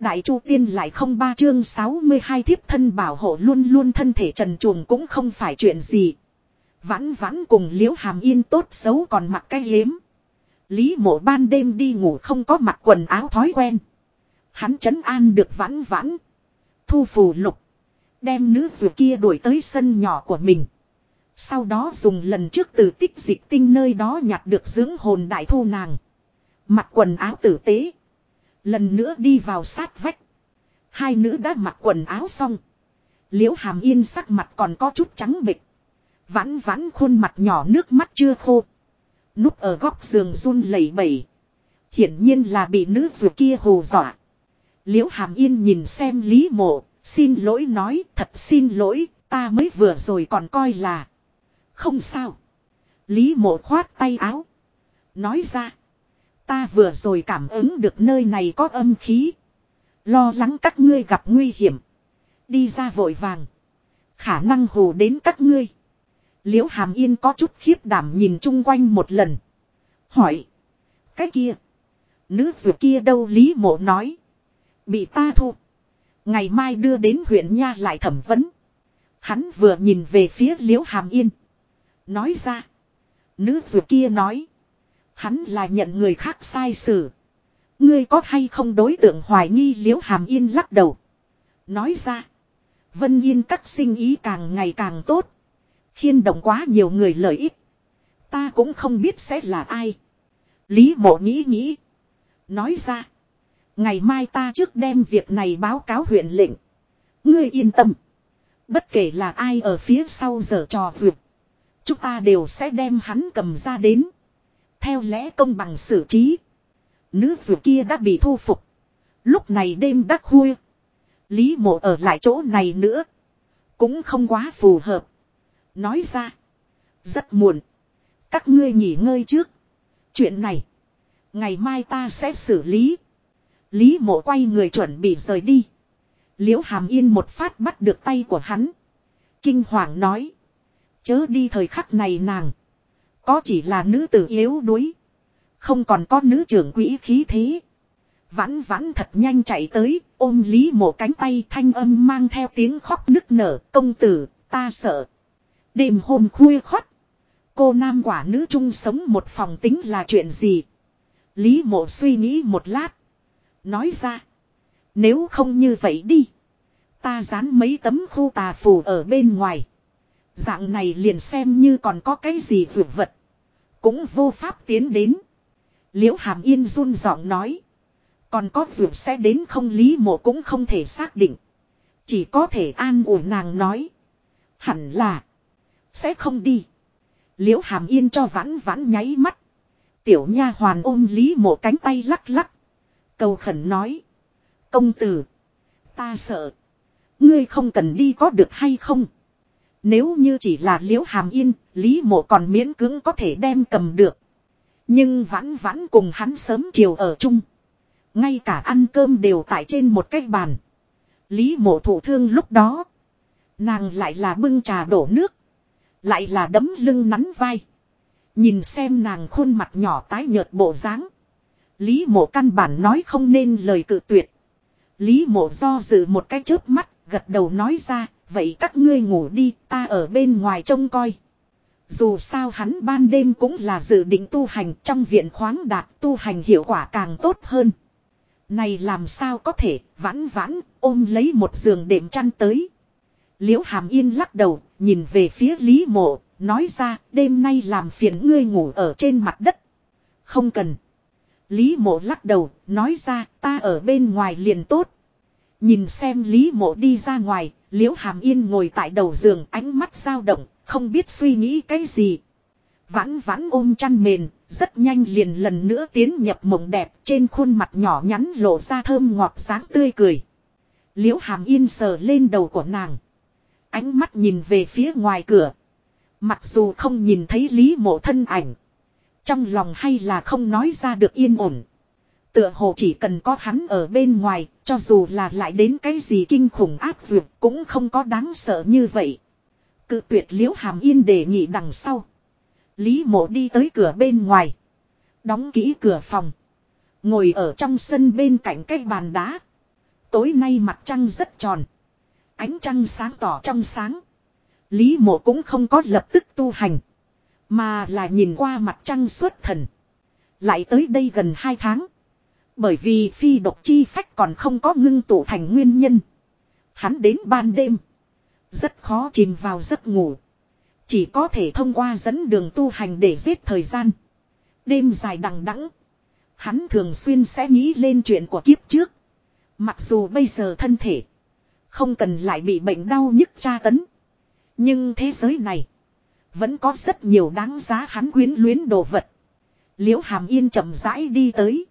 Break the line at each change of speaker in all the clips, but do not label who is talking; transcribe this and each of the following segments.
Đại Chu Tiên lại không ba chương 62 thiếp thân bảo hộ luôn luôn thân thể trần chuồng cũng không phải chuyện gì. Vãn vãn cùng liễu hàm yên tốt xấu còn mặc cái hiếm. Lý mộ ban đêm đi ngủ không có mặc quần áo thói quen. Hắn trấn an được vãn vãn. Thu phù lục. Đem nữ dù kia đuổi tới sân nhỏ của mình. Sau đó dùng lần trước từ tích dịch tinh nơi đó nhặt được dưỡng hồn đại thu nàng. Mặc quần áo tử tế. Lần nữa đi vào sát vách. Hai nữ đã mặc quần áo xong. Liễu hàm yên sắc mặt còn có chút trắng bịch. Vãn vãn khuôn mặt nhỏ nước mắt chưa khô. Núp ở góc giường run lẩy bẩy. Hiển nhiên là bị nữ ruột kia hù dọa. Liễu hàm yên nhìn xem lý mộ. Xin lỗi nói, thật xin lỗi. Ta mới vừa rồi còn coi là. Không sao. Lý mộ khoát tay áo. Nói ra. Ta vừa rồi cảm ứng được nơi này có âm khí. Lo lắng các ngươi gặp nguy hiểm. Đi ra vội vàng. Khả năng hù đến các ngươi. Liễu hàm yên có chút khiếp đảm nhìn chung quanh một lần. Hỏi. Cái kia. Nữ dù kia đâu Lý mộ nói. Bị ta thu. Ngày mai đưa đến huyện Nha lại thẩm vấn. Hắn vừa nhìn về phía liễu hàm yên. Nói ra. Nữ dù kia nói. Hắn là nhận người khác sai xử. Ngươi có hay không đối tượng hoài nghi liễu hàm yên lắc đầu. Nói ra. Vân yên các sinh ý càng ngày càng tốt. Khiên động quá nhiều người lợi ích. Ta cũng không biết sẽ là ai. Lý mộ nghĩ nghĩ. Nói ra. Ngày mai ta trước đem việc này báo cáo huyện lệnh. Ngươi yên tâm. Bất kể là ai ở phía sau giờ trò vượt. Chúng ta đều sẽ đem hắn cầm ra đến. Theo lẽ công bằng xử trí. Nữ dù kia đã bị thu phục. Lúc này đêm đắc khuya. Lý mộ ở lại chỗ này nữa. Cũng không quá phù hợp. Nói ra. Rất muộn. Các ngươi nghỉ ngơi trước. Chuyện này. Ngày mai ta sẽ xử lý. Lý mộ quay người chuẩn bị rời đi. Liễu hàm yên một phát bắt được tay của hắn. Kinh hoàng nói. Chớ đi thời khắc này nàng. Có chỉ là nữ tử yếu đuối. Không còn có nữ trưởng quỹ khí thế. Vãn vãn thật nhanh chạy tới, ôm Lý mộ cánh tay thanh âm mang theo tiếng khóc nức nở, công tử, ta sợ. Đêm hôm khuya khót. Cô nam quả nữ chung sống một phòng tính là chuyện gì? Lý mộ suy nghĩ một lát. Nói ra. Nếu không như vậy đi. Ta dán mấy tấm khu tà phù ở bên ngoài. Dạng này liền xem như còn có cái gì vượt vật. Cũng vô pháp tiến đến. Liễu hàm yên run giọng nói. Còn có dược sẽ đến không lý mộ cũng không thể xác định. Chỉ có thể an ủi nàng nói. Hẳn là. Sẽ không đi. Liễu hàm yên cho vãn vãn nháy mắt. Tiểu nha hoàn ôm lý mộ cánh tay lắc lắc. Cầu khẩn nói. Công tử. Ta sợ. Ngươi không cần đi có được hay không. Nếu như chỉ là liễu hàm yên, Lý mộ còn miễn cưỡng có thể đem cầm được. Nhưng vãn vãn cùng hắn sớm chiều ở chung. Ngay cả ăn cơm đều tại trên một cái bàn. Lý mộ thủ thương lúc đó. Nàng lại là bưng trà đổ nước. Lại là đấm lưng nắn vai. Nhìn xem nàng khuôn mặt nhỏ tái nhợt bộ dáng. Lý mộ căn bản nói không nên lời cự tuyệt. Lý mộ do dự một cái chớp mắt, gật đầu nói ra, vậy các ngươi ngủ đi, ta ở bên ngoài trông coi. Dù sao hắn ban đêm cũng là dự định tu hành trong viện khoáng đạt tu hành hiệu quả càng tốt hơn. Này làm sao có thể, vãn vãn, ôm lấy một giường đệm chăn tới. Liễu hàm yên lắc đầu, nhìn về phía Lý mộ, nói ra, đêm nay làm phiền ngươi ngủ ở trên mặt đất. Không cần. Lý mộ lắc đầu, nói ra, ta ở bên ngoài liền tốt. Nhìn xem Lý mộ đi ra ngoài, liễu hàm yên ngồi tại đầu giường ánh mắt dao động, không biết suy nghĩ cái gì. Vãn vãn ôm chăn mền, rất nhanh liền lần nữa tiến nhập mộng đẹp trên khuôn mặt nhỏ nhắn lộ ra thơm ngọt sáng tươi cười. Liễu hàm yên sờ lên đầu của nàng. Ánh mắt nhìn về phía ngoài cửa. Mặc dù không nhìn thấy Lý mộ thân ảnh. Trong lòng hay là không nói ra được yên ổn. Tựa hồ chỉ cần có hắn ở bên ngoài, cho dù là lại đến cái gì kinh khủng áp dược cũng không có đáng sợ như vậy. Cự tuyệt liễu hàm yên đề nghị đằng sau. Lý mộ đi tới cửa bên ngoài. Đóng kỹ cửa phòng. Ngồi ở trong sân bên cạnh cái bàn đá. Tối nay mặt trăng rất tròn. Ánh trăng sáng tỏ trong sáng. Lý mộ cũng không có lập tức tu hành. Mà là nhìn qua mặt trăng suốt thần. Lại tới đây gần hai tháng. Bởi vì phi độc chi phách còn không có ngưng tụ thành nguyên nhân. Hắn đến ban đêm. Rất khó chìm vào giấc ngủ. Chỉ có thể thông qua dẫn đường tu hành để giết thời gian. Đêm dài đằng đẵng, Hắn thường xuyên sẽ nghĩ lên chuyện của kiếp trước. Mặc dù bây giờ thân thể. Không cần lại bị bệnh đau nhức tra tấn. Nhưng thế giới này. Vẫn có rất nhiều đáng giá hắn quyến luyến đồ vật. Liễu hàm yên chậm rãi đi tới.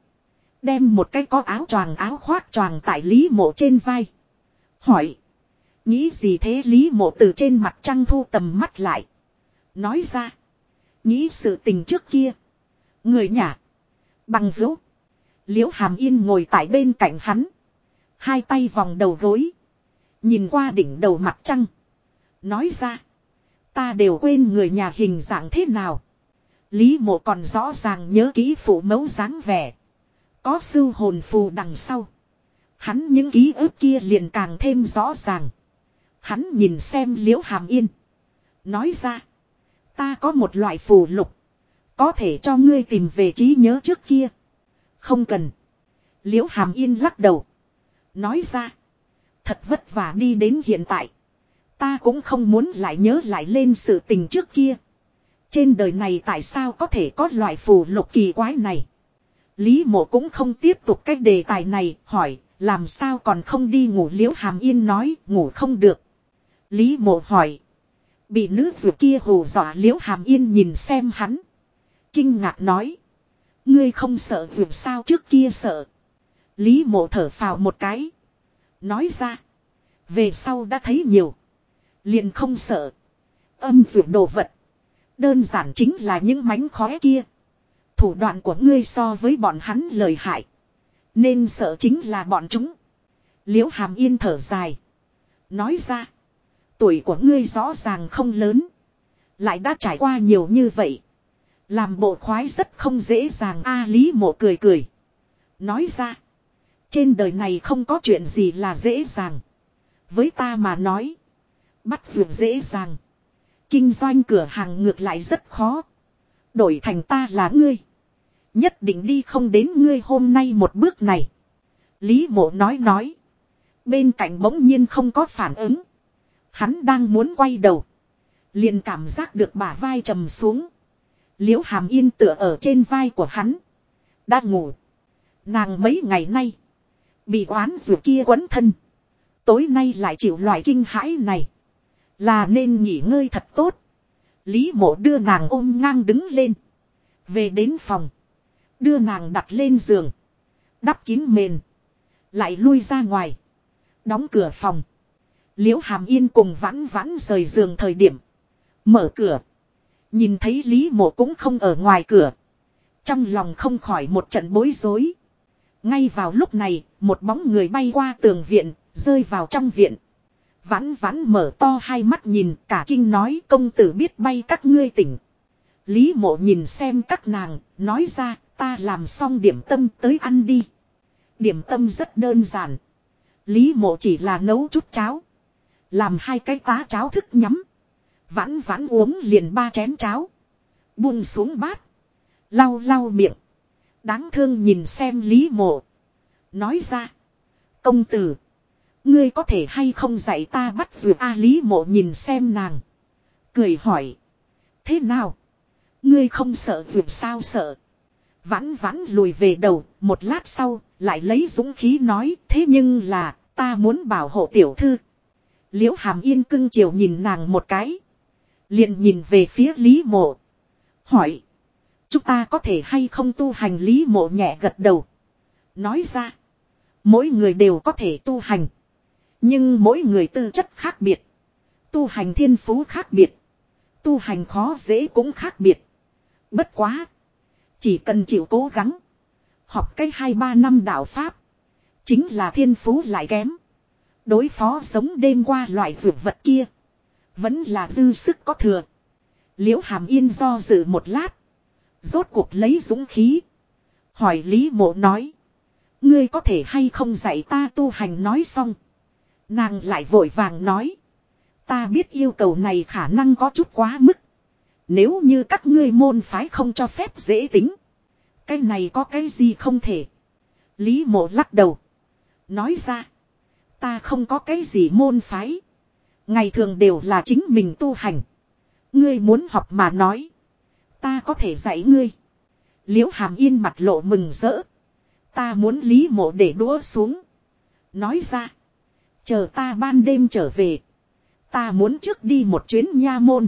Đem một cái có áo choàng áo khoác choàng tại Lý mộ trên vai. Hỏi. Nghĩ gì thế Lý mộ từ trên mặt trăng thu tầm mắt lại. Nói ra. Nghĩ sự tình trước kia. Người nhà. Bằng hữu. Liễu hàm yên ngồi tại bên cạnh hắn. Hai tay vòng đầu gối. Nhìn qua đỉnh đầu mặt trăng. Nói ra. Ta đều quên người nhà hình dạng thế nào. Lý mộ còn rõ ràng nhớ kỹ phụ mẫu dáng vẻ. Có sư hồn phù đằng sau. Hắn những ký ức kia liền càng thêm rõ ràng. Hắn nhìn xem liễu hàm yên. Nói ra. Ta có một loại phù lục. Có thể cho ngươi tìm về trí nhớ trước kia. Không cần. Liễu hàm yên lắc đầu. Nói ra. Thật vất vả đi đến hiện tại. Ta cũng không muốn lại nhớ lại lên sự tình trước kia. Trên đời này tại sao có thể có loại phù lục kỳ quái này. Lý mộ cũng không tiếp tục cách đề tài này, hỏi, làm sao còn không đi ngủ liễu hàm yên nói, ngủ không được. Lý mộ hỏi. Bị nữ dù kia hù dọa liễu hàm yên nhìn xem hắn. Kinh ngạc nói. Ngươi không sợ dù sao trước kia sợ. Lý mộ thở phào một cái. Nói ra. Về sau đã thấy nhiều. Liền không sợ. Âm dù đồ vật. Đơn giản chính là những mánh khóe kia. Thủ đoạn của ngươi so với bọn hắn lời hại. Nên sợ chính là bọn chúng. Liễu hàm yên thở dài. Nói ra. Tuổi của ngươi rõ ràng không lớn. Lại đã trải qua nhiều như vậy. Làm bộ khoái rất không dễ dàng a Lý mộ cười cười. Nói ra. Trên đời này không có chuyện gì là dễ dàng. Với ta mà nói. Bắt vượt dễ dàng. Kinh doanh cửa hàng ngược lại rất khó. Đổi thành ta là ngươi. Nhất định đi không đến ngươi hôm nay một bước này. Lý mộ nói nói. Bên cạnh bỗng nhiên không có phản ứng. Hắn đang muốn quay đầu. Liền cảm giác được bả vai trầm xuống. Liễu hàm yên tựa ở trên vai của hắn. Đang ngủ. Nàng mấy ngày nay. Bị oán dù kia quấn thân. Tối nay lại chịu loại kinh hãi này. Là nên nghỉ ngơi thật tốt. Lý mộ đưa nàng ôm ngang đứng lên. Về đến phòng. Đưa nàng đặt lên giường. Đắp kín mền. Lại lui ra ngoài. Đóng cửa phòng. Liễu hàm yên cùng vãn vãn rời giường thời điểm. Mở cửa. Nhìn thấy Lý mộ cũng không ở ngoài cửa. Trong lòng không khỏi một trận bối rối. Ngay vào lúc này, một bóng người bay qua tường viện, rơi vào trong viện. Vãn vãn mở to hai mắt nhìn cả kinh nói công tử biết bay các ngươi tỉnh. Lý mộ nhìn xem các nàng, nói ra ta làm xong điểm tâm tới ăn đi. Điểm tâm rất đơn giản. Lý mộ chỉ là nấu chút cháo. Làm hai cái tá cháo thức nhắm. Vãn vãn uống liền ba chén cháo. Buông xuống bát. Lau lau miệng. Đáng thương nhìn xem Lý mộ. Nói ra. Công tử. Ngươi có thể hay không dạy ta bắt dù A, Lý mộ nhìn xem nàng. Cười hỏi. Thế nào? Ngươi không sợ vượt sao sợ? Vãn vãn lùi về đầu, một lát sau, lại lấy dũng khí nói, thế nhưng là, ta muốn bảo hộ tiểu thư. Liễu hàm yên cưng chiều nhìn nàng một cái. liền nhìn về phía Lý mộ. Hỏi. Chúng ta có thể hay không tu hành Lý mộ nhẹ gật đầu. Nói ra. Mỗi người đều có thể tu hành. Nhưng mỗi người tư chất khác biệt. Tu hành thiên phú khác biệt. Tu hành khó dễ cũng khác biệt. Bất quá. Chỉ cần chịu cố gắng. Học cách hai ba năm đạo Pháp. Chính là thiên phú lại kém. Đối phó sống đêm qua loại dược vật kia. Vẫn là dư sức có thừa. Liễu hàm yên do dự một lát. Rốt cuộc lấy dũng khí. Hỏi Lý mộ nói. Ngươi có thể hay không dạy ta tu hành nói xong. Nàng lại vội vàng nói. Ta biết yêu cầu này khả năng có chút quá mức. Nếu như các ngươi môn phái không cho phép dễ tính. Cái này có cái gì không thể. Lý mộ lắc đầu. Nói ra. Ta không có cái gì môn phái. Ngày thường đều là chính mình tu hành. Ngươi muốn học mà nói. Ta có thể dạy ngươi. Liễu hàm yên mặt lộ mừng rỡ. Ta muốn lý mộ để đũa xuống. Nói ra. Chờ ta ban đêm trở về. Ta muốn trước đi một chuyến nha môn.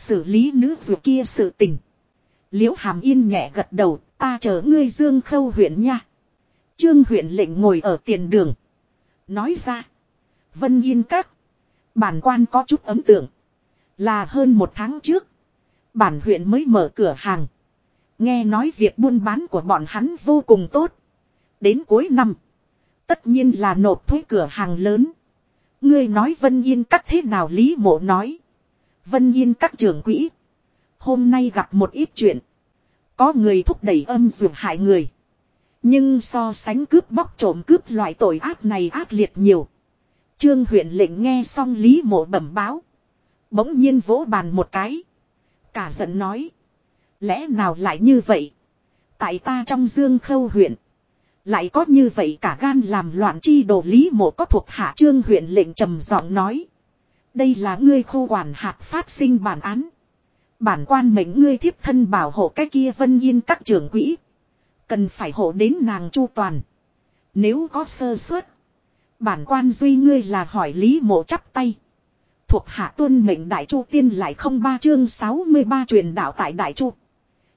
Xử lý nữ dù kia sự tình. Liễu hàm yên nhẹ gật đầu. Ta chờ ngươi dương khâu huyện nha. Trương huyện lệnh ngồi ở tiền đường. Nói ra. Vân yên các. Bản quan có chút ấn tượng. Là hơn một tháng trước. Bản huyện mới mở cửa hàng. Nghe nói việc buôn bán của bọn hắn vô cùng tốt. Đến cuối năm. Tất nhiên là nộp thuế cửa hàng lớn. Ngươi nói Vân Yên các thế nào Lý Mộ nói. Vân Yên các trưởng quỹ. Hôm nay gặp một ít chuyện. Có người thúc đẩy âm dược hại người. Nhưng so sánh cướp bóc trộm cướp loại tội ác này ác liệt nhiều. Trương huyện lệnh nghe xong Lý Mộ bẩm báo. Bỗng nhiên vỗ bàn một cái. Cả giận nói. Lẽ nào lại như vậy? Tại ta trong dương khâu huyện. Lại có như vậy cả gan làm loạn chi đồ lý mộ có thuộc hạ trương huyện lệnh trầm giọng nói. Đây là ngươi khô quản hạt phát sinh bản án. Bản quan mệnh ngươi thiếp thân bảo hộ cái kia vân yên các trưởng quỹ. Cần phải hộ đến nàng chu toàn. Nếu có sơ suất. Bản quan duy ngươi là hỏi lý mộ chắp tay. Thuộc hạ tuân mệnh đại chu tiên lại không ba chương 63 truyền đạo tại đại chu.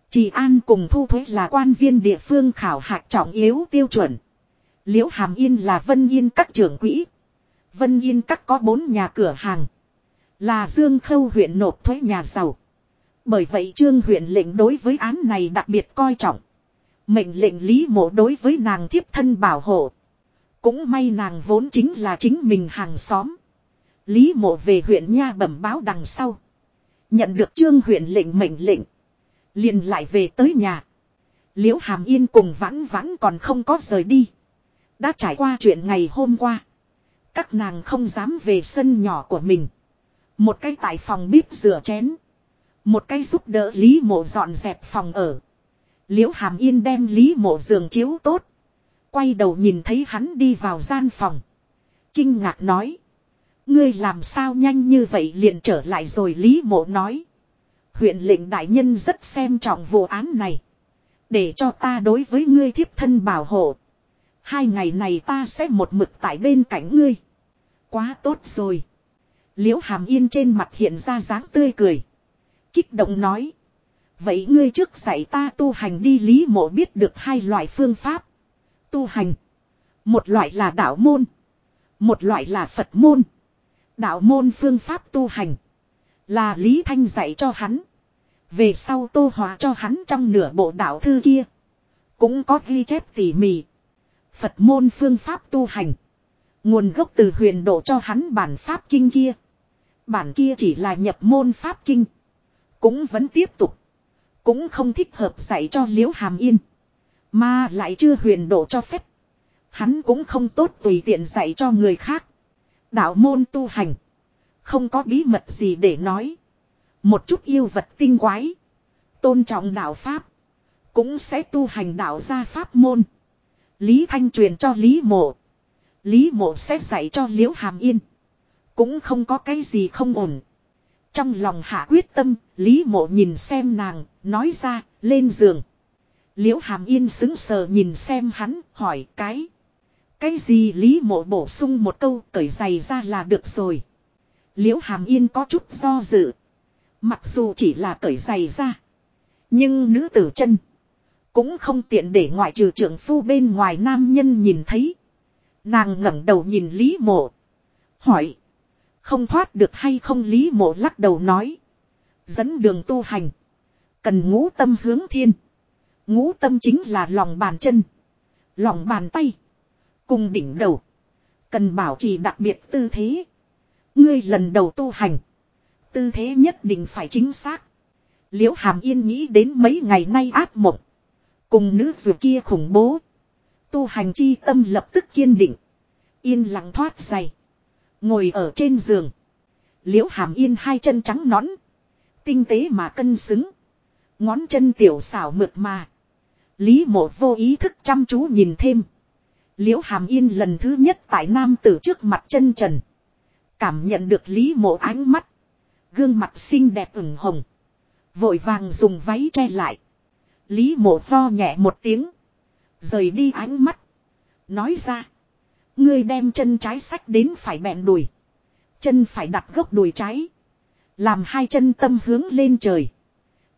Trì an cùng thu thuế là quan viên địa phương khảo hạch trọng yếu tiêu chuẩn. Liễu Hàm Yên là Vân Yên các trưởng quỹ. Vân Yên các có bốn nhà cửa hàng. Là Dương Khâu huyện nộp thuế nhà giàu. Bởi vậy trương huyện lệnh đối với án này đặc biệt coi trọng. Mệnh lệnh Lý Mộ đối với nàng thiếp thân bảo hộ. Cũng may nàng vốn chính là chính mình hàng xóm. Lý Mộ về huyện Nha bẩm báo đằng sau. Nhận được trương huyện lệnh mệnh lệnh. Liền lại về tới nhà. Liễu Hàm Yên cùng vãn vãn còn không có rời đi. Đã trải qua chuyện ngày hôm qua. Các nàng không dám về sân nhỏ của mình. Một cái tại phòng bếp rửa chén. Một cái giúp đỡ Lý Mộ dọn dẹp phòng ở. Liễu Hàm Yên đem Lý Mộ giường chiếu tốt. Quay đầu nhìn thấy hắn đi vào gian phòng. Kinh ngạc nói. Ngươi làm sao nhanh như vậy liền trở lại rồi Lý Mộ nói. Huyện lệnh đại nhân rất xem trọng vụ án này. Để cho ta đối với ngươi thiếp thân bảo hộ. Hai ngày này ta sẽ một mực tại bên cạnh ngươi. Quá tốt rồi. Liễu hàm yên trên mặt hiện ra dáng tươi cười. Kích động nói. Vậy ngươi trước dạy ta tu hành đi lý mộ biết được hai loại phương pháp. Tu hành. Một loại là đạo môn. Một loại là Phật môn. Đạo môn phương pháp tu hành. Là Lý Thanh dạy cho hắn. Về sau tô hóa cho hắn trong nửa bộ đạo thư kia. Cũng có ghi chép tỉ mỉ. Phật môn phương pháp tu hành. Nguồn gốc từ huyền độ cho hắn bản pháp kinh kia. Bản kia chỉ là nhập môn pháp kinh. Cũng vẫn tiếp tục. Cũng không thích hợp dạy cho liễu hàm yên. Mà lại chưa huyền độ cho phép. Hắn cũng không tốt tùy tiện dạy cho người khác. Đạo môn tu hành. Không có bí mật gì để nói. Một chút yêu vật tinh quái. Tôn trọng đạo Pháp. Cũng sẽ tu hành đạo gia Pháp môn. Lý Thanh truyền cho Lý Mộ. Lý Mộ sẽ dạy cho Liễu Hàm Yên. Cũng không có cái gì không ổn. Trong lòng hạ quyết tâm, Lý Mộ nhìn xem nàng, nói ra, lên giường. Liễu Hàm Yên xứng sờ nhìn xem hắn, hỏi cái. Cái gì Lý Mộ bổ sung một câu, cởi giày ra là được rồi. Liễu Hàm Yên có chút do dự. Mặc dù chỉ là cởi giày ra. Nhưng nữ tử chân. Cũng không tiện để ngoại trừ trưởng phu bên ngoài nam nhân nhìn thấy. Nàng ngẩng đầu nhìn Lý Mộ. Hỏi. Không thoát được hay không Lý Mộ lắc đầu nói. Dẫn đường tu hành. Cần ngũ tâm hướng thiên. Ngũ tâm chính là lòng bàn chân. Lòng bàn tay. Cùng đỉnh đầu. Cần bảo trì đặc biệt tư thế. Ngươi lần đầu tu hành. Tư thế nhất định phải chính xác. Liễu Hàm Yên nghĩ đến mấy ngày nay ác mộng. Cùng nữ dù kia khủng bố. Tu hành chi tâm lập tức kiên định. Yên lặng thoát giày. Ngồi ở trên giường. Liễu hàm yên hai chân trắng nõn. Tinh tế mà cân xứng. Ngón chân tiểu xảo mượt mà. Lý mộ vô ý thức chăm chú nhìn thêm. Liễu hàm yên lần thứ nhất tại nam tử trước mặt chân trần. Cảm nhận được lý mộ ánh mắt. Gương mặt xinh đẹp ửng hồng. Vội vàng dùng váy che lại. Lý mộ vo nhẹ một tiếng. Rời đi ánh mắt. Nói ra. Ngươi đem chân trái sách đến phải bẹn đùi. Chân phải đặt gốc đùi trái. Làm hai chân tâm hướng lên trời.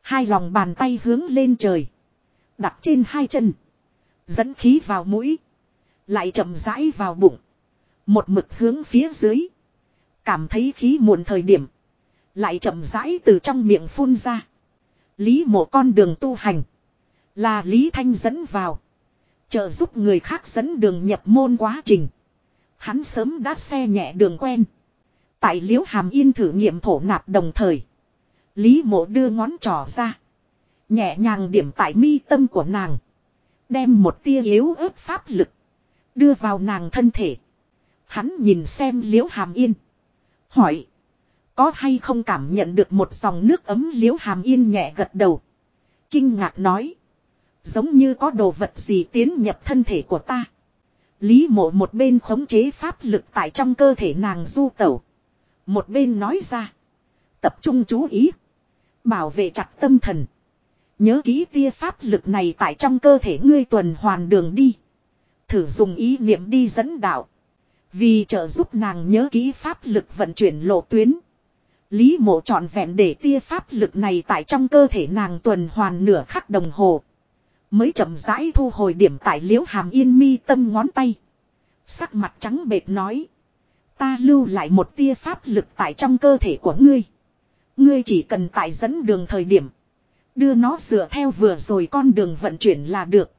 Hai lòng bàn tay hướng lên trời. Đặt trên hai chân. Dẫn khí vào mũi. Lại chậm rãi vào bụng. Một mực hướng phía dưới. Cảm thấy khí muộn thời điểm. Lại chậm rãi từ trong miệng phun ra. Lý mộ con đường tu hành. Là Lý Thanh dẫn vào. Trợ giúp người khác dẫn đường nhập môn quá trình. Hắn sớm đã xe nhẹ đường quen. Tại liễu hàm yên thử nghiệm thổ nạp đồng thời. Lý mộ đưa ngón trỏ ra. Nhẹ nhàng điểm tại mi tâm của nàng. Đem một tia yếu ớt pháp lực. Đưa vào nàng thân thể. Hắn nhìn xem liễu hàm yên. Hỏi. Có hay không cảm nhận được một dòng nước ấm liễu hàm yên nhẹ gật đầu. Kinh ngạc nói. Giống như có đồ vật gì tiến nhập thân thể của ta. Lý mộ một bên khống chế pháp lực tại trong cơ thể nàng du tẩu. Một bên nói ra. Tập trung chú ý. Bảo vệ chặt tâm thần. Nhớ ký tia pháp lực này tại trong cơ thể ngươi tuần hoàn đường đi. Thử dùng ý niệm đi dẫn đạo. Vì trợ giúp nàng nhớ ký pháp lực vận chuyển lộ tuyến. Lý mộ trọn vẹn để tia pháp lực này tại trong cơ thể nàng tuần hoàn nửa khắc đồng hồ. Mới chậm rãi thu hồi điểm tại liễu hàm yên mi tâm ngón tay. Sắc mặt trắng bệt nói. Ta lưu lại một tia pháp lực tại trong cơ thể của ngươi. Ngươi chỉ cần tại dẫn đường thời điểm. Đưa nó dựa theo vừa rồi con đường vận chuyển là được.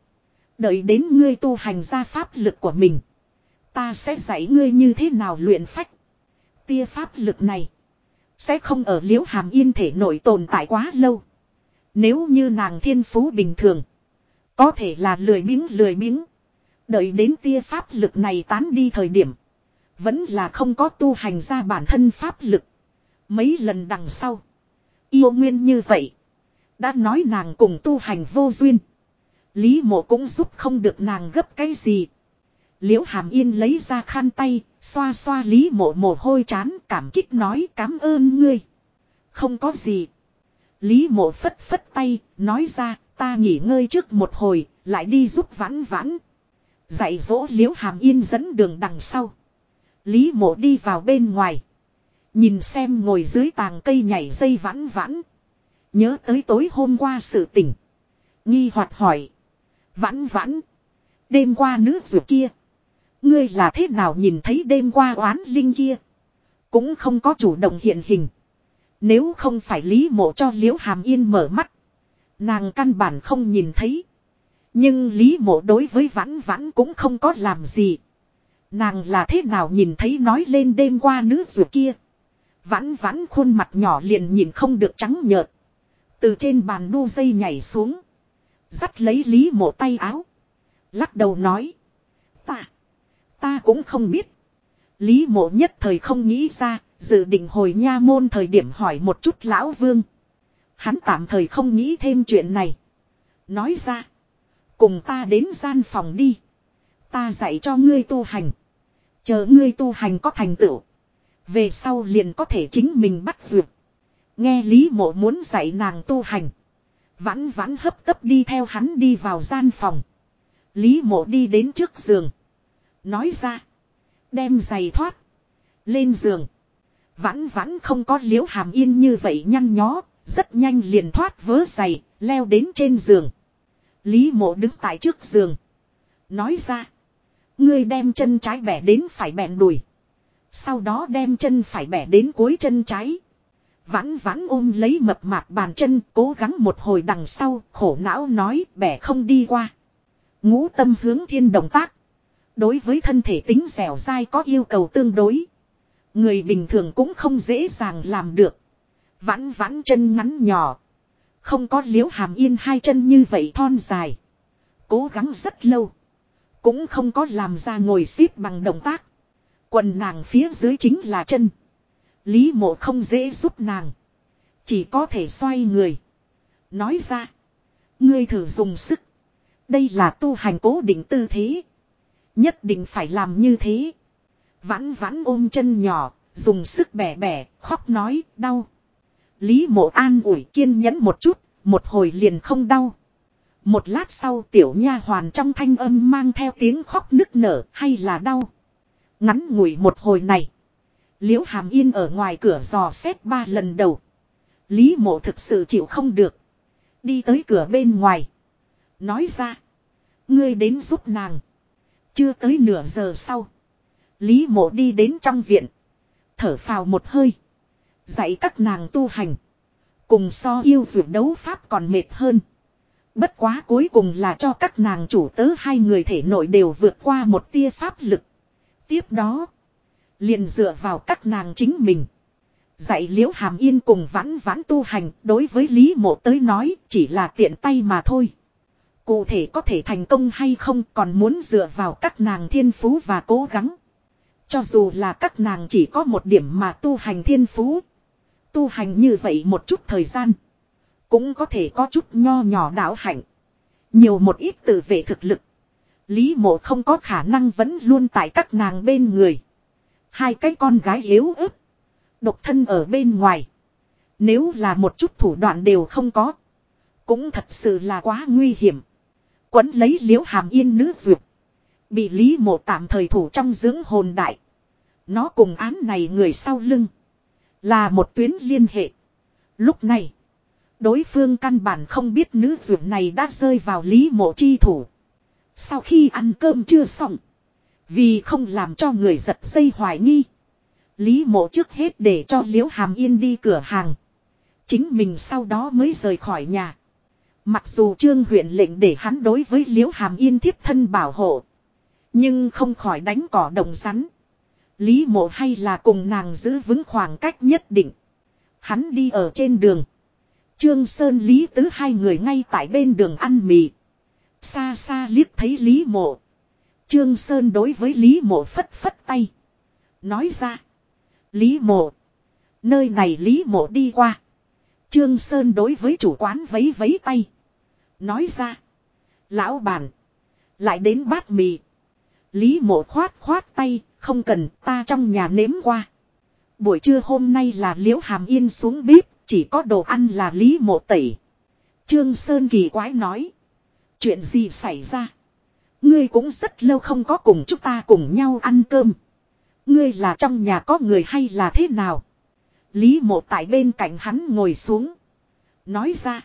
Đợi đến ngươi tu hành ra pháp lực của mình. Ta sẽ dạy ngươi như thế nào luyện phách. Tia pháp lực này. Sẽ không ở liễu hàm yên thể nội tồn tại quá lâu. Nếu như nàng thiên phú bình thường. Có thể là lười biếng lười biếng. Đợi đến tia pháp lực này tán đi thời điểm. Vẫn là không có tu hành ra bản thân pháp lực. Mấy lần đằng sau. Yêu nguyên như vậy. Đã nói nàng cùng tu hành vô duyên. Lý mộ cũng giúp không được nàng gấp cái gì. Liễu hàm yên lấy ra khăn tay, xoa xoa lý mộ mồ hôi chán cảm kích nói cảm ơn ngươi. Không có gì. Lý mộ phất phất tay, nói ra, ta nghỉ ngơi trước một hồi, lại đi giúp vãn vãn. Dạy dỗ liễu hàm yên dẫn đường đằng sau. Lý mộ đi vào bên ngoài. Nhìn xem ngồi dưới tàng cây nhảy dây vãn vãn. Nhớ tới tối hôm qua sự tỉnh. Nghi hoạt hỏi. Vãn vãn. Đêm qua nữ rượu kia. Ngươi là thế nào nhìn thấy đêm qua oán linh kia. Cũng không có chủ động hiện hình. Nếu không phải lý mộ cho liễu hàm yên mở mắt. Nàng căn bản không nhìn thấy. Nhưng lý mộ đối với vãn vãn cũng không có làm gì. Nàng là thế nào nhìn thấy nói lên đêm qua nữ rượu kia. Vãn vãn khuôn mặt nhỏ liền nhìn không được trắng nhợt. Từ trên bàn đu dây nhảy xuống. Dắt lấy lý mộ tay áo. Lắc đầu nói. Ta. Ta cũng không biết. Lý mộ nhất thời không nghĩ ra. Dự định hồi nha môn thời điểm hỏi một chút lão vương. Hắn tạm thời không nghĩ thêm chuyện này. Nói ra. Cùng ta đến gian phòng đi. Ta dạy cho ngươi tu hành. Chờ ngươi tu hành có thành tựu. Về sau liền có thể chính mình bắt duyệt. Nghe Lý mộ muốn dạy nàng tu hành. Vãn vãn hấp tấp đi theo hắn đi vào gian phòng. Lý mộ đi đến trước giường. Nói ra. Đem giày thoát. Lên giường. Vãn vãn không có liễu hàm yên như vậy nhăn nhó. Rất nhanh liền thoát vớ giày. Leo đến trên giường. Lý mộ đứng tại trước giường. Nói ra. Ngươi đem chân trái bẻ đến phải bẹn đùi. Sau đó đem chân phải bẻ đến cuối chân trái. Vãn vãn ôm lấy mập mạp bàn chân, cố gắng một hồi đằng sau, khổ não nói, bẻ không đi qua. Ngũ tâm hướng thiên động tác. Đối với thân thể tính dẻo dai có yêu cầu tương đối. Người bình thường cũng không dễ dàng làm được. Vãn vãn chân ngắn nhỏ. Không có liễu hàm yên hai chân như vậy thon dài. Cố gắng rất lâu. Cũng không có làm ra ngồi xếp bằng động tác. Quần nàng phía dưới chính là chân. Lý mộ không dễ giúp nàng. Chỉ có thể xoay người. Nói ra. Ngươi thử dùng sức. Đây là tu hành cố định tư thế. Nhất định phải làm như thế. Vãn vãn ôm chân nhỏ, dùng sức bẻ bẻ, khóc nói, đau. Lý mộ an ủi kiên nhẫn một chút, một hồi liền không đau. Một lát sau tiểu nha hoàn trong thanh âm mang theo tiếng khóc nức nở hay là đau. Ngắn ngủi một hồi này. Liễu hàm yên ở ngoài cửa dò xét ba lần đầu. Lý mộ thực sự chịu không được. Đi tới cửa bên ngoài. Nói ra. Ngươi đến giúp nàng. Chưa tới nửa giờ sau. Lý mộ đi đến trong viện. Thở phào một hơi. Dạy các nàng tu hành. Cùng so yêu vượt đấu pháp còn mệt hơn. Bất quá cuối cùng là cho các nàng chủ tớ hai người thể nội đều vượt qua một tia pháp lực. Tiếp đó. Liền dựa vào các nàng chính mình. Dạy liễu hàm yên cùng vãn vãn tu hành đối với Lý mộ tới nói chỉ là tiện tay mà thôi. Cụ thể có thể thành công hay không còn muốn dựa vào các nàng thiên phú và cố gắng. Cho dù là các nàng chỉ có một điểm mà tu hành thiên phú. Tu hành như vậy một chút thời gian. Cũng có thể có chút nho nhỏ đạo hạnh. Nhiều một ít tự vệ thực lực. Lý mộ không có khả năng vẫn luôn tại các nàng bên người. Hai cái con gái yếu ớt. Độc thân ở bên ngoài. Nếu là một chút thủ đoạn đều không có. Cũng thật sự là quá nguy hiểm. Quấn lấy liễu hàm yên nữ duyệt. Bị Lý mộ tạm thời thủ trong dưỡng hồn đại. Nó cùng án này người sau lưng. Là một tuyến liên hệ. Lúc này. Đối phương căn bản không biết nữ dưỡng này đã rơi vào Lý mộ chi thủ. Sau khi ăn cơm chưa xong. Vì không làm cho người giật dây hoài nghi. Lý mộ trước hết để cho Liễu Hàm Yên đi cửa hàng. Chính mình sau đó mới rời khỏi nhà. Mặc dù trương huyện lệnh để hắn đối với Liễu Hàm Yên thiếp thân bảo hộ. Nhưng không khỏi đánh cỏ đồng rắn. Lý mộ hay là cùng nàng giữ vững khoảng cách nhất định. Hắn đi ở trên đường. Trương Sơn Lý Tứ hai người ngay tại bên đường ăn mì. Xa xa liếc thấy Lý mộ. Trương Sơn đối với Lý mộ phất phất tay. Nói ra. Lý mộ. Nơi này Lý mộ đi qua. Trương Sơn đối với chủ quán vấy vấy tay. Nói ra. Lão bản. Lại đến bát mì. Lý mộ khoát khoát tay. Không cần, ta trong nhà nếm qua. Buổi trưa hôm nay là liễu hàm yên xuống bếp. Chỉ có đồ ăn là Lý mộ tẩy. Trương Sơn kỳ quái nói. Chuyện gì xảy ra? Ngươi cũng rất lâu không có cùng chúng ta cùng nhau ăn cơm. Ngươi là trong nhà có người hay là thế nào? Lý mộ tại bên cạnh hắn ngồi xuống. Nói ra.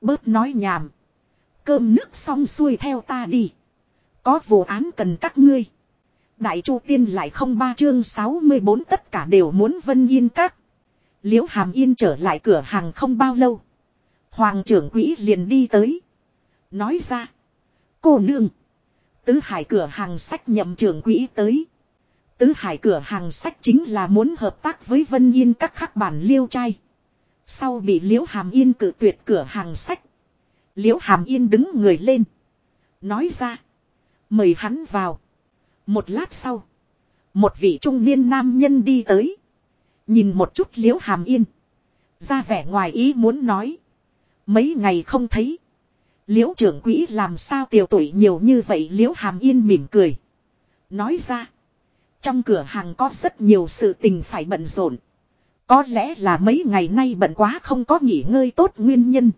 Bớt nói nhảm. Cơm nước xong xuôi theo ta đi. Có vụ án cần các ngươi. Đại chu tiên lại không ba chương 64 tất cả đều muốn vân yên các. Liễu hàm yên trở lại cửa hàng không bao lâu. Hoàng trưởng quỹ liền đi tới. Nói ra. Cô nương. Tứ hải cửa hàng sách nhậm trưởng quỹ tới. Tứ hải cửa hàng sách chính là muốn hợp tác với Vân Yên các khắc bản liêu trai. Sau bị Liễu Hàm Yên cử tuyệt cửa hàng sách. Liễu Hàm Yên đứng người lên. Nói ra. Mời hắn vào. Một lát sau. Một vị trung niên nam nhân đi tới. Nhìn một chút Liễu Hàm Yên. Ra vẻ ngoài ý muốn nói. Mấy ngày không thấy. Liễu trưởng quỹ làm sao tiểu tuổi nhiều như vậy Liễu Hàm Yên mỉm cười. Nói ra. Trong cửa hàng có rất nhiều sự tình phải bận rộn. Có lẽ là mấy ngày nay bận quá không có nghỉ ngơi tốt nguyên nhân.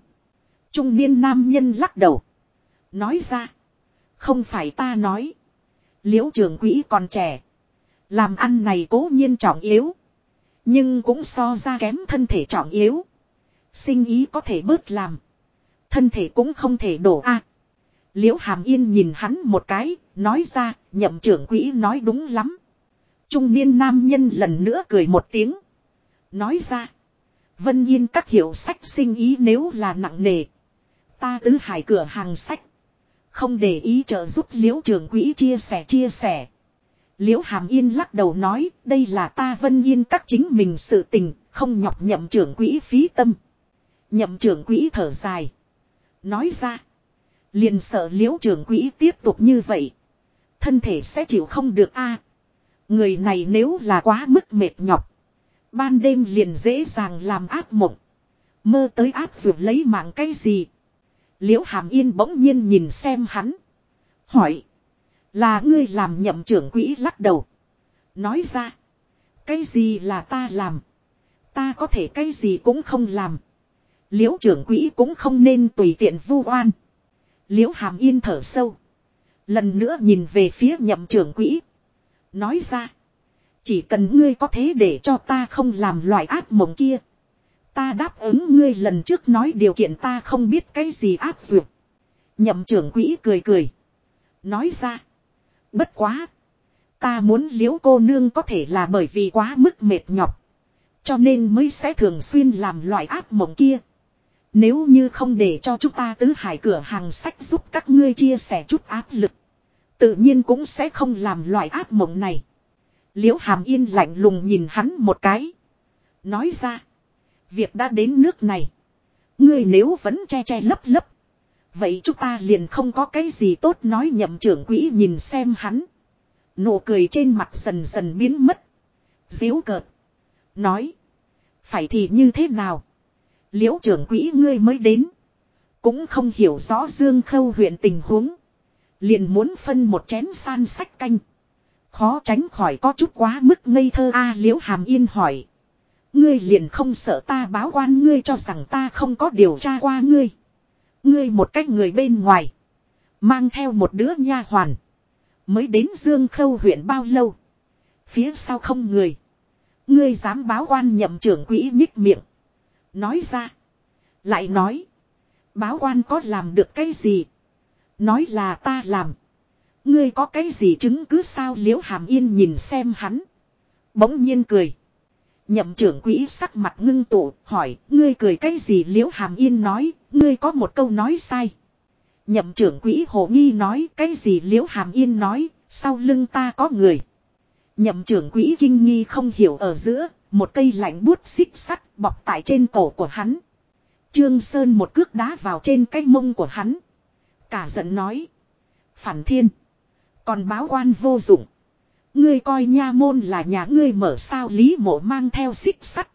Trung niên nam nhân lắc đầu. Nói ra. Không phải ta nói. Liễu Trường quỹ còn trẻ. Làm ăn này cố nhiên trọng yếu. Nhưng cũng so ra kém thân thể trọng yếu. Sinh ý có thể bớt làm. Thân thể cũng không thể đổ a. Liễu Hàm Yên nhìn hắn một cái, nói ra, nhậm trưởng quỹ nói đúng lắm. Trung niên nam nhân lần nữa cười một tiếng. Nói ra. Vân Yên các hiệu sách sinh ý nếu là nặng nề. Ta tứ hải cửa hàng sách. Không để ý trợ giúp liễu trường quỹ chia sẻ chia sẻ. Liễu Hàm Yên lắc đầu nói, đây là ta Vân Yên các chính mình sự tình, không nhọc nhậm trưởng quỹ phí tâm. Nhậm trưởng quỹ thở dài. Nói ra. Liền sợ liễu trưởng quỹ tiếp tục như vậy. Thân thể sẽ chịu không được a Người này nếu là quá mức mệt nhọc. Ban đêm liền dễ dàng làm áp mộng. Mơ tới áp dụng lấy mạng cái gì. Liễu hàm yên bỗng nhiên nhìn xem hắn. Hỏi. Là ngươi làm nhậm trưởng quỹ lắc đầu. Nói ra. Cái gì là ta làm. Ta có thể cái gì cũng không làm. Liễu trưởng quỹ cũng không nên tùy tiện vu oan. Liễu hàm yên thở sâu. Lần nữa nhìn về phía nhậm trưởng quỹ. Nói ra. Chỉ cần ngươi có thế để cho ta không làm loại ác mộng kia. Ta đáp ứng ngươi lần trước nói điều kiện ta không biết cái gì áp dụng. Nhậm trưởng quỹ cười cười. Nói ra. Bất quá. Ta muốn liễu cô nương có thể là bởi vì quá mức mệt nhọc. Cho nên mới sẽ thường xuyên làm loại áp mộng kia. Nếu như không để cho chúng ta tứ hải cửa hàng sách giúp các ngươi chia sẻ chút áp lực. Tự nhiên cũng sẽ không làm loại áp mộng này. Liễu hàm yên lạnh lùng nhìn hắn một cái. Nói ra. Việc đã đến nước này. Ngươi nếu vẫn che che lấp lấp. Vậy chúng ta liền không có cái gì tốt nói nhậm trưởng quỹ nhìn xem hắn. Nụ cười trên mặt dần dần biến mất. Díu cợt. Nói. Phải thì như thế nào? Liễu trưởng quỹ ngươi mới đến. Cũng không hiểu rõ Dương Khâu huyện tình huống. Liền muốn phân một chén san sách canh. Khó tránh khỏi có chút quá mức ngây thơ a liễu hàm yên hỏi. Ngươi liền không sợ ta báo quan ngươi cho rằng ta không có điều tra qua ngươi. Ngươi một cách người bên ngoài. Mang theo một đứa nha hoàn. Mới đến Dương Khâu huyện bao lâu. Phía sau không người. Ngươi dám báo quan nhậm trưởng quỹ nhích miệng. Nói ra. Lại nói. Báo quan có làm được cái gì. Nói là ta làm. Ngươi có cái gì chứng cứ sao liễu hàm yên nhìn xem hắn. Bỗng nhiên cười. Nhậm trưởng quỹ sắc mặt ngưng tụ, hỏi, ngươi cười cái gì liễu hàm yên nói, ngươi có một câu nói sai. Nhậm trưởng quỹ hồ nghi nói, cái gì liễu hàm yên nói, sau lưng ta có người. Nhậm trưởng quỹ kinh nghi không hiểu ở giữa, một cây lạnh bút xích sắt bọc tại trên cổ của hắn. Trương Sơn một cước đá vào trên cái mông của hắn. Cả giận nói. Phản thiên. Còn báo quan vô dụng. Ngươi coi nha môn là nhà ngươi mở sao lý mộ mang theo xích sắt.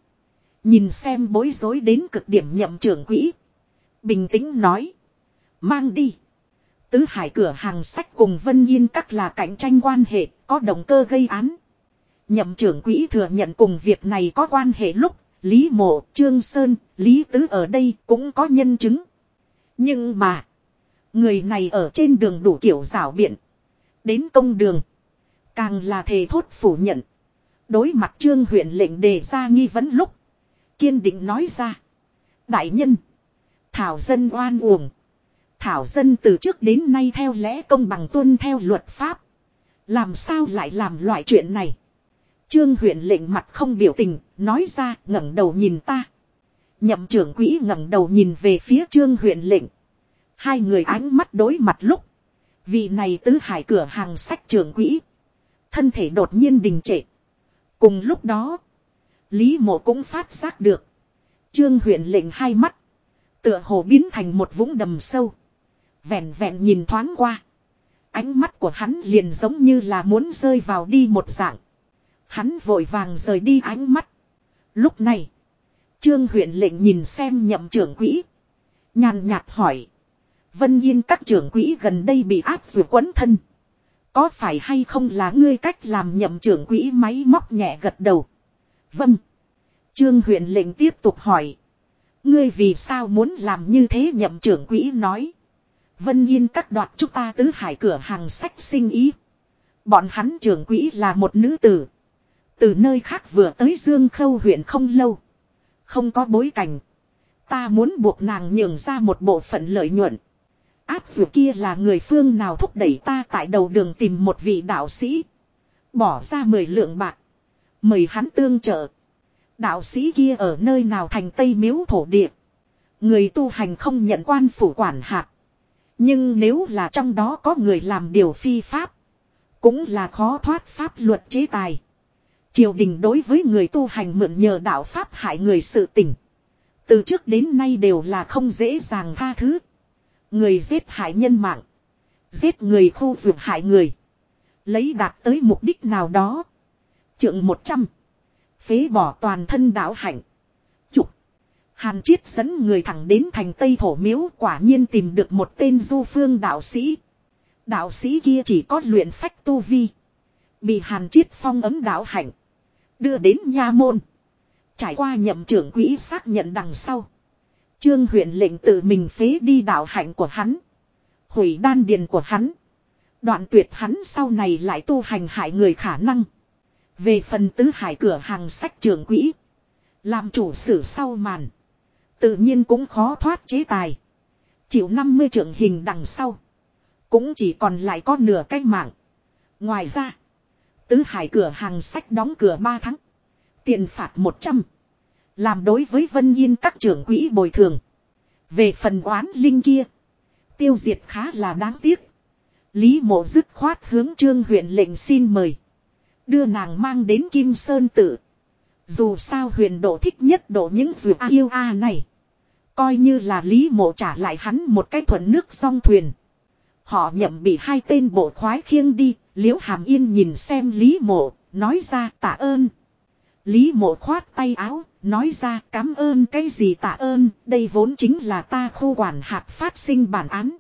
Nhìn xem bối rối đến cực điểm nhậm trưởng quỹ. Bình tĩnh nói. Mang đi. Tứ hải cửa hàng sách cùng Vân Yên các là cạnh tranh quan hệ, có động cơ gây án. Nhậm trưởng quỹ thừa nhận cùng việc này có quan hệ lúc, Lý Mộ, Trương Sơn, Lý Tứ ở đây cũng có nhân chứng. Nhưng mà, người này ở trên đường đủ kiểu rảo biện. Đến công đường, càng là thề thốt phủ nhận. Đối mặt trương huyện lệnh đề ra nghi vấn lúc, kiên định nói ra. Đại nhân, Thảo dân oan uổng. Thảo dân từ trước đến nay theo lẽ công bằng tuân theo luật pháp. Làm sao lại làm loại chuyện này? Trương huyện lệnh mặt không biểu tình, nói ra ngẩng đầu nhìn ta. Nhậm trưởng quỹ ngẩng đầu nhìn về phía trương huyện lệnh. Hai người ánh mắt đối mặt lúc. Vị này tứ hải cửa hàng sách trưởng quỹ. Thân thể đột nhiên đình trệ. Cùng lúc đó, Lý mộ cũng phát giác được. Trương huyện lệnh hai mắt. Tựa hồ biến thành một vũng đầm sâu. Vẹn vẹn nhìn thoáng qua. Ánh mắt của hắn liền giống như là muốn rơi vào đi một dạng. Hắn vội vàng rời đi ánh mắt. Lúc này. Trương huyện lệnh nhìn xem nhậm trưởng quỹ. Nhàn nhạt hỏi. Vân Yên các trưởng quỹ gần đây bị áp dù quấn thân. Có phải hay không là ngươi cách làm nhậm trưởng quỹ máy móc nhẹ gật đầu. Vâng. Trương huyện lệnh tiếp tục hỏi. Ngươi vì sao muốn làm như thế nhậm trưởng quỹ nói. Vân Yên các đoạt chúng ta tứ hải cửa hàng sách sinh ý. Bọn hắn trưởng quỹ là một nữ tử. Từ nơi khác vừa tới Dương Khâu huyện không lâu. Không có bối cảnh. Ta muốn buộc nàng nhường ra một bộ phận lợi nhuận. Áp dù kia là người phương nào thúc đẩy ta tại đầu đường tìm một vị đạo sĩ. Bỏ ra mười lượng bạc. Mời hắn tương trợ. Đạo sĩ kia ở nơi nào thành Tây Miếu thổ địa. Người tu hành không nhận quan phủ quản hạt. Nhưng nếu là trong đó có người làm điều phi pháp. Cũng là khó thoát pháp luật chế tài. Triều đình đối với người tu hành mượn nhờ đạo pháp hại người sự tình. Từ trước đến nay đều là không dễ dàng tha thứ. Người giết hại nhân mạng. Giết người khu dược hại người. Lấy đạt tới mục đích nào đó. Trượng 100. Phế bỏ toàn thân đạo hạnh. chục. Hàn Chiết dẫn người thẳng đến thành Tây Thổ Miếu, quả nhiên tìm được một tên du phương đạo sĩ. Đạo sĩ kia chỉ có luyện phách tu vi. Bị Hàn Chiết phong ấm đạo hạnh. Đưa đến nha môn. Trải qua nhậm trưởng quỹ xác nhận đằng sau. Trương huyện lệnh tự mình phế đi đạo hạnh của hắn. Hủy đan điền của hắn. Đoạn tuyệt hắn sau này lại tu hành hại người khả năng. Về phần tứ hải cửa hàng sách trưởng quỹ. Làm chủ sử sau màn. Tự nhiên cũng khó thoát chế tài. Chịu 50 trưởng hình đằng sau. Cũng chỉ còn lại có nửa cách mạng. Ngoài ra. Tứ hải cửa hàng sách đóng cửa 3 tháng. Tiền phạt 100. Làm đối với Vân Yên các trưởng quỹ bồi thường. Về phần oán linh kia. Tiêu diệt khá là đáng tiếc. Lý mộ dứt khoát hướng trương huyện lệnh xin mời. Đưa nàng mang đến Kim Sơn Tử Dù sao huyền độ thích nhất độ những dù a yêu a này. Coi như là Lý mộ trả lại hắn một cái thuận nước song thuyền. Họ nhậm bị hai tên bộ khoái khiêng đi. Liễu hàm yên nhìn xem Lý mộ. Nói ra tạ ơn. Lý mộ khoát tay áo. Nói ra cảm ơn cái gì tạ ơn. Đây vốn chính là ta khu quản hạt phát sinh bản án.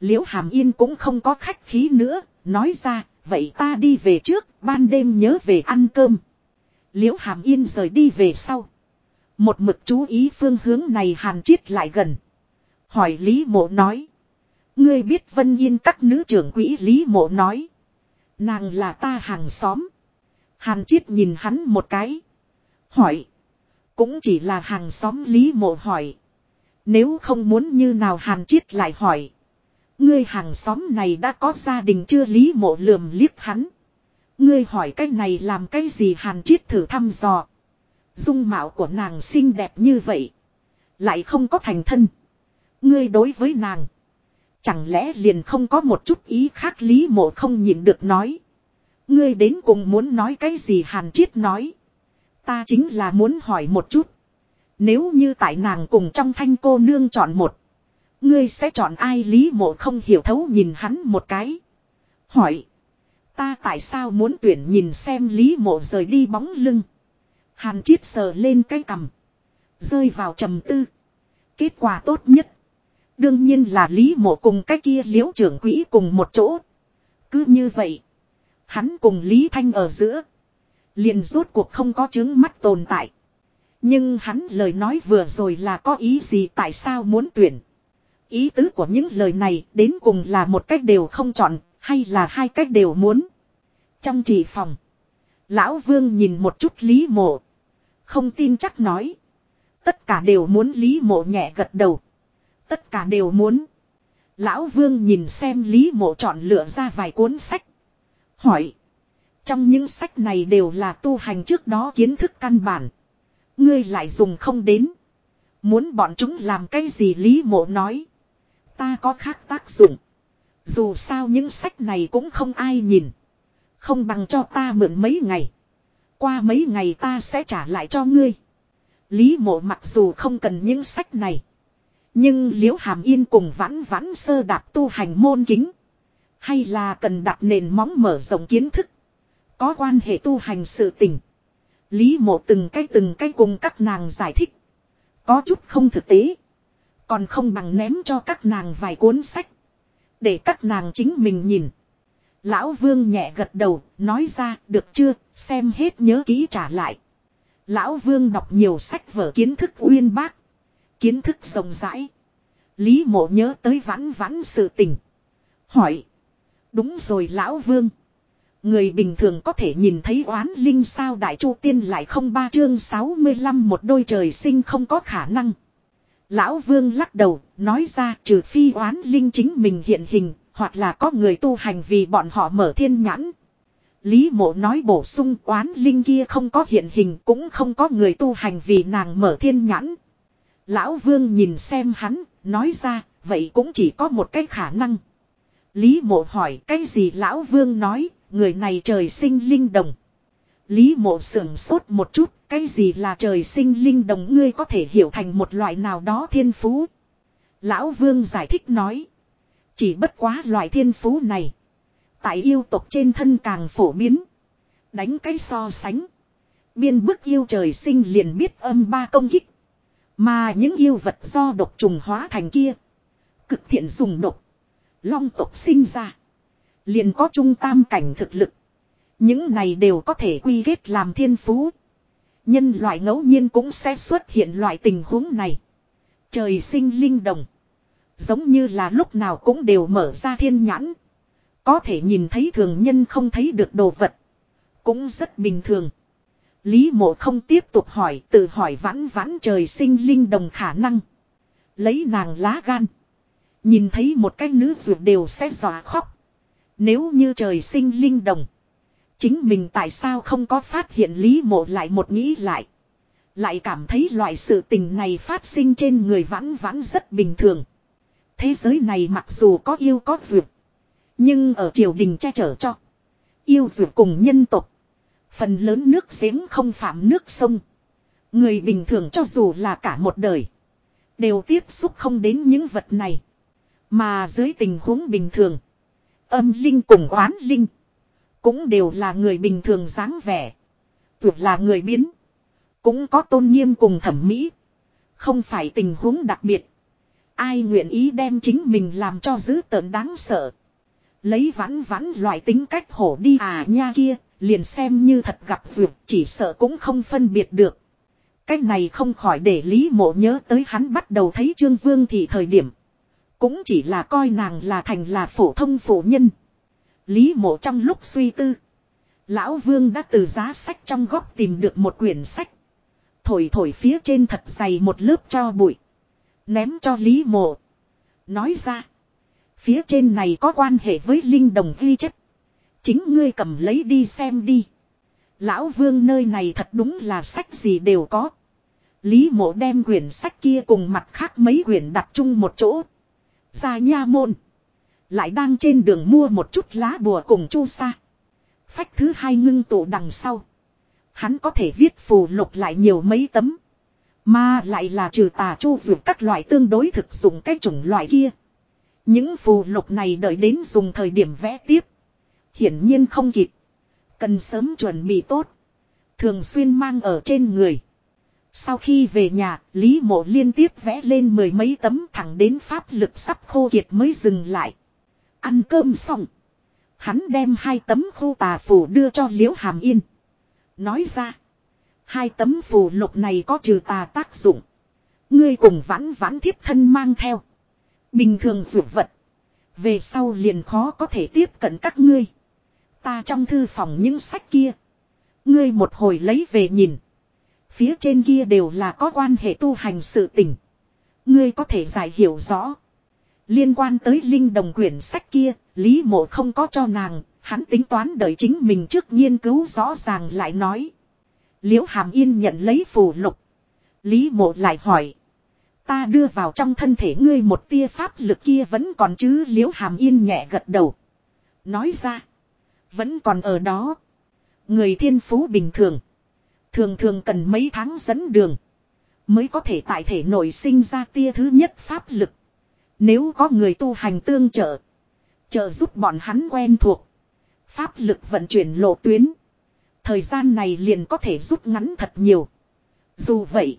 Liễu hàm yên cũng không có khách khí nữa. Nói ra, vậy ta đi về trước. Ban đêm nhớ về ăn cơm. Liễu hàm yên rời đi về sau. Một mực chú ý phương hướng này hàn chiết lại gần. Hỏi Lý mộ nói. Ngươi biết Vân Yên các nữ trưởng quỹ Lý mộ nói. Nàng là ta hàng xóm. Hàn chiết nhìn hắn một cái. Hỏi. Cũng chỉ là hàng xóm Lý mộ hỏi. Nếu không muốn như nào hàn chiết lại hỏi. Ngươi hàng xóm này đã có gia đình chưa Lý mộ lườm liếc hắn. Ngươi hỏi cái này làm cái gì hàn chiết thử thăm dò. Dung mạo của nàng xinh đẹp như vậy. Lại không có thành thân. Ngươi đối với nàng. Chẳng lẽ liền không có một chút ý khác lý mộ không nhịn được nói. Ngươi đến cùng muốn nói cái gì hàn chiết nói. Ta chính là muốn hỏi một chút. Nếu như tại nàng cùng trong thanh cô nương chọn một. Ngươi sẽ chọn ai lý mộ không hiểu thấu nhìn hắn một cái. Hỏi. Ta tại sao muốn tuyển nhìn xem lý mộ rời đi bóng lưng. Hàn chiết sờ lên cái cằm. Rơi vào trầm tư. Kết quả tốt nhất. Đương nhiên là Lý Mộ cùng cái kia liễu trưởng quỹ cùng một chỗ. Cứ như vậy. Hắn cùng Lý Thanh ở giữa. Liền rốt cuộc không có chứng mắt tồn tại. Nhưng hắn lời nói vừa rồi là có ý gì, tại sao muốn tuyển. Ý tứ của những lời này đến cùng là một cách đều không chọn, hay là hai cách đều muốn. Trong trì phòng. Lão Vương nhìn một chút Lý Mộ. Không tin chắc nói. Tất cả đều muốn Lý Mộ nhẹ gật đầu. Tất cả đều muốn. Lão Vương nhìn xem Lý Mộ chọn lựa ra vài cuốn sách. Hỏi. Trong những sách này đều là tu hành trước đó kiến thức căn bản. Ngươi lại dùng không đến. Muốn bọn chúng làm cái gì Lý Mộ nói. Ta có khác tác dụng. Dù sao những sách này cũng không ai nhìn. Không bằng cho ta mượn mấy ngày. Qua mấy ngày ta sẽ trả lại cho ngươi. Lý mộ mặc dù không cần những sách này. Nhưng liễu hàm yên cùng vãn vãn sơ đạp tu hành môn kính. Hay là cần đặt nền móng mở rộng kiến thức. Có quan hệ tu hành sự tình. Lý mộ từng cái từng cái cùng các nàng giải thích. Có chút không thực tế. Còn không bằng ném cho các nàng vài cuốn sách. Để các nàng chính mình nhìn. Lão Vương nhẹ gật đầu, nói ra, được chưa, xem hết nhớ kỹ trả lại. Lão Vương đọc nhiều sách vở kiến thức uyên bác. Kiến thức rộng rãi. Lý mộ nhớ tới vãn vãn sự tình. Hỏi. Đúng rồi Lão Vương. Người bình thường có thể nhìn thấy oán linh sao đại chu tiên lại không ba chương 65 một đôi trời sinh không có khả năng. Lão Vương lắc đầu, nói ra trừ phi oán linh chính mình hiện hình, hoặc là có người tu hành vì bọn họ mở thiên nhãn. Lý mộ nói bổ sung oán linh kia không có hiện hình cũng không có người tu hành vì nàng mở thiên nhãn. Lão vương nhìn xem hắn, nói ra, vậy cũng chỉ có một cái khả năng. Lý mộ hỏi cái gì lão vương nói, người này trời sinh linh đồng. Lý mộ sưởng sốt một chút, cái gì là trời sinh linh đồng ngươi có thể hiểu thành một loại nào đó thiên phú. Lão vương giải thích nói. Chỉ bất quá loại thiên phú này. Tại yêu tộc trên thân càng phổ biến. Đánh cái so sánh. Biên bức yêu trời sinh liền biết âm ba công kích. Mà những yêu vật do độc trùng hóa thành kia. Cực thiện dùng độc. Long tộc sinh ra. Liền có trung tam cảnh thực lực. Những này đều có thể quy kết làm thiên phú. Nhân loại ngẫu nhiên cũng sẽ xuất hiện loại tình huống này. Trời sinh linh đồng. Giống như là lúc nào cũng đều mở ra thiên nhãn. Có thể nhìn thấy thường nhân không thấy được đồ vật. Cũng rất bình thường. Lý mộ không tiếp tục hỏi, tự hỏi vãn vãn trời sinh linh đồng khả năng. Lấy nàng lá gan. Nhìn thấy một cái nữ vượt đều sẽ dọa khóc. Nếu như trời sinh linh đồng. Chính mình tại sao không có phát hiện lý mộ lại một nghĩ lại. Lại cảm thấy loại sự tình này phát sinh trên người vãn vãn rất bình thường. Thế giới này mặc dù có yêu có duyệt. Nhưng ở triều đình che chở cho. Yêu duyệt cùng nhân tộc. Phần lớn nước giếng không phạm nước sông. Người bình thường cho dù là cả một đời. Đều tiếp xúc không đến những vật này. Mà dưới tình huống bình thường. Âm linh cùng oán linh. Cũng đều là người bình thường dáng vẻ. Tuyệt là người biến. Cũng có tôn nghiêm cùng thẩm mỹ. Không phải tình huống đặc biệt. Ai nguyện ý đem chính mình làm cho dữ tợn đáng sợ. Lấy vãn vãn loại tính cách hổ đi à nha kia, liền xem như thật gặp vượt chỉ sợ cũng không phân biệt được. Cách này không khỏi để Lý Mộ nhớ tới hắn bắt đầu thấy Trương Vương thì thời điểm. Cũng chỉ là coi nàng là thành là phổ thông phổ nhân. Lý Mộ trong lúc suy tư. Lão Vương đã từ giá sách trong góc tìm được một quyển sách. Thổi thổi phía trên thật dày một lớp cho bụi. Ném cho Lý Mộ. Nói ra. Phía trên này có quan hệ với Linh Đồng ghi chép. Chính ngươi cầm lấy đi xem đi. Lão Vương nơi này thật đúng là sách gì đều có. Lý mộ đem quyển sách kia cùng mặt khác mấy quyển đặt chung một chỗ. Ra nha môn. Lại đang trên đường mua một chút lá bùa cùng chu sa. Phách thứ hai ngưng tụ đằng sau. Hắn có thể viết phù lục lại nhiều mấy tấm. Mà lại là trừ tà chu vượt các loại tương đối thực dụng cái chủng loại kia. Những phù lục này đợi đến dùng thời điểm vẽ tiếp. Hiển nhiên không kịp. Cần sớm chuẩn bị tốt. Thường xuyên mang ở trên người. Sau khi về nhà, Lý Mộ liên tiếp vẽ lên mười mấy tấm thẳng đến pháp lực sắp khô kiệt mới dừng lại. Ăn cơm xong. Hắn đem hai tấm khu tà phù đưa cho Liễu Hàm Yên. Nói ra. Hai tấm phù lục này có trừ tà tác dụng. Ngươi cùng vãn vãn thiếp thân mang theo. Bình thường dụ vật. Về sau liền khó có thể tiếp cận các ngươi. Ta trong thư phòng những sách kia. Ngươi một hồi lấy về nhìn. Phía trên kia đều là có quan hệ tu hành sự tình. Ngươi có thể giải hiểu rõ. Liên quan tới linh đồng quyển sách kia, Lý mộ không có cho nàng, hắn tính toán đợi chính mình trước nghiên cứu rõ ràng lại nói. Liễu hàm yên nhận lấy phù lục. Lý mộ lại hỏi. Ta đưa vào trong thân thể ngươi một tia pháp lực kia vẫn còn chứ liễu hàm yên nhẹ gật đầu. Nói ra. Vẫn còn ở đó. Người thiên phú bình thường. Thường thường cần mấy tháng dẫn đường. Mới có thể tại thể nội sinh ra tia thứ nhất pháp lực. Nếu có người tu hành tương trợ. Trợ giúp bọn hắn quen thuộc. Pháp lực vận chuyển lộ tuyến. Thời gian này liền có thể rút ngắn thật nhiều. Dù vậy.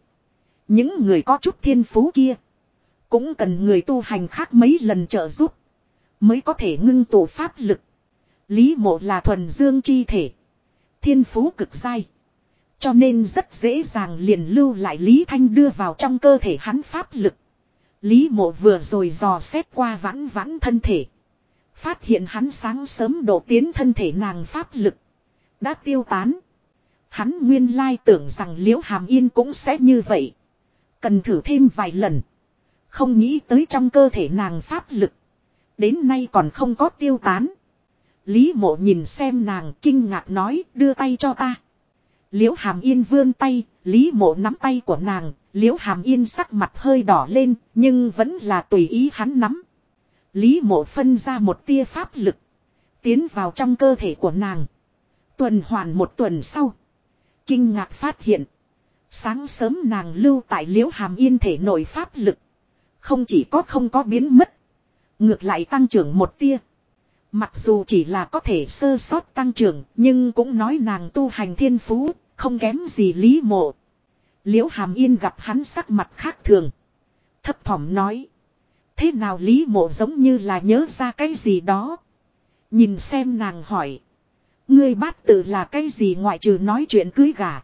Những người có chút thiên phú kia. Cũng cần người tu hành khác mấy lần trợ giúp. Mới có thể ngưng tụ pháp lực. Lý mộ là thuần dương chi thể. Thiên phú cực dai. Cho nên rất dễ dàng liền lưu lại Lý Thanh đưa vào trong cơ thể hắn pháp lực. Lý mộ vừa rồi dò xét qua vãn vãn thân thể. Phát hiện hắn sáng sớm đổ tiến thân thể nàng pháp lực. Đã tiêu tán. Hắn nguyên lai tưởng rằng liễu hàm yên cũng sẽ như vậy. Cần thử thêm vài lần. Không nghĩ tới trong cơ thể nàng pháp lực. Đến nay còn không có tiêu tán. Lý mộ nhìn xem nàng kinh ngạc nói, đưa tay cho ta. Liễu hàm yên vươn tay, Lý mộ nắm tay của nàng, liễu hàm yên sắc mặt hơi đỏ lên, nhưng vẫn là tùy ý hắn nắm. Lý mộ phân ra một tia pháp lực. Tiến vào trong cơ thể của nàng. Tuần hoàn một tuần sau. Kinh ngạc phát hiện. Sáng sớm nàng lưu tại liễu hàm yên thể nội pháp lực. Không chỉ có không có biến mất. Ngược lại tăng trưởng một tia. Mặc dù chỉ là có thể sơ sót tăng trưởng, nhưng cũng nói nàng tu hành thiên phú, không kém gì lý mộ. Liễu hàm yên gặp hắn sắc mặt khác thường. Thấp thỏm nói. Thế nào lý mộ giống như là nhớ ra cái gì đó. Nhìn xem nàng hỏi. Ngươi bát tự là cái gì ngoại trừ nói chuyện cưới gà.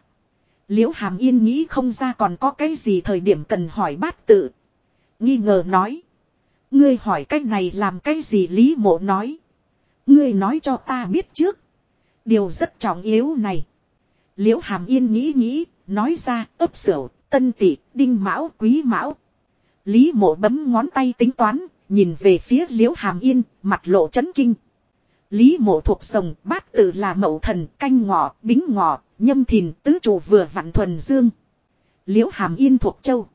Liễu hàm yên nghĩ không ra còn có cái gì thời điểm cần hỏi bát tự. Nghi ngờ nói. Ngươi hỏi cái này làm cái gì lý mộ nói. Ngươi nói cho ta biết trước. Điều rất trọng yếu này. Liễu hàm yên nghĩ nghĩ, nói ra ấp sửu, tân tỷ, đinh mão, quý mão. Lý mộ bấm ngón tay tính toán, nhìn về phía liễu hàm yên, mặt lộ chấn kinh. Lý mộ thuộc sồng bát tự là mậu thần, canh ngọ, bính ngọ, nhâm thìn, tứ chủ vừa vặn thuần dương. Liễu hàm yên thuộc châu.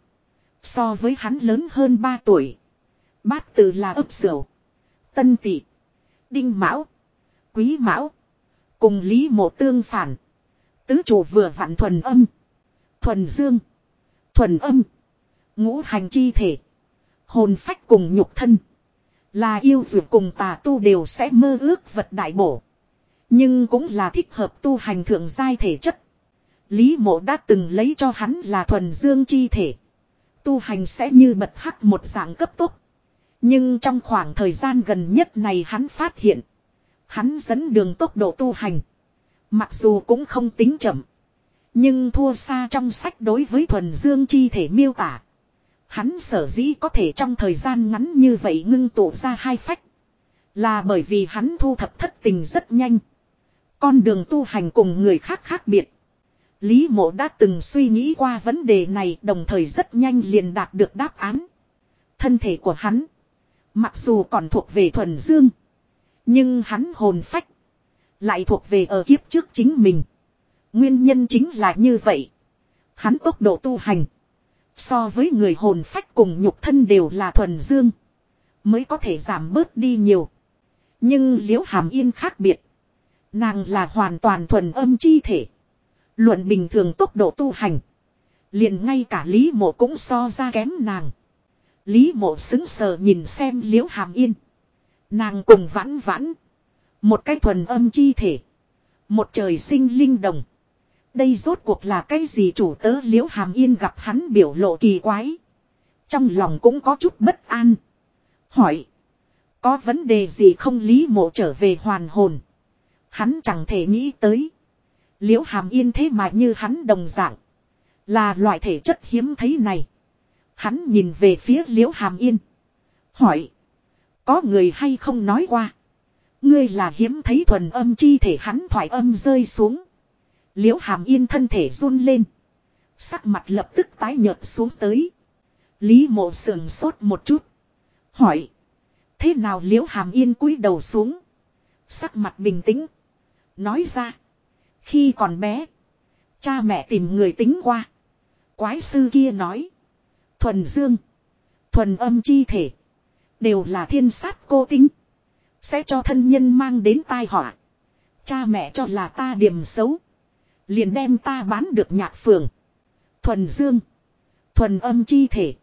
So với hắn lớn hơn 3 tuổi. Bát tự là ấp sửu. Tân tỷ. Đinh mão. Quý mão. Cùng Lý mộ tương phản. Tứ chủ vừa vặn thuần âm. Thuần dương. Thuần âm. Ngũ hành chi thể. Hồn phách cùng nhục thân. Là yêu dược cùng tà tu đều sẽ mơ ước vật đại bổ. Nhưng cũng là thích hợp tu hành thượng giai thể chất. Lý mộ đã từng lấy cho hắn là thuần dương chi thể. Tu hành sẽ như bật hắc một dạng cấp tốc. Nhưng trong khoảng thời gian gần nhất này hắn phát hiện. Hắn dẫn đường tốc độ tu hành. Mặc dù cũng không tính chậm. Nhưng thua xa trong sách đối với thuần dương chi thể miêu tả. Hắn sở dĩ có thể trong thời gian ngắn như vậy ngưng tụ ra hai phách. Là bởi vì hắn thu thập thất tình rất nhanh. Con đường tu hành cùng người khác khác biệt. Lý mộ đã từng suy nghĩ qua vấn đề này, đồng thời rất nhanh liền đạt được đáp án. Thân thể của hắn. Mặc dù còn thuộc về thuần dương. Nhưng hắn hồn phách. Lại thuộc về ở kiếp trước chính mình. Nguyên nhân chính là như vậy. Hắn tốc độ tu hành. So với người hồn phách cùng nhục thân đều là thuần dương. Mới có thể giảm bớt đi nhiều. Nhưng liễu hàm yên khác biệt. Nàng là hoàn toàn thuần âm chi thể. Luận bình thường tốc độ tu hành. liền ngay cả Lý Mộ cũng so ra kém nàng. Lý Mộ xứng sờ nhìn xem liễu hàm yên. Nàng cùng vãn vãn. Một cái thuần âm chi thể. Một trời sinh linh đồng. Đây rốt cuộc là cái gì chủ tớ liễu hàm yên gặp hắn biểu lộ kỳ quái. Trong lòng cũng có chút bất an. Hỏi. Có vấn đề gì không lý mộ trở về hoàn hồn. Hắn chẳng thể nghĩ tới. Liễu hàm yên thế mà như hắn đồng dạng. Là loại thể chất hiếm thấy này. Hắn nhìn về phía liễu hàm yên. Hỏi. Có người hay không nói qua. Ngươi là hiếm thấy thuần âm chi thể hắn thoải âm rơi xuống. Liễu hàm yên thân thể run lên. Sắc mặt lập tức tái nhợt xuống tới. Lý mộ sườn sốt một chút. Hỏi. Thế nào liễu hàm yên cúi đầu xuống. Sắc mặt bình tĩnh. Nói ra. Khi còn bé. Cha mẹ tìm người tính qua. Quái sư kia nói. Thuần dương. Thuần âm chi thể. Đều là thiên sát cô tính. Sẽ cho thân nhân mang đến tai họa. Cha mẹ cho là ta điểm xấu. Liền đem ta bán được nhạc phường. Thuần dương. Thuần âm chi thể.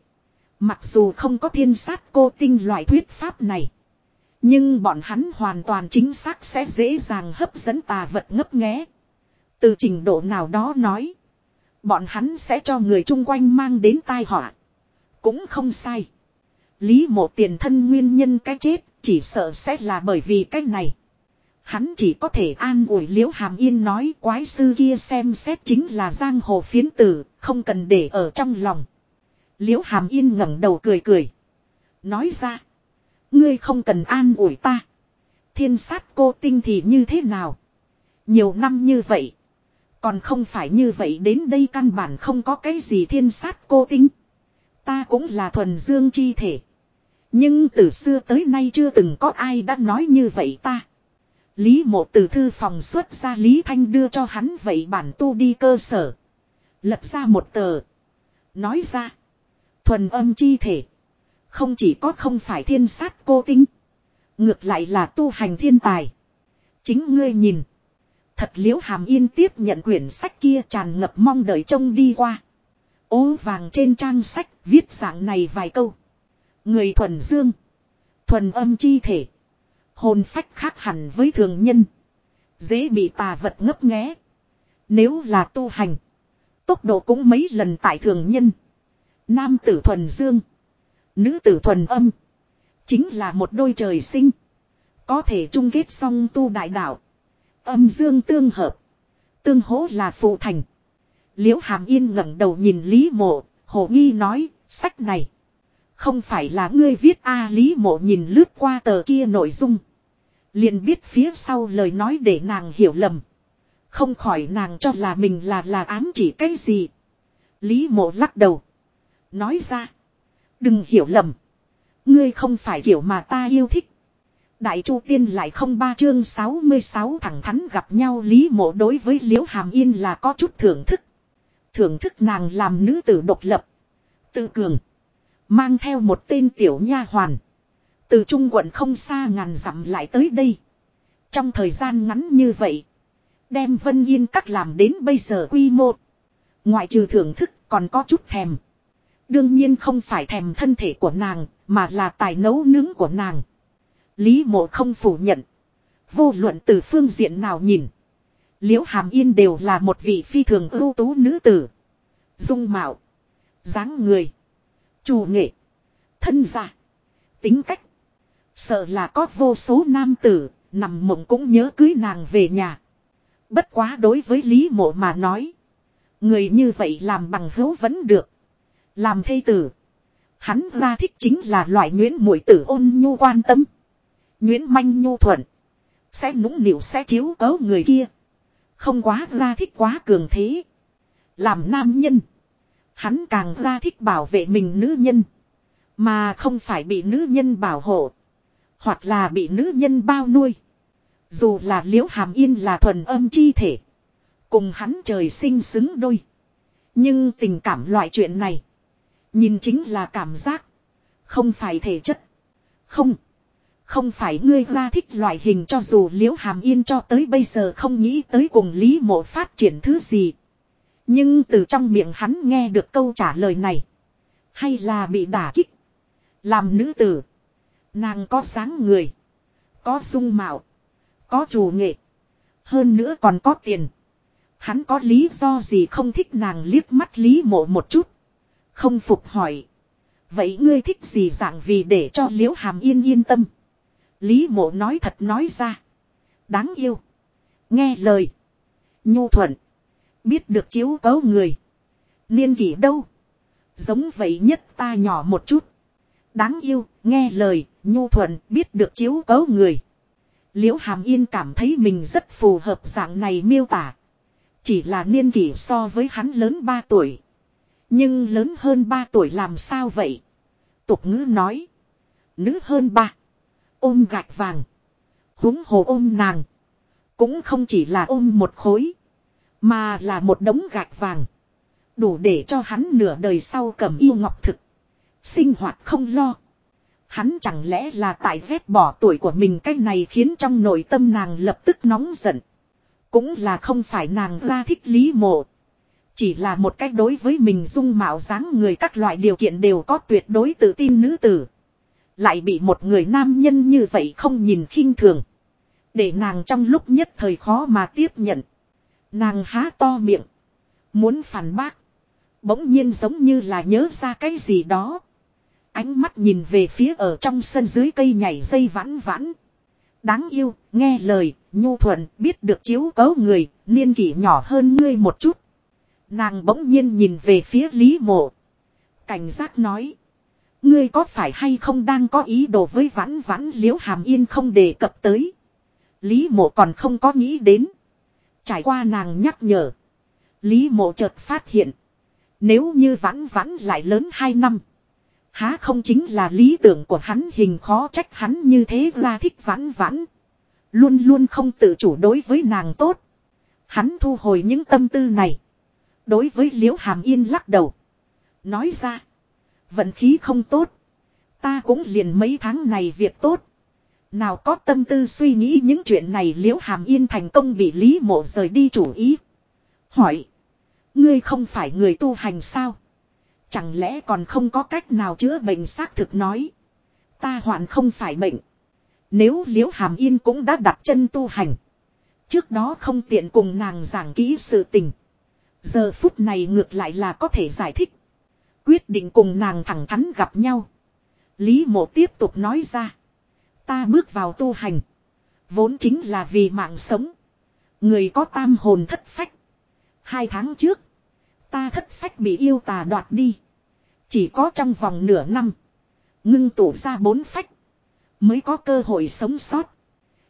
Mặc dù không có thiên sát cô tinh loại thuyết pháp này. Nhưng bọn hắn hoàn toàn chính xác sẽ dễ dàng hấp dẫn tà vật ngấp nghé. Từ trình độ nào đó nói. Bọn hắn sẽ cho người chung quanh mang đến tai họa. Cũng không sai. Lý mộ tiền thân nguyên nhân cái chết chỉ sợ sẽ là bởi vì cái này. Hắn chỉ có thể an ủi liễu hàm yên nói quái sư kia xem xét chính là giang hồ phiến tử, không cần để ở trong lòng. Liễu hàm yên ngẩng đầu cười cười. Nói ra. Ngươi không cần an ủi ta. Thiên sát cô tinh thì như thế nào? Nhiều năm như vậy. Còn không phải như vậy đến đây căn bản không có cái gì thiên sát cô tinh. Ta cũng là thuần dương chi thể. Nhưng từ xưa tới nay chưa từng có ai đã nói như vậy ta. Lý mộ từ thư phòng xuất ra Lý Thanh đưa cho hắn vậy bản tu đi cơ sở. Lật ra một tờ. Nói ra. Thuần âm chi thể. Không chỉ có không phải thiên sát cô tinh. Ngược lại là tu hành thiên tài. Chính ngươi nhìn. Thật liễu hàm yên tiếp nhận quyển sách kia tràn ngập mong đợi trông đi qua. Ố vàng trên trang sách viết dạng này vài câu. Người thuần dương. Thuần âm chi thể. Hồn phách khác hẳn với thường nhân. Dễ bị tà vật ngấp nghé. Nếu là tu hành. Tốc độ cũng mấy lần tại thường nhân. Nam tử thuần dương. Nữ tử thuần âm. Chính là một đôi trời sinh. Có thể chung kết song tu đại đạo. Âm dương tương hợp. Tương hỗ là phụ thành. Liễu hàm yên ngẩng đầu nhìn Lý mộ. Hồ nghi nói. Sách này. Không phải là ngươi viết A Lý mộ nhìn lướt qua tờ kia nội dung. liền biết phía sau lời nói để nàng hiểu lầm. Không khỏi nàng cho là mình là là ám chỉ cái gì. Lý mộ lắc đầu. Nói ra. Đừng hiểu lầm. Ngươi không phải kiểu mà ta yêu thích. Đại Chu Tiên lại không ba chương 66 thẳng thắn gặp nhau Lý mộ đối với Liễu Hàm Yên là có chút thưởng thức. Thưởng thức nàng làm nữ tử độc lập. Tự cường. Mang theo một tên tiểu nha hoàn. Từ trung quận không xa ngàn dặm lại tới đây. Trong thời gian ngắn như vậy. Đem Vân Yên các làm đến bây giờ quy mô. Ngoại trừ thưởng thức còn có chút thèm. Đương nhiên không phải thèm thân thể của nàng, mà là tài nấu nướng của nàng. Lý mộ không phủ nhận. Vô luận từ phương diện nào nhìn. Liễu Hàm Yên đều là một vị phi thường ưu tú nữ tử. Dung mạo. dáng người. Chủ nghệ. Thân giả. Tính cách. Sợ là có vô số nam tử, nằm mộng cũng nhớ cưới nàng về nhà. Bất quá đối với Lý Mộ mà nói. Người như vậy làm bằng hữu vẫn được. Làm thây tử. Hắn ra thích chính là loại nguyễn mũi tử ôn nhu quan tâm. Nguyễn manh nhu thuận. Sẽ nũng nịu sẽ chiếu cấu người kia. Không quá ra thích quá cường thế. Làm nam nhân. Hắn càng ra thích bảo vệ mình nữ nhân. Mà không phải bị nữ nhân bảo hộ. Hoặc là bị nữ nhân bao nuôi. Dù là liễu hàm yên là thuần âm chi thể. Cùng hắn trời sinh xứng đôi. Nhưng tình cảm loại chuyện này. Nhìn chính là cảm giác. Không phải thể chất. Không. Không phải ngươi ra thích loại hình cho dù liễu hàm yên cho tới bây giờ không nghĩ tới cùng lý mộ phát triển thứ gì. Nhưng từ trong miệng hắn nghe được câu trả lời này. Hay là bị đả kích. Làm nữ tử. Nàng có sáng người. Có dung mạo. Có chủ nghệ. Hơn nữa còn có tiền. Hắn có lý do gì không thích nàng liếc mắt lý mộ một chút. Không phục hỏi. Vậy ngươi thích gì dạng vì để cho liễu hàm yên yên tâm. Lý mộ nói thật nói ra. Đáng yêu. Nghe lời. Nhu thuận. Biết được chiếu cấu người. Niên kỷ đâu. Giống vậy nhất ta nhỏ một chút. Đáng yêu, nghe lời, nhu thuận, biết được chiếu cấu người. Liễu Hàm Yên cảm thấy mình rất phù hợp dạng này miêu tả. Chỉ là niên kỷ so với hắn lớn 3 tuổi. Nhưng lớn hơn 3 tuổi làm sao vậy? Tục ngữ nói. Nữ hơn 3. Ôm gạch vàng. Húng hồ ôm nàng. Cũng không chỉ là ôm một khối. Mà là một đống gạch vàng. Đủ để cho hắn nửa đời sau cầm yêu ngọc thực. Sinh hoạt không lo. Hắn chẳng lẽ là tại ghét bỏ tuổi của mình cái này khiến trong nội tâm nàng lập tức nóng giận. Cũng là không phải nàng ra thích lý mộ. Chỉ là một cách đối với mình dung mạo dáng người các loại điều kiện đều có tuyệt đối tự tin nữ tử. Lại bị một người nam nhân như vậy không nhìn khinh thường. Để nàng trong lúc nhất thời khó mà tiếp nhận. Nàng há to miệng. Muốn phản bác. Bỗng nhiên giống như là nhớ ra cái gì đó. Ánh mắt nhìn về phía ở trong sân dưới cây nhảy dây vãn vãn. Đáng yêu, nghe lời, nhu thuận, biết được chiếu cấu người, niên kỷ nhỏ hơn ngươi một chút. Nàng bỗng nhiên nhìn về phía Lý Mộ. Cảnh giác nói. Ngươi có phải hay không đang có ý đồ với vãn vãn liễu hàm yên không đề cập tới. Lý mộ còn không có nghĩ đến. Trải qua nàng nhắc nhở. Lý mộ chợt phát hiện. Nếu như vãn vãn lại lớn 2 năm. Há không chính là lý tưởng của hắn hình khó trách hắn như thế ra thích vãn vãn. Luôn luôn không tự chủ đối với nàng tốt. Hắn thu hồi những tâm tư này. Đối với liễu hàm yên lắc đầu. Nói ra. Vận khí không tốt. Ta cũng liền mấy tháng này việc tốt. Nào có tâm tư suy nghĩ những chuyện này liễu hàm yên thành công bị lý mộ rời đi chủ ý. Hỏi. Ngươi không phải người tu hành sao? Chẳng lẽ còn không có cách nào chữa bệnh xác thực nói. Ta hoạn không phải bệnh. Nếu liễu hàm yên cũng đã đặt chân tu hành. Trước đó không tiện cùng nàng giảng kỹ sự tình. Giờ phút này ngược lại là có thể giải thích. Quyết định cùng nàng thẳng thắn gặp nhau. Lý mộ tiếp tục nói ra. Ta bước vào tu hành. Vốn chính là vì mạng sống. Người có tam hồn thất phách. Hai tháng trước. Ta thất phách bị yêu tà đoạt đi. Chỉ có trong vòng nửa năm. Ngưng tụ ra bốn phách. Mới có cơ hội sống sót.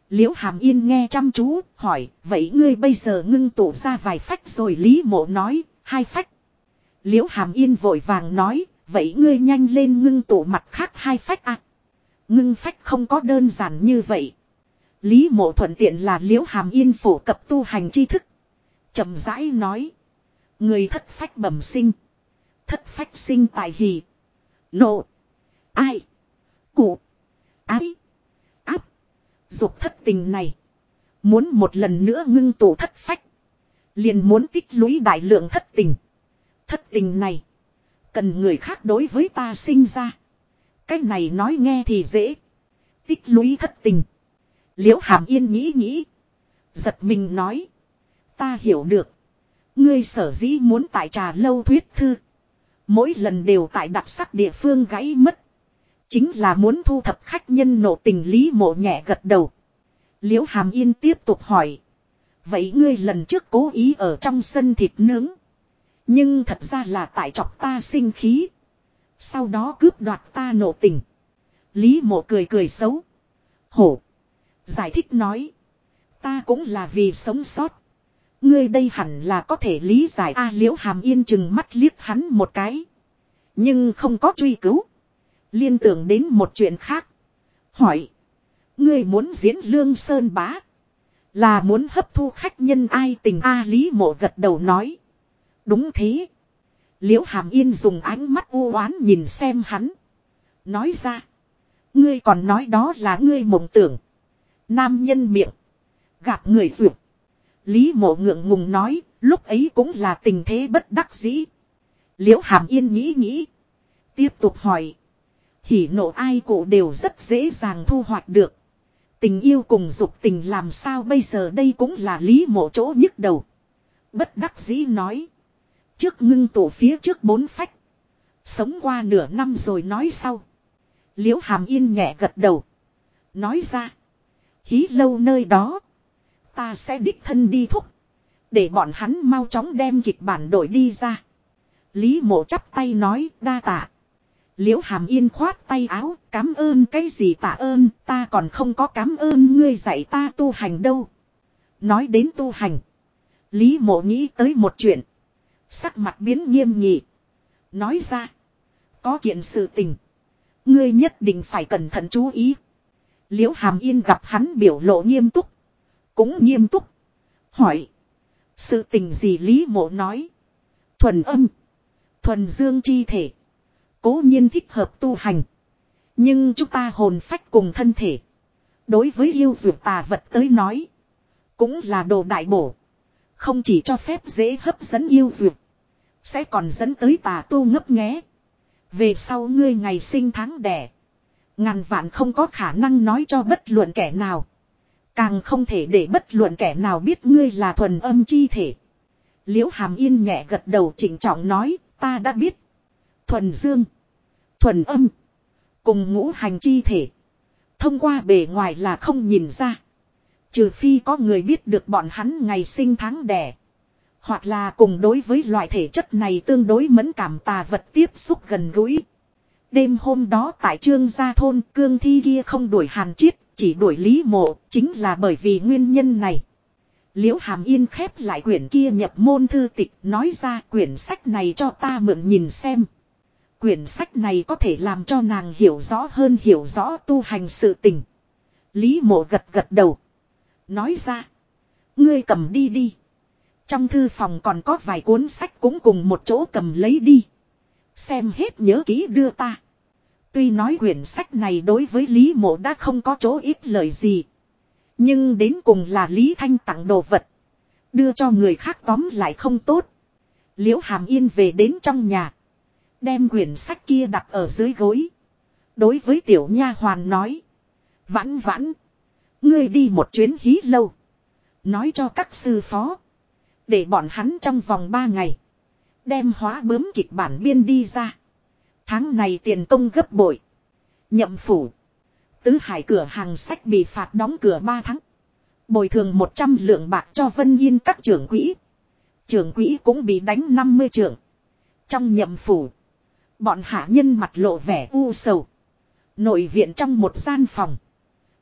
Liễu Hàm Yên nghe chăm chú, hỏi, vậy ngươi bây giờ ngưng tụ ra vài phách rồi Lý Mộ nói, hai phách. Liễu Hàm Yên vội vàng nói, vậy ngươi nhanh lên ngưng tụ mặt khác hai phách à. Ngưng phách không có đơn giản như vậy. Lý Mộ thuận tiện là Liễu Hàm Yên phổ cập tu hành tri thức. chậm rãi nói. Người thất phách bẩm sinh. Thất phách sinh tài hì. Nộ. Ai. Cụ. Ái. Áp. Dục thất tình này. Muốn một lần nữa ngưng tụ thất phách. Liền muốn tích lũy đại lượng thất tình. Thất tình này. Cần người khác đối với ta sinh ra. Cái này nói nghe thì dễ. Tích lũy thất tình. Liễu hàm yên nghĩ nghĩ. Giật mình nói. Ta hiểu được. Ngươi sở dĩ muốn tại trà lâu thuyết thư. Mỗi lần đều tại đặc sắc địa phương gãy mất. Chính là muốn thu thập khách nhân nộ tình lý mộ nhẹ gật đầu. Liễu hàm yên tiếp tục hỏi. Vậy ngươi lần trước cố ý ở trong sân thịt nướng. Nhưng thật ra là tại chọc ta sinh khí. Sau đó cướp đoạt ta nộ tình. Lý mộ cười cười xấu. Hổ. Giải thích nói. Ta cũng là vì sống sót. Ngươi đây hẳn là có thể lý giải A liễu hàm yên chừng mắt liếc hắn một cái. Nhưng không có truy cứu. Liên tưởng đến một chuyện khác. Hỏi. Ngươi muốn diễn lương sơn bá. Là muốn hấp thu khách nhân ai tình A lý mộ gật đầu nói. Đúng thế. Liễu hàm yên dùng ánh mắt u oán nhìn xem hắn. Nói ra. Ngươi còn nói đó là ngươi mộng tưởng. Nam nhân miệng. Gạt người duyệt. Lý mộ ngượng ngùng nói, lúc ấy cũng là tình thế bất đắc dĩ. Liễu hàm yên nghĩ nghĩ. Tiếp tục hỏi. Hỉ nộ ai cổ đều rất dễ dàng thu hoạch được. Tình yêu cùng dục tình làm sao bây giờ đây cũng là lý mộ chỗ nhức đầu. Bất đắc dĩ nói. Trước ngưng tổ phía trước bốn phách. Sống qua nửa năm rồi nói sau. Liễu hàm yên nhẹ gật đầu. Nói ra. Hí lâu nơi đó. Ta sẽ đích thân đi thúc. Để bọn hắn mau chóng đem kịch bản đổi đi ra. Lý mộ chắp tay nói, đa tạ. Liễu hàm yên khoát tay áo. Cám ơn cái gì tạ ơn. Ta còn không có cám ơn ngươi dạy ta tu hành đâu. Nói đến tu hành. Lý mộ nghĩ tới một chuyện. Sắc mặt biến nghiêm nghị. Nói ra. Có kiện sự tình. Ngươi nhất định phải cẩn thận chú ý. Liễu hàm yên gặp hắn biểu lộ nghiêm túc. Cũng nghiêm túc. Hỏi. Sự tình gì Lý mộ nói. Thuần âm. Thuần dương chi thể. Cố nhiên thích hợp tu hành. Nhưng chúng ta hồn phách cùng thân thể. Đối với yêu dược tà vật tới nói. Cũng là đồ đại bổ. Không chỉ cho phép dễ hấp dẫn yêu dược. Sẽ còn dẫn tới tà tu ngấp nghé. Về sau ngươi ngày sinh tháng đẻ. Ngàn vạn không có khả năng nói cho bất luận kẻ nào. Càng không thể để bất luận kẻ nào biết ngươi là thuần âm chi thể. Liễu hàm yên nhẹ gật đầu chỉnh trọng nói, ta đã biết. Thuần dương, thuần âm, cùng ngũ hành chi thể. Thông qua bề ngoài là không nhìn ra. Trừ phi có người biết được bọn hắn ngày sinh tháng đẻ. Hoặc là cùng đối với loại thể chất này tương đối mẫn cảm tà vật tiếp xúc gần gũi. Đêm hôm đó tại trương gia thôn, cương thi kia không đuổi hàn chiết, chỉ đuổi lý mộ, chính là bởi vì nguyên nhân này. Liễu hàm yên khép lại quyển kia nhập môn thư tịch, nói ra quyển sách này cho ta mượn nhìn xem. Quyển sách này có thể làm cho nàng hiểu rõ hơn hiểu rõ tu hành sự tình. Lý mộ gật gật đầu. Nói ra. Ngươi cầm đi đi. Trong thư phòng còn có vài cuốn sách cũng cùng một chỗ cầm lấy đi. Xem hết nhớ ký đưa ta. Tuy nói quyển sách này đối với Lý Mộ đã không có chỗ ít lời gì. Nhưng đến cùng là Lý Thanh tặng đồ vật. Đưa cho người khác tóm lại không tốt. Liễu Hàm Yên về đến trong nhà. Đem quyển sách kia đặt ở dưới gối. Đối với tiểu nha hoàn nói. Vãn vãn. Ngươi đi một chuyến hí lâu. Nói cho các sư phó. Để bọn hắn trong vòng ba ngày. Đem hóa bướm kịch bản biên đi ra. Tháng này tiền công gấp bội. Nhậm phủ. Tứ hải cửa hàng sách bị phạt đóng cửa 3 tháng. Bồi thường 100 lượng bạc cho Vân Yên các trưởng quỹ. Trưởng quỹ cũng bị đánh 50 trưởng. Trong nhậm phủ. Bọn hạ nhân mặt lộ vẻ u sầu. Nội viện trong một gian phòng.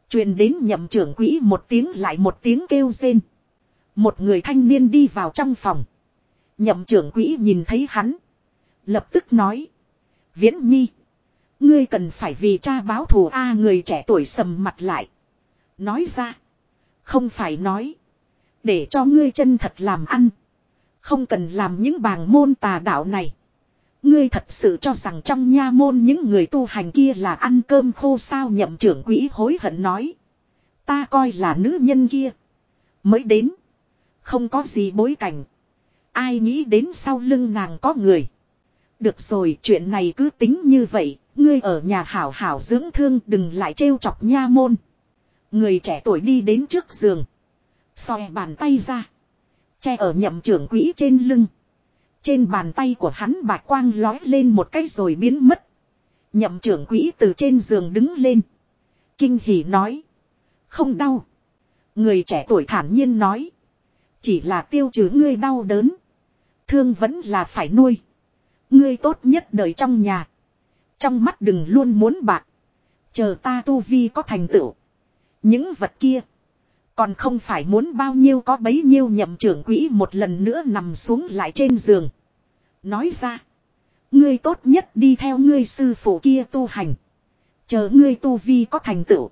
truyền đến nhậm trưởng quỹ một tiếng lại một tiếng kêu rên. Một người thanh niên đi vào trong phòng. Nhậm trưởng quỹ nhìn thấy hắn. Lập tức nói. Viễn nhi. Ngươi cần phải vì cha báo thù A người trẻ tuổi sầm mặt lại. Nói ra. Không phải nói. Để cho ngươi chân thật làm ăn. Không cần làm những bàng môn tà đạo này. Ngươi thật sự cho rằng trong nha môn những người tu hành kia là ăn cơm khô sao nhậm trưởng quỹ hối hận nói. Ta coi là nữ nhân kia. Mới đến. Không có gì bối cảnh. Ai nghĩ đến sau lưng nàng có người. Được rồi, chuyện này cứ tính như vậy. Ngươi ở nhà hảo hảo dưỡng thương, đừng lại trêu chọc nha môn. Người trẻ tuổi đi đến trước giường. Xòe bàn tay ra. Che ở nhậm trưởng quỹ trên lưng. Trên bàn tay của hắn bạch quang lói lên một cái rồi biến mất. Nhậm trưởng quỹ từ trên giường đứng lên. Kinh hỉ nói. Không đau. Người trẻ tuổi thản nhiên nói. Chỉ là tiêu trừ ngươi đau đớn. Thương vẫn là phải nuôi. Ngươi tốt nhất đợi trong nhà. Trong mắt đừng luôn muốn bạc. Chờ ta tu vi có thành tựu. Những vật kia. Còn không phải muốn bao nhiêu có bấy nhiêu nhậm trưởng quỹ một lần nữa nằm xuống lại trên giường. Nói ra. Ngươi tốt nhất đi theo ngươi sư phụ kia tu hành. Chờ ngươi tu vi có thành tựu.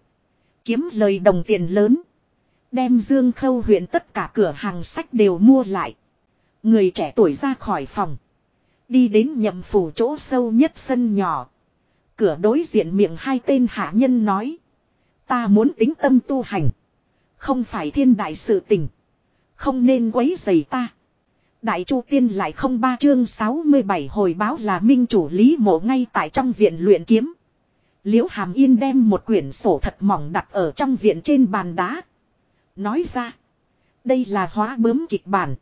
Kiếm lời đồng tiền lớn. Đem Dương Khâu huyện tất cả cửa hàng sách đều mua lại. Người trẻ tuổi ra khỏi phòng. Đi đến nhậm phủ chỗ sâu nhất sân nhỏ. Cửa đối diện miệng hai tên hạ nhân nói. Ta muốn tính tâm tu hành. Không phải thiên đại sự tình. Không nên quấy rầy ta. Đại Chu Tiên lại không ba chương 67 hồi báo là minh chủ lý mộ ngay tại trong viện luyện kiếm. Liễu Hàm Yên đem một quyển sổ thật mỏng đặt ở trong viện trên bàn đá. Nói ra. Đây là hóa bướm kịch bản.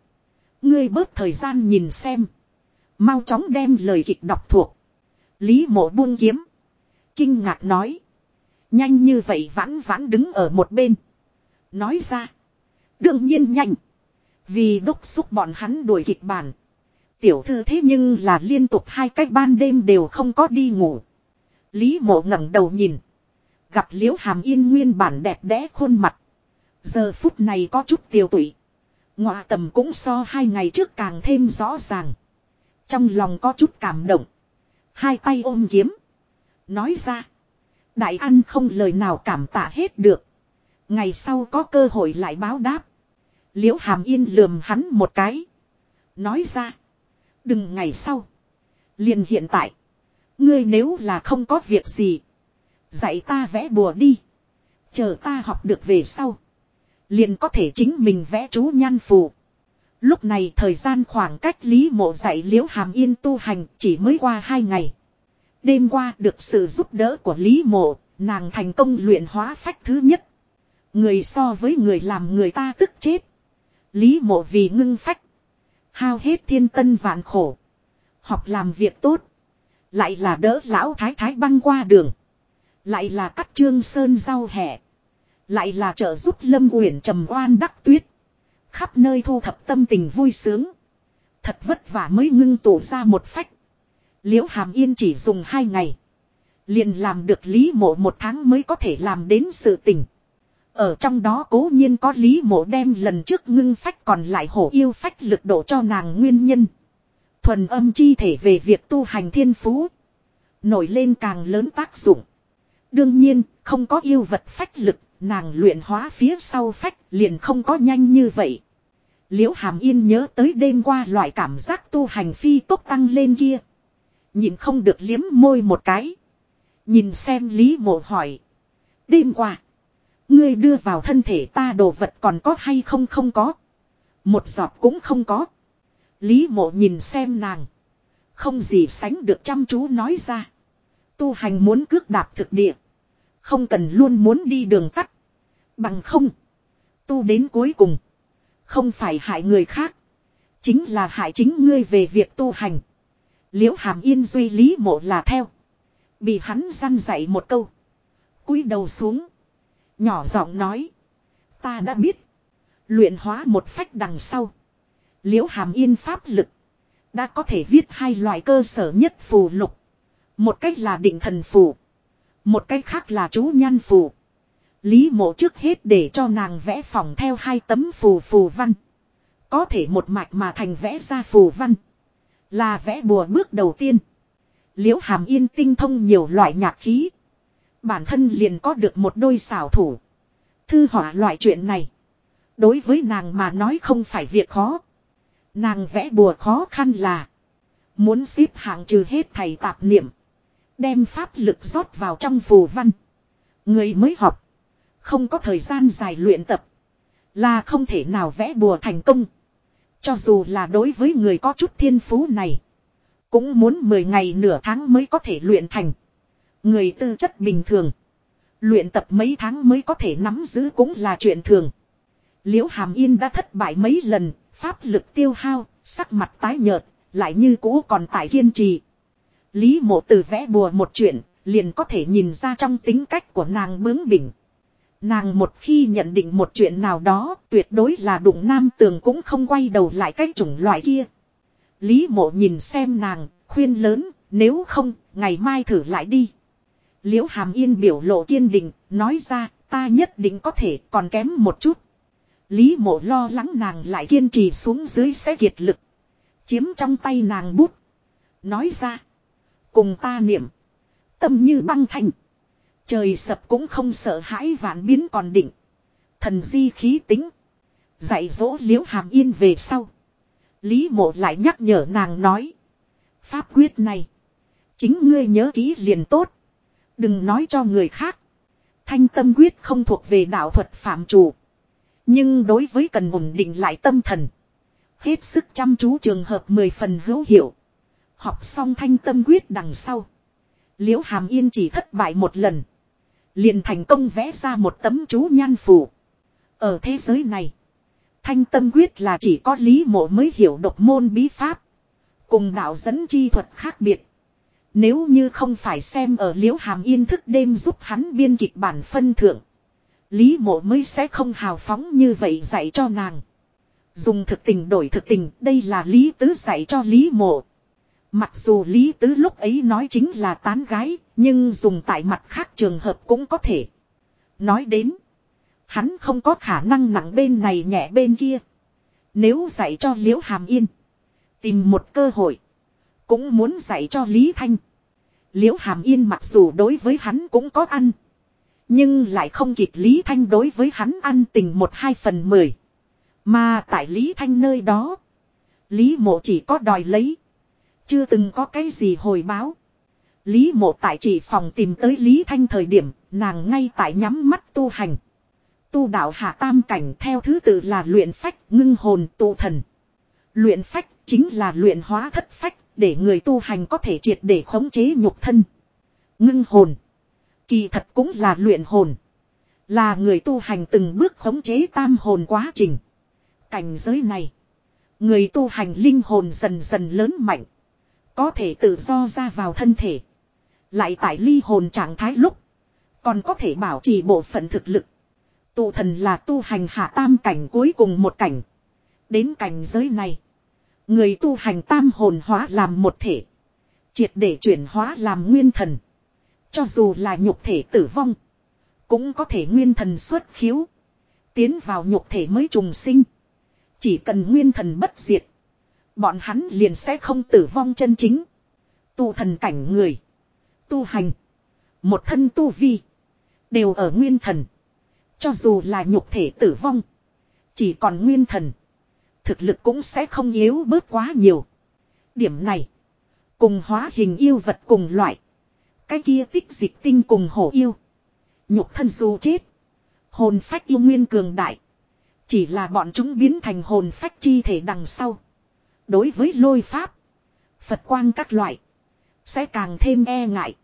Ngươi bớt thời gian nhìn xem. Mau chóng đem lời kịch đọc thuộc. Lý mộ buông kiếm. Kinh ngạc nói. Nhanh như vậy vãn vãn đứng ở một bên. Nói ra. Đương nhiên nhanh. Vì đốc xúc bọn hắn đuổi kịch bản. Tiểu thư thế nhưng là liên tục hai cách ban đêm đều không có đi ngủ. Lý mộ ngẩng đầu nhìn. Gặp liễu hàm yên nguyên bản đẹp đẽ khuôn mặt. Giờ phút này có chút tiêu tụy. Ngọa tầm cũng so hai ngày trước càng thêm rõ ràng. Trong lòng có chút cảm động. Hai tay ôm kiếm. Nói ra. Đại ăn không lời nào cảm tạ hết được. Ngày sau có cơ hội lại báo đáp. Liễu hàm yên lườm hắn một cái. Nói ra. Đừng ngày sau. liền hiện tại. Ngươi nếu là không có việc gì. Dạy ta vẽ bùa đi. Chờ ta học được về sau. Liền có thể chính mình vẽ chú nhan phù. Lúc này thời gian khoảng cách Lý Mộ dạy Liễu Hàm Yên tu hành chỉ mới qua hai ngày. Đêm qua được sự giúp đỡ của Lý Mộ, nàng thành công luyện hóa phách thứ nhất. Người so với người làm người ta tức chết. Lý Mộ vì ngưng phách. Hao hết thiên tân vạn khổ. Học làm việc tốt. Lại là đỡ lão thái thái băng qua đường. Lại là cắt trương sơn rau hẹ. Lại là trợ giúp Lâm Uyển trầm oan đắc tuyết. Khắp nơi thu thập tâm tình vui sướng. Thật vất vả mới ngưng tụ ra một phách. Liễu Hàm Yên chỉ dùng hai ngày. Liền làm được Lý Mộ một tháng mới có thể làm đến sự tình. Ở trong đó cố nhiên có Lý Mộ đem lần trước ngưng phách còn lại hổ yêu phách lực độ cho nàng nguyên nhân. Thuần âm chi thể về việc tu hành thiên phú. Nổi lên càng lớn tác dụng. Đương nhiên, không có yêu vật phách lực, nàng luyện hóa phía sau phách liền không có nhanh như vậy. Liễu Hàm Yên nhớ tới đêm qua loại cảm giác tu hành phi tốc tăng lên kia. Nhìn không được liếm môi một cái. Nhìn xem Lý Mộ hỏi. Đêm qua. Ngươi đưa vào thân thể ta đồ vật còn có hay không không có. Một giọt cũng không có. Lý mộ nhìn xem nàng. Không gì sánh được chăm chú nói ra. Tu hành muốn cước đạp thực địa. Không cần luôn muốn đi đường tắt. Bằng không. Tu đến cuối cùng. Không phải hại người khác. Chính là hại chính ngươi về việc tu hành. Liễu hàm yên duy lý mộ là theo. Bị hắn răn dạy một câu. cúi đầu xuống. Nhỏ giọng nói. Ta đã biết. Luyện hóa một phách đằng sau. Liễu hàm yên pháp lực. Đã có thể viết hai loại cơ sở nhất phù lục. Một cách là định thần phù. Một cách khác là chú nhan phù. Lý mộ trước hết để cho nàng vẽ phòng theo hai tấm phù phù văn. Có thể một mạch mà thành vẽ ra phù văn. Là vẽ bùa bước đầu tiên. Liễu hàm yên tinh thông nhiều loại nhạc khí. Bản thân liền có được một đôi xảo thủ. Thư họa loại chuyện này. Đối với nàng mà nói không phải việc khó. Nàng vẽ bùa khó khăn là. Muốn xếp hạng trừ hết thầy tạp niệm. Đem pháp lực rót vào trong phù văn. Người mới học. Không có thời gian dài luyện tập. Là không thể nào vẽ bùa thành công. Cho dù là đối với người có chút thiên phú này. Cũng muốn 10 ngày nửa tháng mới có thể luyện thành. Người tư chất bình thường. Luyện tập mấy tháng mới có thể nắm giữ cũng là chuyện thường. Liễu Hàm Yên đã thất bại mấy lần, pháp lực tiêu hao, sắc mặt tái nhợt, lại như cũ còn tại kiên trì. Lý mộ từ vẽ bùa một chuyện, liền có thể nhìn ra trong tính cách của nàng bướng bỉnh. Nàng một khi nhận định một chuyện nào đó, tuyệt đối là đụng nam tường cũng không quay đầu lại cái chủng loại kia. Lý mộ nhìn xem nàng, khuyên lớn, nếu không, ngày mai thử lại đi. Liễu hàm yên biểu lộ kiên định, nói ra, ta nhất định có thể còn kém một chút. Lý mộ lo lắng nàng lại kiên trì xuống dưới sẽ kiệt lực. Chiếm trong tay nàng bút. Nói ra. Cùng ta niệm. Tâm như băng thành. Trời sập cũng không sợ hãi vạn biến còn định. Thần di khí tính. Dạy dỗ liễu hàm yên về sau. Lý mộ lại nhắc nhở nàng nói. Pháp quyết này. Chính ngươi nhớ kỹ liền tốt. Đừng nói cho người khác. Thanh tâm quyết không thuộc về đạo thuật phạm chủ. Nhưng đối với cần ổn định lại tâm thần. Hết sức chăm chú trường hợp 10 phần hữu hiệu. Học xong thanh tâm quyết đằng sau. Liễu Hàm Yên chỉ thất bại một lần. Liền thành công vẽ ra một tấm chú nhan phù. Ở thế giới này. Thanh tâm quyết là chỉ có lý mộ mới hiểu độc môn bí pháp. Cùng đạo dẫn chi thuật khác biệt. Nếu như không phải xem ở liễu hàm yên thức đêm giúp hắn biên kịch bản phân thượng. Lý mộ mới sẽ không hào phóng như vậy dạy cho nàng. Dùng thực tình đổi thực tình, đây là Lý Tứ dạy cho Lý mộ. Mặc dù Lý Tứ lúc ấy nói chính là tán gái, nhưng dùng tại mặt khác trường hợp cũng có thể. Nói đến, hắn không có khả năng nặng bên này nhẹ bên kia. Nếu dạy cho Liễu Hàm Yên, tìm một cơ hội, cũng muốn dạy cho Lý Thanh. Liễu Hàm Yên mặc dù đối với hắn cũng có ăn. Nhưng lại không kịp Lý Thanh đối với hắn ăn tình một hai phần mười. Mà tại Lý Thanh nơi đó. Lý mộ chỉ có đòi lấy. Chưa từng có cái gì hồi báo. Lý mộ tại chỉ phòng tìm tới Lý Thanh thời điểm, nàng ngay tại nhắm mắt tu hành. Tu đạo hạ tam cảnh theo thứ tự là luyện phách, ngưng hồn, tụ thần. Luyện phách chính là luyện hóa thất phách, để người tu hành có thể triệt để khống chế nhục thân. Ngưng hồn. Kỳ thật cũng là luyện hồn. Là người tu hành từng bước khống chế tam hồn quá trình. Cảnh giới này. Người tu hành linh hồn dần dần lớn mạnh. Có thể tự do ra vào thân thể. Lại tại ly hồn trạng thái lúc. Còn có thể bảo trì bộ phận thực lực. Tụ thần là tu hành hạ tam cảnh cuối cùng một cảnh. Đến cảnh giới này. Người tu hành tam hồn hóa làm một thể. Triệt để chuyển hóa làm nguyên thần. Cho dù là nhục thể tử vong. Cũng có thể nguyên thần xuất khiếu. Tiến vào nhục thể mới trùng sinh. Chỉ cần nguyên thần bất diệt. Bọn hắn liền sẽ không tử vong chân chính. Tu thần cảnh người. Tu hành. Một thân tu vi. Đều ở nguyên thần. Cho dù là nhục thể tử vong. Chỉ còn nguyên thần. Thực lực cũng sẽ không yếu bớt quá nhiều. Điểm này. Cùng hóa hình yêu vật cùng loại. Cái kia tích dịch tinh cùng hổ yêu. Nhục thân dù chết. Hồn phách yêu nguyên cường đại. Chỉ là bọn chúng biến thành hồn phách chi thể đằng sau. Đối với lôi pháp. Phật quang các loại. Sẽ càng thêm e ngại.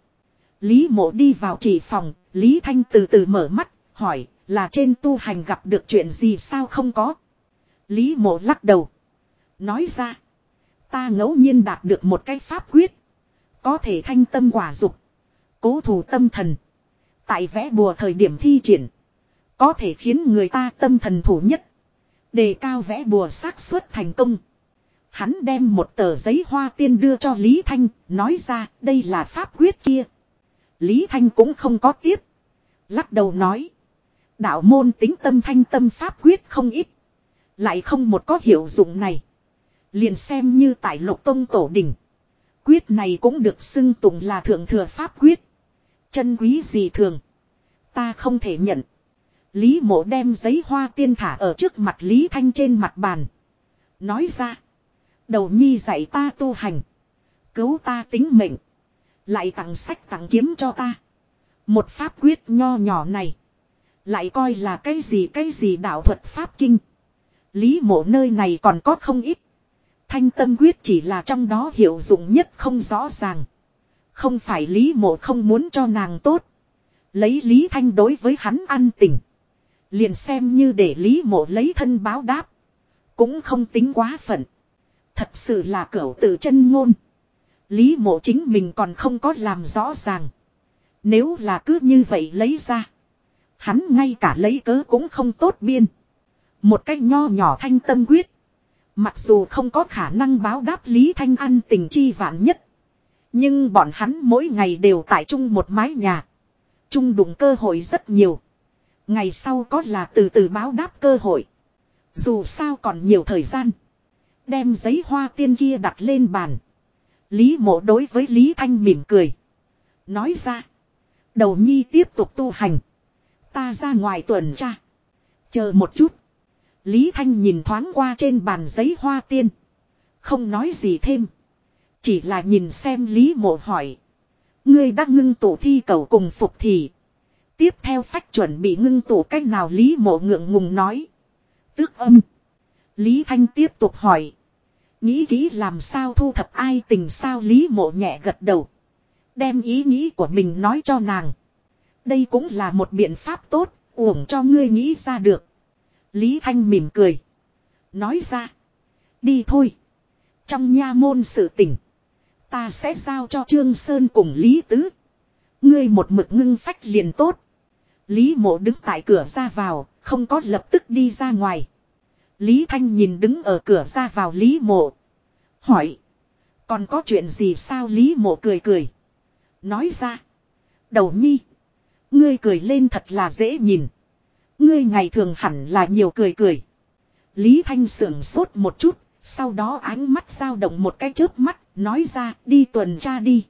Lý mộ đi vào chỉ phòng. Lý Thanh từ từ mở mắt, hỏi, là trên tu hành gặp được chuyện gì sao không có. Lý mộ lắc đầu. Nói ra, ta ngẫu nhiên đạt được một cái pháp quyết. Có thể thanh tâm quả dục, cố thủ tâm thần. Tại vẽ bùa thời điểm thi triển, có thể khiến người ta tâm thần thủ nhất. Đề cao vẽ bùa xác suất thành công. Hắn đem một tờ giấy hoa tiên đưa cho Lý Thanh, nói ra đây là pháp quyết kia. Lý Thanh cũng không có tiếp. Lắc đầu nói. Đạo môn tính tâm thanh tâm pháp quyết không ít. Lại không một có hiệu dụng này. Liền xem như tại lục tông tổ đỉnh. Quyết này cũng được xưng tụng là thượng thừa pháp quyết. Chân quý gì thường. Ta không thể nhận. Lý mộ đem giấy hoa tiên thả ở trước mặt Lý Thanh trên mặt bàn. Nói ra. Đầu nhi dạy ta tu hành. Cứu ta tính mệnh. Lại tặng sách tặng kiếm cho ta. Một pháp quyết nho nhỏ này. Lại coi là cái gì cái gì đạo thuật pháp kinh. Lý mộ nơi này còn có không ít. Thanh tâm quyết chỉ là trong đó hiệu dụng nhất không rõ ràng. Không phải Lý mộ không muốn cho nàng tốt. Lấy Lý Thanh đối với hắn ăn tình. Liền xem như để Lý mộ lấy thân báo đáp. Cũng không tính quá phận. Thật sự là cẩu tự chân ngôn. Lý mộ chính mình còn không có làm rõ ràng. Nếu là cứ như vậy lấy ra. Hắn ngay cả lấy cớ cũng không tốt biên. Một cách nho nhỏ thanh tâm quyết. Mặc dù không có khả năng báo đáp Lý Thanh An tình chi vạn nhất. Nhưng bọn hắn mỗi ngày đều tại chung một mái nhà. Chung đụng cơ hội rất nhiều. Ngày sau có là từ từ báo đáp cơ hội. Dù sao còn nhiều thời gian. Đem giấy hoa tiên kia đặt lên bàn. Lý mộ đối với Lý Thanh mỉm cười. Nói ra. Đầu nhi tiếp tục tu hành. Ta ra ngoài tuần tra. Chờ một chút. Lý Thanh nhìn thoáng qua trên bàn giấy hoa tiên. Không nói gì thêm. Chỉ là nhìn xem Lý mộ hỏi. Ngươi đã ngưng tụ thi cầu cùng phục thì. Tiếp theo phách chuẩn bị ngưng tụ cách nào Lý mộ ngượng ngùng nói. Tước âm. Lý Thanh tiếp tục hỏi. Nghĩ kỹ làm sao thu thập ai tình sao Lý mộ nhẹ gật đầu. Đem ý nghĩ của mình nói cho nàng. Đây cũng là một biện pháp tốt, uổng cho ngươi nghĩ ra được. Lý Thanh mỉm cười. Nói ra. Đi thôi. Trong nha môn sự tỉnh. Ta sẽ giao cho Trương Sơn cùng Lý Tứ. Ngươi một mực ngưng phách liền tốt. Lý mộ đứng tại cửa ra vào, không có lập tức đi ra ngoài. Lý Thanh nhìn đứng ở cửa ra vào Lý mộ. Hỏi. Còn có chuyện gì sao Lý mộ cười cười. Nói ra. Đầu nhi. Ngươi cười lên thật là dễ nhìn. Ngươi ngày thường hẳn là nhiều cười cười. Lý Thanh sưởng sốt một chút, sau đó ánh mắt dao động một cái chớp mắt, nói ra đi tuần tra đi.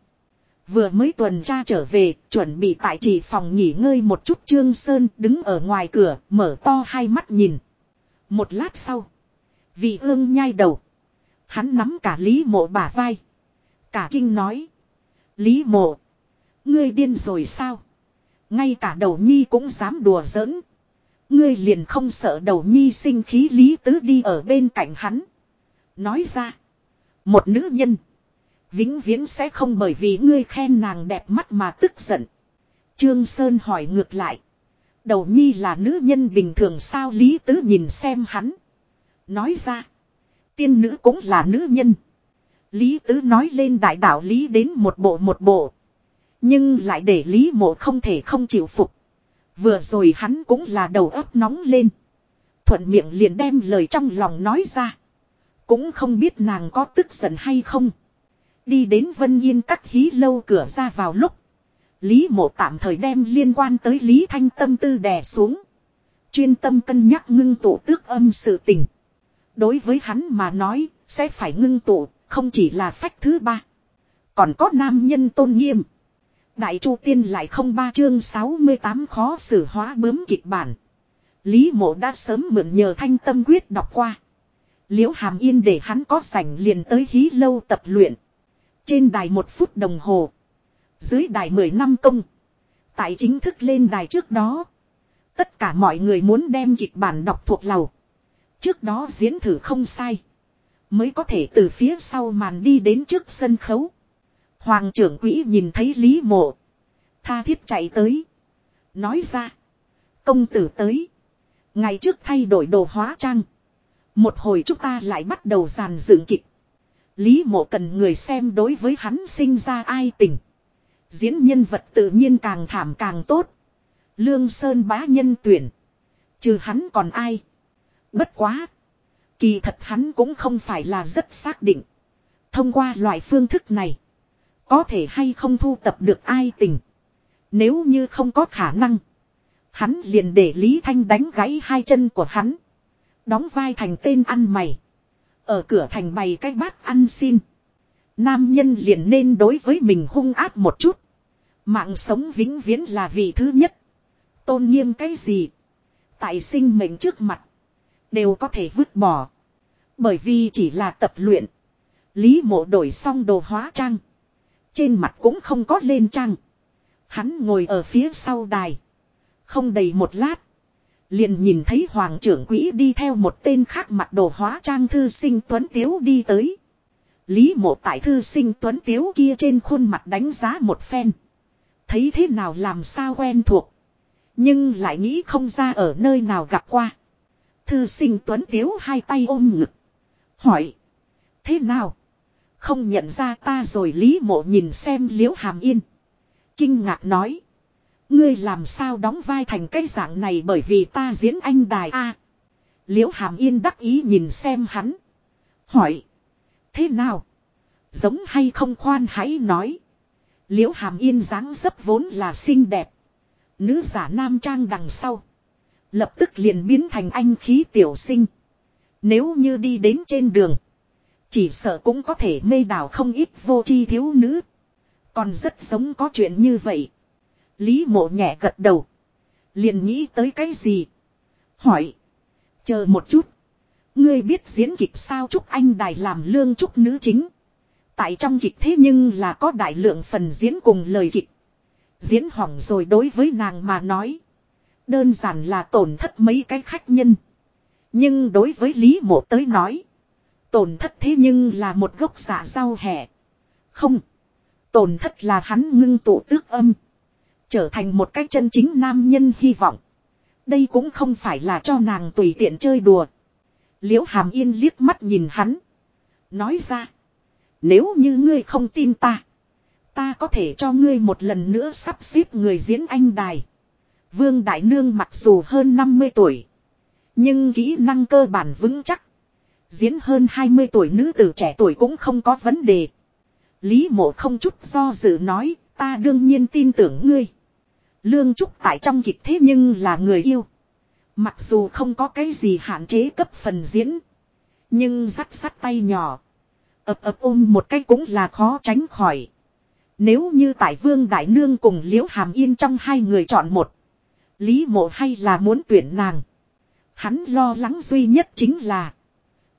Vừa mới tuần tra trở về, chuẩn bị tại chỉ phòng nghỉ ngơi một chút Trương Sơn đứng ở ngoài cửa, mở to hai mắt nhìn. Một lát sau, vị ương nhai đầu. Hắn nắm cả Lý mộ bả vai. Cả kinh nói. Lý mộ. Ngươi điên rồi sao? Ngay cả đầu nhi cũng dám đùa giỡn. Ngươi liền không sợ đầu nhi sinh khí Lý tứ đi ở bên cạnh hắn. Nói ra. Một nữ nhân. Vĩnh viễn sẽ không bởi vì ngươi khen nàng đẹp mắt mà tức giận. Trương Sơn hỏi ngược lại. Đầu nhi là nữ nhân bình thường sao Lý Tứ nhìn xem hắn. Nói ra. Tiên nữ cũng là nữ nhân. Lý Tứ nói lên đại đạo Lý đến một bộ một bộ. Nhưng lại để Lý mộ không thể không chịu phục. Vừa rồi hắn cũng là đầu óc nóng lên. Thuận miệng liền đem lời trong lòng nói ra. Cũng không biết nàng có tức giận hay không. Đi đến Vân Yên các hí lâu cửa ra vào lúc. Lý mộ tạm thời đem liên quan tới Lý Thanh tâm tư đè xuống. Chuyên tâm cân nhắc ngưng tụ tước âm sự tình. Đối với hắn mà nói, sẽ phải ngưng tụ, không chỉ là phách thứ ba. Còn có nam nhân tôn nghiêm. Đại Chu Tiên lại không ba chương 68 khó xử hóa bướm kịch bản. Lý mộ đã sớm mượn nhờ thanh tâm quyết đọc qua. Liễu hàm yên để hắn có sảnh liền tới hí lâu tập luyện. Trên đài một phút đồng hồ. Dưới đài 10 năm công. Tại chính thức lên đài trước đó. Tất cả mọi người muốn đem kịch bản đọc thuộc lầu. Trước đó diễn thử không sai. Mới có thể từ phía sau màn đi đến trước sân khấu. Hoàng trưởng quỹ nhìn thấy Lý mộ. Tha thiết chạy tới. Nói ra. Công tử tới. Ngày trước thay đổi đồ hóa trang. Một hồi chúng ta lại bắt đầu giàn dựng kịch. Lý mộ cần người xem đối với hắn sinh ra ai tình. Diễn nhân vật tự nhiên càng thảm càng tốt. Lương Sơn bá nhân tuyển. Trừ hắn còn ai. Bất quá. Kỳ thật hắn cũng không phải là rất xác định. Thông qua loại phương thức này. Có thể hay không thu tập được ai tình. Nếu như không có khả năng. Hắn liền để Lý Thanh đánh gãy hai chân của hắn. Đóng vai thành tên ăn mày. Ở cửa thành bày cái bát ăn xin. Nam nhân liền nên đối với mình hung ác một chút. Mạng sống vĩnh viễn là vị thứ nhất. Tôn nghiêm cái gì. Tại sinh mệnh trước mặt. Đều có thể vứt bỏ. Bởi vì chỉ là tập luyện. Lý mộ đổi xong đồ hóa trang. Trên mặt cũng không có lên trang. Hắn ngồi ở phía sau đài. Không đầy một lát. Liền nhìn thấy hoàng trưởng quỹ đi theo một tên khác mặt đồ hóa trang thư sinh tuấn tiếu đi tới. Lý mộ tại thư sinh tuấn tiếu kia trên khuôn mặt đánh giá một phen. Thấy thế nào làm sao quen thuộc. Nhưng lại nghĩ không ra ở nơi nào gặp qua. Thư sinh tuấn tiếu hai tay ôm ngực. Hỏi. Thế nào? Không nhận ra ta rồi Lý mộ nhìn xem liễu hàm yên. Kinh ngạc nói. Ngươi làm sao đóng vai thành cái dạng này bởi vì ta diễn anh đài A. liễu hàm yên đắc ý nhìn xem hắn. Hỏi. Thế nào? Giống hay không khoan hãy nói. Liễu hàm yên dáng dấp vốn là xinh đẹp. Nữ giả nam trang đằng sau. Lập tức liền biến thành anh khí tiểu sinh. Nếu như đi đến trên đường. Chỉ sợ cũng có thể mê đảo không ít vô chi thiếu nữ. Còn rất giống có chuyện như vậy. Lý mộ nhẹ gật đầu. Liền nghĩ tới cái gì? Hỏi. Chờ một chút. Ngươi biết diễn kịch sao Trúc Anh Đài làm lương Trúc nữ chính. Tại trong kịch thế nhưng là có đại lượng phần diễn cùng lời kịch. Diễn hỏng rồi đối với nàng mà nói. Đơn giản là tổn thất mấy cái khách nhân. Nhưng đối với Lý Mộ tới nói. Tổn thất thế nhưng là một gốc giả rau hẻ. Không. Tổn thất là hắn ngưng tụ tước âm. Trở thành một cách chân chính nam nhân hy vọng. Đây cũng không phải là cho nàng tùy tiện chơi đùa. Liễu hàm yên liếc mắt nhìn hắn. Nói ra. Nếu như ngươi không tin ta. Ta có thể cho ngươi một lần nữa sắp xếp người diễn anh đài. Vương Đại Nương mặc dù hơn 50 tuổi. Nhưng kỹ năng cơ bản vững chắc. Diễn hơn 20 tuổi nữ tử trẻ tuổi cũng không có vấn đề. Lý mộ không chút do dự nói, ta đương nhiên tin tưởng ngươi. Lương Trúc tại trong kịch thế nhưng là người yêu. Mặc dù không có cái gì hạn chế cấp phần diễn. Nhưng rắc sắt tay nhỏ ập ập ôm một cái cũng là khó tránh khỏi. Nếu như tại Vương Đại Nương cùng Liễu Hàm Yên trong hai người chọn một. Lý mộ hay là muốn tuyển nàng. Hắn lo lắng duy nhất chính là.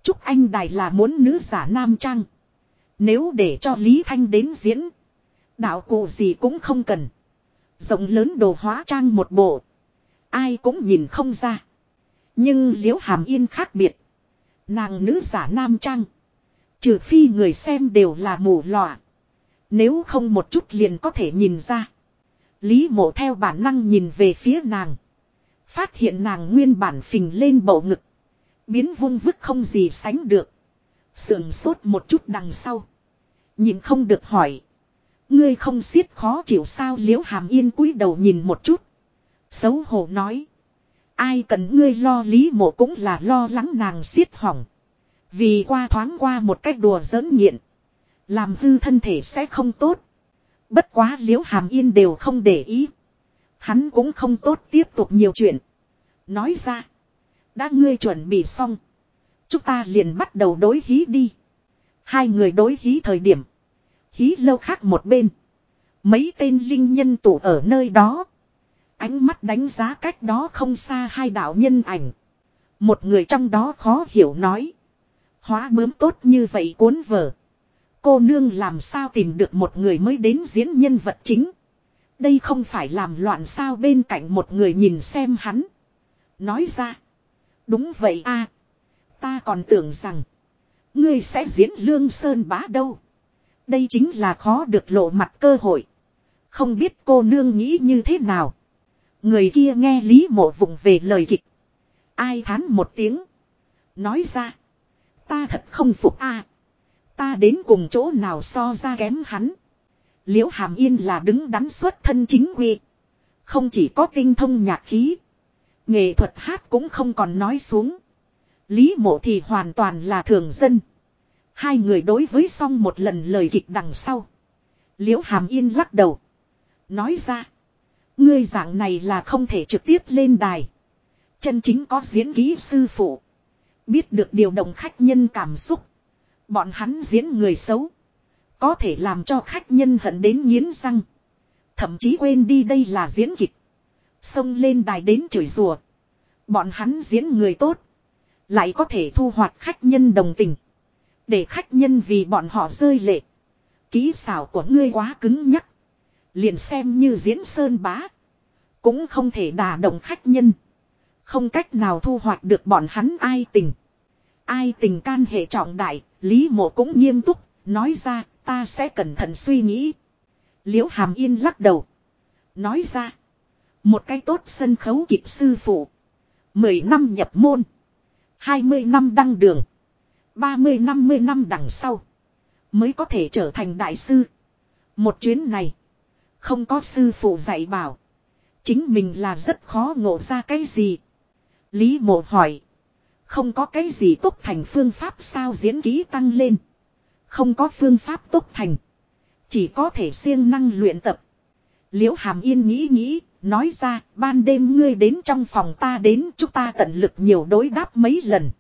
Trúc Anh Đài là muốn nữ giả nam trang. Nếu để cho Lý Thanh đến diễn. Đạo cụ gì cũng không cần. Rộng lớn đồ hóa trang một bộ. Ai cũng nhìn không ra. Nhưng liễu hàm yên khác biệt. Nàng nữ giả nam trang. Trừ phi người xem đều là mù lòa. Nếu không một chút liền có thể nhìn ra. Lý mộ theo bản năng nhìn về phía nàng. Phát hiện nàng nguyên bản phình lên bầu ngực. Biến vung vức không gì sánh được. Sườn sốt một chút đằng sau. Nhìn không được hỏi. Ngươi không xiết khó chịu sao liễu hàm yên cúi đầu nhìn một chút. Xấu hổ nói. Ai cần ngươi lo lý mộ cũng là lo lắng nàng xiết hỏng. Vì qua thoáng qua một cách đùa giỡn nghiện. Làm hư thân thể sẽ không tốt. Bất quá liễu hàm yên đều không để ý. Hắn cũng không tốt tiếp tục nhiều chuyện. Nói ra. Đã ngươi chuẩn bị xong. Chúng ta liền bắt đầu đối hí đi. Hai người đối hí thời điểm. Hí lâu khác một bên. Mấy tên linh nhân tụ ở nơi đó. Ánh mắt đánh giá cách đó không xa hai đạo nhân ảnh. Một người trong đó khó hiểu nói. Hóa bướm tốt như vậy cuốn vở. Cô nương làm sao tìm được một người mới đến diễn nhân vật chính. Đây không phải làm loạn sao bên cạnh một người nhìn xem hắn. Nói ra. Đúng vậy a Ta còn tưởng rằng. Ngươi sẽ diễn lương sơn bá đâu. Đây chính là khó được lộ mặt cơ hội. Không biết cô nương nghĩ như thế nào. Người kia nghe Lý mộ vụng về lời kịch. Ai thán một tiếng. Nói ra. Ta thật không phục a Ta đến cùng chỗ nào so ra kém hắn. Liễu Hàm Yên là đứng đắn xuất thân chính quy. Không chỉ có tinh thông nhạc khí. Nghệ thuật hát cũng không còn nói xuống. Lý mộ thì hoàn toàn là thường dân. Hai người đối với xong một lần lời kịch đằng sau. Liễu Hàm Yên lắc đầu. Nói ra. Ngươi dạng này là không thể trực tiếp lên đài. Chân chính có diễn ký sư phụ. Biết được điều động khách nhân cảm xúc. Bọn hắn diễn người xấu. Có thể làm cho khách nhân hận đến nghiến răng. Thậm chí quên đi đây là diễn kịch. Xông lên đài đến chửi rùa. Bọn hắn diễn người tốt. Lại có thể thu hoạch khách nhân đồng tình. Để khách nhân vì bọn họ rơi lệ. Ký xảo của ngươi quá cứng nhắc. Liền xem như diễn sơn bá. Cũng không thể đả động khách nhân. Không cách nào thu hoạch được bọn hắn ai tình. Ai tình can hệ trọng đại, Lý mộ cũng nghiêm túc, nói ra, ta sẽ cẩn thận suy nghĩ. Liễu hàm yên lắc đầu. Nói ra, một cái tốt sân khấu kịp sư phụ. Mười năm nhập môn. Hai mươi năm đăng đường. ba mươi năm mươi năm đằng sau. Mới có thể trở thành đại sư. Một chuyến này. Không có sư phụ dạy bảo. Chính mình là rất khó ngộ ra cái gì. Lý mộ hỏi. Không có cái gì tốt thành phương pháp sao diễn ký tăng lên. Không có phương pháp tốt thành. Chỉ có thể siêng năng luyện tập. Liễu Hàm Yên nghĩ nghĩ, nói ra, ban đêm ngươi đến trong phòng ta đến, chúng ta tận lực nhiều đối đáp mấy lần.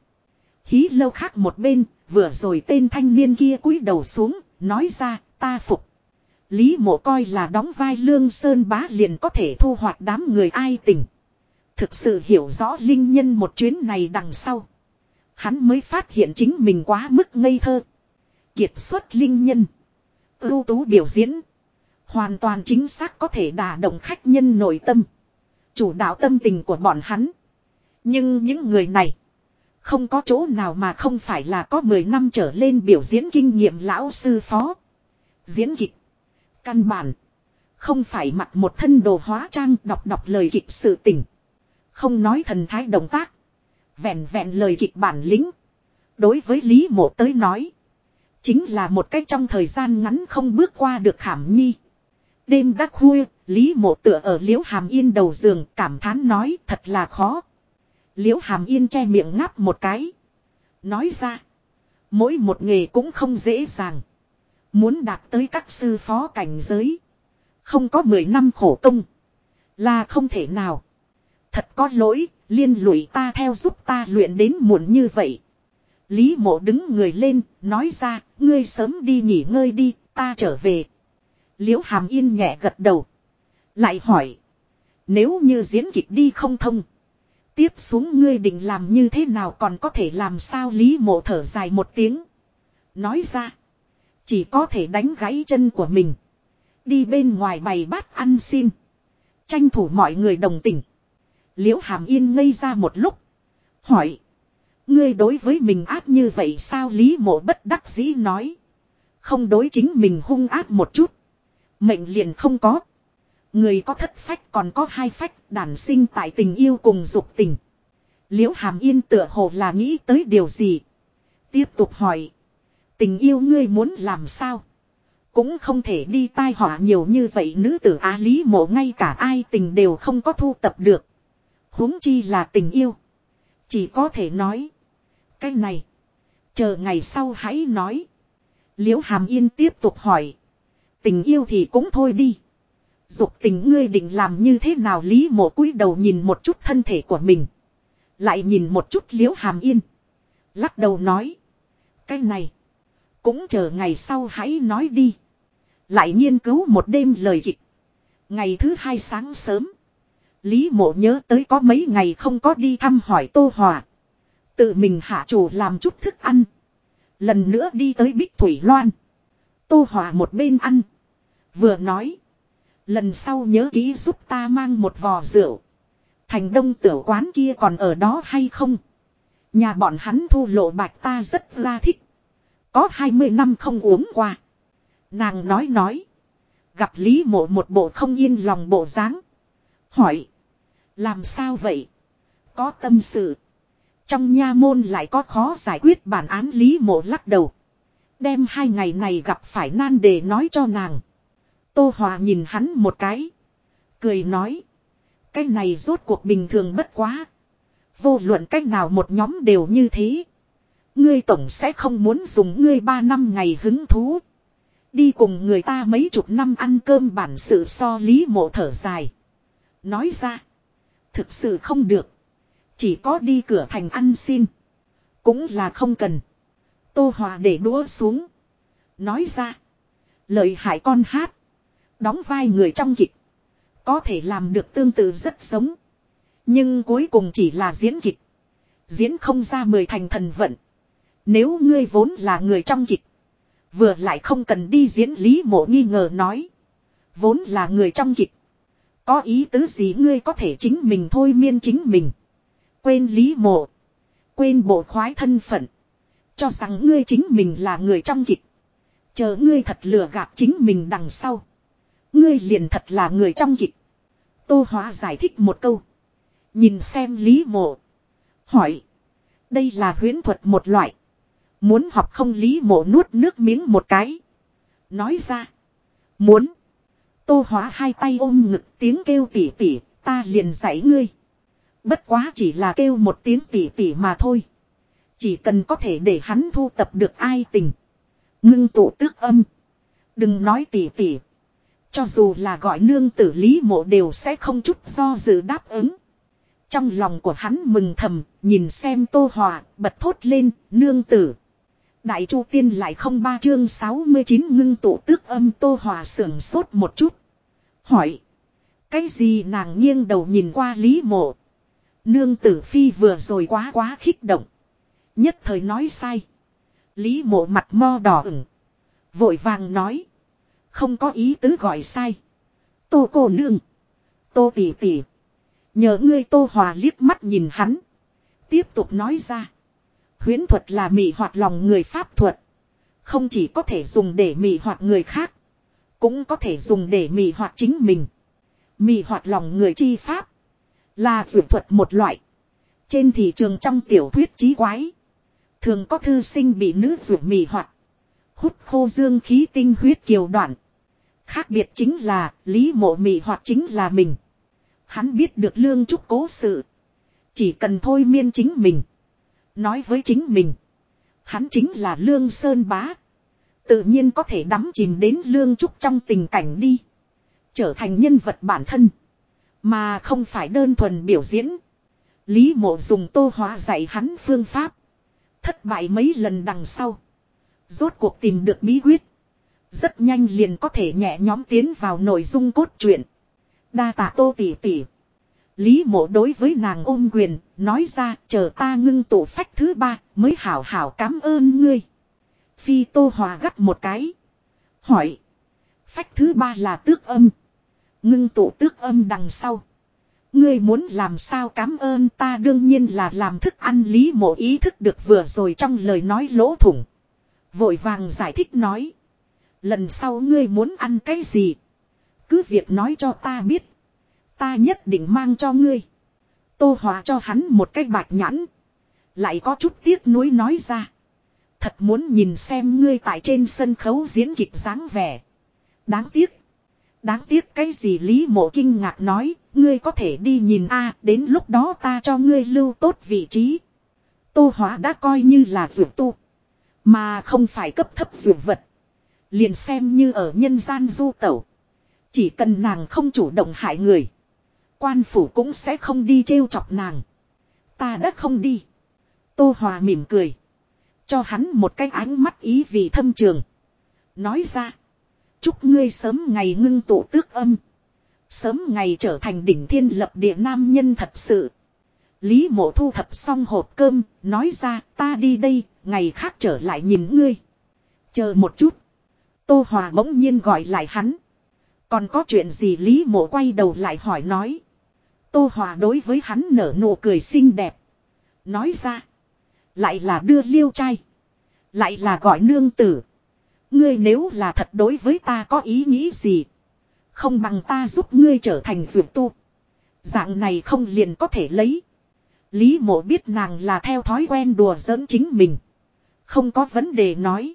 Hí lâu khác một bên, vừa rồi tên thanh niên kia cúi đầu xuống, nói ra, ta phục. Lý mộ coi là đóng vai lương sơn bá liền có thể thu hoạch đám người ai tình. Thực sự hiểu rõ linh nhân một chuyến này đằng sau. Hắn mới phát hiện chính mình quá mức ngây thơ. Kiệt xuất linh nhân. ưu tú biểu diễn. Hoàn toàn chính xác có thể đả động khách nhân nội tâm. Chủ đạo tâm tình của bọn hắn. Nhưng những người này. Không có chỗ nào mà không phải là có 10 năm trở lên biểu diễn kinh nghiệm lão sư phó. Diễn kịch. Căn bản. Không phải mặc một thân đồ hóa trang đọc đọc lời kịch sự tình. Không nói thần thái động tác. Vẹn vẹn lời kịch bản lính. Đối với Lý Mộ tới nói. Chính là một cách trong thời gian ngắn không bước qua được khảm nhi. Đêm đắc khuya, Lý Mộ tựa ở liễu hàm yên đầu giường cảm thán nói thật là khó. Liễu hàm yên che miệng ngáp một cái. Nói ra. Mỗi một nghề cũng không dễ dàng. Muốn đạt tới các sư phó cảnh giới. Không có 10 năm khổ công. Là không thể nào. Thật có lỗi, liên lụy ta theo giúp ta luyện đến muộn như vậy. Lý mộ đứng người lên, nói ra, ngươi sớm đi nghỉ ngơi đi, ta trở về. Liễu hàm yên nhẹ gật đầu. Lại hỏi. Nếu như diễn kịch đi không thông. Tiếp xuống ngươi định làm như thế nào còn có thể làm sao Lý mộ thở dài một tiếng. Nói ra. Chỉ có thể đánh gãy chân của mình. Đi bên ngoài bày bát ăn xin. Tranh thủ mọi người đồng tình. Liễu hàm yên ngây ra một lúc. Hỏi. Ngươi đối với mình ác như vậy sao Lý mộ bất đắc dĩ nói. Không đối chính mình hung ác một chút. Mệnh liền không có. Người có thất phách còn có hai phách, đản sinh tại tình yêu cùng dục tình. Liễu hàm yên tựa hồ là nghĩ tới điều gì. Tiếp tục hỏi. Tình yêu ngươi muốn làm sao? Cũng không thể đi tai họa nhiều như vậy nữ tử á lý mộ ngay cả ai tình đều không có thu tập được huống chi là tình yêu. Chỉ có thể nói. Cái này. Chờ ngày sau hãy nói. Liễu Hàm Yên tiếp tục hỏi. Tình yêu thì cũng thôi đi. Dục tình ngươi định làm như thế nào Lý mộ cúi đầu nhìn một chút thân thể của mình. Lại nhìn một chút liễu hàm yên. Lắc đầu nói. Cái này. Cũng chờ ngày sau hãy nói đi. Lại nghiên cứu một đêm lời kịch. Ngày thứ hai sáng sớm. Lý mộ nhớ tới có mấy ngày không có đi thăm hỏi Tô Hòa. Tự mình hạ chủ làm chút thức ăn. Lần nữa đi tới Bích Thủy Loan. Tô Hòa một bên ăn. Vừa nói. Lần sau nhớ ký giúp ta mang một vò rượu. Thành đông tiểu quán kia còn ở đó hay không? Nhà bọn hắn thu lộ bạch ta rất la thích. Có 20 năm không uống qua. Nàng nói nói. Gặp Lý mộ một bộ không yên lòng bộ dáng. Hỏi. Làm sao vậy? Có tâm sự. Trong nha môn lại có khó giải quyết bản án Lý Mộ lắc đầu. Đem hai ngày này gặp phải nan đề nói cho nàng. Tô Hòa nhìn hắn một cái. Cười nói. Cái này rốt cuộc bình thường bất quá. Vô luận cách nào một nhóm đều như thế. Ngươi tổng sẽ không muốn dùng ngươi ba năm ngày hứng thú. Đi cùng người ta mấy chục năm ăn cơm bản sự so lý mộ thở dài. Nói ra. Thực sự không được. Chỉ có đi cửa thành ăn xin. Cũng là không cần. Tô Hòa để đũa xuống. Nói ra. Lợi hại con hát. Đóng vai người trong kịch. Có thể làm được tương tự rất giống. Nhưng cuối cùng chỉ là diễn kịch. Diễn không ra mười thành thần vận. Nếu ngươi vốn là người trong kịch. Vừa lại không cần đi diễn lý mộ nghi ngờ nói. Vốn là người trong kịch. Có ý tứ gì ngươi có thể chính mình thôi miên chính mình. Quên lý mộ. Quên bộ khoái thân phận. Cho rằng ngươi chính mình là người trong kịch. Chờ ngươi thật lừa gạt chính mình đằng sau. Ngươi liền thật là người trong kịch. Tô Hóa giải thích một câu. Nhìn xem Lý Mộ. Hỏi. Đây là huyễn thuật một loại. Muốn học không Lý Mộ nuốt nước miếng một cái. Nói ra. Muốn. Tô Hóa hai tay ôm ngực tiếng kêu tỉ tỉ. Ta liền dạy ngươi. Bất quá chỉ là kêu một tiếng tỉ tỉ mà thôi. Chỉ cần có thể để hắn thu tập được ai tình. Ngưng tụ tước âm. Đừng nói tỉ tỉ. Cho dù là gọi nương tử lý mộ đều sẽ không chút do dự đáp ứng. Trong lòng của hắn mừng thầm, nhìn xem tô hòa, bật thốt lên, nương tử. Đại chu tiên lại không ba chương 69 ngưng tụ tước âm tô hòa sưởng sốt một chút. Hỏi. Cái gì nàng nghiêng đầu nhìn qua lý mộ. Nương tử phi vừa rồi quá quá khích động. Nhất thời nói sai. Lý mộ mặt mo đỏ ửng. Vội vàng nói. Không có ý tứ gọi sai. Tô cô nương. Tô tỷ tỷ. Nhờ ngươi tô hòa liếc mắt nhìn hắn. Tiếp tục nói ra. Huyến thuật là mị hoạt lòng người pháp thuật. Không chỉ có thể dùng để mị hoạt người khác. Cũng có thể dùng để mị hoạt chính mình. Mị hoạt lòng người chi pháp. Là dược thuật một loại. Trên thị trường trong tiểu thuyết chí quái. Thường có thư sinh bị nữ dược mị hoạt. Hút khô dương khí tinh huyết kiều đoạn. Khác biệt chính là, lý mộ mị hoặc chính là mình. Hắn biết được lương trúc cố sự. Chỉ cần thôi miên chính mình. Nói với chính mình. Hắn chính là lương sơn bá. Tự nhiên có thể đắm chìm đến lương trúc trong tình cảnh đi. Trở thành nhân vật bản thân. Mà không phải đơn thuần biểu diễn. Lý mộ dùng tô hóa dạy hắn phương pháp. Thất bại mấy lần đằng sau. Rốt cuộc tìm được bí quyết. Rất nhanh liền có thể nhẹ nhóm tiến vào nội dung cốt truyện. Đa tạ tô tỷ tỷ. Lý mộ đối với nàng ôm quyền, nói ra chờ ta ngưng tụ phách thứ ba mới hảo hảo cảm ơn ngươi. Phi tô hòa gắt một cái. Hỏi. Phách thứ ba là tước âm. Ngưng tụ tước âm đằng sau. Ngươi muốn làm sao cảm ơn ta đương nhiên là làm thức ăn lý mộ ý thức được vừa rồi trong lời nói lỗ thủng. Vội vàng giải thích nói. Lần sau ngươi muốn ăn cái gì? Cứ việc nói cho ta biết. Ta nhất định mang cho ngươi. Tô Hòa cho hắn một cái bạch nhãn. Lại có chút tiếc nuối nói ra. Thật muốn nhìn xem ngươi tại trên sân khấu diễn kịch dáng vẻ. Đáng tiếc. Đáng tiếc cái gì Lý Mộ kinh ngạc nói, ngươi có thể đi nhìn a đến lúc đó ta cho ngươi lưu tốt vị trí. Tô Hóa đã coi như là dược tu. Mà không phải cấp thấp dược vật. Liền xem như ở nhân gian du tẩu. Chỉ cần nàng không chủ động hại người. Quan phủ cũng sẽ không đi trêu chọc nàng. Ta đã không đi. Tô Hòa mỉm cười. Cho hắn một cái ánh mắt ý vị thâm trường. Nói ra. Chúc ngươi sớm ngày ngưng tụ tước âm. Sớm ngày trở thành đỉnh thiên lập địa nam nhân thật sự. Lý mộ thu thập xong hộp cơm, nói ra ta đi đây, ngày khác trở lại nhìn ngươi. Chờ một chút. Tô Hòa bỗng nhiên gọi lại hắn. Còn có chuyện gì Lý mộ quay đầu lại hỏi nói. Tô Hòa đối với hắn nở nụ cười xinh đẹp. Nói ra. Lại là đưa liêu trai. Lại là gọi nương tử. Ngươi nếu là thật đối với ta có ý nghĩ gì. Không bằng ta giúp ngươi trở thành dược tu. Dạng này không liền có thể lấy. Lý mộ biết nàng là theo thói quen đùa giỡn chính mình. Không có vấn đề nói.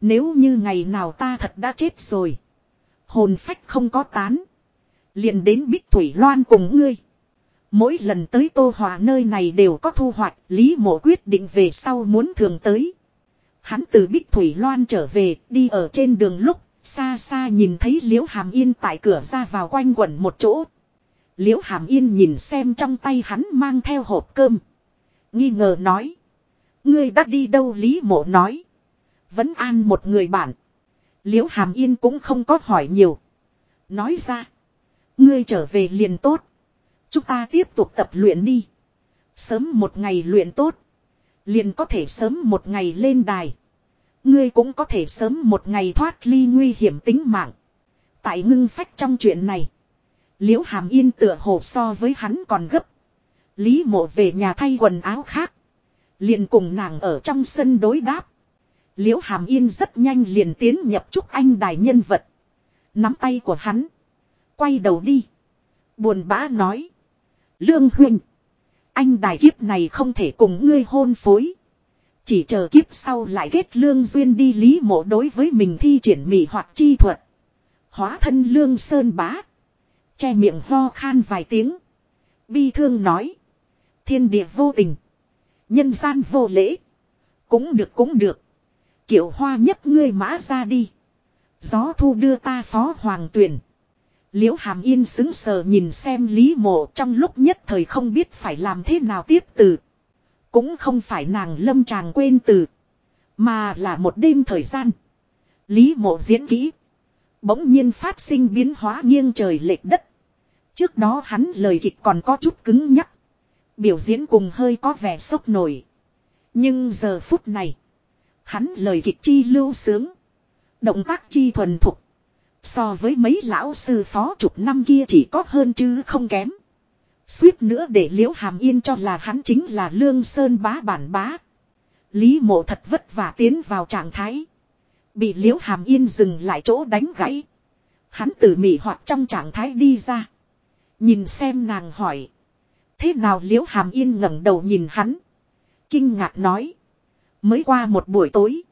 Nếu như ngày nào ta thật đã chết rồi. Hồn phách không có tán. Liền đến Bích Thủy Loan cùng ngươi. Mỗi lần tới Tô Hòa nơi này đều có thu hoạch. Lý mộ quyết định về sau muốn thường tới. Hắn từ Bích Thủy Loan trở về, đi ở trên đường lúc, xa xa nhìn thấy Liễu Hàm Yên tại cửa ra vào quanh quẩn một chỗ. Liễu Hàm Yên nhìn xem trong tay hắn mang theo hộp cơm. Nghi ngờ nói. Ngươi đã đi đâu Lý Mộ nói. Vẫn an một người bạn. Liễu Hàm Yên cũng không có hỏi nhiều. Nói ra. Ngươi trở về liền tốt. Chúng ta tiếp tục tập luyện đi. Sớm một ngày luyện tốt. Liền có thể sớm một ngày lên đài. Ngươi cũng có thể sớm một ngày thoát ly nguy hiểm tính mạng. Tại ngưng phách trong chuyện này. Liễu hàm yên tựa hồ so với hắn còn gấp. Lý mộ về nhà thay quần áo khác. Liền cùng nàng ở trong sân đối đáp. Liễu hàm yên rất nhanh liền tiến nhập trúc anh đài nhân vật. Nắm tay của hắn. Quay đầu đi. Buồn bã nói. Lương huynh. Anh đài kiếp này không thể cùng ngươi hôn phối. Chỉ chờ kiếp sau lại kết lương duyên đi lý mộ đối với mình thi triển mị hoặc chi thuật. Hóa thân lương sơn bá. Che miệng ho khan vài tiếng. Bi thương nói. Thiên địa vô tình. Nhân gian vô lễ. Cũng được cũng được. Kiểu hoa nhất ngươi mã ra đi. Gió thu đưa ta phó hoàng tuyển. Liễu hàm yên xứng sờ nhìn xem lý mộ trong lúc nhất thời không biết phải làm thế nào tiếp từ. Cũng không phải nàng lâm tràng quên từ. Mà là một đêm thời gian. Lý mộ diễn kỹ. Bỗng nhiên phát sinh biến hóa nghiêng trời lệch đất. Trước đó hắn lời kịch còn có chút cứng nhắc. Biểu diễn cùng hơi có vẻ sốc nổi. Nhưng giờ phút này. Hắn lời kịch chi lưu sướng. Động tác chi thuần thục. So với mấy lão sư phó chục năm kia chỉ có hơn chứ không kém. Suýt nữa để liễu hàm yên cho là hắn chính là lương sơn bá bản bá. Lý mộ thật vất vả tiến vào trạng thái. Bị liễu hàm yên dừng lại chỗ đánh gãy. Hắn từ mị hoặc trong trạng thái đi ra. Nhìn xem nàng hỏi. Thế nào liễu hàm yên ngẩng đầu nhìn hắn. Kinh ngạc nói. Mới qua một buổi tối.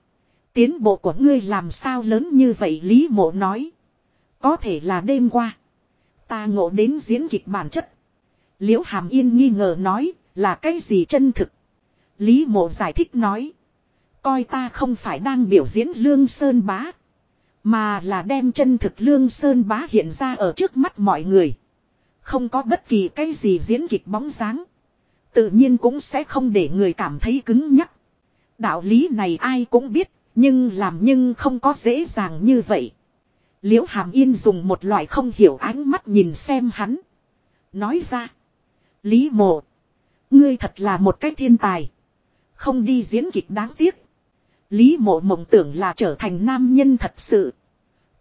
Tiến bộ của ngươi làm sao lớn như vậy Lý mộ nói. Có thể là đêm qua. Ta ngộ đến diễn kịch bản chất. Liễu hàm yên nghi ngờ nói là cái gì chân thực. Lý mộ giải thích nói. Coi ta không phải đang biểu diễn lương sơn bá. Mà là đem chân thực lương sơn bá hiện ra ở trước mắt mọi người. Không có bất kỳ cái gì diễn kịch bóng dáng. Tự nhiên cũng sẽ không để người cảm thấy cứng nhắc. Đạo lý này ai cũng biết, nhưng làm nhưng không có dễ dàng như vậy. Liễu Hàm Yên dùng một loại không hiểu ánh mắt nhìn xem hắn. Nói ra. Lý mộ. Ngươi thật là một cái thiên tài. Không đi diễn kịch đáng tiếc. Lý mộ mộng tưởng là trở thành nam nhân thật sự.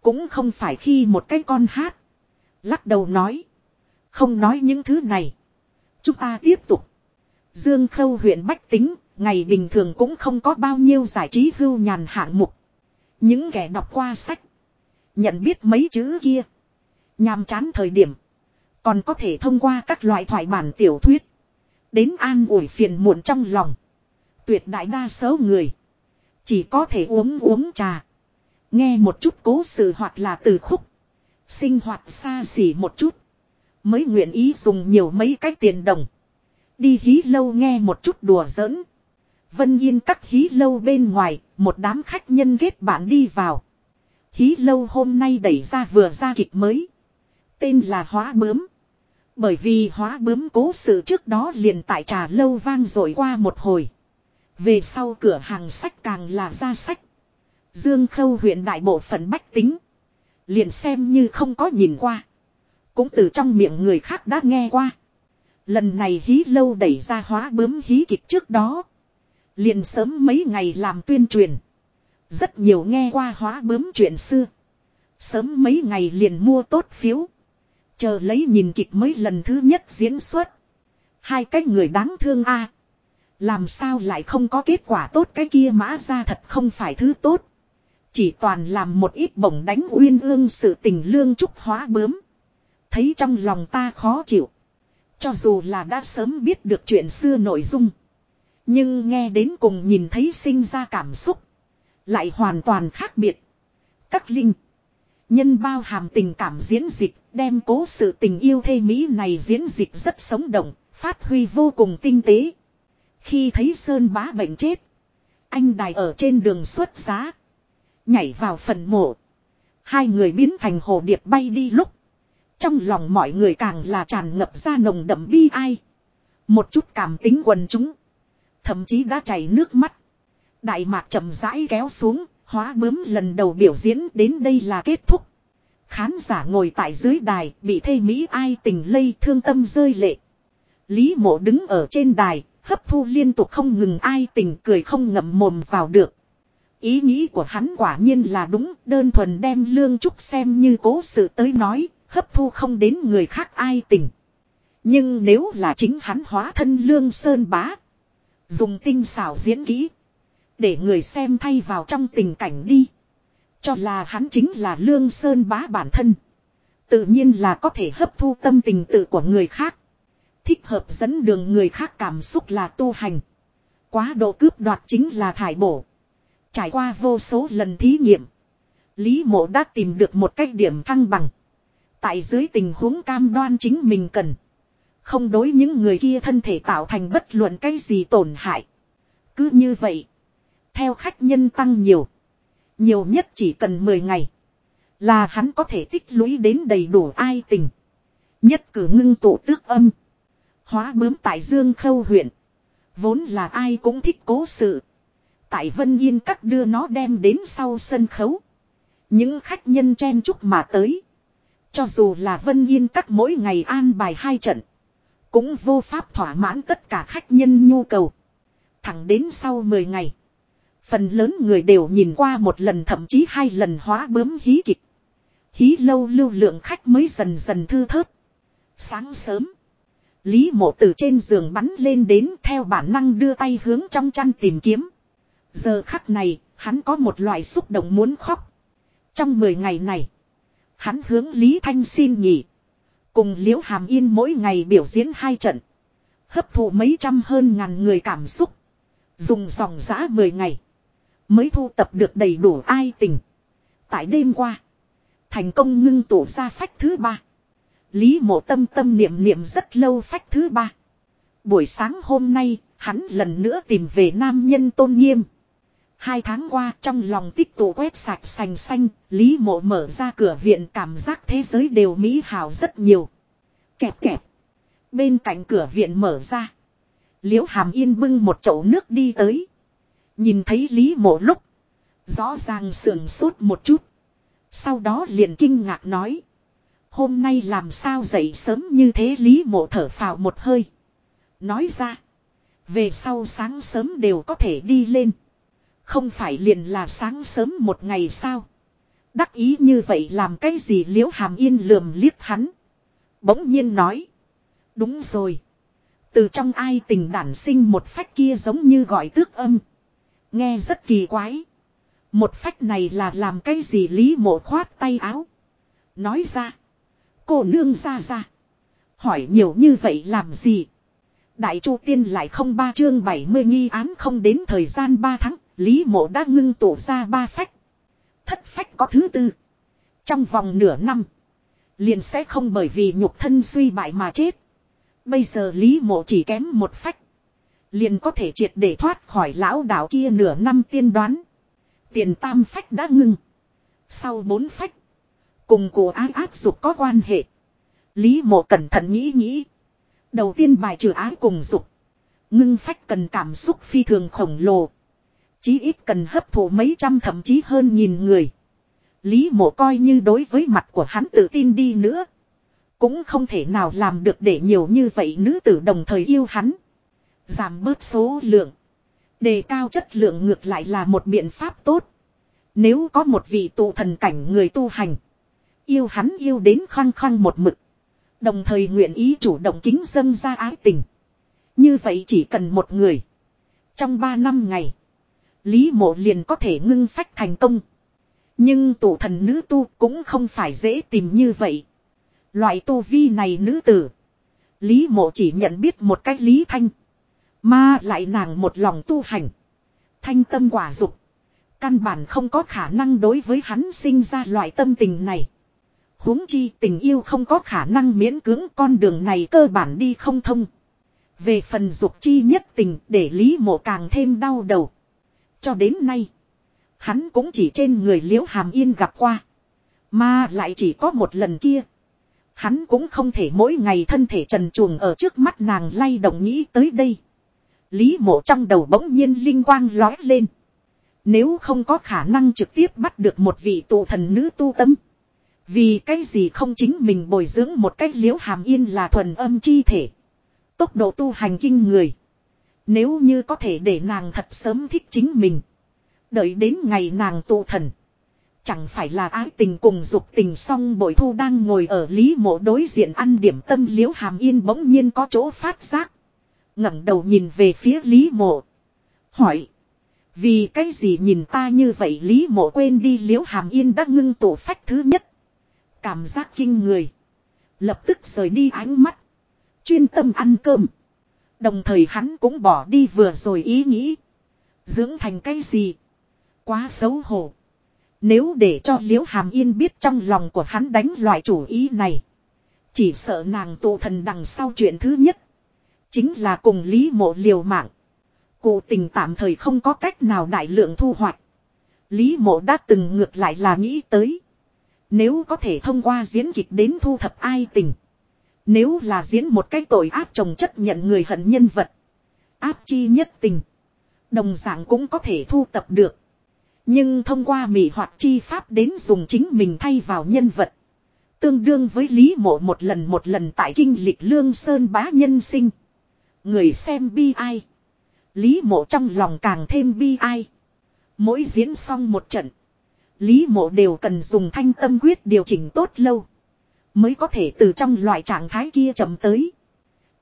Cũng không phải khi một cái con hát. Lắc đầu nói. Không nói những thứ này. Chúng ta tiếp tục. Dương Khâu huyện Bách Tính, ngày bình thường cũng không có bao nhiêu giải trí hưu nhàn hạng mục. Những kẻ đọc qua sách. Nhận biết mấy chữ kia. Nhàm chán thời điểm. Còn có thể thông qua các loại thoại bản tiểu thuyết. Đến an ủi phiền muộn trong lòng. Tuyệt đại đa số người. Chỉ có thể uống uống trà. Nghe một chút cố sự hoặc là từ khúc. Sinh hoạt xa xỉ một chút. Mới nguyện ý dùng nhiều mấy cái tiền đồng. Đi hí lâu nghe một chút đùa giỡn. Vân Yên cắt hí lâu bên ngoài, một đám khách nhân ghét bạn đi vào. Hí lâu hôm nay đẩy ra vừa ra kịch mới. Tên là Hóa Bướm. Bởi vì Hóa Bướm cố sự trước đó liền tại trà lâu vang rồi qua một hồi. Về sau cửa hàng sách càng là ra sách. Dương Khâu huyện đại bộ phận bách tính. Liền xem như không có nhìn qua. Cũng từ trong miệng người khác đã nghe qua. Lần này hí lâu đẩy ra hóa bướm hí kịch trước đó. Liền sớm mấy ngày làm tuyên truyền. Rất nhiều nghe qua hóa bướm chuyện xưa. Sớm mấy ngày liền mua tốt phiếu. Chờ lấy nhìn kịch mới lần thứ nhất diễn xuất. Hai cái người đáng thương a Làm sao lại không có kết quả tốt cái kia mã ra thật không phải thứ tốt. Chỉ toàn làm một ít bổng đánh uyên ương sự tình lương trúc hóa bướm. Thấy trong lòng ta khó chịu. Cho dù là đã sớm biết được chuyện xưa nội dung. Nhưng nghe đến cùng nhìn thấy sinh ra cảm xúc. Lại hoàn toàn khác biệt. Các linh. Nhân bao hàm tình cảm diễn dịch, đem cố sự tình yêu thê Mỹ này diễn dịch rất sống động, phát huy vô cùng tinh tế. Khi thấy Sơn bá bệnh chết, anh đài ở trên đường xuất giá. Nhảy vào phần mộ. Hai người biến thành hồ điệp bay đi lúc. Trong lòng mọi người càng là tràn ngập ra nồng đậm bi ai. Một chút cảm tính quần chúng. Thậm chí đã chảy nước mắt. Đại mạc chậm rãi kéo xuống, hóa bướm lần đầu biểu diễn đến đây là kết thúc. Khán giả ngồi tại dưới đài, bị thê Mỹ ai tình lây thương tâm rơi lệ. Lý mộ đứng ở trên đài, hấp thu liên tục không ngừng ai tình cười không ngậm mồm vào được. Ý nghĩ của hắn quả nhiên là đúng, đơn thuần đem lương trúc xem như cố sự tới nói, hấp thu không đến người khác ai tình. Nhưng nếu là chính hắn hóa thân lương sơn bá, dùng tinh xảo diễn kỹ, để người xem thay vào trong tình cảnh đi. Cho là hắn chính là lương sơn bá bản thân. Tự nhiên là có thể hấp thu tâm tình tự của người khác. Thích hợp dẫn đường người khác cảm xúc là tu hành. Quá độ cướp đoạt chính là thải bổ. Trải qua vô số lần thí nghiệm. Lý mộ đã tìm được một cách điểm thăng bằng. Tại dưới tình huống cam đoan chính mình cần. Không đối những người kia thân thể tạo thành bất luận cái gì tổn hại. Cứ như vậy. Theo khách nhân tăng nhiều. Nhiều nhất chỉ cần 10 ngày. Là hắn có thể tích lũy đến đầy đủ ai tình. Nhất cử ngưng tụ tước âm. Hóa bướm tại Dương Khâu huyện. Vốn là ai cũng thích cố sự. Tại Vân Yên Các đưa nó đem đến sau sân khấu. Những khách nhân chen chúc mà tới. Cho dù là Vân Yên Các mỗi ngày an bài hai trận. Cũng vô pháp thỏa mãn tất cả khách nhân nhu cầu. Thẳng đến sau 10 ngày. Phần lớn người đều nhìn qua một lần thậm chí hai lần hóa bướm hí kịch. Hí lâu lưu lượng khách mới dần dần thư thớt. Sáng sớm. Lý mộ từ trên giường bắn lên đến theo bản năng đưa tay hướng trong chăn tìm kiếm. Giờ khắc này, hắn có một loại xúc động muốn khóc. Trong 10 ngày này, hắn hướng Lý Thanh xin nghỉ. Cùng Liễu Hàm Yên mỗi ngày biểu diễn hai trận. Hấp thụ mấy trăm hơn ngàn người cảm xúc. Dùng dòng giã 10 ngày. Mới thu tập được đầy đủ ai tình. Tại đêm qua. Thành công ngưng tụ ra phách thứ ba. Lý mộ tâm tâm niệm niệm rất lâu phách thứ ba. Buổi sáng hôm nay, hắn lần nữa tìm về nam nhân tôn nghiêm. Hai tháng qua trong lòng tích tụ quét sạch sành xanh, Lý mộ mở ra cửa viện cảm giác thế giới đều mỹ hào rất nhiều. Kẹp kẹp. Bên cạnh cửa viện mở ra. Liễu hàm yên bưng một chậu nước đi tới. Nhìn thấy Lý mộ lúc. Rõ ràng sườn sốt một chút. Sau đó liền kinh ngạc nói. Hôm nay làm sao dậy sớm như thế Lý mộ thở phào một hơi. Nói ra. Về sau sáng sớm đều có thể đi lên. Không phải liền là sáng sớm một ngày sao. Đắc ý như vậy làm cái gì liễu hàm yên lườm liếc hắn. Bỗng nhiên nói. Đúng rồi. Từ trong ai tình đản sinh một phách kia giống như gọi tước âm. Nghe rất kỳ quái. Một phách này là làm cái gì lý mộ khoát tay áo. Nói ra. Cô nương ra ra. Hỏi nhiều như vậy làm gì? Đại Chu Tiên lại không ba chương 70 nghi án không đến thời gian 3 tháng, Lý Mộ đã ngưng tụ ra ba phách. Thất phách có thứ tư. Trong vòng nửa năm, liền sẽ không bởi vì nhục thân suy bại mà chết. Bây giờ Lý Mộ chỉ kém một phách. Liền có thể triệt để thoát khỏi lão đạo kia nửa năm tiên đoán. Tiền tam phách đã ngưng. Sau bốn phách. Cùng cổ ái áp dục có quan hệ. Lý mộ cẩn thận nghĩ nghĩ. Đầu tiên bài trừ ái cùng dục. Ngưng phách cần cảm xúc phi thường khổng lồ. Chí ít cần hấp thụ mấy trăm thậm chí hơn nghìn người. Lý mộ coi như đối với mặt của hắn tự tin đi nữa. Cũng không thể nào làm được để nhiều như vậy nữ tử đồng thời yêu hắn. Giảm bớt số lượng. Đề cao chất lượng ngược lại là một biện pháp tốt. Nếu có một vị tụ thần cảnh người tu hành. Yêu hắn yêu đến khăng khăng một mực. Đồng thời nguyện ý chủ động kính dâng ra ái tình. Như vậy chỉ cần một người. Trong ba năm ngày. Lý mộ liền có thể ngưng phách thành công. Nhưng tụ thần nữ tu cũng không phải dễ tìm như vậy. Loại tu vi này nữ tử. Lý mộ chỉ nhận biết một cách Lý Thanh. Mà lại nàng một lòng tu hành. Thanh tâm quả dục. Căn bản không có khả năng đối với hắn sinh ra loại tâm tình này. huống chi tình yêu không có khả năng miễn cưỡng con đường này cơ bản đi không thông. Về phần dục chi nhất tình để Lý mộ càng thêm đau đầu. Cho đến nay. Hắn cũng chỉ trên người liễu hàm yên gặp qua. Mà lại chỉ có một lần kia. Hắn cũng không thể mỗi ngày thân thể trần chuồng ở trước mắt nàng lay động nghĩ tới đây. Lý mộ trong đầu bỗng nhiên linh quang lói lên. Nếu không có khả năng trực tiếp bắt được một vị tụ thần nữ tu tâm. Vì cái gì không chính mình bồi dưỡng một cách liễu hàm yên là thuần âm chi thể. Tốc độ tu hành kinh người. Nếu như có thể để nàng thật sớm thích chính mình. Đợi đến ngày nàng tụ thần. Chẳng phải là ái tình cùng dục tình xong bội thu đang ngồi ở lý mộ đối diện ăn điểm tâm liễu hàm yên bỗng nhiên có chỗ phát giác ngẩng đầu nhìn về phía lý mộ. Hỏi. Vì cái gì nhìn ta như vậy lý mộ quên đi liễu hàm yên đã ngưng tổ phách thứ nhất. Cảm giác kinh người. Lập tức rời đi ánh mắt. Chuyên tâm ăn cơm. Đồng thời hắn cũng bỏ đi vừa rồi ý nghĩ. Dưỡng thành cái gì? Quá xấu hổ. Nếu để cho Liễu Hàm Yên biết trong lòng của hắn đánh loại chủ ý này. Chỉ sợ nàng tụ thần đằng sau chuyện thứ nhất. Chính là cùng Lý Mộ liều mạng. Cụ tình tạm thời không có cách nào đại lượng thu hoạch. Lý Mộ đã từng ngược lại là nghĩ tới. Nếu có thể thông qua diễn kịch đến thu thập ai tình. Nếu là diễn một cái tội ác trồng chất nhận người hận nhân vật. Áp chi nhất tình. Đồng dạng cũng có thể thu tập được. Nhưng thông qua mỹ hoạt chi pháp đến dùng chính mình thay vào nhân vật. Tương đương với Lý Mộ một lần một lần tại kinh lịch lương sơn bá nhân sinh. Người xem bi ai. Lý Mộ trong lòng càng thêm bi ai. Mỗi diễn xong một trận. Lý Mộ đều cần dùng thanh tâm quyết điều chỉnh tốt lâu. Mới có thể từ trong loại trạng thái kia chậm tới.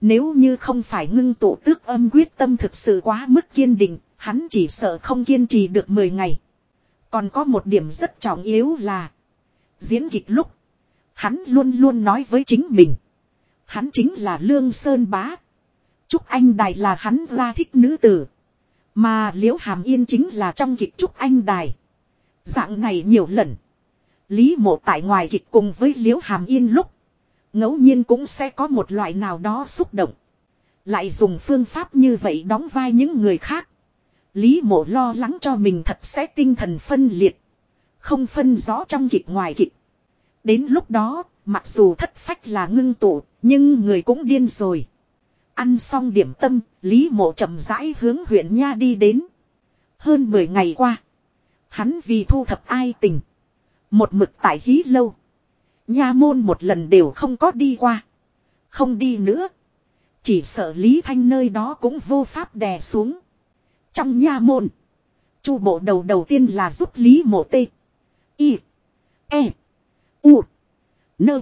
Nếu như không phải ngưng tụ tước âm quyết tâm thực sự quá mức kiên định, hắn chỉ sợ không kiên trì được 10 ngày. Còn có một điểm rất trọng yếu là Diễn kịch lúc Hắn luôn luôn nói với chính mình Hắn chính là Lương Sơn Bá Trúc Anh Đài là hắn ra thích nữ tử Mà Liễu Hàm Yên chính là trong kịch Trúc Anh Đài Dạng này nhiều lần Lý mộ tại ngoài kịch cùng với Liễu Hàm Yên lúc ngẫu nhiên cũng sẽ có một loại nào đó xúc động Lại dùng phương pháp như vậy đóng vai những người khác Lý mộ lo lắng cho mình thật sẽ tinh thần phân liệt. Không phân rõ trong kịch ngoài kịch. Đến lúc đó, mặc dù thất phách là ngưng tụ, nhưng người cũng điên rồi. Ăn xong điểm tâm, Lý mộ chậm rãi hướng huyện Nha đi đến. Hơn 10 ngày qua, hắn vì thu thập ai tình. Một mực tại hí lâu. Nha môn một lần đều không có đi qua. Không đi nữa. Chỉ sợ Lý Thanh nơi đó cũng vô pháp đè xuống. Trong nha môn. Chu bộ đầu đầu tiên là giúp Lý mộ tê. Y. E. U. Nơ.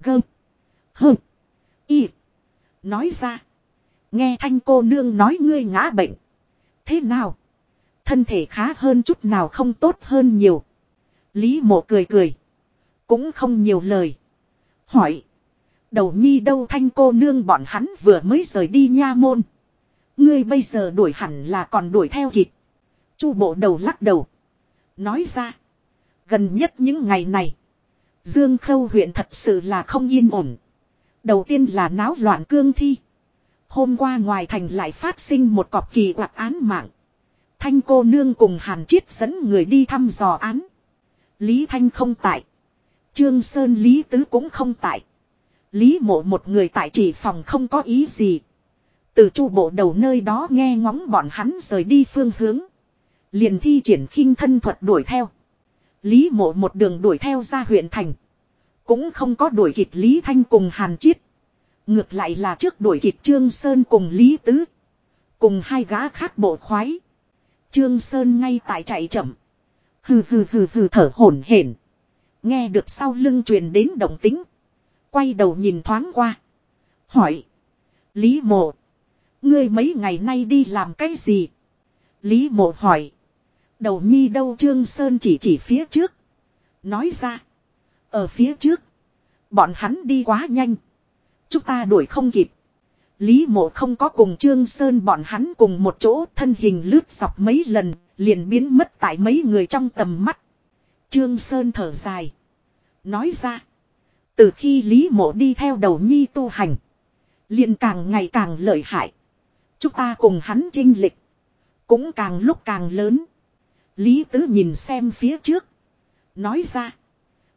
Gơ. Hơ. Y. Nói ra. Nghe thanh cô nương nói ngươi ngã bệnh. Thế nào? Thân thể khá hơn chút nào không tốt hơn nhiều. Lý mộ cười cười. Cũng không nhiều lời. Hỏi. Đầu nhi đâu thanh cô nương bọn hắn vừa mới rời đi nha môn. Ngươi bây giờ đuổi hẳn là còn đuổi theo kịp. Chu bộ đầu lắc đầu. Nói ra. Gần nhất những ngày này. Dương Khâu huyện thật sự là không yên ổn. Đầu tiên là náo loạn cương thi. Hôm qua ngoài thành lại phát sinh một cọc kỳ quặc án mạng. Thanh cô nương cùng Hàn Chiết dẫn người đi thăm dò án. Lý Thanh không tại. Trương Sơn, Lý Tứ cũng không tại. Lý mộ một người tại chỉ phòng không có ý gì. Từ chu bộ đầu nơi đó nghe ngóng bọn hắn rời đi phương hướng. Liền thi triển khinh thân thuật đuổi theo. Lý mộ một đường đuổi theo ra huyện thành. Cũng không có đuổi kịp Lý Thanh cùng Hàn Chiết. Ngược lại là trước đuổi kịp Trương Sơn cùng Lý Tứ. Cùng hai gã khác bộ khoái. Trương Sơn ngay tại chạy chậm. Hừ hừ hừ hừ thở hổn hển. Nghe được sau lưng truyền đến động tính. Quay đầu nhìn thoáng qua. Hỏi. Lý mộ. Ngươi mấy ngày nay đi làm cái gì? Lý mộ hỏi. Đầu nhi đâu Trương Sơn chỉ chỉ phía trước. Nói ra. Ở phía trước. Bọn hắn đi quá nhanh. Chúng ta đuổi không kịp. Lý mộ không có cùng Trương Sơn bọn hắn cùng một chỗ thân hình lướt dọc mấy lần, liền biến mất tại mấy người trong tầm mắt. Trương Sơn thở dài. Nói ra. Từ khi Lý mộ đi theo đầu nhi tu hành. Liền càng ngày càng lợi hại. Chúng ta cùng hắn chinh lịch. Cũng càng lúc càng lớn. Lý tứ nhìn xem phía trước. Nói ra.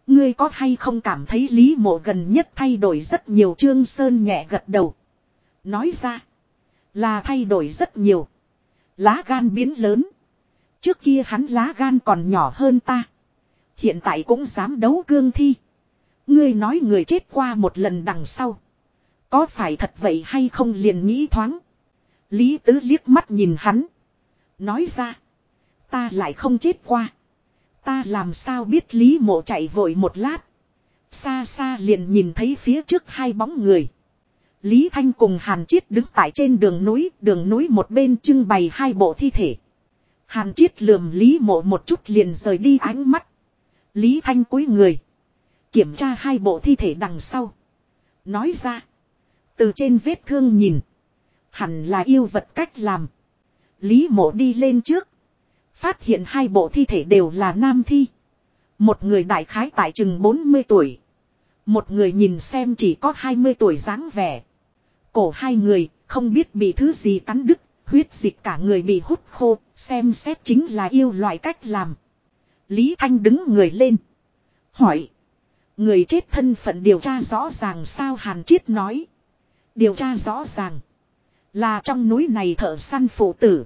Ngươi có hay không cảm thấy Lý mộ gần nhất thay đổi rất nhiều Trương Sơn nhẹ gật đầu. Nói ra. Là thay đổi rất nhiều. Lá gan biến lớn. Trước kia hắn lá gan còn nhỏ hơn ta. Hiện tại cũng dám đấu cương thi. Ngươi nói người chết qua một lần đằng sau. Có phải thật vậy hay không liền nghĩ thoáng. Lý tứ liếc mắt nhìn hắn. Nói ra. Ta lại không chết qua. Ta làm sao biết Lý mộ chạy vội một lát. Xa xa liền nhìn thấy phía trước hai bóng người. Lý Thanh cùng Hàn Chiết đứng tại trên đường núi, đường núi một bên trưng bày hai bộ thi thể. Hàn Chiết lườm Lý mộ một chút liền rời đi ánh mắt. Lý Thanh cúi người. Kiểm tra hai bộ thi thể đằng sau. Nói ra. Từ trên vết thương nhìn. Hẳn là yêu vật cách làm. Lý mộ đi lên trước. Phát hiện hai bộ thi thể đều là nam thi. Một người đại khái tại chừng 40 tuổi. Một người nhìn xem chỉ có 20 tuổi dáng vẻ. Cổ hai người không biết bị thứ gì cắn đứt, huyết dịch cả người bị hút khô, xem xét chính là yêu loại cách làm. Lý Thanh đứng người lên. Hỏi. Người chết thân phận điều tra rõ ràng sao Hàn Chiết nói. Điều tra rõ ràng. Là trong núi này thợ săn phụ tử.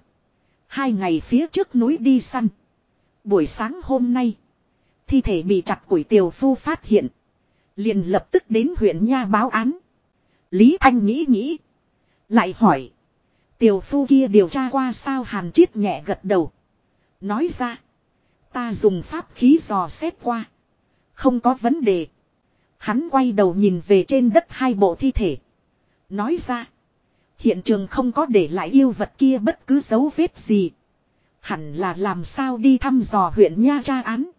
Hai ngày phía trước núi đi săn. Buổi sáng hôm nay. Thi thể bị chặt củi tiểu phu phát hiện. Liền lập tức đến huyện Nha báo án. Lý Thanh nghĩ nghĩ. Lại hỏi. Tiểu phu kia điều tra qua sao hàn chiết nhẹ gật đầu. Nói ra. Ta dùng pháp khí dò xét qua. Không có vấn đề. Hắn quay đầu nhìn về trên đất hai bộ thi thể. Nói ra. Hiện trường không có để lại yêu vật kia bất cứ dấu vết gì. Hẳn là làm sao đi thăm dò huyện Nha tra án.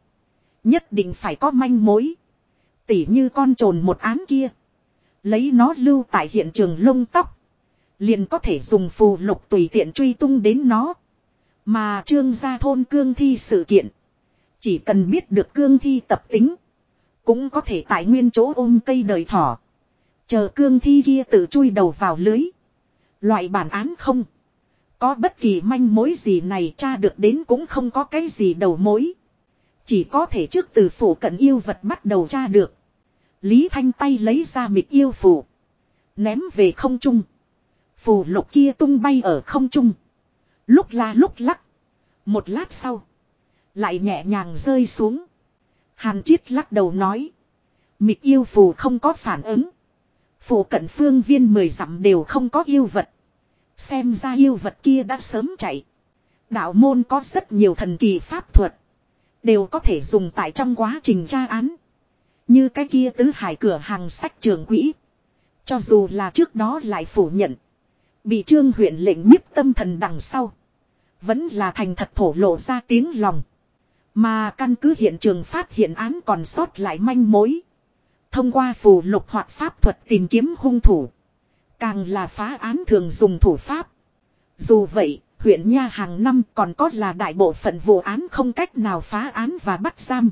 Nhất định phải có manh mối. Tỉ như con trồn một án kia. Lấy nó lưu tại hiện trường lông tóc. Liền có thể dùng phù lục tùy tiện truy tung đến nó. Mà trương gia thôn cương thi sự kiện. Chỉ cần biết được cương thi tập tính. Cũng có thể tại nguyên chỗ ôm cây đời thỏ. Chờ cương thi kia tự chui đầu vào lưới. Loại bản án không. Có bất kỳ manh mối gì này tra được đến cũng không có cái gì đầu mối. Chỉ có thể trước từ phủ cận yêu vật bắt đầu tra được. Lý Thanh tay lấy ra mịch yêu phù. Ném về không trung. Phù lục kia tung bay ở không trung. Lúc la lúc lắc. Một lát sau. Lại nhẹ nhàng rơi xuống. Hàn Chiết lắc đầu nói. Mịch yêu phù không có phản ứng. Phủ cận phương viên mười dặm đều không có yêu vật. Xem ra yêu vật kia đã sớm chạy. Đạo môn có rất nhiều thần kỳ pháp thuật. Đều có thể dùng tại trong quá trình tra án. Như cái kia tứ hải cửa hàng sách trường quỹ. Cho dù là trước đó lại phủ nhận. Bị trương huyện lệnh nhiếp tâm thần đằng sau. Vẫn là thành thật thổ lộ ra tiếng lòng. Mà căn cứ hiện trường phát hiện án còn sót lại manh mối. Thông qua phù lục hoặc pháp thuật tìm kiếm hung thủ. Càng là phá án thường dùng thủ pháp. Dù vậy, huyện Nha hàng năm còn có là đại bộ phận vụ án không cách nào phá án và bắt giam.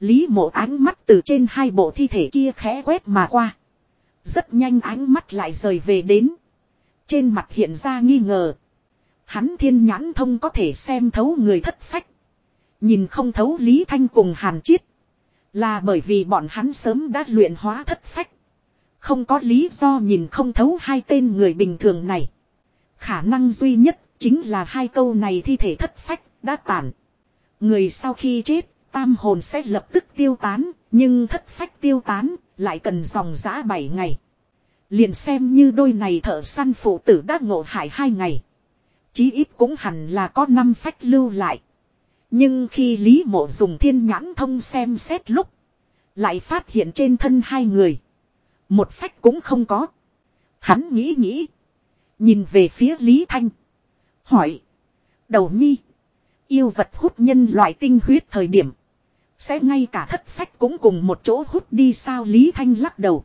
Lý mộ ánh mắt từ trên hai bộ thi thể kia khẽ quét mà qua. Rất nhanh ánh mắt lại rời về đến. Trên mặt hiện ra nghi ngờ. Hắn thiên nhãn thông có thể xem thấu người thất phách. Nhìn không thấu Lý Thanh cùng Hàn Chiết. Là bởi vì bọn hắn sớm đã luyện hóa thất phách. Không có lý do nhìn không thấu hai tên người bình thường này. Khả năng duy nhất chính là hai câu này thi thể thất phách đã tản. Người sau khi chết, tam hồn sẽ lập tức tiêu tán, nhưng thất phách tiêu tán, lại cần dòng giã bảy ngày. Liền xem như đôi này thợ săn phụ tử đã ngộ hại hai ngày. Chí ít cũng hẳn là có năm phách lưu lại. Nhưng khi Lý Mộ dùng thiên nhãn thông xem xét lúc. Lại phát hiện trên thân hai người. Một phách cũng không có. Hắn nghĩ nghĩ. Nhìn về phía Lý Thanh. Hỏi. Đầu nhi. Yêu vật hút nhân loại tinh huyết thời điểm. Sẽ ngay cả thất phách cũng cùng một chỗ hút đi sao Lý Thanh lắc đầu.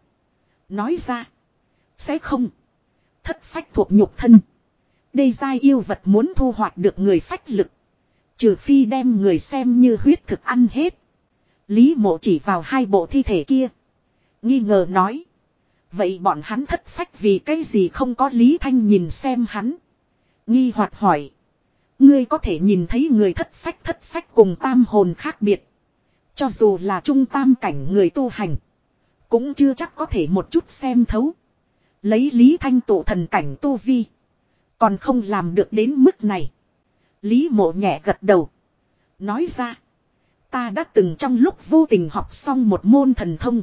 Nói ra. Sẽ không. Thất phách thuộc nhục thân. Đây giai yêu vật muốn thu hoạch được người phách lực. Trừ phi đem người xem như huyết thực ăn hết. Lý mộ chỉ vào hai bộ thi thể kia. Nghi ngờ nói. Vậy bọn hắn thất phách vì cái gì không có Lý Thanh nhìn xem hắn. Nghi hoạt hỏi. Ngươi có thể nhìn thấy người thất phách thất phách cùng tam hồn khác biệt. Cho dù là trung tam cảnh người tu hành. Cũng chưa chắc có thể một chút xem thấu. Lấy Lý Thanh tụ thần cảnh tu vi. Còn không làm được đến mức này. Lý mộ nhẹ gật đầu. Nói ra. Ta đã từng trong lúc vô tình học xong một môn thần thông.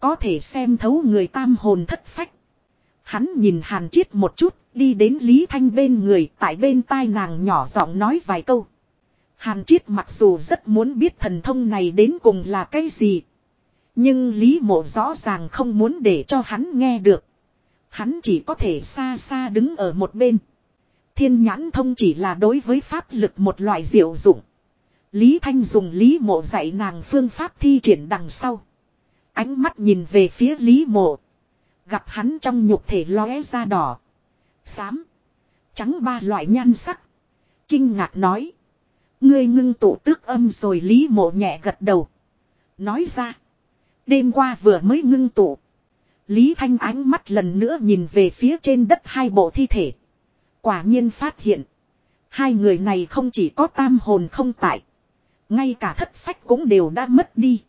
Có thể xem thấu người tam hồn thất phách. Hắn nhìn Hàn Chiết một chút, đi đến Lý Thanh bên người, tại bên tai nàng nhỏ giọng nói vài câu. Hàn Chiết mặc dù rất muốn biết thần thông này đến cùng là cái gì. Nhưng Lý Mộ rõ ràng không muốn để cho hắn nghe được. Hắn chỉ có thể xa xa đứng ở một bên. Thiên nhãn thông chỉ là đối với pháp lực một loại diệu dụng. Lý Thanh dùng Lý Mộ dạy nàng phương pháp thi triển đằng sau. Ánh mắt nhìn về phía Lý Mộ. Gặp hắn trong nhục thể lóe ra đỏ. Xám. Trắng ba loại nhan sắc. Kinh ngạc nói. Ngươi ngưng tụ tước âm rồi Lý Mộ nhẹ gật đầu. Nói ra. Đêm qua vừa mới ngưng tụ. Lý Thanh ánh mắt lần nữa nhìn về phía trên đất hai bộ thi thể. Quả nhiên phát hiện. Hai người này không chỉ có tam hồn không tại. Ngay cả thất phách cũng đều đã mất đi.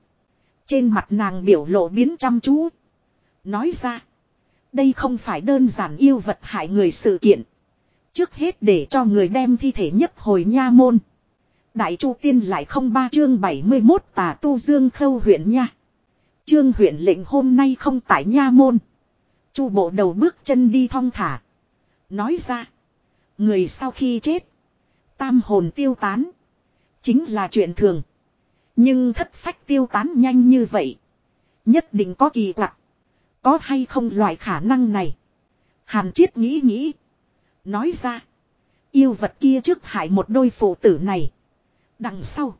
Trên mặt nàng biểu lộ biến chăm chú. Nói ra. Đây không phải đơn giản yêu vật hại người sự kiện. Trước hết để cho người đem thi thể nhất hồi nha môn. Đại Chu Tiên lại không ba chương 71 tà tu dương khâu huyện nha. Trương huyện lệnh hôm nay không tại nha môn. Chu bộ đầu bước chân đi thong thả. Nói ra. Người sau khi chết. Tam hồn tiêu tán. Chính là chuyện thường. Nhưng thất phách tiêu tán nhanh như vậy. Nhất định có kỳ quặc. Có hay không loại khả năng này. Hàn Chiết nghĩ nghĩ. Nói ra. Yêu vật kia trước hại một đôi phụ tử này. Đằng sau.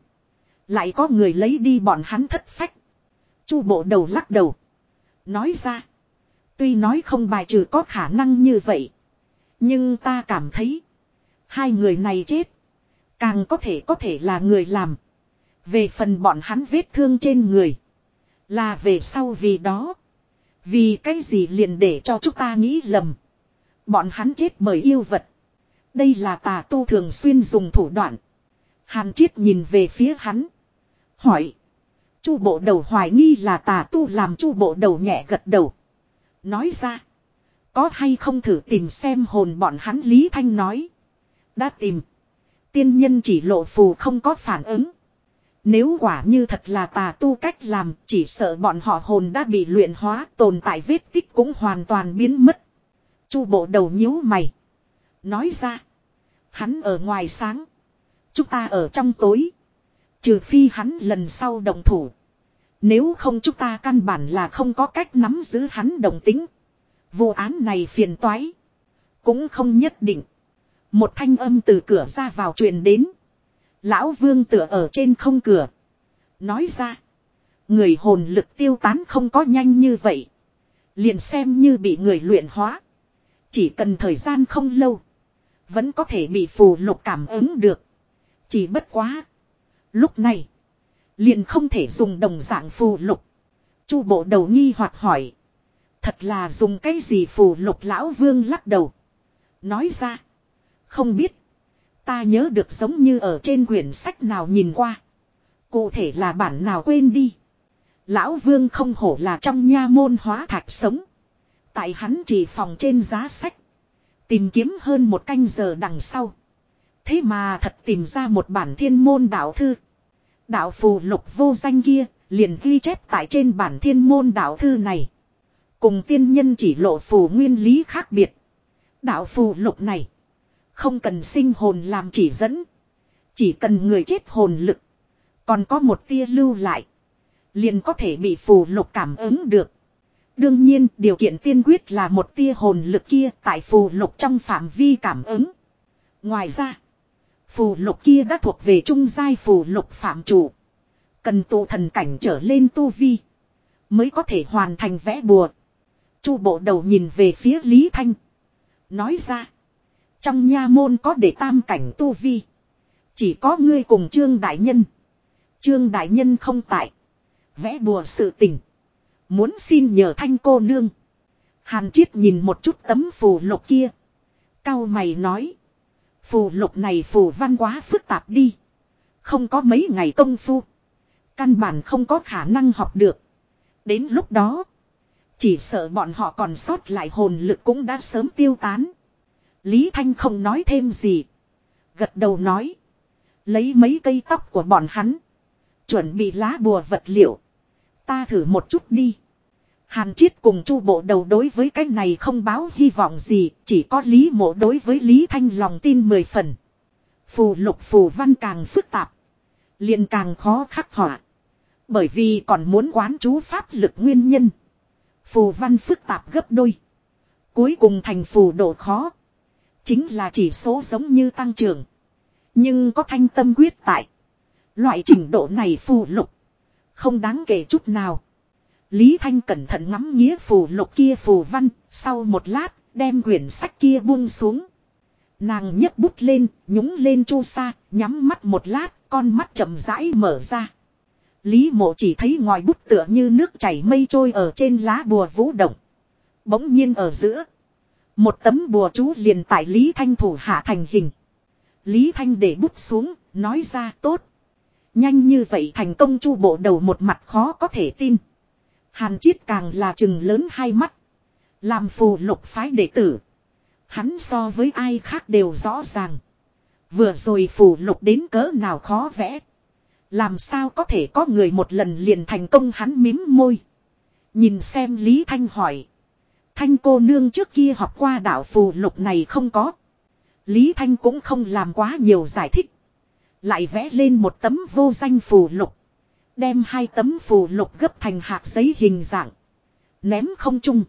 Lại có người lấy đi bọn hắn thất phách. Chu bộ đầu lắc đầu. Nói ra. Tuy nói không bài trừ có khả năng như vậy. Nhưng ta cảm thấy. Hai người này chết. Càng có thể có thể là người làm. Về phần bọn hắn vết thương trên người. Là về sau vì đó. Vì cái gì liền để cho chúng ta nghĩ lầm. Bọn hắn chết bởi yêu vật. Đây là tà tu thường xuyên dùng thủ đoạn. Hàn Chiết nhìn về phía hắn. Hỏi. Chu bộ đầu hoài nghi là tà tu làm chu bộ đầu nhẹ gật đầu. Nói ra. Có hay không thử tìm xem hồn bọn hắn Lý Thanh nói. Đã tìm. Tiên nhân chỉ lộ phù không có phản ứng. Nếu quả như thật là tà tu cách làm, chỉ sợ bọn họ hồn đã bị luyện hóa, tồn tại vết tích cũng hoàn toàn biến mất. Chu bộ đầu nhíu mày. Nói ra. Hắn ở ngoài sáng. Chúng ta ở trong tối. Trừ phi hắn lần sau động thủ. Nếu không chúng ta căn bản là không có cách nắm giữ hắn đồng tính. Vụ án này phiền toái. Cũng không nhất định. Một thanh âm từ cửa ra vào truyền đến. Lão vương tựa ở trên không cửa. Nói ra. Người hồn lực tiêu tán không có nhanh như vậy. Liền xem như bị người luyện hóa. Chỉ cần thời gian không lâu. Vẫn có thể bị phù lục cảm ứng được. Chỉ bất quá. Lúc này. Liền không thể dùng đồng dạng phù lục. Chu bộ đầu nghi hoặc hỏi. Thật là dùng cái gì phù lục lão vương lắc đầu. Nói ra. Không biết. Ta nhớ được giống như ở trên quyển sách nào nhìn qua. Cụ thể là bản nào quên đi. Lão vương không hổ là trong nha môn hóa thạch sống. Tại hắn chỉ phòng trên giá sách. Tìm kiếm hơn một canh giờ đằng sau. Thế mà thật tìm ra một bản thiên môn đạo thư. Đạo phù lục vô danh kia, liền ghi chép tại trên bản thiên môn đạo thư này. Cùng tiên nhân chỉ lộ phù nguyên lý khác biệt. Đạo phù lục này, không cần sinh hồn làm chỉ dẫn. Chỉ cần người chết hồn lực. Còn có một tia lưu lại. Liền có thể bị phù lục cảm ứng được. Đương nhiên, điều kiện tiên quyết là một tia hồn lực kia tại phù lục trong phạm vi cảm ứng. Ngoài ra, Phù lục kia đã thuộc về trung giai phù lục phạm chủ. Cần tụ thần cảnh trở lên tu vi. Mới có thể hoàn thành vẽ bùa. Chu bộ đầu nhìn về phía Lý Thanh. Nói ra. Trong nha môn có để tam cảnh tu vi. Chỉ có ngươi cùng Trương Đại Nhân. Trương Đại Nhân không tại. Vẽ bùa sự tình. Muốn xin nhờ thanh cô nương. Hàn Triết nhìn một chút tấm phù lục kia. Cao mày nói. Phù lục này phù văn quá phức tạp đi. Không có mấy ngày công phu. Căn bản không có khả năng học được. Đến lúc đó. Chỉ sợ bọn họ còn sót lại hồn lực cũng đã sớm tiêu tán. Lý Thanh không nói thêm gì. Gật đầu nói. Lấy mấy cây tóc của bọn hắn. Chuẩn bị lá bùa vật liệu. Ta thử một chút đi. Hàn Chiết cùng Chu Bộ Đầu đối với cái này không báo hy vọng gì, chỉ có Lý Mộ đối với Lý Thanh lòng tin mười phần. Phù lục phù văn càng phức tạp, liền càng khó khắc họa. Bởi vì còn muốn quán chú pháp lực nguyên nhân. Phù văn phức tạp gấp đôi. Cuối cùng thành phù độ khó. Chính là chỉ số giống như tăng trưởng. Nhưng có thanh tâm quyết tại. Loại trình độ này phù lục. Không đáng kể chút nào. Lý Thanh cẩn thận ngắm nghĩa phù lục kia phù văn. Sau một lát đem quyển sách kia buông xuống. Nàng nhấc bút lên, nhúng lên chu sa, nhắm mắt một lát, con mắt chậm rãi mở ra. Lý mộ chỉ thấy ngòi bút tựa như nước chảy mây trôi ở trên lá bùa vũ động. Bỗng nhiên ở giữa. Một tấm bùa chú liền tại Lý Thanh thủ hạ thành hình. Lý Thanh để bút xuống, nói ra tốt. Nhanh như vậy thành công chu bộ đầu một mặt khó có thể tin. Hàn chiết càng là chừng lớn hai mắt. Làm phù lục phái đệ tử. Hắn so với ai khác đều rõ ràng. Vừa rồi phù lục đến cỡ nào khó vẽ. Làm sao có thể có người một lần liền thành công hắn mím môi. Nhìn xem Lý Thanh hỏi. Thanh cô nương trước kia học qua đạo phù lục này không có. Lý Thanh cũng không làm quá nhiều giải thích. Lại vẽ lên một tấm vô danh phù lục. Đem hai tấm phù lục gấp thành hạt giấy hình dạng. Ném không trung.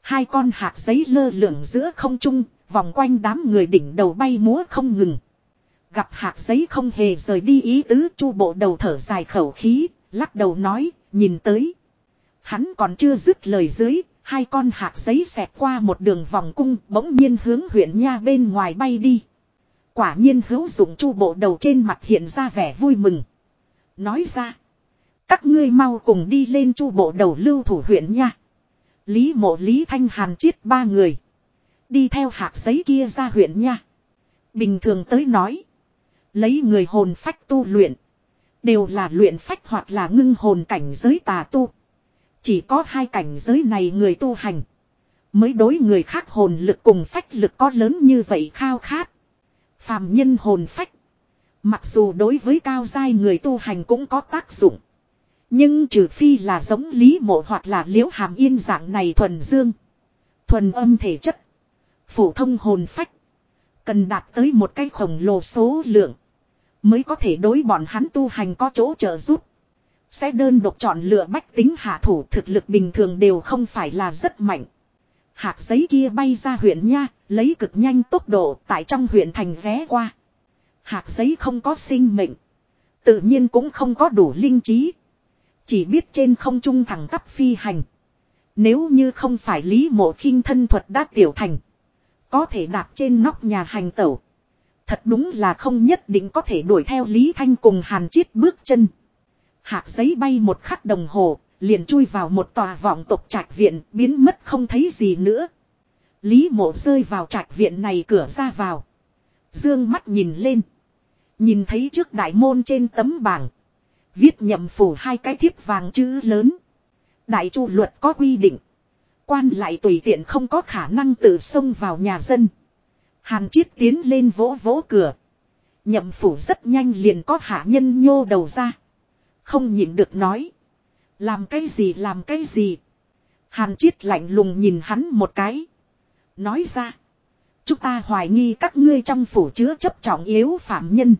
Hai con hạt giấy lơ lửng giữa không trung, vòng quanh đám người đỉnh đầu bay múa không ngừng. Gặp hạt giấy không hề rời đi ý tứ chu bộ đầu thở dài khẩu khí, lắc đầu nói, nhìn tới. Hắn còn chưa dứt lời dưới, hai con hạt giấy xẹt qua một đường vòng cung bỗng nhiên hướng huyện nha bên ngoài bay đi. Quả nhiên hữu dụng chu bộ đầu trên mặt hiện ra vẻ vui mừng. Nói ra. Các ngươi mau cùng đi lên chu bộ đầu lưu thủ huyện nha. Lý mộ Lý Thanh Hàn chiết ba người. Đi theo hạt giấy kia ra huyện nha. Bình thường tới nói. Lấy người hồn phách tu luyện. Đều là luyện phách hoặc là ngưng hồn cảnh giới tà tu. Chỉ có hai cảnh giới này người tu hành. Mới đối người khác hồn lực cùng phách lực có lớn như vậy khao khát. Phàm nhân hồn phách. Mặc dù đối với cao giai người tu hành cũng có tác dụng. Nhưng trừ phi là giống lý mộ hoặc là liễu hàm yên dạng này thuần dương. Thuần âm thể chất. Phổ thông hồn phách. Cần đạt tới một cái khổng lồ số lượng. Mới có thể đối bọn hắn tu hành có chỗ trợ giúp. Sẽ đơn độc chọn lựa bách tính hạ thủ thực lực bình thường đều không phải là rất mạnh. Hạt giấy kia bay ra huyện nha, lấy cực nhanh tốc độ tại trong huyện thành vé qua. Hạt giấy không có sinh mệnh. Tự nhiên cũng không có đủ linh trí. Chỉ biết trên không trung thẳng tắp phi hành. Nếu như không phải lý mộ khinh thân thuật đã tiểu thành. Có thể đạp trên nóc nhà hành tẩu. Thật đúng là không nhất định có thể đuổi theo Lý Thanh cùng Hàn Chiết bước chân. Hạt giấy bay một khắc đồng hồ, liền chui vào một tòa vọng tộc trạch viện, biến mất không thấy gì nữa. Lý mộ rơi vào trạch viện này cửa ra vào. Dương mắt nhìn lên. Nhìn thấy trước đại môn trên tấm bảng. Viết nhậm phủ hai cái thiếp vàng chữ lớn. Đại chu luật có quy định. Quan lại tùy tiện không có khả năng tự xông vào nhà dân. Hàn Chiết tiến lên vỗ vỗ cửa. Nhậm phủ rất nhanh liền có hạ nhân nhô đầu ra. Không nhịn được nói. Làm cái gì, làm cái gì. Hàn Chiết lạnh lùng nhìn hắn một cái. Nói ra. Chúng ta hoài nghi các ngươi trong phủ chứa chấp trọng yếu phạm nhân.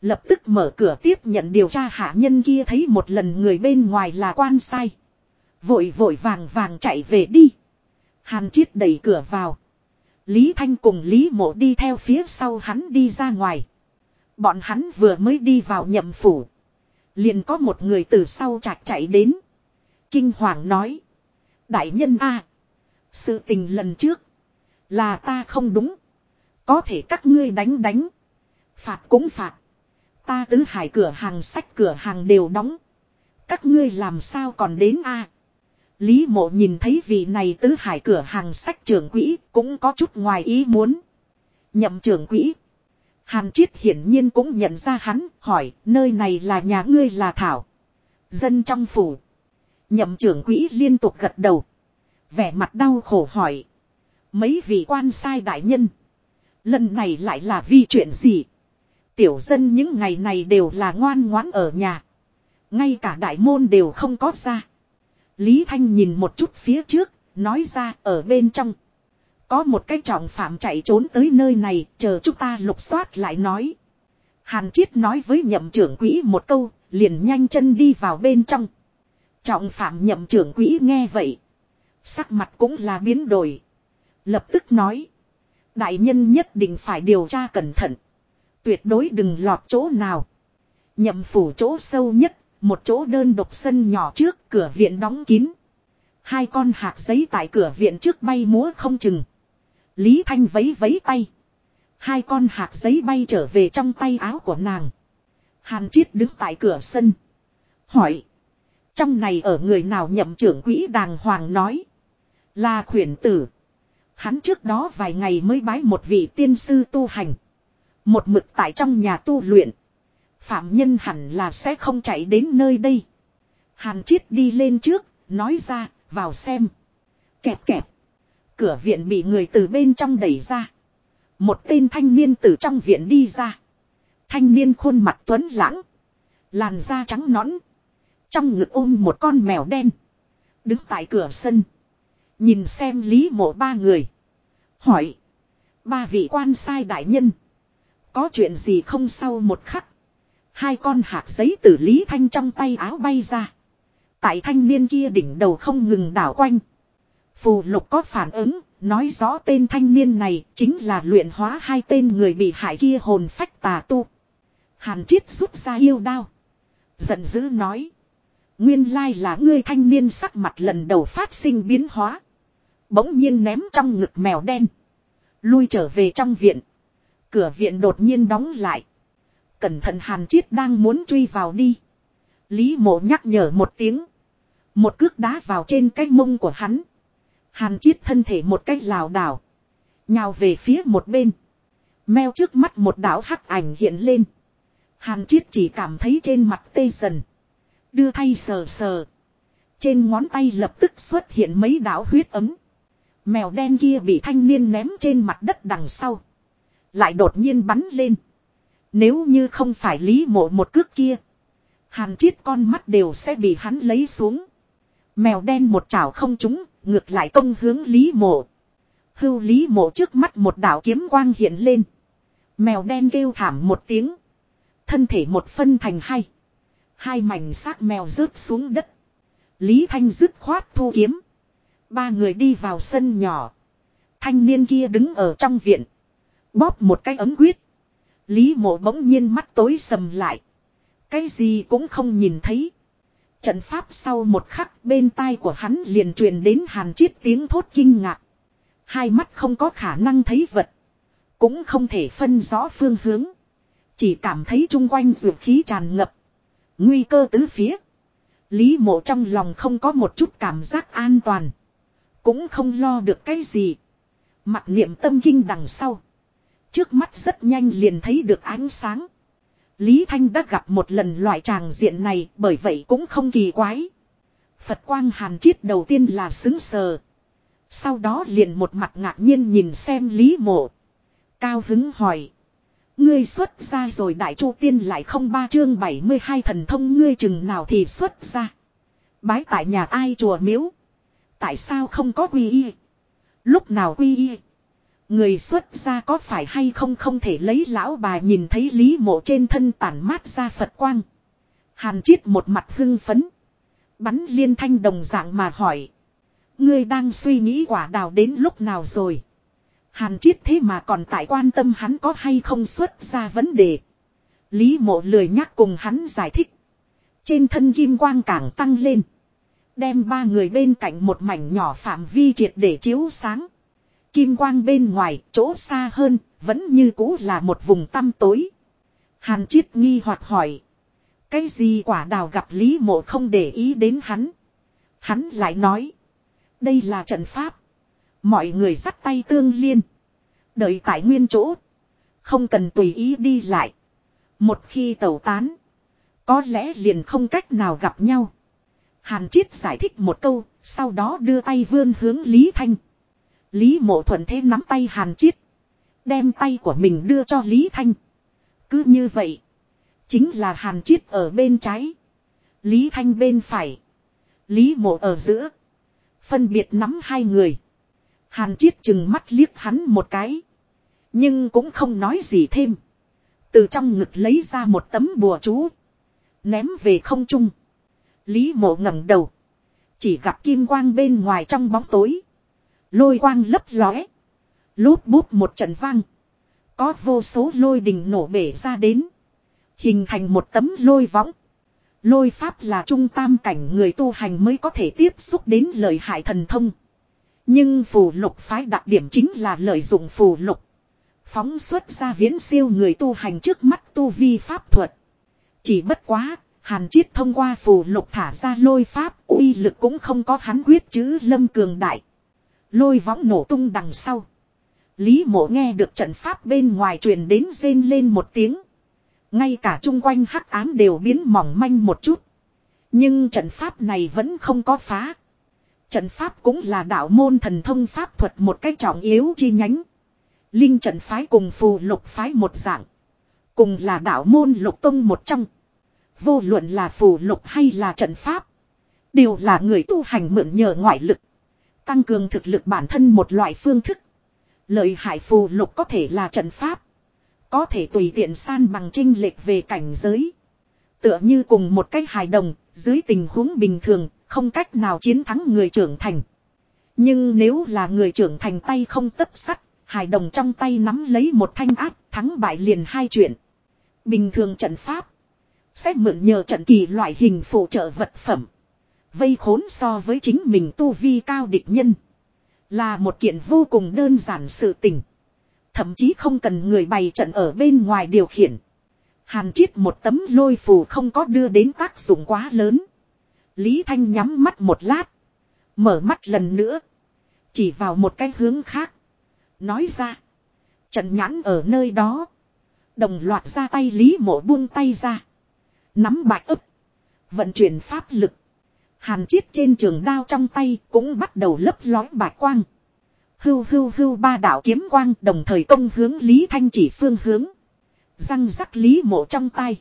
Lập tức mở cửa tiếp nhận điều tra hạ nhân kia thấy một lần người bên ngoài là quan sai. Vội vội vàng vàng chạy về đi. Hàn Chiết đẩy cửa vào. Lý Thanh cùng Lý Mộ đi theo phía sau hắn đi ra ngoài. Bọn hắn vừa mới đi vào nhậm phủ. Liền có một người từ sau chạc chạy đến. Kinh hoàng nói. Đại nhân A. Sự tình lần trước. Là ta không đúng. Có thể các ngươi đánh đánh. Phạt cũng phạt. Ta tứ hải cửa hàng, sách cửa hàng đều đóng. Các ngươi làm sao còn đến a? Lý mộ nhìn thấy vị này tứ hải cửa hàng sách trưởng quỹ cũng có chút ngoài ý muốn. Nhậm trưởng quỹ. Hàn Chiết hiển nhiên cũng nhận ra hắn, hỏi, nơi này là nhà ngươi là Thảo. Dân trong phủ. Nhậm trưởng quỹ liên tục gật đầu. Vẻ mặt đau khổ hỏi. Mấy vị quan sai đại nhân. Lần này lại là vì chuyện gì? Tiểu dân những ngày này đều là ngoan ngoãn ở nhà. Ngay cả đại môn đều không có ra. Lý Thanh nhìn một chút phía trước, nói ra ở bên trong. Có một cái trọng phạm chạy trốn tới nơi này, chờ chúng ta lục soát lại nói. Hàn Chiết nói với nhậm trưởng quỹ một câu, liền nhanh chân đi vào bên trong. Trọng phạm nhậm trưởng quỹ nghe vậy. Sắc mặt cũng là biến đổi. Lập tức nói. Đại nhân nhất định phải điều tra cẩn thận. Tuyệt đối đừng lọt chỗ nào. Nhậm phủ chỗ sâu nhất, một chỗ đơn độc sân nhỏ trước cửa viện đóng kín. Hai con hạt giấy tại cửa viện trước bay múa không chừng. Lý Thanh vấy vấy tay. Hai con hạt giấy bay trở về trong tay áo của nàng. Hàn Triết đứng tại cửa sân. Hỏi. Trong này ở người nào nhậm trưởng quỹ đàng hoàng nói. Là khuyển tử. Hắn trước đó vài ngày mới bái một vị tiên sư tu hành. Một mực tại trong nhà tu luyện. Phạm nhân hẳn là sẽ không chạy đến nơi đây. Hàn Chiết đi lên trước, nói ra, vào xem. Kẹp kẹp. Cửa viện bị người từ bên trong đẩy ra. Một tên thanh niên từ trong viện đi ra. Thanh niên khuôn mặt tuấn lãng. Làn da trắng nõn. Trong ngực ôm một con mèo đen. Đứng tại cửa sân. Nhìn xem lý mộ ba người. Hỏi. Ba vị quan sai đại nhân. Có chuyện gì không sau một khắc. Hai con hạt giấy từ Lý Thanh trong tay áo bay ra. Tại thanh niên kia đỉnh đầu không ngừng đảo quanh. Phù lục có phản ứng, nói rõ tên thanh niên này chính là luyện hóa hai tên người bị hại kia hồn phách tà tu. Hàn Chiết rút ra yêu đao. Giận dữ nói. Nguyên lai là ngươi thanh niên sắc mặt lần đầu phát sinh biến hóa. Bỗng nhiên ném trong ngực mèo đen. Lui trở về trong viện. Cửa viện đột nhiên đóng lại. Cẩn thận hàn chiết đang muốn truy vào đi. Lý mộ nhắc nhở một tiếng. Một cước đá vào trên cái mông của hắn. Hàn chiết thân thể một cách lảo đảo. Nhào về phía một bên. Meo trước mắt một đảo hắc ảnh hiện lên. Hàn chiết chỉ cảm thấy trên mặt tê dần. Đưa thay sờ sờ. Trên ngón tay lập tức xuất hiện mấy đảo huyết ấm. Mèo đen kia bị thanh niên ném trên mặt đất đằng sau. Lại đột nhiên bắn lên. Nếu như không phải lý mộ một cước kia. Hàn triết con mắt đều sẽ bị hắn lấy xuống. Mèo đen một chảo không trúng, ngược lại công hướng lý mộ. Hưu lý mộ trước mắt một đảo kiếm quang hiện lên. Mèo đen kêu thảm một tiếng. Thân thể một phân thành hai. Hai mảnh xác mèo rớt xuống đất. Lý Thanh dứt khoát thu kiếm. Ba người đi vào sân nhỏ. Thanh niên kia đứng ở trong viện. Bóp một cái ấm quyết. Lý mộ bỗng nhiên mắt tối sầm lại. Cái gì cũng không nhìn thấy. Trận pháp sau một khắc bên tai của hắn liền truyền đến hàn chiết tiếng thốt kinh ngạc. Hai mắt không có khả năng thấy vật. Cũng không thể phân rõ phương hướng. Chỉ cảm thấy chung quanh dược khí tràn ngập. Nguy cơ tứ phía. Lý mộ trong lòng không có một chút cảm giác an toàn. Cũng không lo được cái gì. Mặc niệm tâm kinh đằng sau. Trước mắt rất nhanh liền thấy được ánh sáng. Lý Thanh đã gặp một lần loại tràng diện này, bởi vậy cũng không kỳ quái. Phật quang hàn chiết đầu tiên là xứng sờ. Sau đó liền một mặt ngạc nhiên nhìn xem Lý mộ. Cao hứng hỏi. Ngươi xuất ra rồi đại chu tiên lại không ba chương 72 thần thông ngươi chừng nào thì xuất ra. Bái tại nhà ai chùa miếu. Tại sao không có quy y? Lúc nào quy y? Người xuất gia có phải hay không không thể lấy lão bà nhìn thấy lý mộ trên thân tản mát ra Phật quang. Hàn chiết một mặt hưng phấn. Bắn liên thanh đồng dạng mà hỏi. Ngươi đang suy nghĩ quả đào đến lúc nào rồi? Hàn chiết thế mà còn tại quan tâm hắn có hay không xuất ra vấn đề. Lý mộ lười nhắc cùng hắn giải thích. Trên thân kim quang càng tăng lên. Đem ba người bên cạnh một mảnh nhỏ phạm vi triệt để chiếu sáng. Kim quang bên ngoài, chỗ xa hơn, vẫn như cũ là một vùng tăm tối. Hàn Chiết nghi hoặc hỏi. Cái gì quả đào gặp Lý Mộ không để ý đến hắn. Hắn lại nói. Đây là trận pháp. Mọi người dắt tay tương liên. Đợi tại nguyên chỗ. Không cần tùy ý đi lại. Một khi tẩu tán. Có lẽ liền không cách nào gặp nhau. Hàn Chiết giải thích một câu. Sau đó đưa tay vươn hướng Lý Thanh. Lý mộ thuận thế nắm tay Hàn Chiết. Đem tay của mình đưa cho Lý Thanh. Cứ như vậy. Chính là Hàn Chiết ở bên trái. Lý Thanh bên phải. Lý mộ ở giữa. Phân biệt nắm hai người. Hàn Chiết chừng mắt liếc hắn một cái. Nhưng cũng không nói gì thêm. Từ trong ngực lấy ra một tấm bùa chú. Ném về không trung. Lý mộ ngẩng đầu. Chỉ gặp kim quang bên ngoài trong bóng tối. Lôi quang lấp lóe. Lút bút một trận vang. Có vô số lôi đình nổ bể ra đến. Hình thành một tấm lôi võng. Lôi pháp là trung tam cảnh người tu hành mới có thể tiếp xúc đến lợi hại thần thông. Nhưng phù lục phái đặc điểm chính là lợi dụng phù lục. Phóng xuất ra viễn siêu người tu hành trước mắt tu vi pháp thuật. Chỉ bất quá, hàn chiết thông qua phù lục thả ra lôi pháp, uy lực cũng không có hắn quyết chữ lâm cường đại. Lôi võng nổ tung đằng sau. Lý mộ nghe được trận pháp bên ngoài truyền đến rên lên một tiếng. Ngay cả chung quanh hắc ám đều biến mỏng manh một chút. Nhưng trận pháp này vẫn không có phá. Trận pháp cũng là đạo môn thần thông pháp thuật một cách trọng yếu chi nhánh. Linh trận phái cùng phù lục phái một dạng. Cùng là đạo môn lục tông một trong. Vô luận là phù lục hay là trận pháp. Đều là người tu hành mượn nhờ ngoại lực. Tăng cường thực lực bản thân một loại phương thức. Lợi hại phù lục có thể là trận pháp. Có thể tùy tiện san bằng trinh lệch về cảnh giới. Tựa như cùng một cái hài đồng, dưới tình huống bình thường, không cách nào chiến thắng người trưởng thành. Nhưng nếu là người trưởng thành tay không tất sắt, hài đồng trong tay nắm lấy một thanh áp, thắng bại liền hai chuyện. Bình thường trận pháp, sẽ mượn nhờ trận kỳ loại hình phụ trợ vật phẩm. Vây khốn so với chính mình tu vi cao địch nhân. Là một kiện vô cùng đơn giản sự tình. Thậm chí không cần người bày trận ở bên ngoài điều khiển. Hàn chiết một tấm lôi phù không có đưa đến tác dụng quá lớn. Lý Thanh nhắm mắt một lát. Mở mắt lần nữa. Chỉ vào một cái hướng khác. Nói ra. Trận nhãn ở nơi đó. Đồng loạt ra tay Lý mộ buông tay ra. Nắm bạch ấp. Vận chuyển pháp lực. Hàn chiết trên trường đao trong tay cũng bắt đầu lấp lói bạch quang. Hưu hưu hưu ba đạo kiếm quang đồng thời công hướng Lý Thanh chỉ phương hướng. Răng rắc Lý mộ trong tay.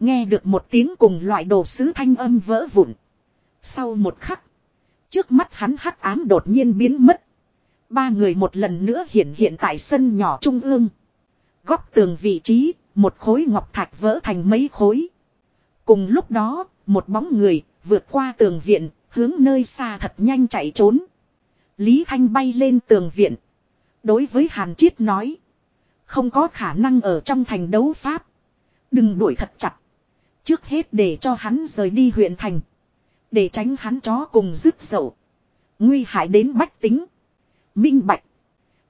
Nghe được một tiếng cùng loại đồ sứ thanh âm vỡ vụn. Sau một khắc. Trước mắt hắn hắc ám đột nhiên biến mất. Ba người một lần nữa hiện hiện tại sân nhỏ trung ương. Góc tường vị trí, một khối ngọc thạch vỡ thành mấy khối. Cùng lúc đó, một bóng người vượt qua tường viện, hướng nơi xa thật nhanh chạy trốn. Lý Thanh bay lên tường viện. Đối với Hàn Triết nói. Không có khả năng ở trong thành đấu pháp. Đừng đuổi thật chặt. Trước hết để cho hắn rời đi huyện thành. Để tránh hắn chó cùng rứt dậu. Nguy hại đến bách tính. Minh bạch.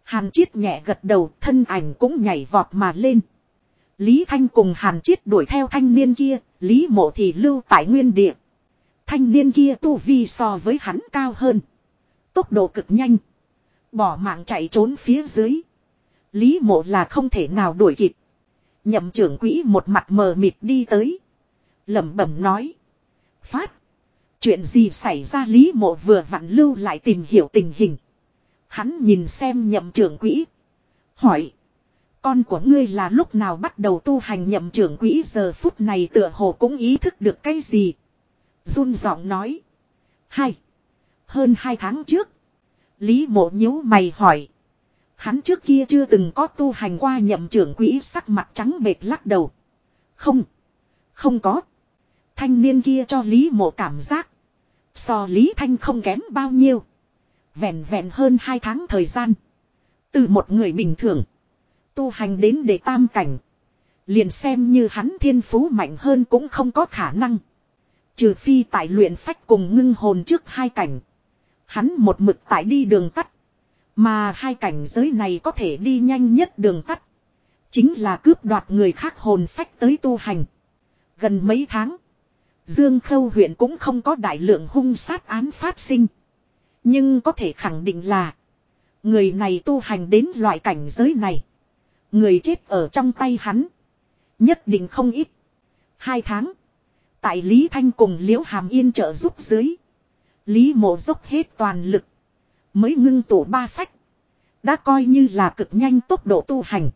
Hàn Triết nhẹ gật đầu thân ảnh cũng nhảy vọt mà lên. Lý Thanh cùng Hàn Triết đuổi theo thanh niên kia, Lý Mộ thì lưu tại nguyên địa. Thanh niên kia tu vi so với hắn cao hơn. Tốc độ cực nhanh. Bỏ mạng chạy trốn phía dưới. Lý mộ là không thể nào đuổi kịp. Nhậm trưởng quỹ một mặt mờ mịt đi tới. lẩm bẩm nói. Phát. Chuyện gì xảy ra Lý mộ vừa vặn lưu lại tìm hiểu tình hình. Hắn nhìn xem nhậm trưởng quỹ. Hỏi. Con của ngươi là lúc nào bắt đầu tu hành nhậm trưởng quỹ giờ phút này tựa hồ cũng ý thức được cái gì run giọng nói. Hai. Hơn hai tháng trước. Lý mộ nhíu mày hỏi. Hắn trước kia chưa từng có tu hành qua nhậm trưởng quỹ sắc mặt trắng bệt lắc đầu. Không. Không có. Thanh niên kia cho Lý mộ cảm giác. So Lý Thanh không kém bao nhiêu. Vẹn vẹn hơn hai tháng thời gian. Từ một người bình thường. Tu hành đến để tam cảnh. Liền xem như hắn thiên phú mạnh hơn cũng không có khả năng. Trừ phi tại luyện phách cùng ngưng hồn trước hai cảnh. Hắn một mực tại đi đường tắt. Mà hai cảnh giới này có thể đi nhanh nhất đường tắt. Chính là cướp đoạt người khác hồn phách tới tu hành. Gần mấy tháng. Dương Khâu huyện cũng không có đại lượng hung sát án phát sinh. Nhưng có thể khẳng định là. Người này tu hành đến loại cảnh giới này. Người chết ở trong tay hắn. Nhất định không ít. Hai tháng. Tại Lý Thanh cùng Liễu Hàm Yên trợ giúp dưới. Lý mộ dốc hết toàn lực. Mới ngưng tụ ba phách. Đã coi như là cực nhanh tốc độ tu hành.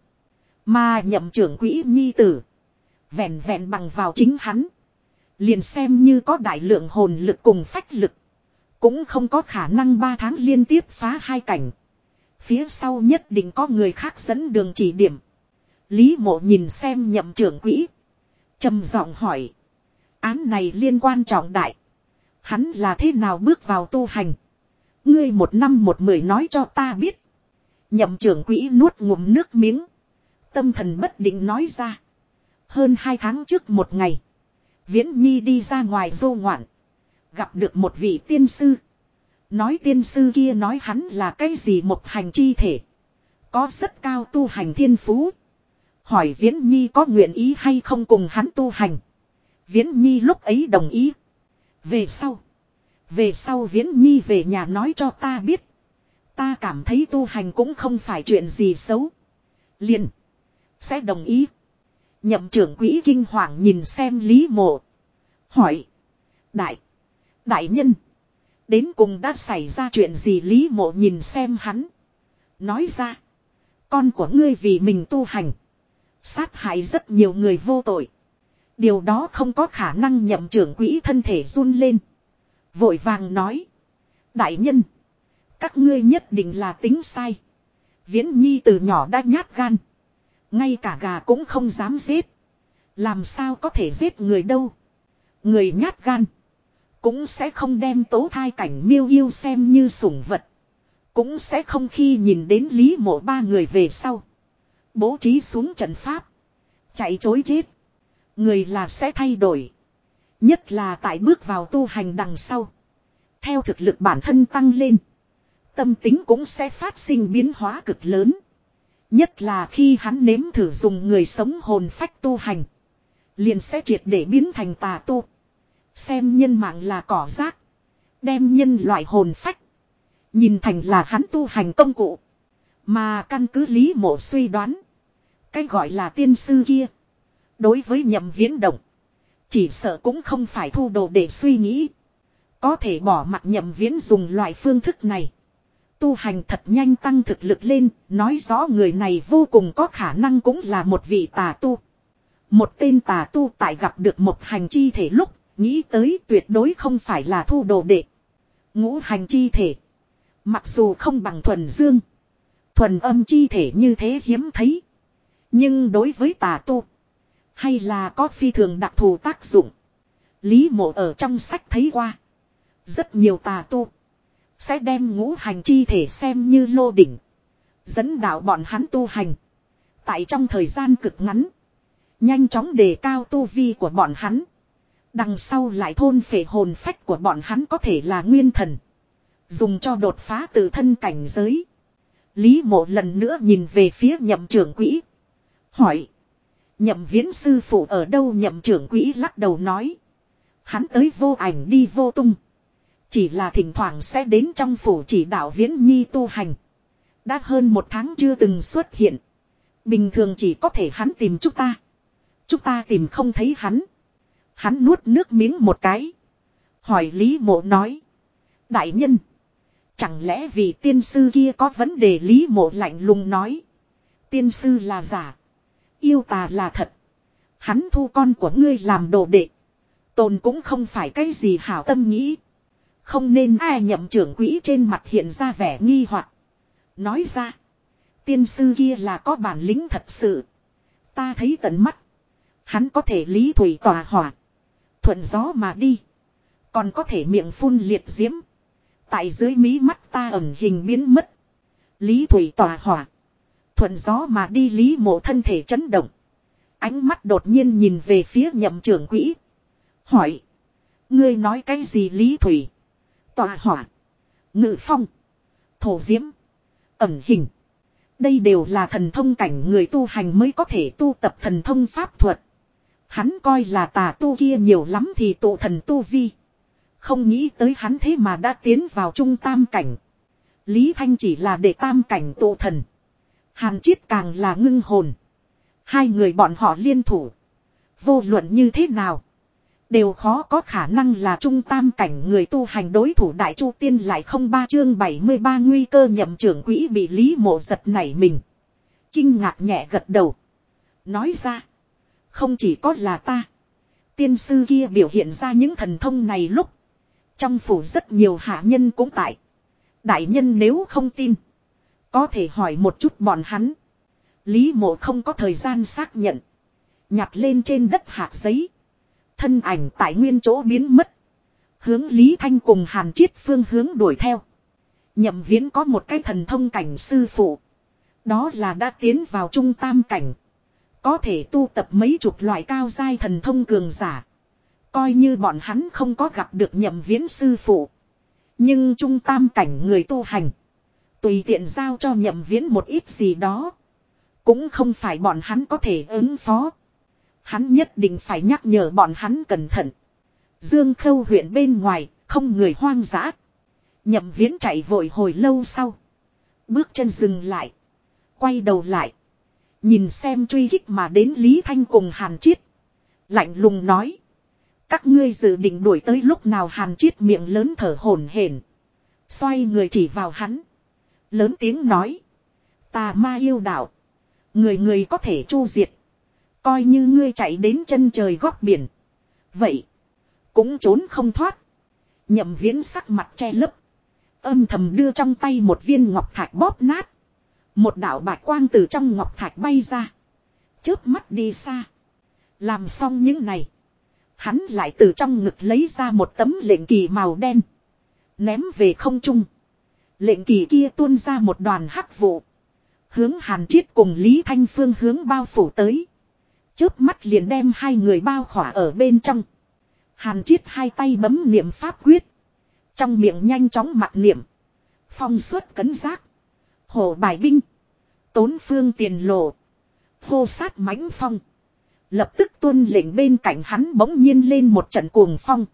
Mà nhậm trưởng quỹ nhi tử. Vẹn vẹn bằng vào chính hắn. Liền xem như có đại lượng hồn lực cùng phách lực. Cũng không có khả năng ba tháng liên tiếp phá hai cảnh. Phía sau nhất định có người khác dẫn đường chỉ điểm. Lý mộ nhìn xem nhậm trưởng quỹ. trầm giọng hỏi. Án này liên quan trọng đại. Hắn là thế nào bước vào tu hành. Ngươi một năm một mười nói cho ta biết. Nhậm trưởng quỹ nuốt ngụm nước miếng. Tâm thần bất định nói ra. Hơn hai tháng trước một ngày. Viễn Nhi đi ra ngoài dô ngoạn. Gặp được một vị tiên sư. Nói tiên sư kia nói hắn là cái gì một hành chi thể. Có rất cao tu hành thiên phú. Hỏi Viễn Nhi có nguyện ý hay không cùng hắn tu hành. Viễn Nhi lúc ấy đồng ý. Về sau. Về sau Viễn Nhi về nhà nói cho ta biết. Ta cảm thấy tu hành cũng không phải chuyện gì xấu. Liền. Sẽ đồng ý. Nhậm trưởng quỹ kinh hoàng nhìn xem Lý Mộ. Hỏi. Đại. Đại nhân. Đến cùng đã xảy ra chuyện gì Lý Mộ nhìn xem hắn. Nói ra. Con của ngươi vì mình tu hành. Sát hại rất nhiều người vô tội. Điều đó không có khả năng nhậm trưởng quỹ thân thể run lên. Vội vàng nói. Đại nhân. Các ngươi nhất định là tính sai. Viễn Nhi từ nhỏ đã nhát gan. Ngay cả gà cũng không dám giết. Làm sao có thể giết người đâu. Người nhát gan. Cũng sẽ không đem tố thai cảnh miêu yêu xem như sủng vật. Cũng sẽ không khi nhìn đến lý mộ ba người về sau. Bố trí xuống trận pháp. Chạy chối chết. Người là sẽ thay đổi. Nhất là tại bước vào tu hành đằng sau. Theo thực lực bản thân tăng lên. Tâm tính cũng sẽ phát sinh biến hóa cực lớn. Nhất là khi hắn nếm thử dùng người sống hồn phách tu hành. Liền sẽ triệt để biến thành tà tu. Xem nhân mạng là cỏ rác. Đem nhân loại hồn phách. Nhìn thành là hắn tu hành công cụ. Mà căn cứ lý mộ suy đoán. Cái gọi là tiên sư kia. Đối với nhậm viễn động. Chỉ sợ cũng không phải thu đồ để suy nghĩ. Có thể bỏ mặt nhậm viễn dùng loại phương thức này. Tu hành thật nhanh tăng thực lực lên, nói rõ người này vô cùng có khả năng cũng là một vị tà tu. Một tên tà tu tại gặp được một hành chi thể lúc, nghĩ tới tuyệt đối không phải là thu đồ đệ. Ngũ hành chi thể. Mặc dù không bằng thuần dương. Thuần âm chi thể như thế hiếm thấy. Nhưng đối với tà tu. Hay là có phi thường đặc thù tác dụng. Lý mộ ở trong sách thấy qua. Rất nhiều tà tu. Sẽ đem ngũ hành chi thể xem như lô đỉnh. Dẫn đạo bọn hắn tu hành. Tại trong thời gian cực ngắn. Nhanh chóng đề cao tu vi của bọn hắn. Đằng sau lại thôn phệ hồn phách của bọn hắn có thể là nguyên thần. Dùng cho đột phá từ thân cảnh giới. Lý mộ lần nữa nhìn về phía nhậm trưởng quỹ. Hỏi. Nhậm viễn sư phụ ở đâu nhậm trưởng quỹ lắc đầu nói. Hắn tới vô ảnh đi vô tung. Chỉ là thỉnh thoảng sẽ đến trong phủ chỉ đạo viễn nhi tu hành. Đã hơn một tháng chưa từng xuất hiện. Bình thường chỉ có thể hắn tìm chúng ta. Chúng ta tìm không thấy hắn. Hắn nuốt nước miếng một cái. Hỏi Lý mộ nói. Đại nhân. Chẳng lẽ vì tiên sư kia có vấn đề Lý mộ lạnh lùng nói. Tiên sư là giả. Yêu tà là thật. Hắn thu con của ngươi làm đồ đệ. Tồn cũng không phải cái gì hảo tâm nghĩ. Không nên ai nhậm trưởng quỹ trên mặt hiện ra vẻ nghi hoặc Nói ra. Tiên sư kia là có bản lĩnh thật sự. Ta thấy tận mắt. Hắn có thể lý thủy tòa hỏa. Thuận gió mà đi. Còn có thể miệng phun liệt diễm. Tại dưới mí mắt ta ẩn hình biến mất. Lý thủy tòa hỏa. Thuận gió mà đi lý mộ thân thể chấn động. Ánh mắt đột nhiên nhìn về phía nhậm trưởng quỹ. Hỏi. Ngươi nói cái gì Lý Thủy? Tòa hỏa. Ngự phong. Thổ diễm. Ẩn hình. Đây đều là thần thông cảnh người tu hành mới có thể tu tập thần thông pháp thuật. Hắn coi là tà tu kia nhiều lắm thì tụ thần tu vi. Không nghĩ tới hắn thế mà đã tiến vào trung tam cảnh. Lý Thanh chỉ là để tam cảnh tụ thần. Hàn Chiết càng là ngưng hồn. Hai người bọn họ liên thủ. Vô luận như thế nào. Đều khó có khả năng là trung tam cảnh người tu hành đối thủ đại chu tiên lại không ba chương 73 nguy cơ nhậm trưởng quỹ bị lý mộ giật nảy mình. Kinh ngạc nhẹ gật đầu. Nói ra. Không chỉ có là ta. Tiên sư kia biểu hiện ra những thần thông này lúc. Trong phủ rất nhiều hạ nhân cũng tại. Đại nhân nếu không tin. Có thể hỏi một chút bọn hắn. Lý mộ không có thời gian xác nhận. Nhặt lên trên đất hạt giấy. Thân ảnh tại nguyên chỗ biến mất. Hướng Lý Thanh cùng Hàn Chiết phương hướng đuổi theo. Nhậm viễn có một cái thần thông cảnh sư phụ. Đó là đã tiến vào trung tam cảnh. Có thể tu tập mấy chục loại cao giai thần thông cường giả. Coi như bọn hắn không có gặp được nhậm viễn sư phụ. Nhưng trung tam cảnh người tu hành. Tùy tiện giao cho nhậm viễn một ít gì đó. Cũng không phải bọn hắn có thể ứng phó. Hắn nhất định phải nhắc nhở bọn hắn cẩn thận. Dương Khâu huyện bên ngoài, không người hoang dã. Nhậm viễn chạy vội hồi lâu sau. Bước chân dừng lại. Quay đầu lại. Nhìn xem truy hích mà đến Lý Thanh cùng Hàn Chiết. Lạnh lùng nói. Các ngươi dự định đuổi tới lúc nào Hàn Chiết miệng lớn thở hổn hển. Xoay người chỉ vào hắn. Lớn tiếng nói. Tà ma yêu đạo. Người người có thể chu diệt. Coi như ngươi chạy đến chân trời góc biển. Vậy. Cũng trốn không thoát. Nhậm viễn sắc mặt che lấp. Âm thầm đưa trong tay một viên ngọc thạch bóp nát. Một đạo bạch quang từ trong ngọc thạch bay ra. Chớp mắt đi xa. Làm xong những này. Hắn lại từ trong ngực lấy ra một tấm lệnh kỳ màu đen. Ném về không trung. Lệnh kỳ kia tuôn ra một đoàn hắc vụ. Hướng hàn chiết cùng Lý Thanh Phương hướng bao phủ tới. Chớp mắt liền đem hai người bao khỏa ở bên trong. Hàn chiết hai tay bấm niệm pháp quyết. Trong miệng nhanh chóng mặt niệm. Phong suất cấn giác. Hồ bài binh. Tốn phương tiền lộ. Hô sát mãnh phong. Lập tức tuân lệnh bên cạnh hắn bỗng nhiên lên một trận cuồng phong.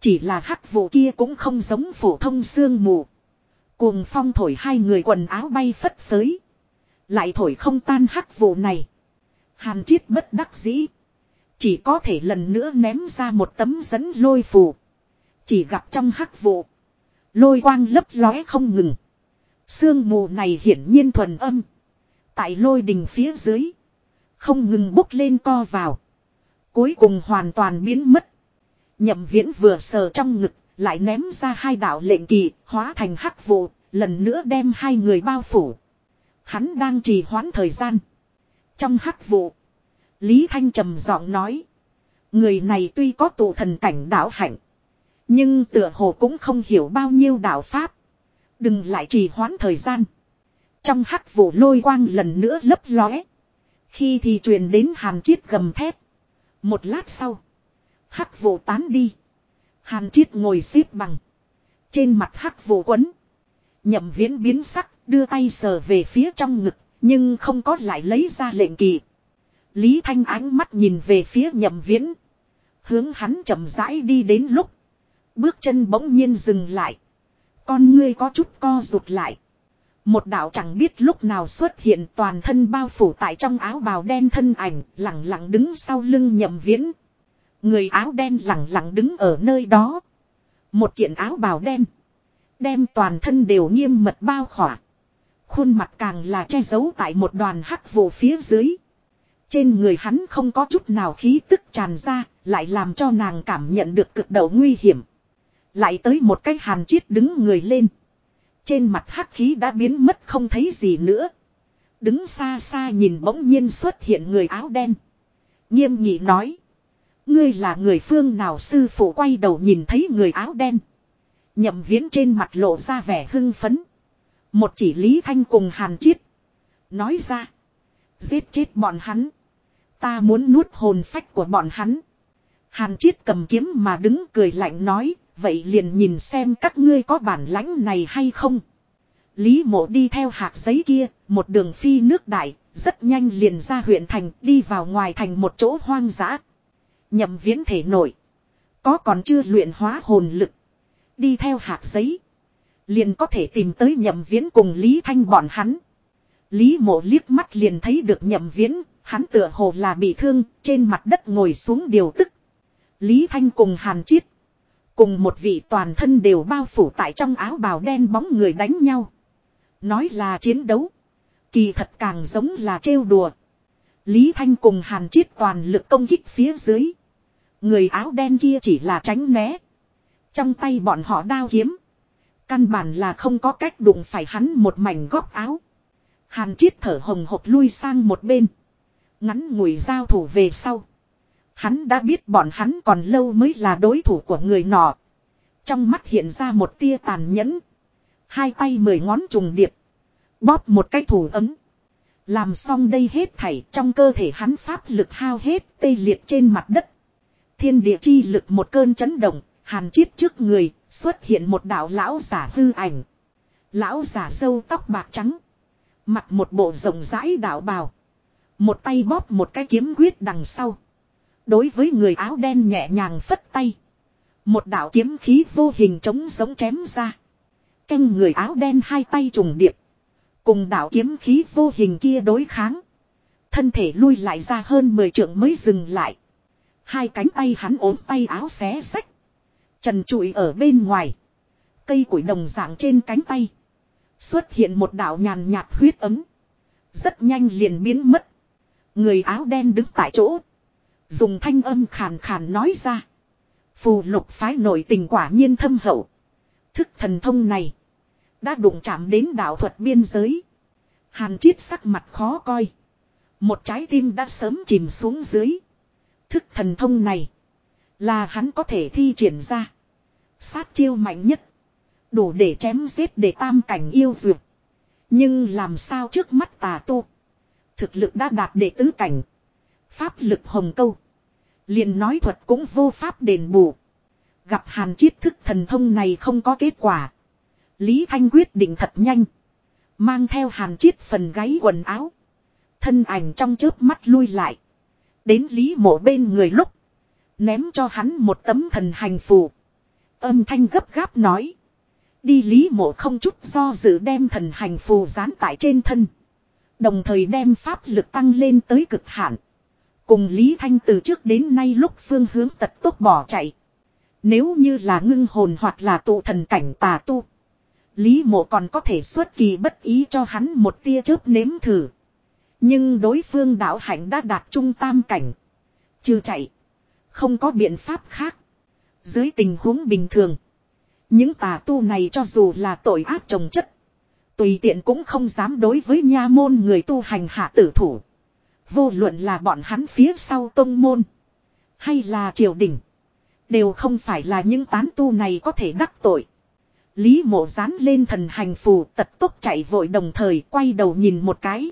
Chỉ là hắc vụ kia cũng không giống phổ thông sương mù. Cuồng phong thổi hai người quần áo bay phất phới. Lại thổi không tan hắc vụ này. Hàn chiết bất đắc dĩ. Chỉ có thể lần nữa ném ra một tấm dẫn lôi phù. Chỉ gặp trong hắc vụ. Lôi quang lấp lóe không ngừng. Sương mù này hiển nhiên thuần âm. Tại lôi đình phía dưới. Không ngừng bốc lên co vào. Cuối cùng hoàn toàn biến mất. Nhậm viễn vừa sờ trong ngực. Lại ném ra hai đạo lệnh kỳ. Hóa thành hắc vụ. Lần nữa đem hai người bao phủ. Hắn đang trì hoãn thời gian. Trong hắc vụ. Lý Thanh trầm giọng nói. Người này tuy có tụ thần cảnh đạo hạnh. Nhưng tựa hồ cũng không hiểu bao nhiêu đạo pháp. Đừng lại trì hoãn thời gian. Trong hắc vụ lôi quang lần nữa lấp lóe. Khi thì truyền đến hàn chiết gầm thép. Một lát sau. Hắc vụ tán đi. Hàn chiết ngồi xếp bằng. Trên mặt hắc vụ quấn. Nhậm viễn biến sắc đưa tay sờ về phía trong ngực. Nhưng không có lại lấy ra lệnh kỳ. Lý Thanh ánh mắt nhìn về phía nhậm viễn. Hướng hắn chậm rãi đi đến lúc. Bước chân bỗng nhiên dừng lại. Con ngươi có chút co rụt lại. Một đạo chẳng biết lúc nào xuất hiện toàn thân bao phủ tại trong áo bào đen thân ảnh, lặng lặng đứng sau lưng nhậm viễn. Người áo đen lặng lặng đứng ở nơi đó. Một kiện áo bào đen. Đem toàn thân đều nghiêm mật bao khỏa. Khuôn mặt càng là che giấu tại một đoàn hắc vụ phía dưới. Trên người hắn không có chút nào khí tức tràn ra, lại làm cho nàng cảm nhận được cực độ nguy hiểm. Lại tới một cái hàn chiết đứng người lên. Trên mặt hắc khí đã biến mất không thấy gì nữa. Đứng xa xa nhìn bỗng nhiên xuất hiện người áo đen. Nghiêm nhị nói. Ngươi là người phương nào sư phụ quay đầu nhìn thấy người áo đen. Nhậm viễn trên mặt lộ ra vẻ hưng phấn. Một chỉ Lý Thanh cùng Hàn Chiết. Nói ra. Giết chết bọn hắn. Ta muốn nuốt hồn phách của bọn hắn. Hàn Chiết cầm kiếm mà đứng cười lạnh nói, vậy liền nhìn xem các ngươi có bản lãnh này hay không. Lý mộ đi theo hạt giấy kia, một đường phi nước đại, rất nhanh liền ra huyện thành, đi vào ngoài thành một chỗ hoang dã. Nhậm viễn thể nổi. Có còn chưa luyện hóa hồn lực. Đi theo hạt giấy. Liền có thể tìm tới nhậm viễn cùng Lý Thanh bọn hắn. Lý mộ liếc mắt liền thấy được nhậm viễn, hắn tựa hồ là bị thương, trên mặt đất ngồi xuống điều tức. Lý Thanh cùng Hàn Chiết. Cùng một vị toàn thân đều bao phủ tại trong áo bào đen bóng người đánh nhau. Nói là chiến đấu. Kỳ thật càng giống là trêu đùa. Lý Thanh cùng Hàn Chiết toàn lực công kích phía dưới. Người áo đen kia chỉ là tránh né. Trong tay bọn họ đao kiếm. Căn bản là không có cách đụng phải hắn một mảnh góc áo. Hàn Chiết thở hồng hộc lui sang một bên. Ngắn ngủi giao thủ về sau. Hắn đã biết bọn hắn còn lâu mới là đối thủ của người nọ. Trong mắt hiện ra một tia tàn nhẫn. Hai tay mười ngón trùng điệp. Bóp một cái thủ ấm. Làm xong đây hết thảy trong cơ thể hắn pháp lực hao hết tê liệt trên mặt đất. Thiên địa chi lực một cơn chấn động, hàn chiết trước người, xuất hiện một đạo lão giả hư ảnh. Lão giả râu tóc bạc trắng. Mặt một bộ rộng rãi đạo bào. Một tay bóp một cái kiếm quyết đằng sau. Đối với người áo đen nhẹ nhàng phất tay. Một đạo kiếm khí vô hình chống giống chém ra. Canh người áo đen hai tay trùng điệp. Cùng đạo kiếm khí vô hình kia đối kháng. Thân thể lui lại ra hơn 10 trượng mới dừng lại. Hai cánh tay hắn ốm tay áo xé sách. Trần trụi ở bên ngoài. Cây củi đồng dạng trên cánh tay. Xuất hiện một đạo nhàn nhạt huyết ấm. Rất nhanh liền biến mất. Người áo đen đứng tại chỗ. Dùng thanh âm khàn khàn nói ra. Phù lục phái nổi tình quả nhiên thâm hậu. Thức thần thông này. Đã đụng chạm đến đạo thuật biên giới. Hàn chiết sắc mặt khó coi. Một trái tim đã sớm chìm xuống dưới. Thức thần thông này. Là hắn có thể thi triển ra. Sát chiêu mạnh nhất. Đủ để chém giết để tam cảnh yêu duyệt. Nhưng làm sao trước mắt tà tu. Thực lực đã đạt đệ tứ cảnh. Pháp lực hồng câu. liền nói thuật cũng vô pháp đền bù. Gặp hàn chiết thức thần thông này không có kết quả. Lý Thanh quyết định thật nhanh. Mang theo hàn chiết phần gáy quần áo. Thân ảnh trong chớp mắt lui lại. Đến Lý mộ bên người lúc. Ném cho hắn một tấm thần hành phù. Âm thanh gấp gáp nói. Đi Lý mộ không chút do dự đem thần hành phù dán tại trên thân. Đồng thời đem pháp lực tăng lên tới cực hạn. Cùng Lý Thanh từ trước đến nay lúc phương hướng tật tốt bỏ chạy. Nếu như là ngưng hồn hoặc là tụ thần cảnh tà tu. Lý mộ còn có thể xuất kỳ bất ý cho hắn một tia chớp nếm thử. Nhưng đối phương đạo hạnh đã đạt trung tam cảnh. Trừ chạy. Không có biện pháp khác. Dưới tình huống bình thường. Những tà tu này cho dù là tội ác trồng chất. Tùy tiện cũng không dám đối với nha môn người tu hành hạ tử thủ. Vô luận là bọn hắn phía sau tông môn. Hay là triều đình. Đều không phải là những tán tu này có thể đắc tội. Lý mộ dán lên thần hành phù tật tốc chạy vội đồng thời quay đầu nhìn một cái.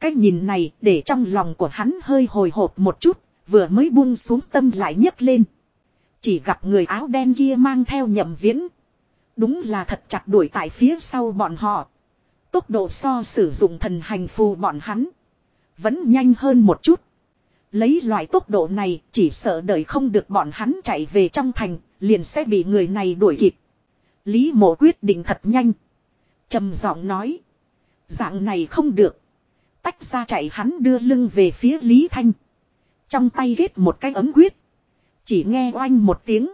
Cái nhìn này để trong lòng của hắn hơi hồi hộp một chút, vừa mới buông xuống tâm lại nhấc lên. Chỉ gặp người áo đen kia mang theo nhậm viễn. Đúng là thật chặt đuổi tại phía sau bọn họ. Tốc độ so sử dụng thần hành phù bọn hắn. Vẫn nhanh hơn một chút. Lấy loại tốc độ này chỉ sợ đợi không được bọn hắn chạy về trong thành, liền sẽ bị người này đuổi kịp. Lý mộ quyết định thật nhanh. trầm giọng nói. Dạng này không được. Tách ra chạy hắn đưa lưng về phía Lý Thanh. Trong tay ghét một cái ấm quyết. Chỉ nghe oanh một tiếng.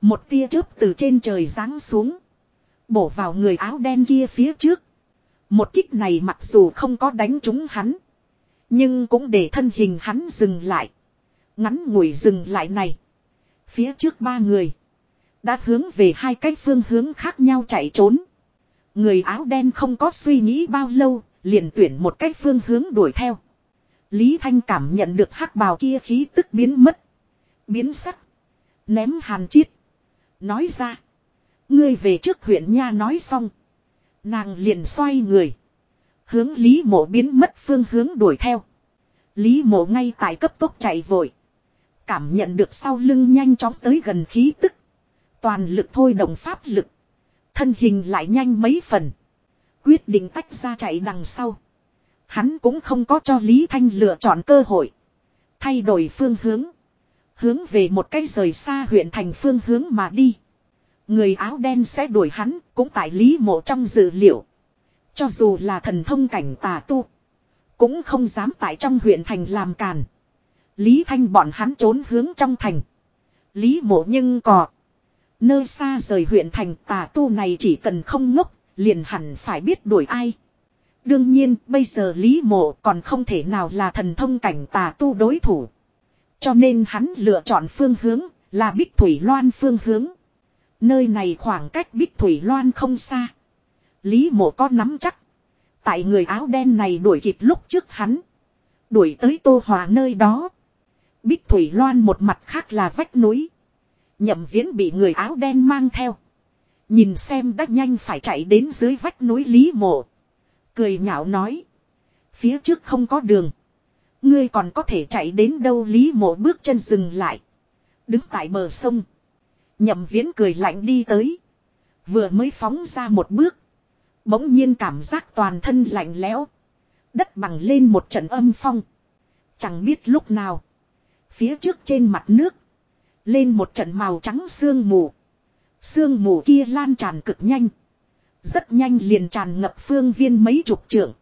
Một tia chớp từ trên trời giáng xuống. Bổ vào người áo đen kia phía trước. Một kích này mặc dù không có đánh trúng hắn. Nhưng cũng để thân hình hắn dừng lại. Ngắn ngủi dừng lại này. Phía trước ba người. Đã hướng về hai cái phương hướng khác nhau chạy trốn. Người áo đen không có suy nghĩ bao lâu. Liền tuyển một cách phương hướng đuổi theo. Lý Thanh cảm nhận được hắc bào kia khí tức biến mất. Biến sắc. Ném hàn chiết. Nói ra. Ngươi về trước huyện nha nói xong. Nàng liền xoay người. Hướng Lý mộ biến mất phương hướng đuổi theo. Lý mộ ngay tại cấp tốc chạy vội. Cảm nhận được sau lưng nhanh chóng tới gần khí tức. Toàn lực thôi động pháp lực. Thân hình lại nhanh mấy phần. Quyết định tách ra chạy đằng sau. Hắn cũng không có cho Lý Thanh lựa chọn cơ hội. Thay đổi phương hướng. Hướng về một cái rời xa huyện thành phương hướng mà đi. Người áo đen sẽ đuổi hắn cũng tại Lý mộ trong dự liệu. Cho dù là thần thông cảnh tà tu. Cũng không dám tại trong huyện thành làm càn. Lý Thanh bọn hắn trốn hướng trong thành. Lý mộ nhưng cò. Nơi xa rời huyện thành tà tu này chỉ cần không ngốc, liền hẳn phải biết đuổi ai. Đương nhiên, bây giờ Lý Mộ còn không thể nào là thần thông cảnh tà tu đối thủ. Cho nên hắn lựa chọn phương hướng, là Bích Thủy Loan phương hướng. Nơi này khoảng cách Bích Thủy Loan không xa. Lý Mộ có nắm chắc. Tại người áo đen này đuổi kịp lúc trước hắn. Đuổi tới Tô Hòa nơi đó. Bích Thủy Loan một mặt khác là vách núi. Nhậm viễn bị người áo đen mang theo. Nhìn xem đã nhanh phải chạy đến dưới vách núi Lý Mộ. Cười nhạo nói. Phía trước không có đường. Ngươi còn có thể chạy đến đâu Lý Mộ bước chân dừng lại. Đứng tại bờ sông. Nhậm viễn cười lạnh đi tới. Vừa mới phóng ra một bước. Bỗng nhiên cảm giác toàn thân lạnh lẽo. Đất bằng lên một trận âm phong. Chẳng biết lúc nào. Phía trước trên mặt nước. Lên một trận màu trắng sương mù. Sương mù kia lan tràn cực nhanh. Rất nhanh liền tràn ngập phương viên mấy chục trượng.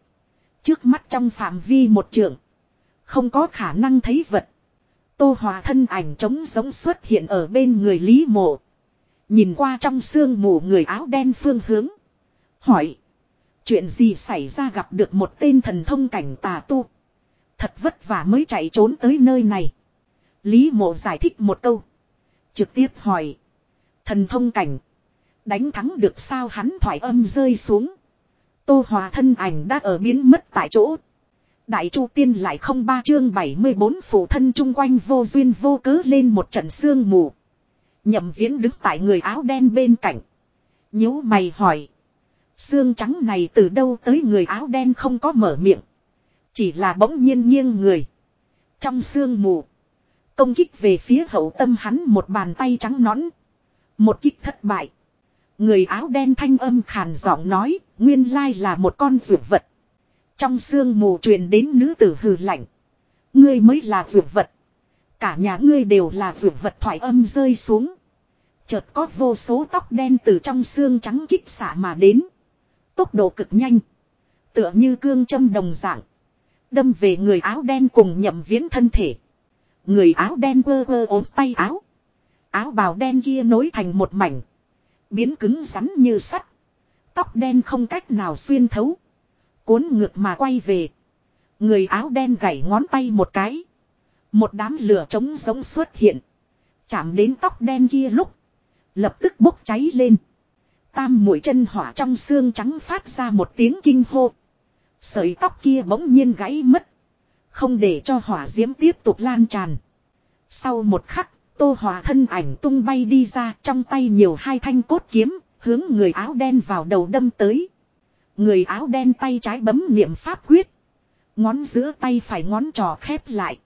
Trước mắt trong phạm vi một trượng. Không có khả năng thấy vật. Tô Hòa thân ảnh trống giống xuất hiện ở bên người Lý Mộ. Nhìn qua trong sương mù người áo đen phương hướng. Hỏi. Chuyện gì xảy ra gặp được một tên thần thông cảnh tà tu. Thật vất vả mới chạy trốn tới nơi này. Lý mộ giải thích một câu. Trực tiếp hỏi. Thần thông cảnh. Đánh thắng được sao hắn thoải âm rơi xuống. Tô Hòa thân ảnh đã ở biến mất tại chỗ. Đại Chu Tiên lại không ba chương 74 phụ thân chung quanh vô duyên vô cớ lên một trận sương mù. Nhậm viễn đứng tại người áo đen bên cạnh. nhíu mày hỏi. Xương trắng này từ đâu tới người áo đen không có mở miệng. Chỉ là bỗng nhiên nghiêng người. Trong sương mù. Công kích về phía hậu tâm hắn một bàn tay trắng nõn. Một kích thất bại. Người áo đen thanh âm khàn giọng nói, nguyên lai là một con dược vật. Trong sương mù truyền đến nữ tử hừ lạnh. Ngươi mới là dược vật. Cả nhà ngươi đều là dược vật thoại âm rơi xuống. Chợt có vô số tóc đen từ trong xương trắng kích xạ mà đến. Tốc độ cực nhanh. Tựa như cương châm đồng dạng. Đâm về người áo đen cùng nhậm viễn thân thể. Người áo đen vơ vơ ốm tay áo. Áo bào đen kia nối thành một mảnh. Biến cứng rắn như sắt. Tóc đen không cách nào xuyên thấu. Cuốn ngược mà quay về. Người áo đen gảy ngón tay một cái. Một đám lửa trống giống xuất hiện. Chạm đến tóc đen kia lúc. Lập tức bốc cháy lên. Tam mũi chân hỏa trong xương trắng phát ra một tiếng kinh hô. Sợi tóc kia bỗng nhiên gãy mất. Không để cho hỏa diễm tiếp tục lan tràn. Sau một khắc, tô Hòa thân ảnh tung bay đi ra trong tay nhiều hai thanh cốt kiếm, hướng người áo đen vào đầu đâm tới. Người áo đen tay trái bấm niệm pháp quyết. Ngón giữa tay phải ngón trò khép lại.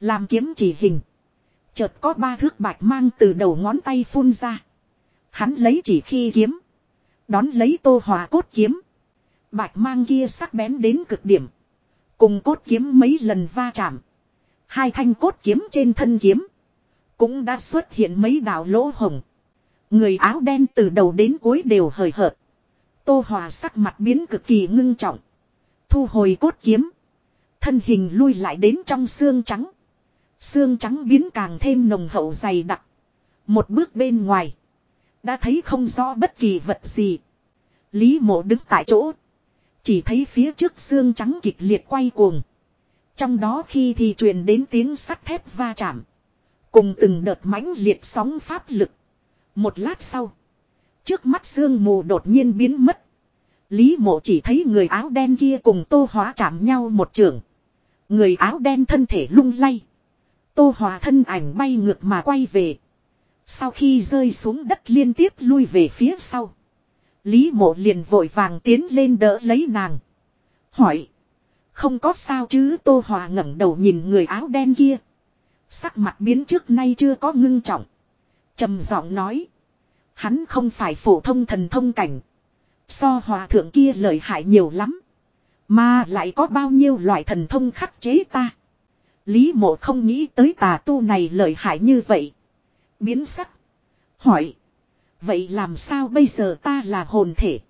Làm kiếm chỉ hình. Chợt có ba thước bạch mang từ đầu ngón tay phun ra. Hắn lấy chỉ khi kiếm. Đón lấy tô hòa cốt kiếm. Bạch mang kia sắc bén đến cực điểm. Cùng cốt kiếm mấy lần va chạm. Hai thanh cốt kiếm trên thân kiếm. Cũng đã xuất hiện mấy đạo lỗ hồng. Người áo đen từ đầu đến cuối đều hời hợt. Tô Hòa sắc mặt biến cực kỳ ngưng trọng. Thu hồi cốt kiếm. Thân hình lui lại đến trong xương trắng. Xương trắng biến càng thêm nồng hậu dày đặc. Một bước bên ngoài. Đã thấy không rõ bất kỳ vật gì. Lý mộ đứng tại chỗ. Chỉ thấy phía trước xương trắng kịch liệt quay cuồng. Trong đó khi thì truyền đến tiếng sắt thép va chạm. Cùng từng đợt mãnh liệt sóng pháp lực. Một lát sau. Trước mắt sương mù đột nhiên biến mất. Lý mộ chỉ thấy người áo đen kia cùng tô hóa chạm nhau một trường. Người áo đen thân thể lung lay. Tô hóa thân ảnh bay ngược mà quay về. Sau khi rơi xuống đất liên tiếp lui về phía sau. Lý mộ liền vội vàng tiến lên đỡ lấy nàng. Hỏi. Không có sao chứ Tô Hòa ngẩng đầu nhìn người áo đen kia. Sắc mặt biến trước nay chưa có ngưng trọng. trầm giọng nói. Hắn không phải phổ thông thần thông cảnh. So hòa thượng kia lợi hại nhiều lắm. Mà lại có bao nhiêu loại thần thông khắc chế ta. Lý mộ không nghĩ tới tà tu này lợi hại như vậy. Biến sắc. Hỏi. Vậy làm sao bây giờ ta là hồn thể.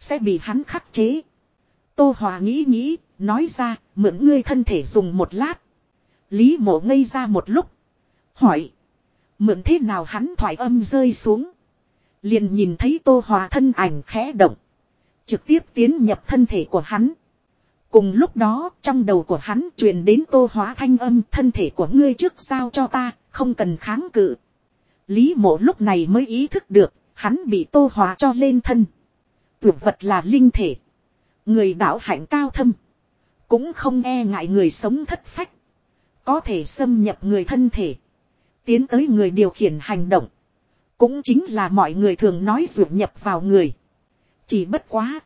Sẽ bị hắn khắc chế. Tô Hòa nghĩ nghĩ. Nói ra, mượn ngươi thân thể dùng một lát. Lý mộ ngây ra một lúc. Hỏi. Mượn thế nào hắn thoại âm rơi xuống. Liền nhìn thấy Tô Hòa thân ảnh khẽ động. Trực tiếp tiến nhập thân thể của hắn. Cùng lúc đó trong đầu của hắn truyền đến Tô Hóa thanh âm thân thể của ngươi trước sao cho ta, không cần kháng cự. Lý mộ lúc này mới ý thức được, hắn bị Tô Hóa cho lên thân. Tưởng vật là linh thể. Người đạo hạnh cao thâm. Cũng không e ngại người sống thất phách. Có thể xâm nhập người thân thể. Tiến tới người điều khiển hành động. Cũng chính là mọi người thường nói ruột nhập vào người. Chỉ bất quá.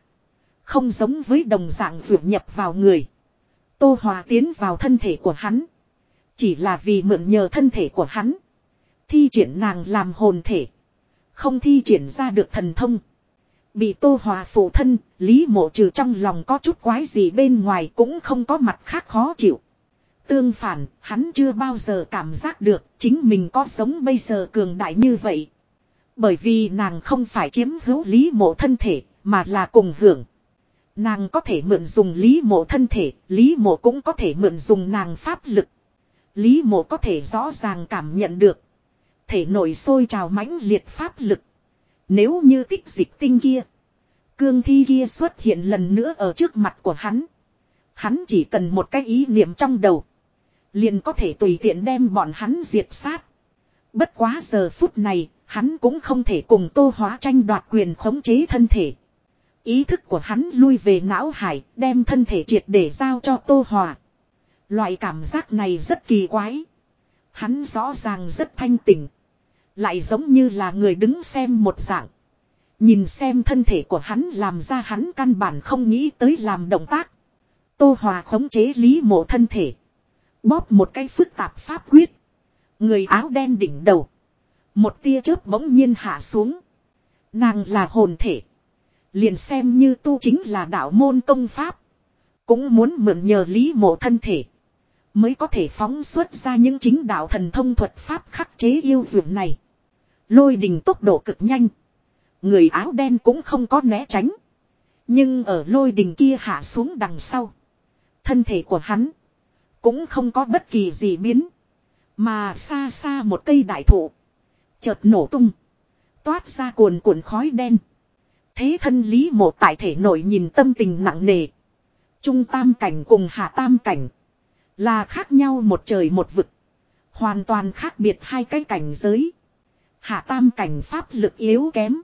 Không giống với đồng dạng ruột nhập vào người. Tô Hòa tiến vào thân thể của hắn. Chỉ là vì mượn nhờ thân thể của hắn. Thi triển nàng làm hồn thể. Không thi triển ra được thần thông. Bị Tô Hòa phụ thân, Lý Mộ trừ trong lòng có chút quái gì bên ngoài cũng không có mặt khác khó chịu. Tương phản, hắn chưa bao giờ cảm giác được chính mình có sống bây giờ cường đại như vậy. Bởi vì nàng không phải chiếm hữu Lý Mộ thân thể, mà là cùng hưởng. Nàng có thể mượn dùng Lý Mộ thân thể, Lý Mộ cũng có thể mượn dùng nàng pháp lực. Lý Mộ có thể rõ ràng cảm nhận được. Thể nổi sôi trào mãnh liệt pháp lực. Nếu như tích dịch tinh kia. Cương thi kia xuất hiện lần nữa ở trước mặt của hắn. Hắn chỉ cần một cái ý niệm trong đầu. Liền có thể tùy tiện đem bọn hắn diệt sát. Bất quá giờ phút này, hắn cũng không thể cùng tô hóa tranh đoạt quyền khống chế thân thể. Ý thức của hắn lui về não hải, đem thân thể triệt để giao cho tô hòa. Loại cảm giác này rất kỳ quái. Hắn rõ ràng rất thanh tỉnh. Lại giống như là người đứng xem một dạng. Nhìn xem thân thể của hắn làm ra hắn căn bản không nghĩ tới làm động tác. Tô Hòa khống chế lý mộ thân thể. Bóp một cái phức tạp pháp quyết. Người áo đen đỉnh đầu. Một tia chớp bỗng nhiên hạ xuống. Nàng là hồn thể. Liền xem như tu chính là đạo môn công pháp. Cũng muốn mượn nhờ lý mộ thân thể. Mới có thể phóng xuất ra những chính đạo thần thông thuật pháp khắc chế yêu dường này. Lôi đình tốc độ cực nhanh. Người áo đen cũng không có né tránh. Nhưng ở lôi đình kia hạ xuống đằng sau. Thân thể của hắn. Cũng không có bất kỳ gì biến. Mà xa xa một cây đại thụ. Chợt nổ tung. Toát ra cuồn cuộn khói đen. Thế thân lý mộ tại thể nội nhìn tâm tình nặng nề. Trung tam cảnh cùng hạ tam cảnh. Là khác nhau một trời một vực. Hoàn toàn khác biệt hai cái cảnh giới. Hạ tam cảnh pháp lực yếu kém.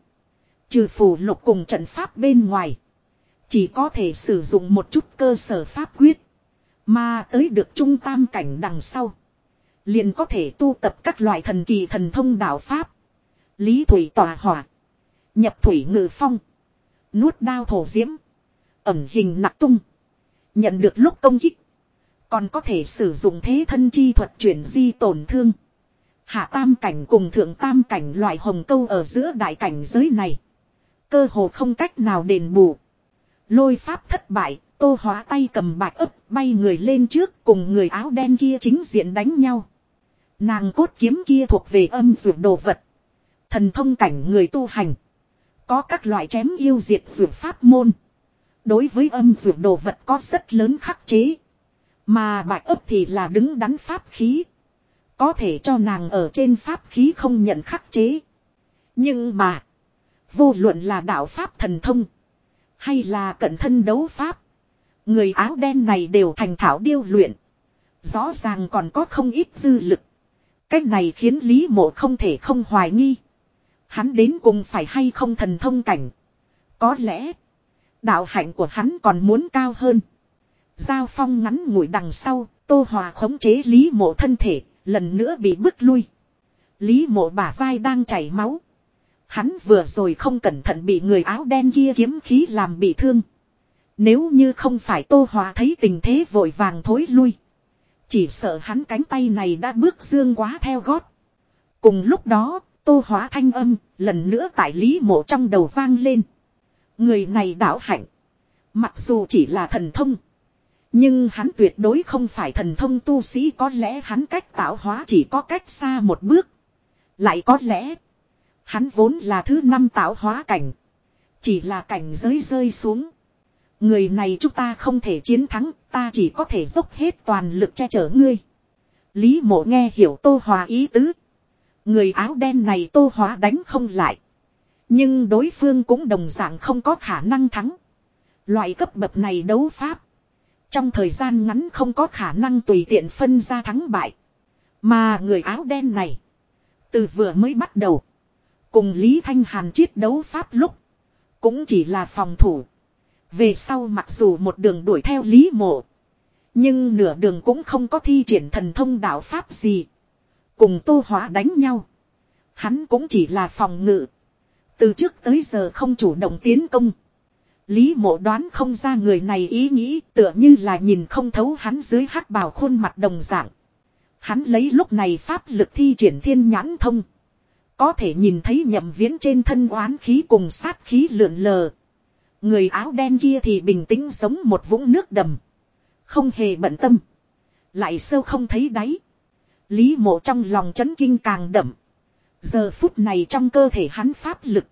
Trừ phù lục cùng trận pháp bên ngoài. Chỉ có thể sử dụng một chút cơ sở pháp quyết. Mà tới được trung tam cảnh đằng sau. Liền có thể tu tập các loại thần kỳ thần thông đạo pháp. Lý thủy tòa hỏa. Nhập thủy ngự phong. Nuốt đao thổ diễm. Ẩm hình nặc tung. Nhận được lúc công kích. Còn có thể sử dụng thế thân chi thuật chuyển di tổn thương. Hạ tam cảnh cùng thượng tam cảnh loại hồng câu ở giữa đại cảnh giới này. Cơ hồ không cách nào đền bù. Lôi pháp thất bại, tô hóa tay cầm bạc ấp, bay người lên trước cùng người áo đen kia chính diện đánh nhau. Nàng cốt kiếm kia thuộc về âm dược đồ vật. Thần thông cảnh người tu hành. Có các loại chém yêu diệt dược pháp môn. Đối với âm dược đồ vật có rất lớn khắc chế. Mà bạc ấp thì là đứng đắn pháp khí. Có thể cho nàng ở trên pháp khí không nhận khắc chế. Nhưng mà. Vô luận là đạo pháp thần thông. Hay là cận thân đấu pháp. Người áo đen này đều thành thảo điêu luyện. Rõ ràng còn có không ít dư lực. Cách này khiến Lý Mộ không thể không hoài nghi. Hắn đến cùng phải hay không thần thông cảnh. Có lẽ. Đạo hạnh của hắn còn muốn cao hơn. Giao phong ngắn ngủi đằng sau. Tô Hòa khống chế Lý Mộ thân thể. Lần nữa bị bức lui. Lý Mộ bả vai đang chảy máu. Hắn vừa rồi không cẩn thận bị người áo đen kia kiếm khí làm bị thương. Nếu như không phải Tô Hòa thấy tình thế vội vàng thối lui. Chỉ sợ hắn cánh tay này đã bước dương quá theo gót. Cùng lúc đó, tô hóa thanh âm, lần nữa tại lý mộ trong đầu vang lên. Người này đạo hạnh. Mặc dù chỉ là thần thông. Nhưng hắn tuyệt đối không phải thần thông tu sĩ có lẽ hắn cách tạo hóa chỉ có cách xa một bước. Lại có lẽ. Hắn vốn là thứ năm tạo hóa cảnh. Chỉ là cảnh giới rơi xuống. Người này chúng ta không thể chiến thắng, ta chỉ có thể dốc hết toàn lực che chở ngươi. Lý mộ nghe hiểu tô hòa ý tứ. Người áo đen này tô hóa đánh không lại. Nhưng đối phương cũng đồng dạng không có khả năng thắng. Loại cấp bậc này đấu pháp. Trong thời gian ngắn không có khả năng tùy tiện phân ra thắng bại. Mà người áo đen này. Từ vừa mới bắt đầu. Cùng Lý Thanh Hàn chiết đấu pháp lúc. Cũng chỉ là phòng thủ. Về sau mặc dù một đường đuổi theo Lý Mộ. Nhưng nửa đường cũng không có thi triển thần thông đạo pháp gì. Cùng tô hóa đánh nhau. Hắn cũng chỉ là phòng ngự. Từ trước tới giờ không chủ động tiến công. Lý mộ đoán không ra người này ý nghĩ tựa như là nhìn không thấu hắn dưới hắc bào khuôn mặt đồng dạng. Hắn lấy lúc này pháp lực thi triển thiên nhãn thông. Có thể nhìn thấy nhậm viễn trên thân oán khí cùng sát khí lượn lờ. Người áo đen kia thì bình tĩnh giống một vũng nước đầm. Không hề bận tâm. Lại sâu không thấy đáy. Lý mộ trong lòng chấn kinh càng đậm. Giờ phút này trong cơ thể hắn pháp lực.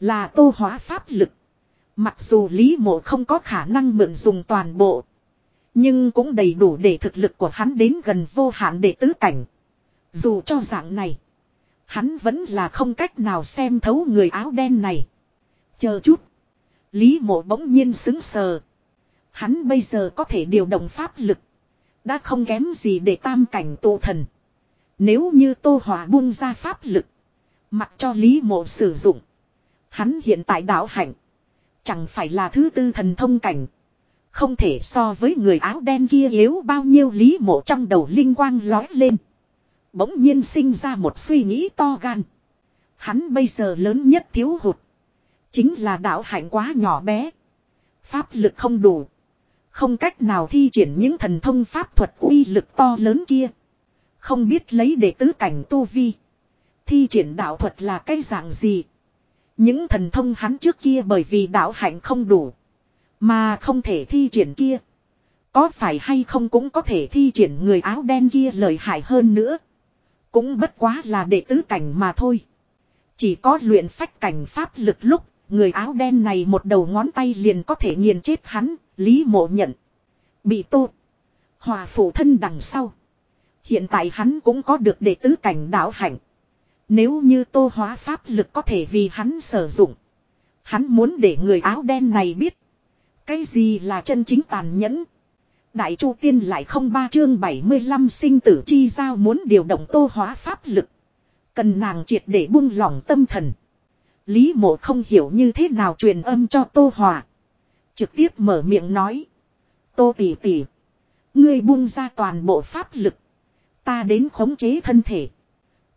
Là tô hóa pháp lực. Mặc dù Lý mộ không có khả năng mượn dùng toàn bộ. Nhưng cũng đầy đủ để thực lực của hắn đến gần vô hạn để tứ cảnh. Dù cho dạng này. Hắn vẫn là không cách nào xem thấu người áo đen này. Chờ chút. Lý mộ bỗng nhiên xứng sờ. Hắn bây giờ có thể điều động pháp lực. Đã không kém gì để tam cảnh tô thần. Nếu như Tô Hòa buông ra pháp lực. Mặc cho Lý Mộ sử dụng. Hắn hiện tại đạo hạnh. Chẳng phải là thứ tư thần thông cảnh. Không thể so với người áo đen kia yếu bao nhiêu Lý Mộ trong đầu linh quang lói lên. Bỗng nhiên sinh ra một suy nghĩ to gan. Hắn bây giờ lớn nhất thiếu hụt. Chính là đạo hạnh quá nhỏ bé. Pháp lực không đủ. Không cách nào thi triển những thần thông pháp thuật uy lực to lớn kia. Không biết lấy để tứ cảnh tu vi. Thi triển đạo thuật là cái dạng gì. Những thần thông hắn trước kia bởi vì đạo hạnh không đủ. Mà không thể thi triển kia. Có phải hay không cũng có thể thi triển người áo đen kia lợi hại hơn nữa. Cũng bất quá là đệ tứ cảnh mà thôi. Chỉ có luyện phách cảnh pháp lực lúc, người áo đen này một đầu ngón tay liền có thể nghiền chết hắn, Lý mộ nhận. Bị tô. Hòa phụ thân đằng sau. Hiện tại hắn cũng có được đệ tứ cảnh đạo hạnh. Nếu như tô hóa pháp lực có thể vì hắn sử dụng. Hắn muốn để người áo đen này biết. Cái gì là chân chính tàn nhẫn. Đại Chu Tiên lại không ba chương 75 sinh tử chi giao muốn điều động tô hóa pháp lực. Cần nàng triệt để buông lỏng tâm thần. Lý mộ không hiểu như thế nào truyền âm cho tô hòa. Trực tiếp mở miệng nói. Tô tỷ tỷ. Ngươi buông ra toàn bộ pháp lực. Ta đến khống chế thân thể.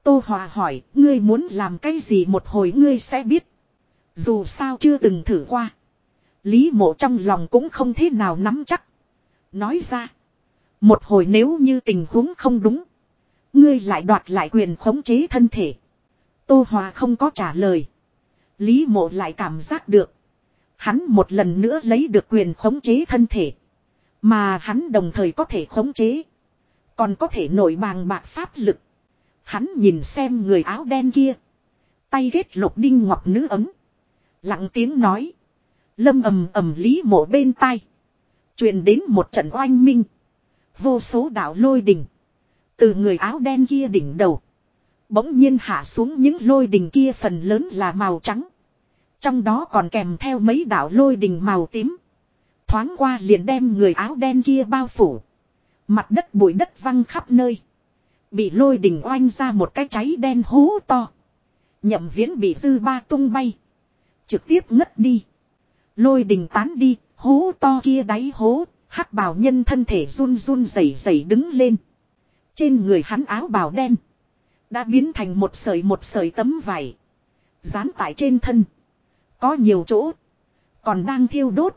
Tô Hòa hỏi, ngươi muốn làm cái gì một hồi ngươi sẽ biết. Dù sao chưa từng thử qua. Lý mộ trong lòng cũng không thế nào nắm chắc. Nói ra. Một hồi nếu như tình huống không đúng. Ngươi lại đoạt lại quyền khống chế thân thể. Tô Hòa không có trả lời. Lý mộ lại cảm giác được. Hắn một lần nữa lấy được quyền khống chế thân thể. Mà hắn đồng thời có thể khống chế. Còn có thể nổi bàng bạc pháp lực. Hắn nhìn xem người áo đen kia. Tay ghét lục đinh ngọc nữ ấm. Lặng tiếng nói. Lâm ầm ầm lý mộ bên tai. truyền đến một trận oanh minh. Vô số đạo lôi đỉnh. Từ người áo đen kia đỉnh đầu. Bỗng nhiên hạ xuống những lôi đình kia phần lớn là màu trắng. Trong đó còn kèm theo mấy đạo lôi đình màu tím. Thoáng qua liền đem người áo đen kia bao phủ. Mặt đất bụi đất văng khắp nơi. Bị lôi đình oanh ra một cái cháy đen hố to. Nhậm viễn bị dư ba tung bay. Trực tiếp ngất đi. Lôi đình tán đi, hố to kia đáy hố, hắc bào nhân thân thể run run rẩy rẩy đứng lên. Trên người hắn áo bào đen. Đã biến thành một sợi một sợi tấm vải. Dán tại trên thân. Có nhiều chỗ. Còn đang thiêu đốt.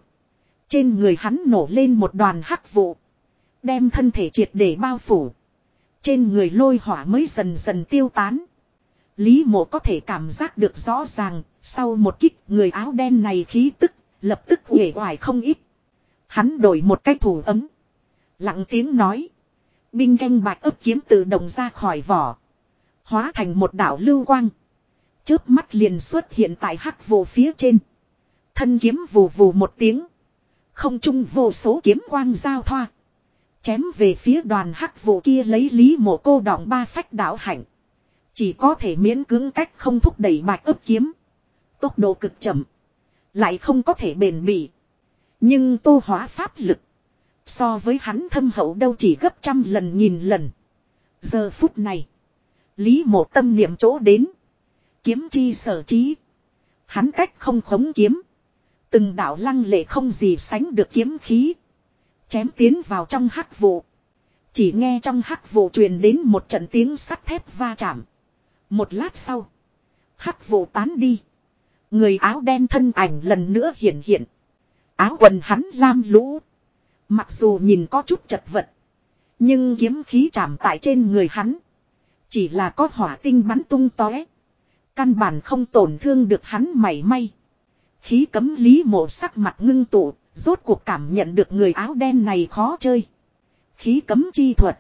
Trên người hắn nổ lên một đoàn hắc vụ. Đem thân thể triệt để bao phủ. Trên người lôi hỏa mới dần dần tiêu tán. Lý mộ có thể cảm giác được rõ ràng, sau một kích người áo đen này khí tức, lập tức uể oải không ít. Hắn đổi một cái thủ ấm. Lặng tiếng nói. Binh canh bạch ấp kiếm tự động ra khỏi vỏ. Hóa thành một đảo lưu quang. Chớp mắt liền xuất hiện tại hắc vô phía trên. Thân kiếm vù vù một tiếng. Không trung vô số kiếm quang giao thoa. Chém về phía đoàn hắc vụ kia lấy lý mộ cô đọng ba phách đảo hạnh. Chỉ có thể miễn cưỡng cách không thúc đẩy bạch ấp kiếm. Tốc độ cực chậm. Lại không có thể bền bỉ. Nhưng tô hóa pháp lực. So với hắn thâm hậu đâu chỉ gấp trăm lần nghìn lần. Giờ phút này. Lý mộ tâm niệm chỗ đến. Kiếm chi sở trí. Hắn cách không khống kiếm. Từng đạo lăng lệ không gì sánh được kiếm khí. Chém tiến vào trong hắc vụ. Chỉ nghe trong hắc vụ truyền đến một trận tiếng sắt thép va chạm. Một lát sau. Hắc vụ tán đi. Người áo đen thân ảnh lần nữa hiện hiện. Áo quần hắn lam lũ. Mặc dù nhìn có chút chật vật. Nhưng kiếm khí chạm tại trên người hắn. Chỉ là có hỏa tinh bắn tung tóe. Căn bản không tổn thương được hắn mảy may. Khí cấm lý mộ sắc mặt ngưng tụ. Rốt cuộc cảm nhận được người áo đen này khó chơi. Khí cấm chi thuật.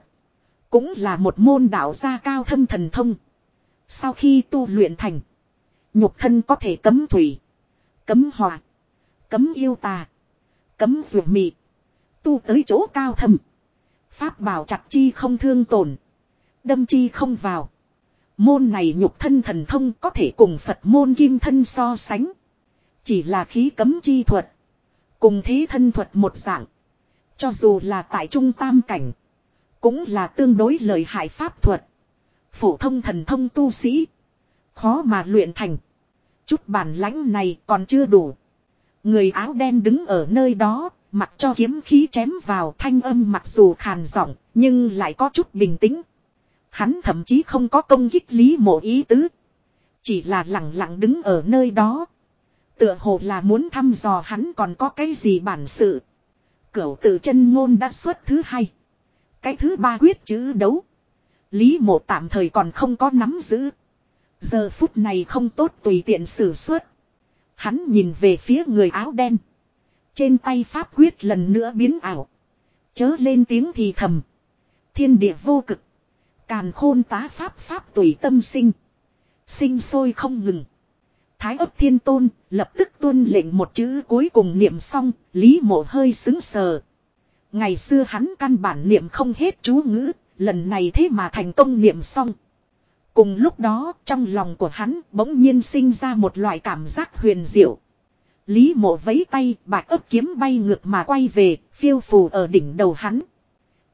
Cũng là một môn đạo gia cao thâm thần thông. Sau khi tu luyện thành. Nhục thân có thể cấm thủy. Cấm hỏa. Cấm yêu tà. Cấm ruột mị. Tu tới chỗ cao thâm. Pháp bảo chặt chi không thương tổn. Đâm chi không vào. Môn này nhục thân thần thông có thể cùng Phật môn kim thân so sánh. Chỉ là khí cấm chi thuật. Cùng thế thân thuật một dạng. Cho dù là tại trung tam cảnh. Cũng là tương đối lợi hại pháp thuật. Phổ thông thần thông tu sĩ. Khó mà luyện thành. Chút bản lãnh này còn chưa đủ. Người áo đen đứng ở nơi đó, mặc cho kiếm khí chém vào thanh âm mặc dù khàn giọng, nhưng lại có chút bình tĩnh. Hắn thậm chí không có công kích lý mộ ý tứ. Chỉ là lặng lặng đứng ở nơi đó. Tựa hồ là muốn thăm dò hắn còn có cái gì bản sự. Cửu tự chân ngôn đã xuất thứ hai. Cái thứ ba quyết chữ đấu. Lý mộ tạm thời còn không có nắm giữ. Giờ phút này không tốt tùy tiện xử suất. Hắn nhìn về phía người áo đen. Trên tay pháp quyết lần nữa biến ảo. Chớ lên tiếng thì thầm. Thiên địa vô cực. Càn khôn tá pháp pháp tùy tâm sinh. Sinh sôi không ngừng. Thái ấp thiên tôn, lập tức tuân lệnh một chữ cuối cùng niệm xong. Lý mộ hơi xứng sờ. Ngày xưa hắn căn bản niệm không hết chú ngữ. Lần này thế mà thành công niệm xong. Cùng lúc đó, trong lòng của hắn bỗng nhiên sinh ra một loại cảm giác huyền diệu. Lý mộ vấy tay, bạch ấp kiếm bay ngược mà quay về, phiêu phù ở đỉnh đầu hắn.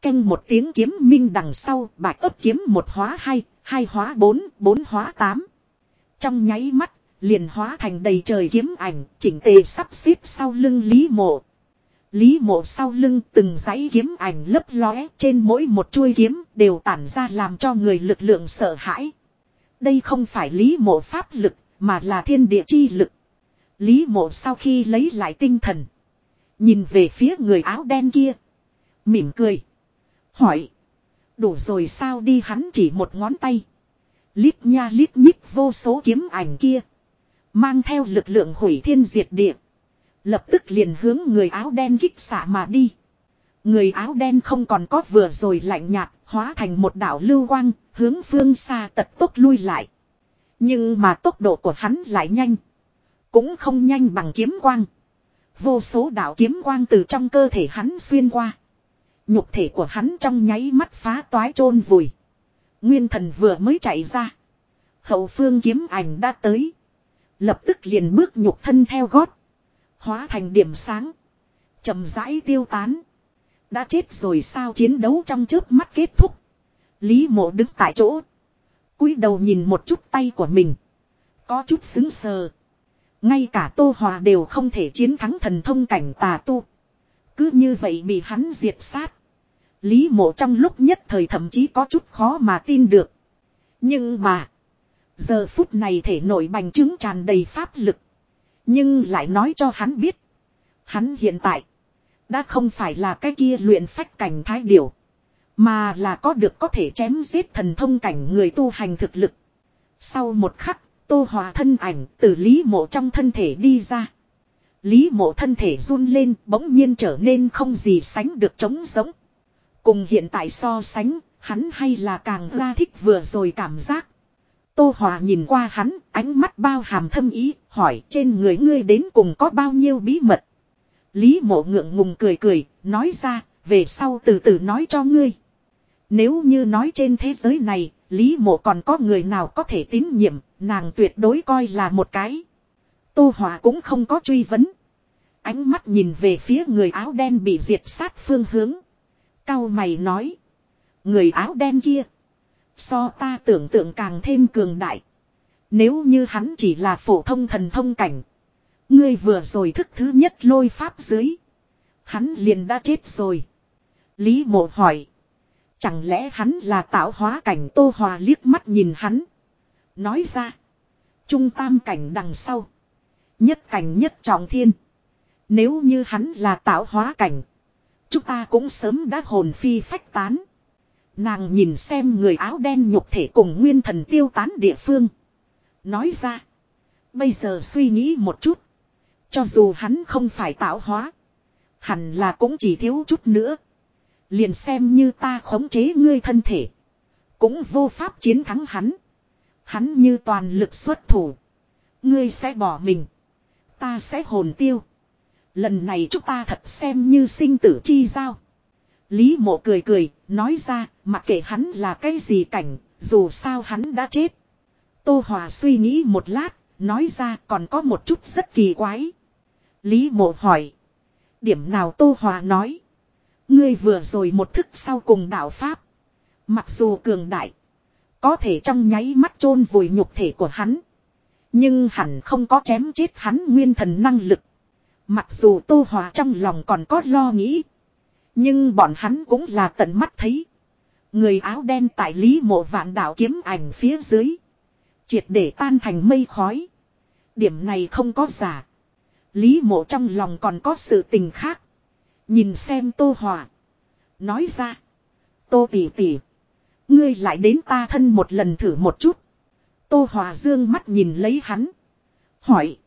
Canh một tiếng kiếm minh đằng sau bạch ấp kiếm một hóa hai, hai hóa bốn, bốn hóa tám. Trong nháy mắt liền hóa thành đầy trời kiếm ảnh chỉnh tề sắp xếp sau lưng Lý mộ. Lý mộ sau lưng từng dãy kiếm ảnh lấp lóe trên mỗi một chuôi kiếm đều tản ra làm cho người lực lượng sợ hãi. Đây không phải lý mộ pháp lực mà là thiên địa chi lực. Lý mộ sau khi lấy lại tinh thần. Nhìn về phía người áo đen kia. Mỉm cười. Hỏi. Đủ rồi sao đi hắn chỉ một ngón tay. Lít nha lít nhít vô số kiếm ảnh kia. Mang theo lực lượng hủy thiên diệt địa. Lập tức liền hướng người áo đen kích xạ mà đi. Người áo đen không còn có vừa rồi lạnh nhạt, hóa thành một đảo lưu quang, hướng phương xa tật tốc lui lại. Nhưng mà tốc độ của hắn lại nhanh. Cũng không nhanh bằng kiếm quang. Vô số đảo kiếm quang từ trong cơ thể hắn xuyên qua. Nhục thể của hắn trong nháy mắt phá toái chôn vùi. Nguyên thần vừa mới chạy ra. Hậu phương kiếm ảnh đã tới. Lập tức liền bước nhục thân theo gót. Hóa thành điểm sáng. chậm rãi tiêu tán. Đã chết rồi sao chiến đấu trong chớp mắt kết thúc. Lý mộ đứng tại chỗ. cúi đầu nhìn một chút tay của mình. Có chút xứng sờ. Ngay cả Tô Hòa đều không thể chiến thắng thần thông cảnh tà tu. Cứ như vậy bị hắn diệt sát. Lý mộ trong lúc nhất thời thậm chí có chút khó mà tin được. Nhưng mà. Giờ phút này thể nội bành trướng tràn đầy pháp lực. Nhưng lại nói cho hắn biết. Hắn hiện tại. Đã không phải là cái kia luyện phách cảnh thái điểu. Mà là có được có thể chém giết thần thông cảnh người tu hành thực lực. Sau một khắc, tô hòa thân ảnh từ lý mộ trong thân thể đi ra. Lý mộ thân thể run lên bỗng nhiên trở nên không gì sánh được trống giống. Cùng hiện tại so sánh, hắn hay là càng ra thích vừa rồi cảm giác. Tô Hòa nhìn qua hắn, ánh mắt bao hàm thâm ý, hỏi trên người ngươi đến cùng có bao nhiêu bí mật. Lý mộ ngượng ngùng cười cười, nói ra, về sau từ từ nói cho ngươi. Nếu như nói trên thế giới này, Lý mộ còn có người nào có thể tín nhiệm, nàng tuyệt đối coi là một cái. Tô Hòa cũng không có truy vấn. Ánh mắt nhìn về phía người áo đen bị diệt sát phương hướng. Cao mày nói. Người áo đen kia. So ta tưởng tượng càng thêm cường đại. Nếu như hắn chỉ là phổ thông thần thông cảnh. Ngươi vừa rồi thức thứ nhất lôi pháp dưới. Hắn liền đã chết rồi. Lý mộ hỏi. Chẳng lẽ hắn là tạo hóa cảnh tô hòa liếc mắt nhìn hắn. Nói ra. Trung tam cảnh đằng sau. Nhất cảnh nhất trọng thiên. Nếu như hắn là tạo hóa cảnh. Chúng ta cũng sớm đã hồn phi phách tán. Nàng nhìn xem người áo đen nhục thể cùng nguyên thần tiêu tán địa phương. Nói ra. Bây giờ suy nghĩ một chút. Cho dù hắn không phải tạo hóa. Hẳn là cũng chỉ thiếu chút nữa. Liền xem như ta khống chế ngươi thân thể. Cũng vô pháp chiến thắng hắn. Hắn như toàn lực xuất thủ. Ngươi sẽ bỏ mình. Ta sẽ hồn tiêu. Lần này chúng ta thật xem như sinh tử chi giao. Lý mộ cười cười, nói ra, mặc kệ hắn là cái gì cảnh, dù sao hắn đã chết. Tô Hòa suy nghĩ một lát, nói ra còn có một chút rất kỳ quái. Lý mộ hỏi. Điểm nào Tô Hòa nói. Ngươi vừa rồi một thức sau cùng đạo Pháp. Mặc dù cường đại. Có thể trong nháy mắt chôn vùi nhục thể của hắn. Nhưng hẳn không có chém chết hắn nguyên thần năng lực. Mặc dù Tô Hòa trong lòng còn có lo nghĩ. Nhưng bọn hắn cũng là tận mắt thấy. Người áo đen tại lý mộ vạn đạo kiếm ảnh phía dưới. Triệt để tan thành mây khói. Điểm này không có giả. Lý mộ trong lòng còn có sự tình khác. Nhìn xem Tô Hòa. Nói ra. Tô tỷ tỷ. Ngươi lại đến ta thân một lần thử một chút. Tô Hòa dương mắt nhìn lấy hắn. Hỏi.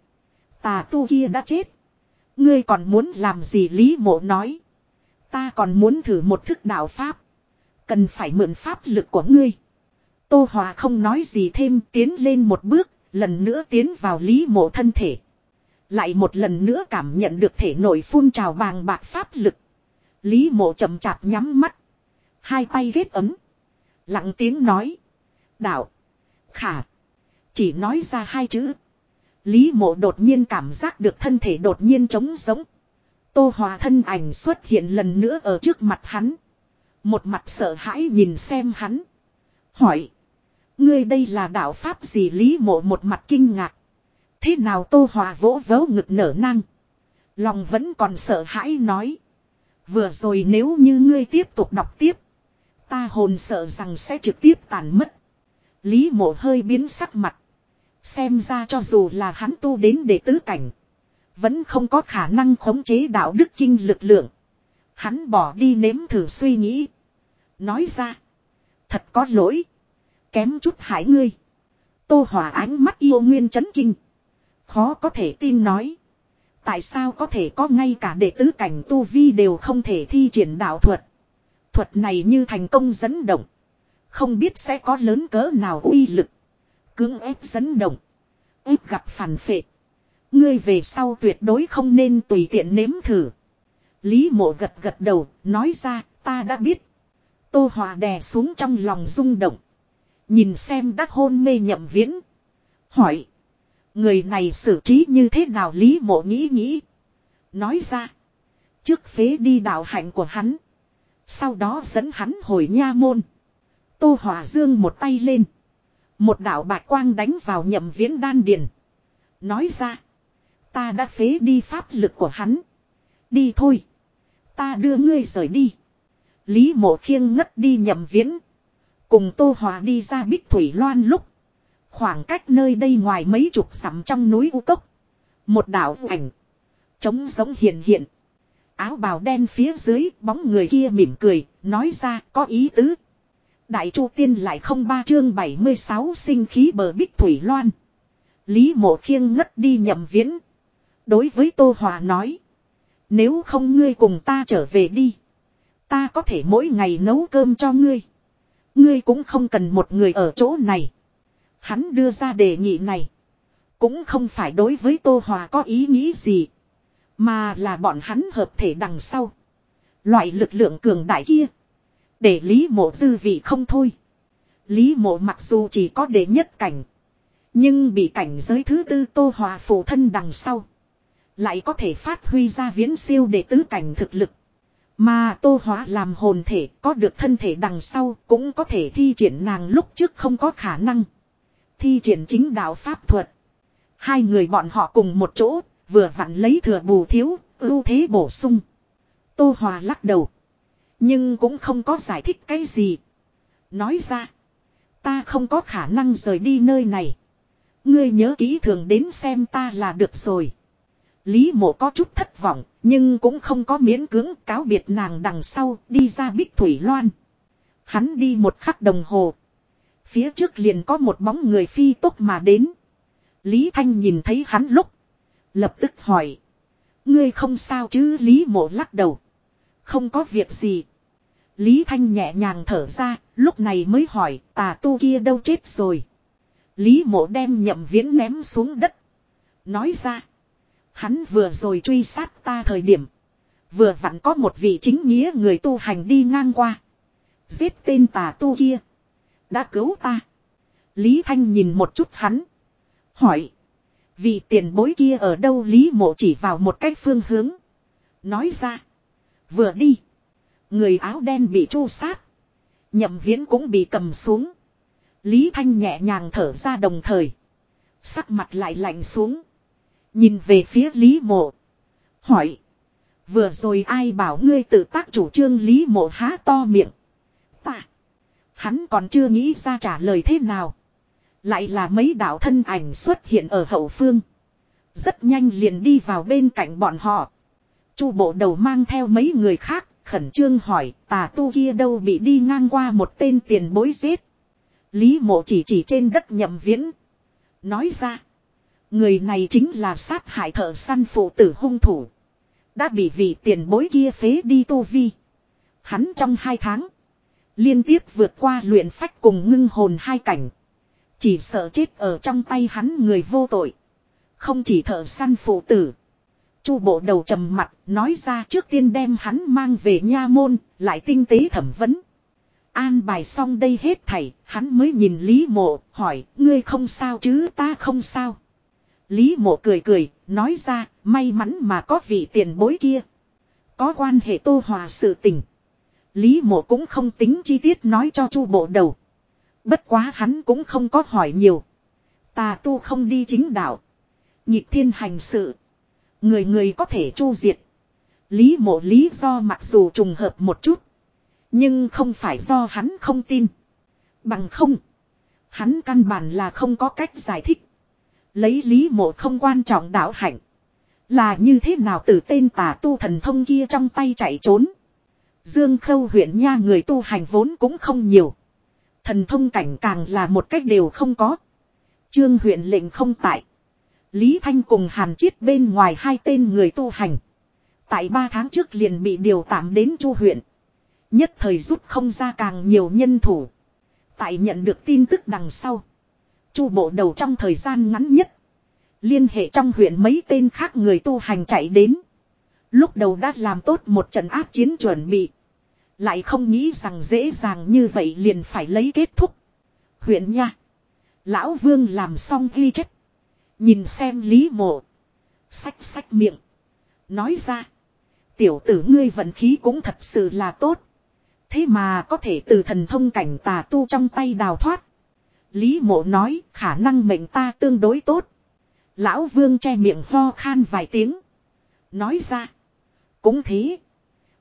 Tà tu kia đã chết. Ngươi còn muốn làm gì Lý mộ nói. Ta còn muốn thử một thức đạo pháp. Cần phải mượn pháp lực của ngươi. Tô Hòa không nói gì thêm tiến lên một bước, lần nữa tiến vào Lý mộ thân thể. Lại một lần nữa cảm nhận được thể nội phun trào bàng bạc pháp lực. Lý mộ chậm chạp nhắm mắt. Hai tay ghét ấm. Lặng tiếng nói. Đạo. Khả. Chỉ nói ra hai chữ. Lý mộ đột nhiên cảm giác được thân thể đột nhiên trống giống. Tô Hòa thân ảnh xuất hiện lần nữa ở trước mặt hắn. Một mặt sợ hãi nhìn xem hắn. Hỏi. Ngươi đây là đạo pháp gì Lý mộ một mặt kinh ngạc. Thế nào Tô Hòa vỗ vỗ ngực nở năng. Lòng vẫn còn sợ hãi nói. Vừa rồi nếu như ngươi tiếp tục đọc tiếp. Ta hồn sợ rằng sẽ trực tiếp tàn mất. Lý mộ hơi biến sắc mặt. Xem ra cho dù là hắn tu đến để tứ cảnh. Vẫn không có khả năng khống chế đạo đức kinh lực lượng. Hắn bỏ đi nếm thử suy nghĩ. Nói ra. Thật có lỗi. Kém chút hại ngươi. Tô Hòa ánh mắt yêu nguyên chấn kinh. Khó có thể tin nói. Tại sao có thể có ngay cả đệ tứ cảnh tu vi đều không thể thi triển đạo thuật. Thuật này như thành công dẫn động. Không biết sẽ có lớn cỡ nào uy lực. Cưỡng ép dẫn động. ít gặp phản phệ. Ngươi về sau tuyệt đối không nên tùy tiện nếm thử. Lý mộ gật gật đầu, nói ra, ta đã biết. Tô Hòa đè xuống trong lòng rung động. Nhìn xem đắc hôn mê nhậm viễn. Hỏi. Người này xử trí như thế nào Lý mộ nghĩ nghĩ. Nói ra. Trước phế đi đạo hạnh của hắn. Sau đó dẫn hắn hồi nha môn. Tô Hòa Dương một tay lên. Một đạo bạch quang đánh vào nhậm viễn đan điền. Nói ra. Ta đã phế đi pháp lực của hắn. Đi thôi. Ta đưa ngươi rời đi. Lý mộ khiêng ngất đi nhậm viễn. Cùng Tô Hòa đi ra Bích Thủy Loan lúc. Khoảng cách nơi đây ngoài mấy chục sắm trong núi U Cốc. Một đảo ảnh. Trống giống hiện hiện. Áo bào đen phía dưới bóng người kia mỉm cười, nói ra có ý tứ. Đại Chu Tiên lại không ba chương 76 sinh khí bờ bích thủy loan. Lý mộ khiêng ngất đi nhậm viễn. Đối với Tô Hòa nói. Nếu không ngươi cùng ta trở về đi. Ta có thể mỗi ngày nấu cơm cho ngươi. Ngươi cũng không cần một người ở chỗ này. Hắn đưa ra đề nghị này. Cũng không phải đối với Tô Hòa có ý nghĩ gì. Mà là bọn hắn hợp thể đằng sau. Loại lực lượng cường đại kia. Để Lý mộ dư vị không thôi. Lý mộ mặc dù chỉ có đệ nhất cảnh. Nhưng bị cảnh giới thứ tư Tô Hòa phụ thân đằng sau. Lại có thể phát huy ra viễn siêu để tứ cảnh thực lực. Mà tô hóa làm hồn thể có được thân thể đằng sau cũng có thể thi triển nàng lúc trước không có khả năng. Thi triển chính đạo pháp thuật. Hai người bọn họ cùng một chỗ, vừa vặn lấy thừa bù thiếu, ưu thế bổ sung. Tô Hòa lắc đầu. Nhưng cũng không có giải thích cái gì. Nói ra. Ta không có khả năng rời đi nơi này. Ngươi nhớ kỹ thường đến xem ta là được rồi. Lý mộ có chút thất vọng, nhưng cũng không có miễn cưỡng cáo biệt nàng đằng sau đi ra bích thủy loan. Hắn đi một khắc đồng hồ. Phía trước liền có một bóng người phi tốc mà đến. Lý Thanh nhìn thấy hắn lúc. Lập tức hỏi. Ngươi không sao chứ Lý mộ lắc đầu. Không có việc gì. Lý Thanh nhẹ nhàng thở ra, lúc này mới hỏi tà tu kia đâu chết rồi. Lý mộ đem nhậm viễn ném xuống đất. Nói ra. Hắn vừa rồi truy sát ta thời điểm. Vừa vặn có một vị chính nghĩa người tu hành đi ngang qua. Giết tên tà tu kia. Đã cứu ta. Lý Thanh nhìn một chút hắn. Hỏi. Vị tiền bối kia ở đâu Lý mộ chỉ vào một cách phương hướng. Nói ra. Vừa đi. Người áo đen bị chu sát. Nhậm viễn cũng bị cầm xuống. Lý Thanh nhẹ nhàng thở ra đồng thời. Sắc mặt lại lạnh xuống. Nhìn về phía Lý Mộ. Hỏi. Vừa rồi ai bảo ngươi tự tác chủ trương Lý Mộ há to miệng. Ta. Hắn còn chưa nghĩ ra trả lời thế nào. Lại là mấy đạo thân ảnh xuất hiện ở hậu phương. Rất nhanh liền đi vào bên cạnh bọn họ. Chu bộ đầu mang theo mấy người khác, khẩn trương hỏi, tà tu kia đâu bị đi ngang qua một tên tiền bối giết. Lý mộ chỉ chỉ trên đất nhậm viễn. Nói ra. Người này chính là sát hại thợ săn phụ tử hung thủ. Đã bị vị tiền bối kia phế đi tu vi. Hắn trong hai tháng. Liên tiếp vượt qua luyện phách cùng ngưng hồn hai cảnh. Chỉ sợ chết ở trong tay hắn người vô tội. Không chỉ thợ săn phụ tử. Chu bộ đầu trầm mặt nói ra trước tiên đem hắn mang về nha môn, lại tinh tế thẩm vấn. An bài xong đây hết thảy, hắn mới nhìn Lý mộ, hỏi, ngươi không sao chứ ta không sao. Lý mộ cười cười, nói ra, may mắn mà có vị tiền bối kia. Có quan hệ tô hòa sự tình. Lý mộ cũng không tính chi tiết nói cho chu bộ đầu. Bất quá hắn cũng không có hỏi nhiều. ta tu không đi chính đạo. Nhịp thiên hành sự. Người người có thể chu diệt. Lý mộ lý do mặc dù trùng hợp một chút. Nhưng không phải do hắn không tin. Bằng không. Hắn căn bản là không có cách giải thích. Lấy lý mộ không quan trọng đạo hạnh. Là như thế nào từ tên tà tu thần thông kia trong tay chạy trốn. Dương khâu huyện nha người tu hành vốn cũng không nhiều. Thần thông cảnh càng là một cách đều không có. Trương huyện lệnh không tại. Lý Thanh cùng Hàn Chiết bên ngoài hai tên người tu hành. Tại ba tháng trước liền bị điều tạm đến chu huyện. Nhất thời rút không ra càng nhiều nhân thủ. Tại nhận được tin tức đằng sau. Chu bộ đầu trong thời gian ngắn nhất. Liên hệ trong huyện mấy tên khác người tu hành chạy đến. Lúc đầu đã làm tốt một trận áp chiến chuẩn bị. Lại không nghĩ rằng dễ dàng như vậy liền phải lấy kết thúc. Huyện nha. Lão Vương làm xong ghi chép. Nhìn xem Lý Mộ. Sách sách miệng. Nói ra. Tiểu tử ngươi vận khí cũng thật sự là tốt. Thế mà có thể từ thần thông cảnh tà tu trong tay đào thoát. Lý mộ nói, khả năng mệnh ta tương đối tốt. Lão vương che miệng ho khan vài tiếng. Nói ra. Cũng thế.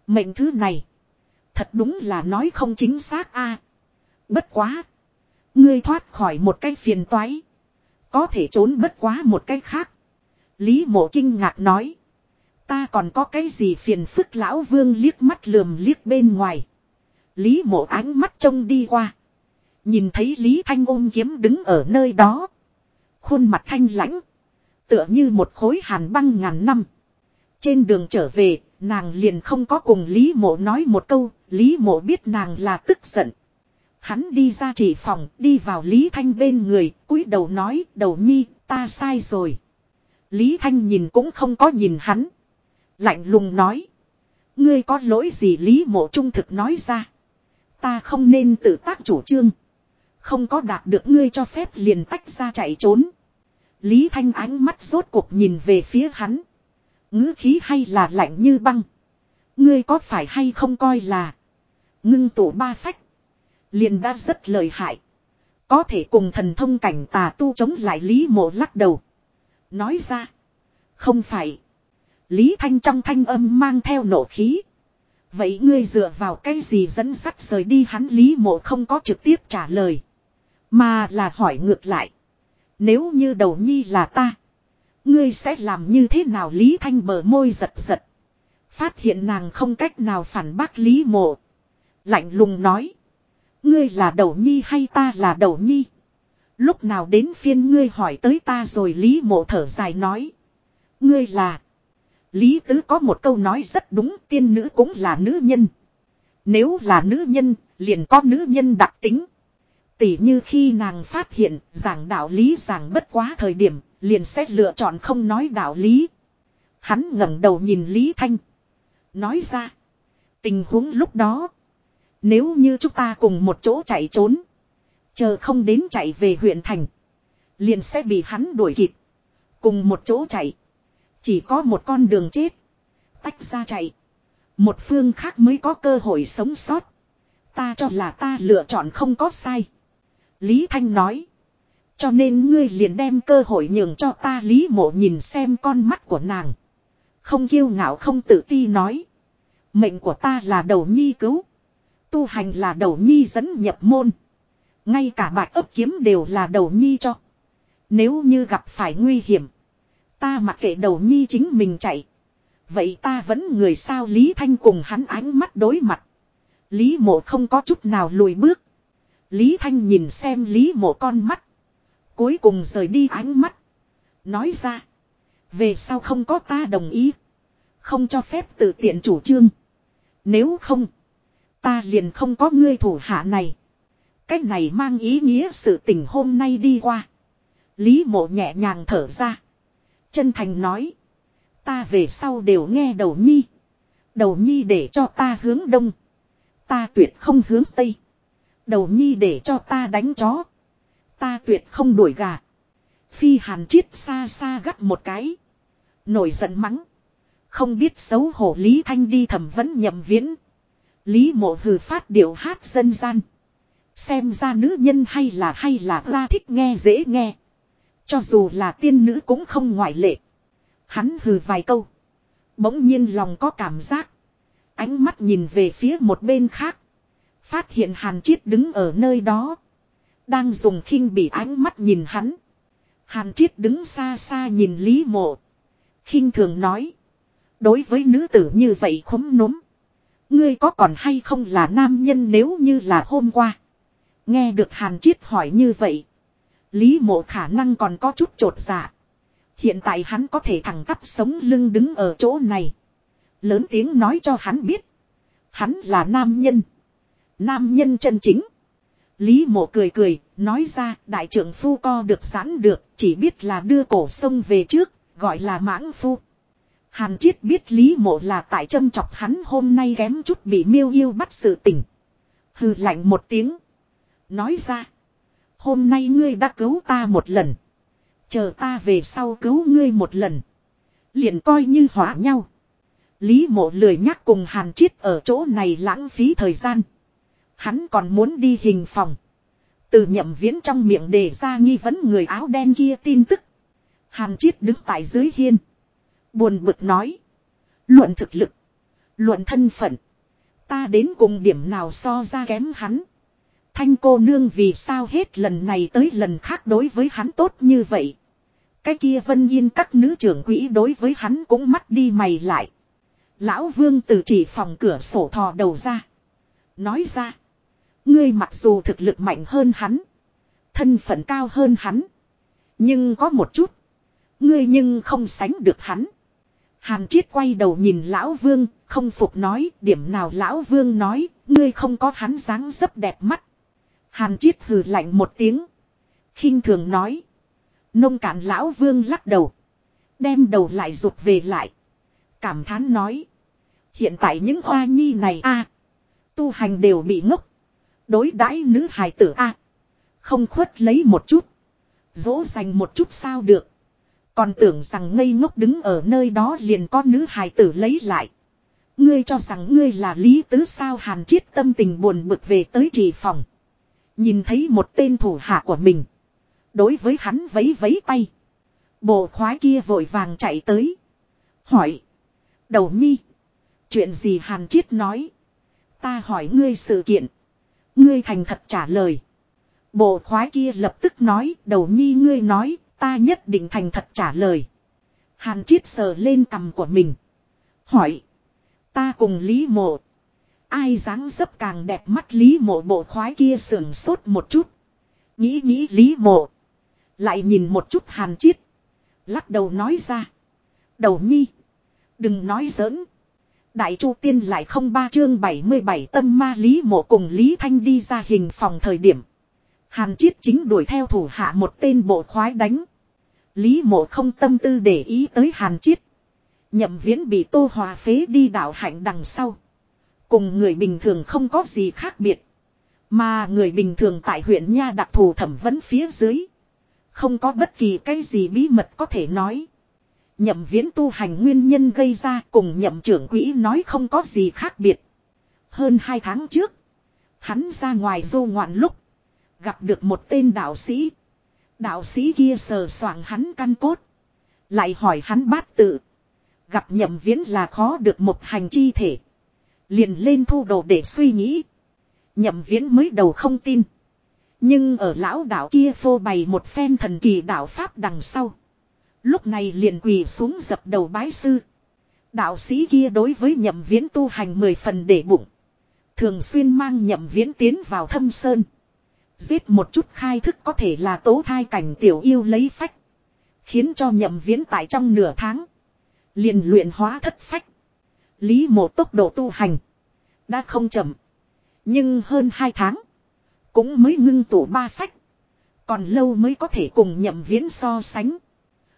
Mệnh thứ này. Thật đúng là nói không chính xác a. Bất quá. Ngươi thoát khỏi một cái phiền toái. Có thể trốn bất quá một cách khác. Lý mộ kinh ngạc nói. Ta còn có cái gì phiền phức lão vương liếc mắt lườm liếc bên ngoài. Lý mộ ánh mắt trông đi qua. Nhìn thấy Lý Thanh ôm kiếm đứng ở nơi đó. Khuôn mặt thanh lãnh. Tựa như một khối hàn băng ngàn năm. Trên đường trở về, nàng liền không có cùng Lý mộ nói một câu, Lý mộ biết nàng là tức giận. Hắn đi ra chỉ phòng, đi vào Lý Thanh bên người, cúi đầu nói, đầu nhi, ta sai rồi. Lý Thanh nhìn cũng không có nhìn hắn. Lạnh lùng nói. Ngươi có lỗi gì Lý mộ trung thực nói ra. Ta không nên tự tác chủ trương. Không có đạt được ngươi cho phép liền tách ra chạy trốn. Lý Thanh ánh mắt rốt cuộc nhìn về phía hắn. ngữ khí hay là lạnh như băng. Ngươi có phải hay không coi là. Ngưng tụ ba phách. Liền đã rất lợi hại. Có thể cùng thần thông cảnh tà tu chống lại Lý mộ lắc đầu. Nói ra. Không phải. Lý Thanh trong thanh âm mang theo nổ khí. Vậy ngươi dựa vào cái gì dẫn sắt rời đi hắn Lý mộ không có trực tiếp trả lời. Mà là hỏi ngược lại. Nếu như đầu nhi là ta. Ngươi sẽ làm như thế nào Lý Thanh bờ môi giật giật. Phát hiện nàng không cách nào phản bác Lý mộ. Lạnh lùng nói. Ngươi là đầu nhi hay ta là đầu nhi? Lúc nào đến phiên ngươi hỏi tới ta rồi Lý mộ thở dài nói. Ngươi là. Lý tứ có một câu nói rất đúng tiên nữ cũng là nữ nhân. Nếu là nữ nhân, liền có nữ nhân đặc tính. Tỉ như khi nàng phát hiện giảng đạo lý giảng bất quá thời điểm, liền sẽ lựa chọn không nói đạo lý. Hắn ngẩng đầu nhìn Lý Thanh. Nói ra. Tình huống lúc đó. Nếu như chúng ta cùng một chỗ chạy trốn. Chờ không đến chạy về huyện thành. Liền sẽ bị hắn đuổi kịp. Cùng một chỗ chạy. Chỉ có một con đường chết. Tách ra chạy. Một phương khác mới có cơ hội sống sót. Ta cho là ta lựa chọn không có sai. Lý Thanh nói. Cho nên ngươi liền đem cơ hội nhường cho ta Lý mộ nhìn xem con mắt của nàng. Không kiêu ngạo không tự ti nói. Mệnh của ta là đầu nhi cứu. Tu hành là đầu nhi dẫn nhập môn. Ngay cả bạch ấp kiếm đều là đầu nhi cho. Nếu như gặp phải nguy hiểm. Ta mặc kệ đầu nhi chính mình chạy. Vậy ta vẫn người sao Lý Thanh cùng hắn ánh mắt đối mặt. Lý mộ không có chút nào lùi bước. Lý Thanh nhìn xem Lý mộ con mắt. Cuối cùng rời đi ánh mắt. Nói ra. Về sao không có ta đồng ý. Không cho phép tự tiện chủ trương. Nếu không. Ta liền không có ngươi thủ hạ này. Cách này mang ý nghĩa sự tình hôm nay đi qua. Lý mộ nhẹ nhàng thở ra. Chân thành nói. Ta về sau đều nghe đầu nhi. Đầu nhi để cho ta hướng đông. Ta tuyệt không hướng tây. Đầu nhi để cho ta đánh chó. Ta tuyệt không đuổi gà. Phi hàn chiết xa xa gắt một cái. Nổi giận mắng. Không biết xấu hổ Lý Thanh đi thẩm vấn nhậm viễn. Lý mộ hừ phát điệu hát dân gian. Xem ra nữ nhân hay là hay là ra thích nghe dễ nghe. Cho dù là tiên nữ cũng không ngoại lệ. Hắn hừ vài câu. Bỗng nhiên lòng có cảm giác. Ánh mắt nhìn về phía một bên khác. Phát hiện Hàn Chiết đứng ở nơi đó. Đang dùng khinh bị ánh mắt nhìn hắn. Hàn Chiết đứng xa xa nhìn Lý Mộ. khinh thường nói. Đối với nữ tử như vậy khống núm. Ngươi có còn hay không là nam nhân nếu như là hôm qua. Nghe được Hàn Chiết hỏi như vậy. Lý mộ khả năng còn có chút trột dạ. Hiện tại hắn có thể thẳng tắp sống lưng đứng ở chỗ này. Lớn tiếng nói cho hắn biết. Hắn là nam nhân. Nam nhân chân chính. Lý mộ cười cười, nói ra đại trưởng phu co được giãn được, chỉ biết là đưa cổ sông về trước, gọi là mãng phu. Hàn Triết biết Lý mộ là tại châm chọc hắn hôm nay kém chút bị miêu yêu bắt sự tình. Hừ lạnh một tiếng. Nói ra. Hôm nay ngươi đã cứu ta một lần. Chờ ta về sau cứu ngươi một lần. Liền coi như hỏa nhau. Lý mộ lười nhắc cùng Hàn Triết ở chỗ này lãng phí thời gian. Hắn còn muốn đi hình phòng. Từ nhậm viễn trong miệng đề ra nghi vấn người áo đen kia tin tức. Hàn Triết đứng tại dưới hiên. Buồn bực nói. Luận thực lực. Luận thân phận. Ta đến cùng điểm nào so ra kém hắn. Thanh cô nương vì sao hết lần này tới lần khác đối với hắn tốt như vậy. Cái kia vân yên các nữ trưởng quỹ đối với hắn cũng mắt đi mày lại. Lão vương từ chỉ phòng cửa sổ thò đầu ra. Nói ra. Ngươi mặc dù thực lực mạnh hơn hắn. Thân phận cao hơn hắn. Nhưng có một chút. Ngươi nhưng không sánh được hắn. Hàn Triết quay đầu nhìn Lão Vương, không phục nói, điểm nào Lão Vương nói, ngươi không có hắn dáng dấp đẹp mắt. Hàn Triết hừ lạnh một tiếng. khinh thường nói. Nông cạn Lão Vương lắc đầu. Đem đầu lại rụt về lại. Cảm thán nói. Hiện tại những hoa nhi này a Tu hành đều bị ngốc. Đối đãi nữ hài tử a Không khuất lấy một chút. Dỗ dành một chút sao được. Còn tưởng rằng ngây ngốc đứng ở nơi đó liền con nữ hài tử lấy lại. Ngươi cho rằng ngươi là lý tứ sao hàn chiết tâm tình buồn bực về tới trì phòng. Nhìn thấy một tên thủ hạ của mình. Đối với hắn vấy vấy tay. Bộ khoái kia vội vàng chạy tới. Hỏi. Đầu nhi. Chuyện gì hàn chiết nói. Ta hỏi ngươi sự kiện. Ngươi thành thật trả lời. Bộ khoái kia lập tức nói. Đầu nhi ngươi nói. Ta nhất định thành thật trả lời. Hàn chiết sờ lên cằm của mình. Hỏi. Ta cùng Lý Mộ. Ai dáng dấp càng đẹp mắt Lý Mộ bộ khoái kia sườn sốt một chút. Nghĩ nghĩ Lý Mộ. Lại nhìn một chút Hàn chiết. Lắc đầu nói ra. Đầu nhi. Đừng nói giỡn. Đại Chu Tiên lại không ba chương 77 tâm ma Lý Mộ cùng Lý Thanh đi ra hình phòng thời điểm. Hàn Chiết chính đuổi theo thủ hạ một tên bộ khoái đánh. Lý Mộ không tâm tư để ý tới Hàn Chiết. Nhậm viễn bị Tô Hòa phế đi đạo hạnh đằng sau. Cùng người bình thường không có gì khác biệt. Mà người bình thường tại huyện Nha đặc thù thẩm vấn phía dưới. Không có bất kỳ cái gì bí mật có thể nói. Nhậm viễn tu hành nguyên nhân gây ra cùng nhậm trưởng quỹ nói không có gì khác biệt. Hơn hai tháng trước. Hắn ra ngoài du ngoạn lúc. Gặp được một tên đạo sĩ. Đạo sĩ kia sờ soạng hắn căn cốt. Lại hỏi hắn bát tự. Gặp nhậm viễn là khó được một hành chi thể. Liền lên thu đồ để suy nghĩ. Nhậm viễn mới đầu không tin. Nhưng ở lão đạo kia phô bày một phen thần kỳ đạo Pháp đằng sau. Lúc này liền quỳ xuống dập đầu bái sư. Đạo sĩ kia đối với nhậm viễn tu hành mười phần để bụng. Thường xuyên mang nhậm viễn tiến vào thâm sơn. Giết một chút khai thức có thể là tố thai cảnh tiểu yêu lấy phách. Khiến cho nhậm viễn tại trong nửa tháng. Liền luyện hóa thất phách. Lý một tốc độ tu hành. Đã không chậm. Nhưng hơn hai tháng. Cũng mới ngưng tụ ba phách. Còn lâu mới có thể cùng nhậm viễn so sánh.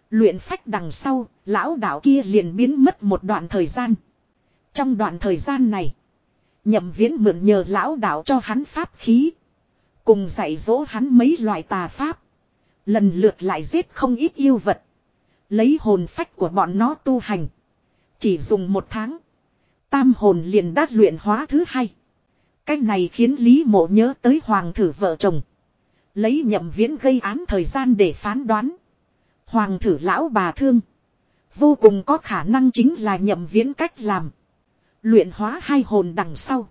Luyện phách đằng sau, lão đạo kia liền biến mất một đoạn thời gian. Trong đoạn thời gian này, nhậm viễn mượn nhờ lão đạo cho hắn pháp khí. Cùng dạy dỗ hắn mấy loại tà pháp. Lần lượt lại giết không ít yêu vật. Lấy hồn phách của bọn nó tu hành. Chỉ dùng một tháng. Tam hồn liền đát luyện hóa thứ hai. Cái này khiến Lý Mộ nhớ tới hoàng thử vợ chồng. Lấy nhậm viễn gây án thời gian để phán đoán. Hoàng thử lão bà thương. Vô cùng có khả năng chính là nhậm viễn cách làm. Luyện hóa hai hồn đằng sau.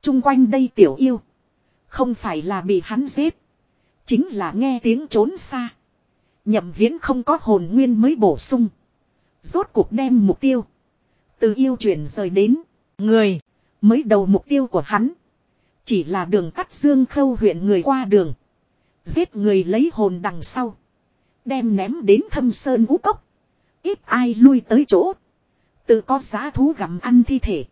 Trung quanh đây tiểu yêu. Không phải là bị hắn giết. Chính là nghe tiếng trốn xa. Nhậm viễn không có hồn nguyên mới bổ sung. Rốt cuộc đem mục tiêu. Từ yêu chuyển rời đến. Người. Mới đầu mục tiêu của hắn. Chỉ là đường cắt dương khâu huyện người qua đường. Giết người lấy hồn đằng sau. Đem ném đến thâm sơn ú cốc. Ít ai lui tới chỗ. Tự có giá thú gặm ăn thi thể.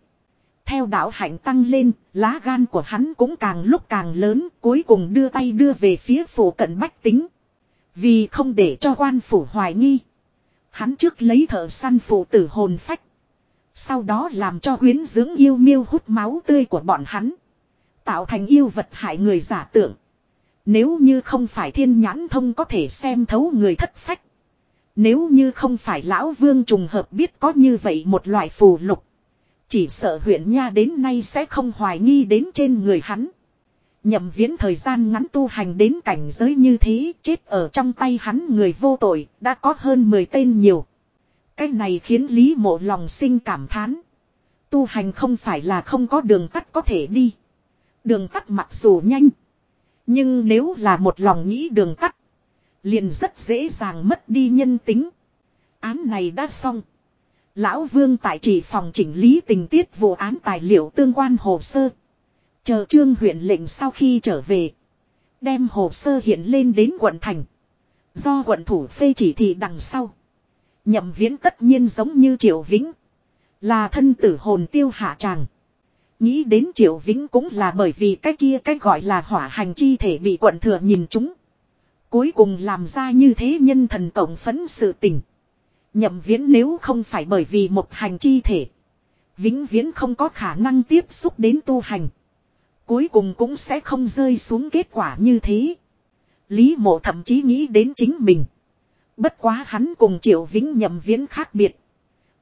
Theo đạo hạnh tăng lên, lá gan của hắn cũng càng lúc càng lớn, cuối cùng đưa tay đưa về phía phủ cận bách tính. Vì không để cho quan phủ hoài nghi. Hắn trước lấy thợ săn phụ tử hồn phách. Sau đó làm cho huyến dưỡng yêu miêu hút máu tươi của bọn hắn. Tạo thành yêu vật hại người giả tưởng. Nếu như không phải thiên nhãn thông có thể xem thấu người thất phách. Nếu như không phải lão vương trùng hợp biết có như vậy một loại phù lục. Chỉ sợ huyện nha đến nay sẽ không hoài nghi đến trên người hắn. Nhậm viễn thời gian ngắn tu hành đến cảnh giới như thế, chết ở trong tay hắn người vô tội, đã có hơn 10 tên nhiều. Cái này khiến Lý mộ lòng sinh cảm thán. Tu hành không phải là không có đường tắt có thể đi. Đường tắt mặc dù nhanh. Nhưng nếu là một lòng nghĩ đường tắt. Liền rất dễ dàng mất đi nhân tính. Án này đã xong. Lão Vương tại chỉ phòng chỉnh lý tình tiết vụ án tài liệu tương quan hồ sơ. Chờ trương huyện lệnh sau khi trở về. Đem hồ sơ hiện lên đến quận thành. Do quận thủ phê chỉ thị đằng sau. Nhậm viễn tất nhiên giống như Triệu Vĩnh. Là thân tử hồn tiêu hạ tràng. Nghĩ đến Triệu Vĩnh cũng là bởi vì cái kia cái gọi là hỏa hành chi thể bị quận thừa nhìn chúng. Cuối cùng làm ra như thế nhân thần tổng phấn sự tình. Nhậm viễn nếu không phải bởi vì một hành chi thể. Vĩnh viễn không có khả năng tiếp xúc đến tu hành. Cuối cùng cũng sẽ không rơi xuống kết quả như thế. Lý mộ thậm chí nghĩ đến chính mình. Bất quá hắn cùng triệu vĩnh nhậm viễn khác biệt.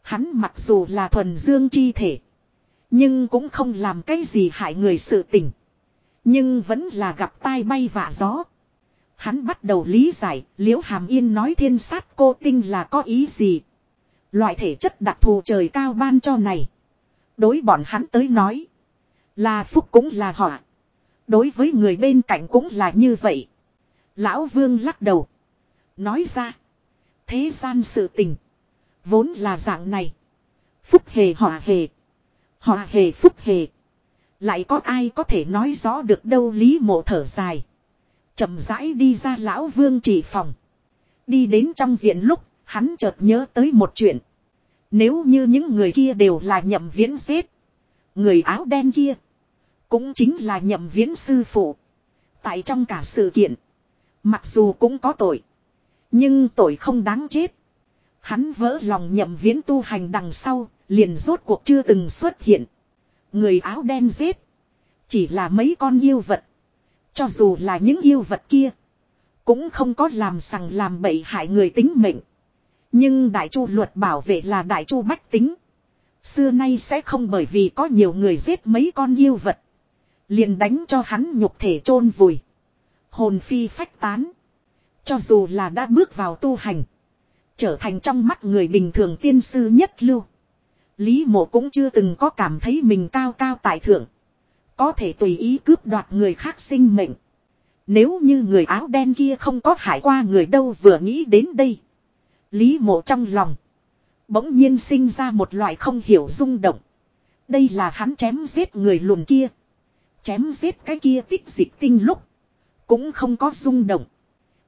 Hắn mặc dù là thuần dương chi thể. Nhưng cũng không làm cái gì hại người sự tình. Nhưng vẫn là gặp tai bay vạ gió. Hắn bắt đầu lý giải, liễu hàm yên nói thiên sát cô tinh là có ý gì. Loại thể chất đặc thù trời cao ban cho này. Đối bọn hắn tới nói. Là phúc cũng là họa. Đối với người bên cạnh cũng là như vậy. Lão vương lắc đầu. Nói ra. Thế gian sự tình. Vốn là dạng này. Phúc hề họa hề. Họa hề phúc hề. Lại có ai có thể nói rõ được đâu lý mộ thở dài chậm rãi đi ra lão vương chỉ phòng. Đi đến trong viện lúc, hắn chợt nhớ tới một chuyện. Nếu như những người kia đều là nhậm viễn giết. Người áo đen kia. Cũng chính là nhậm viễn sư phụ. Tại trong cả sự kiện. Mặc dù cũng có tội. Nhưng tội không đáng chết. Hắn vỡ lòng nhậm viễn tu hành đằng sau. Liền rốt cuộc chưa từng xuất hiện. Người áo đen giết. Chỉ là mấy con yêu vật. Cho dù là những yêu vật kia. Cũng không có làm sằng làm bậy hại người tính mệnh. Nhưng đại chu luật bảo vệ là đại chu bách tính. Xưa nay sẽ không bởi vì có nhiều người giết mấy con yêu vật. Liền đánh cho hắn nhục thể chôn vùi. Hồn phi phách tán. Cho dù là đã bước vào tu hành. Trở thành trong mắt người bình thường tiên sư nhất lưu. Lý mộ cũng chưa từng có cảm thấy mình cao cao tại thượng. Có thể tùy ý cướp đoạt người khác sinh mệnh. Nếu như người áo đen kia không có hại qua người đâu vừa nghĩ đến đây. Lý mộ trong lòng. Bỗng nhiên sinh ra một loại không hiểu rung động. Đây là hắn chém giết người lùn kia. Chém giết cái kia tích dịch tinh lúc. Cũng không có rung động.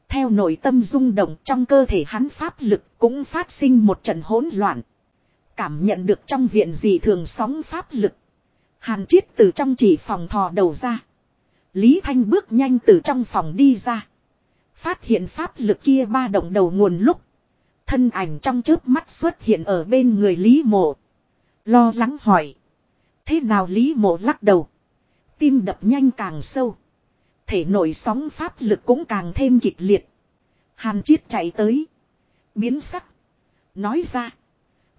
Theo nội tâm rung động trong cơ thể hắn pháp lực cũng phát sinh một trận hỗn loạn. Cảm nhận được trong viện gì thường sóng pháp lực. Hàn Triết từ trong chỉ phòng thò đầu ra. Lý Thanh bước nhanh từ trong phòng đi ra. Phát hiện pháp lực kia ba động đầu nguồn lúc. Thân ảnh trong chớp mắt xuất hiện ở bên người Lý Mộ. Lo lắng hỏi. Thế nào Lý Mộ lắc đầu. Tim đập nhanh càng sâu. Thể nổi sóng pháp lực cũng càng thêm kịch liệt. Hàn Triết chạy tới. Biến sắc. Nói ra.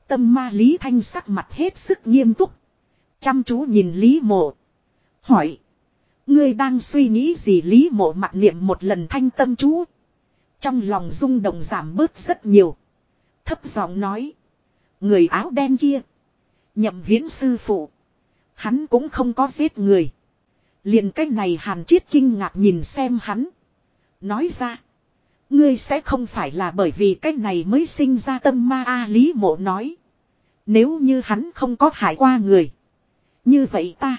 Tâm ma Lý Thanh sắc mặt hết sức nghiêm túc. Chăm chú nhìn Lý Mộ. Hỏi. Ngươi đang suy nghĩ gì Lý Mộ mặn niệm một lần thanh tâm chú. Trong lòng rung động giảm bớt rất nhiều. Thấp giọng nói. Người áo đen kia. Nhậm viễn sư phụ. Hắn cũng không có giết người. liền cách này hàn triết kinh ngạc nhìn xem hắn. Nói ra. Ngươi sẽ không phải là bởi vì cách này mới sinh ra tâm ma A Lý Mộ nói. Nếu như hắn không có hại qua người. Như vậy ta.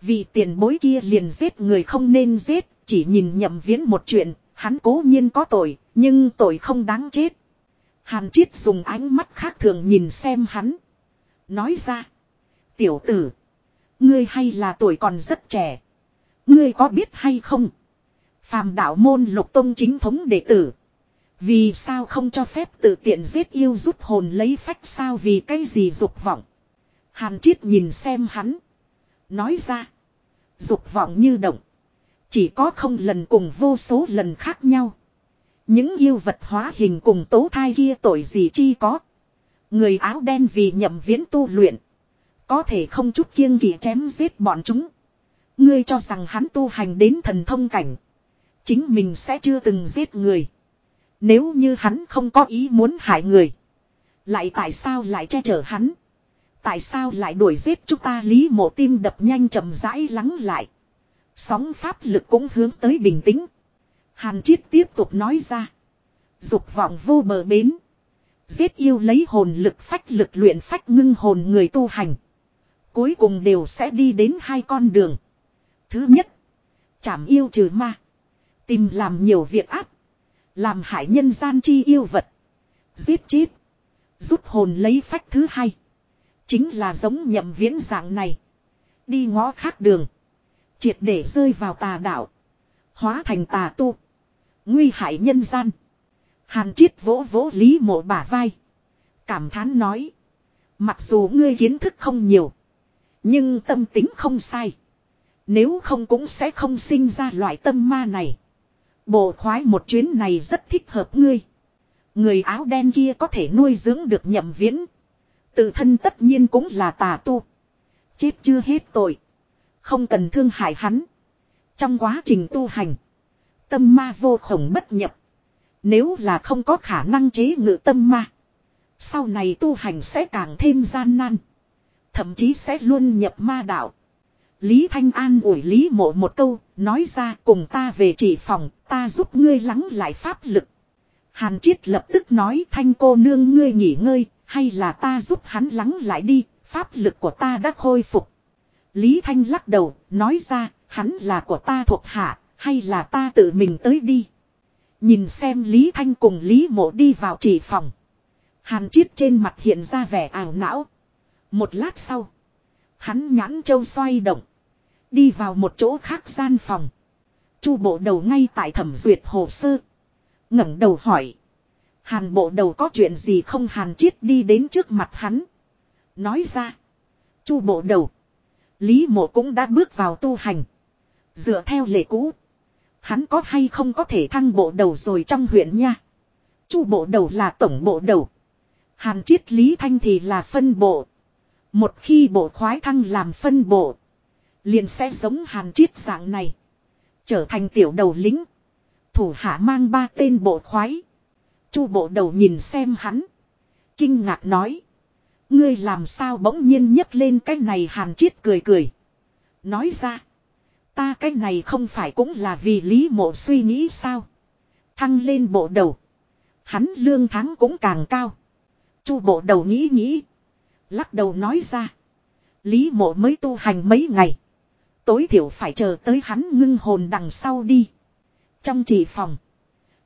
Vì tiền bối kia liền giết người không nên giết. Chỉ nhìn nhậm viễn một chuyện. Hắn cố nhiên có tội. Nhưng tội không đáng chết. Hàn Triết dùng ánh mắt khác thường nhìn xem hắn. Nói ra. Tiểu tử. Ngươi hay là tuổi còn rất trẻ. Ngươi có biết hay không? Phàm đạo môn lục tông chính thống đệ tử. Vì sao không cho phép tự tiện giết yêu rút hồn lấy phách sao vì cái gì dục vọng. Hàn Triết nhìn xem hắn. Nói ra. Dục vọng như động. Chỉ có không lần cùng vô số lần khác nhau. Những yêu vật hóa hình cùng tố thai kia tội gì chi có. Người áo đen vì nhậm viễn tu luyện. Có thể không chút kiêng kỵ chém giết bọn chúng. Ngươi cho rằng hắn tu hành đến thần thông cảnh. Chính mình sẽ chưa từng giết người. Nếu như hắn không có ý muốn hại người. Lại tại sao lại che chở hắn. Tại sao lại đuổi giết chúng ta lý mộ tim đập nhanh chậm rãi lắng lại. Sóng pháp lực cũng hướng tới bình tĩnh. Hàn Chiết tiếp tục nói ra. Dục vọng vô bờ bến. Giết yêu lấy hồn lực phách lực luyện phách ngưng hồn người tu hành. Cuối cùng đều sẽ đi đến hai con đường. Thứ nhất. Chảm yêu trừ ma. Tìm làm nhiều việc ác. Làm hại nhân gian chi yêu vật. Giết chết. Rút hồn lấy phách thứ hai. Chính là giống nhậm viễn dạng này. Đi ngõ khác đường. Triệt để rơi vào tà đạo. Hóa thành tà tu. Nguy hại nhân gian. Hàn triết vỗ vỗ lý mộ bả vai. Cảm thán nói. Mặc dù ngươi kiến thức không nhiều. Nhưng tâm tính không sai. Nếu không cũng sẽ không sinh ra loại tâm ma này. Bộ khoái một chuyến này rất thích hợp ngươi. Người áo đen kia có thể nuôi dưỡng được nhậm viễn. Tự thân tất nhiên cũng là tà tu. Chết chưa hết tội. Không cần thương hại hắn. Trong quá trình tu hành. Tâm ma vô khổng bất nhập. Nếu là không có khả năng chế ngự tâm ma. Sau này tu hành sẽ càng thêm gian nan. Thậm chí sẽ luôn nhập ma đạo. Lý Thanh An ủi Lý Mộ một câu, nói ra cùng ta về chỉ phòng, ta giúp ngươi lắng lại pháp lực. Hàn chiết lập tức nói Thanh cô nương ngươi nghỉ ngơi, hay là ta giúp hắn lắng lại đi, pháp lực của ta đã khôi phục. Lý Thanh lắc đầu, nói ra, hắn là của ta thuộc hạ, hay là ta tự mình tới đi. Nhìn xem Lý Thanh cùng Lý Mộ đi vào chỉ phòng. Hàn Chiết trên mặt hiện ra vẻ ảo não. Một lát sau, hắn nhãn châu xoay động. Đi vào một chỗ khác gian phòng. Chu bộ đầu ngay tại thẩm duyệt hồ sơ. ngẩng đầu hỏi. Hàn bộ đầu có chuyện gì không hàn chiết đi đến trước mặt hắn. Nói ra. Chu bộ đầu. Lý mộ cũng đã bước vào tu hành. Dựa theo lệ cũ. Hắn có hay không có thể thăng bộ đầu rồi trong huyện nha. Chu bộ đầu là tổng bộ đầu. Hàn chiết Lý Thanh thì là phân bộ. Một khi bộ khoái thăng làm phân bộ. Liền sẽ giống hàn chiết dạng này. Trở thành tiểu đầu lính. Thủ hạ mang ba tên bộ khoái. Chu bộ đầu nhìn xem hắn. Kinh ngạc nói. Ngươi làm sao bỗng nhiên nhấc lên cái này hàn chiết cười cười. Nói ra. Ta cái này không phải cũng là vì lý mộ suy nghĩ sao. Thăng lên bộ đầu. Hắn lương tháng cũng càng cao. Chu bộ đầu nghĩ nghĩ. Lắc đầu nói ra. Lý mộ mới tu hành mấy ngày. Tối thiểu phải chờ tới hắn ngưng hồn đằng sau đi. Trong trì phòng.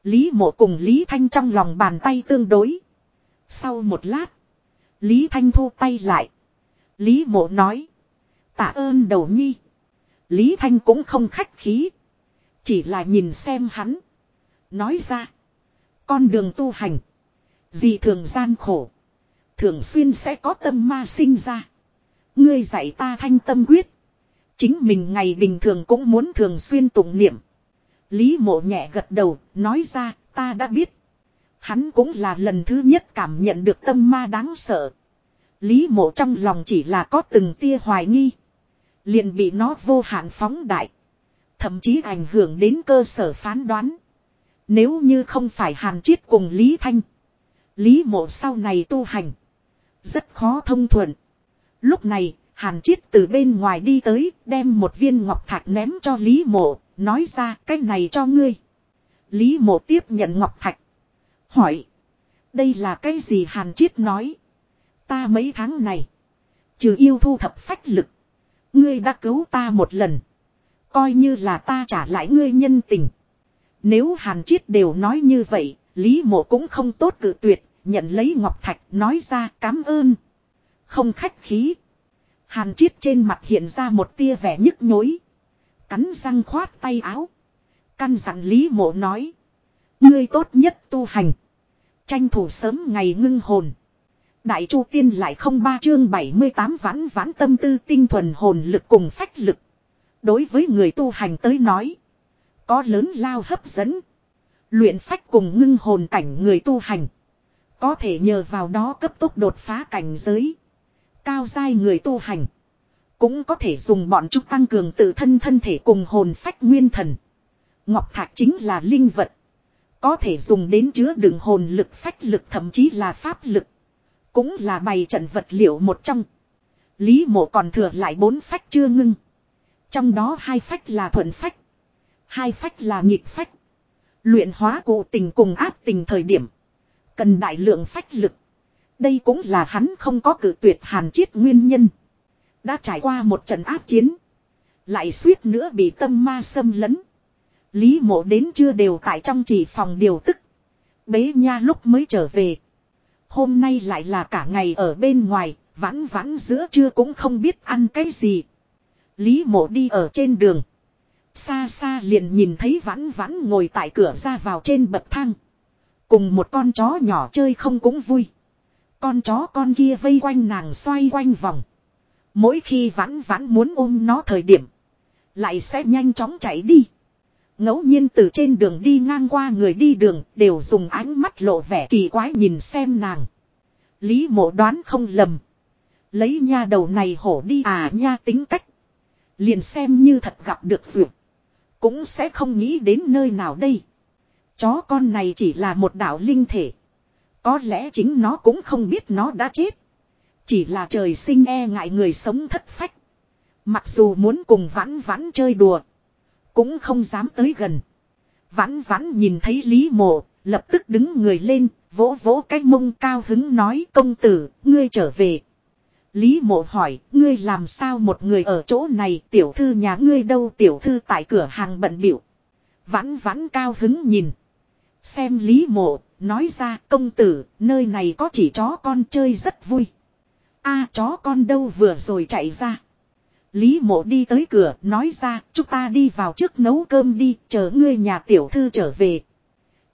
Lý mộ cùng Lý Thanh trong lòng bàn tay tương đối. Sau một lát. Lý Thanh thu tay lại. Lý mộ nói. Tạ ơn đầu nhi. Lý Thanh cũng không khách khí. Chỉ là nhìn xem hắn. Nói ra. Con đường tu hành. Gì thường gian khổ. Thường xuyên sẽ có tâm ma sinh ra. Ngươi dạy ta thanh tâm quyết. Chính mình ngày bình thường cũng muốn thường xuyên tụng niệm. Lý mộ nhẹ gật đầu, nói ra, ta đã biết. Hắn cũng là lần thứ nhất cảm nhận được tâm ma đáng sợ. Lý mộ trong lòng chỉ là có từng tia hoài nghi. Liền bị nó vô hạn phóng đại. Thậm chí ảnh hưởng đến cơ sở phán đoán. Nếu như không phải hàn chiết cùng Lý Thanh. Lý mộ sau này tu hành. Rất khó thông thuận. Lúc này, Hàn Chiết từ bên ngoài đi tới, đem một viên ngọc thạch ném cho Lý Mộ, nói ra cái này cho ngươi. Lý Mộ tiếp nhận ngọc thạch. Hỏi. Đây là cái gì Hàn Chiết nói. Ta mấy tháng này. Trừ yêu thu thập phách lực. Ngươi đã cứu ta một lần. Coi như là ta trả lại ngươi nhân tình. Nếu Hàn Chiết đều nói như vậy, Lý Mộ cũng không tốt cự tuyệt, nhận lấy ngọc thạch nói ra cảm ơn. Không khách khí. Hàn Chiết trên mặt hiện ra một tia vẻ nhức nhối. Cắn răng khoát tay áo. Căn dặn Lý Mộ nói. Ngươi tốt nhất tu hành. Tranh thủ sớm ngày ngưng hồn. Đại Chu Tiên lại không ba chương 78 vãn vãn tâm tư tinh thuần hồn lực cùng phách lực. Đối với người tu hành tới nói. Có lớn lao hấp dẫn. Luyện phách cùng ngưng hồn cảnh người tu hành. Có thể nhờ vào đó cấp tốc đột phá cảnh giới. Cao dai người tu hành. Cũng có thể dùng bọn chúng tăng cường tự thân thân thể cùng hồn phách nguyên thần. Ngọc thạch chính là linh vật. Có thể dùng đến chứa đựng hồn lực phách lực thậm chí là pháp lực. Cũng là bày trận vật liệu một trong. Lý mộ còn thừa lại bốn phách chưa ngưng. Trong đó hai phách là thuận phách. Hai phách là nghịch phách. Luyện hóa cụ tình cùng áp tình thời điểm. Cần đại lượng phách lực. Đây cũng là hắn không có cử tuyệt hàn chiết nguyên nhân. Đã trải qua một trận áp chiến. Lại suýt nữa bị tâm ma xâm lấn. Lý mộ đến chưa đều tại trong chỉ phòng điều tức. Bế nha lúc mới trở về. Hôm nay lại là cả ngày ở bên ngoài, vãn vãn giữa trưa cũng không biết ăn cái gì. Lý mộ đi ở trên đường. Xa xa liền nhìn thấy vãn vãn ngồi tại cửa ra vào trên bậc thang. Cùng một con chó nhỏ chơi không cũng vui. Con chó con kia vây quanh nàng xoay quanh vòng. Mỗi khi vãn vãn muốn ôm nó thời điểm. Lại sẽ nhanh chóng chạy đi. ngẫu nhiên từ trên đường đi ngang qua người đi đường đều dùng ánh mắt lộ vẻ kỳ quái nhìn xem nàng. Lý mộ đoán không lầm. Lấy nha đầu này hổ đi à nha tính cách. Liền xem như thật gặp được dược. Cũng sẽ không nghĩ đến nơi nào đây. Chó con này chỉ là một đạo linh thể. Có lẽ chính nó cũng không biết nó đã chết. Chỉ là trời sinh e ngại người sống thất phách. Mặc dù muốn cùng vãn vãn chơi đùa. Cũng không dám tới gần. Vãn vãn nhìn thấy Lý Mộ, lập tức đứng người lên, vỗ vỗ cái mông cao hứng nói công tử, ngươi trở về. Lý mộ hỏi, ngươi làm sao một người ở chỗ này, tiểu thư nhà ngươi đâu, tiểu thư tại cửa hàng bận biểu. Vãn vãn cao hứng nhìn. Xem Lý mộ, nói ra công tử, nơi này có chỉ chó con chơi rất vui a chó con đâu vừa rồi chạy ra. Lý mộ đi tới cửa, nói ra, chúng ta đi vào trước nấu cơm đi, chờ ngươi nhà tiểu thư trở về.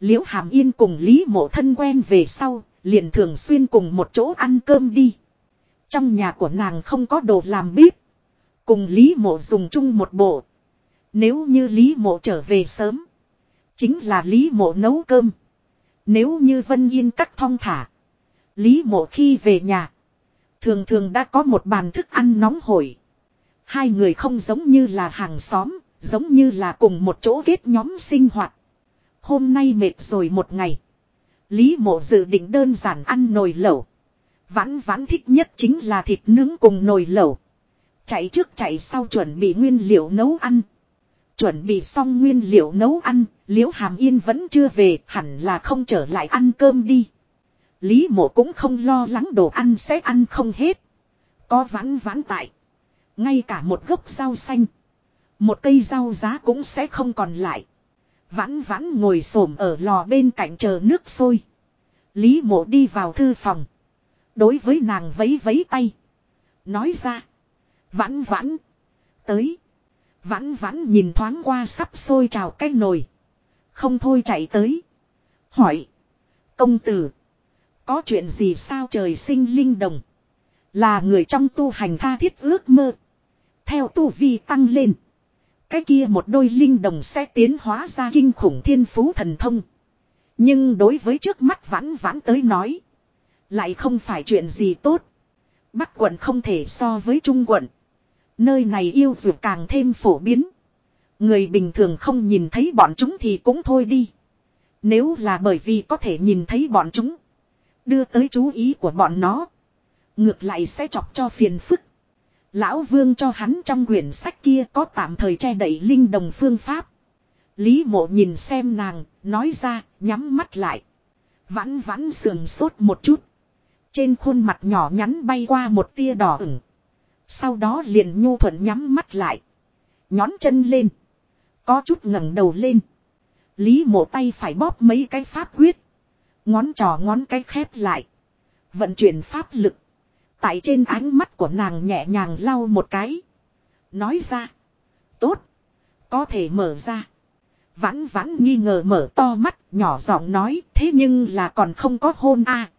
Liễu Hàm Yên cùng Lý mộ thân quen về sau, liền thường xuyên cùng một chỗ ăn cơm đi. Trong nhà của nàng không có đồ làm bếp. Cùng Lý mộ dùng chung một bộ. Nếu như Lý mộ trở về sớm. Chính là Lý mộ nấu cơm. Nếu như Vân Yên cắt thong thả. Lý mộ khi về nhà. Thường thường đã có một bàn thức ăn nóng hổi. Hai người không giống như là hàng xóm. Giống như là cùng một chỗ kết nhóm sinh hoạt. Hôm nay mệt rồi một ngày. Lý mộ dự định đơn giản ăn nồi lẩu. Vãn vãn thích nhất chính là thịt nướng cùng nồi lẩu. Chạy trước chạy sau chuẩn bị nguyên liệu nấu ăn. Chuẩn bị xong nguyên liệu nấu ăn, liễu hàm yên vẫn chưa về, hẳn là không trở lại ăn cơm đi. Lý mộ cũng không lo lắng đồ ăn sẽ ăn không hết. Có vãn vãn tại. Ngay cả một gốc rau xanh. Một cây rau giá cũng sẽ không còn lại. Vãn vãn ngồi xổm ở lò bên cạnh chờ nước sôi. Lý mộ đi vào thư phòng. Đối với nàng vấy vấy tay. Nói ra. Vãn vãn. Tới. Vãn vãn nhìn thoáng qua sắp sôi trào cái nồi. Không thôi chạy tới. Hỏi. Công tử. Có chuyện gì sao trời sinh linh đồng. Là người trong tu hành tha thiết ước mơ. Theo tu vi tăng lên. Cái kia một đôi linh đồng sẽ tiến hóa ra kinh khủng thiên phú thần thông. Nhưng đối với trước mắt vãn vãn tới nói. Lại không phải chuyện gì tốt. Bắc quận không thể so với Trung quận. Nơi này yêu dù càng thêm phổ biến. Người bình thường không nhìn thấy bọn chúng thì cũng thôi đi. Nếu là bởi vì có thể nhìn thấy bọn chúng. Đưa tới chú ý của bọn nó. Ngược lại sẽ chọc cho phiền phức. Lão Vương cho hắn trong quyển sách kia có tạm thời che đẩy linh đồng phương pháp. Lý mộ nhìn xem nàng, nói ra, nhắm mắt lại. Vãn vãn sườn sốt một chút. Trên khuôn mặt nhỏ nhắn bay qua một tia đỏ ửng. Sau đó liền nhu thuận nhắm mắt lại. Nhón chân lên. Có chút ngẩng đầu lên. Lý mộ tay phải bóp mấy cái pháp quyết. Ngón trò ngón cái khép lại. Vận chuyển pháp lực. Tại trên ánh mắt của nàng nhẹ nhàng lau một cái. Nói ra. Tốt. Có thể mở ra. Vãn vãn nghi ngờ mở to mắt, nhỏ giọng nói, thế nhưng là còn không có hôn a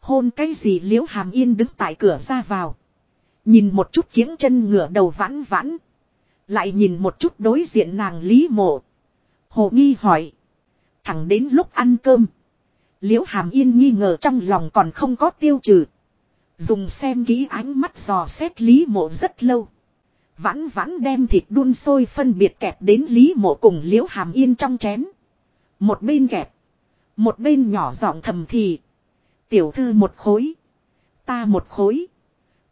Hôn cái gì liễu hàm yên đứng tại cửa ra vào. Nhìn một chút kiếng chân ngửa đầu vãn vãn. Lại nhìn một chút đối diện nàng lý mộ. Hồ nghi hỏi. Thẳng đến lúc ăn cơm. Liễu hàm yên nghi ngờ trong lòng còn không có tiêu trừ. Dùng xem kỹ ánh mắt dò xét lý mộ rất lâu. Vãn vãn đem thịt đun sôi phân biệt kẹp đến lý mộ cùng liễu hàm yên trong chén. Một bên kẹp. Một bên nhỏ giọng thầm thì. Tiểu thư một khối. Ta một khối.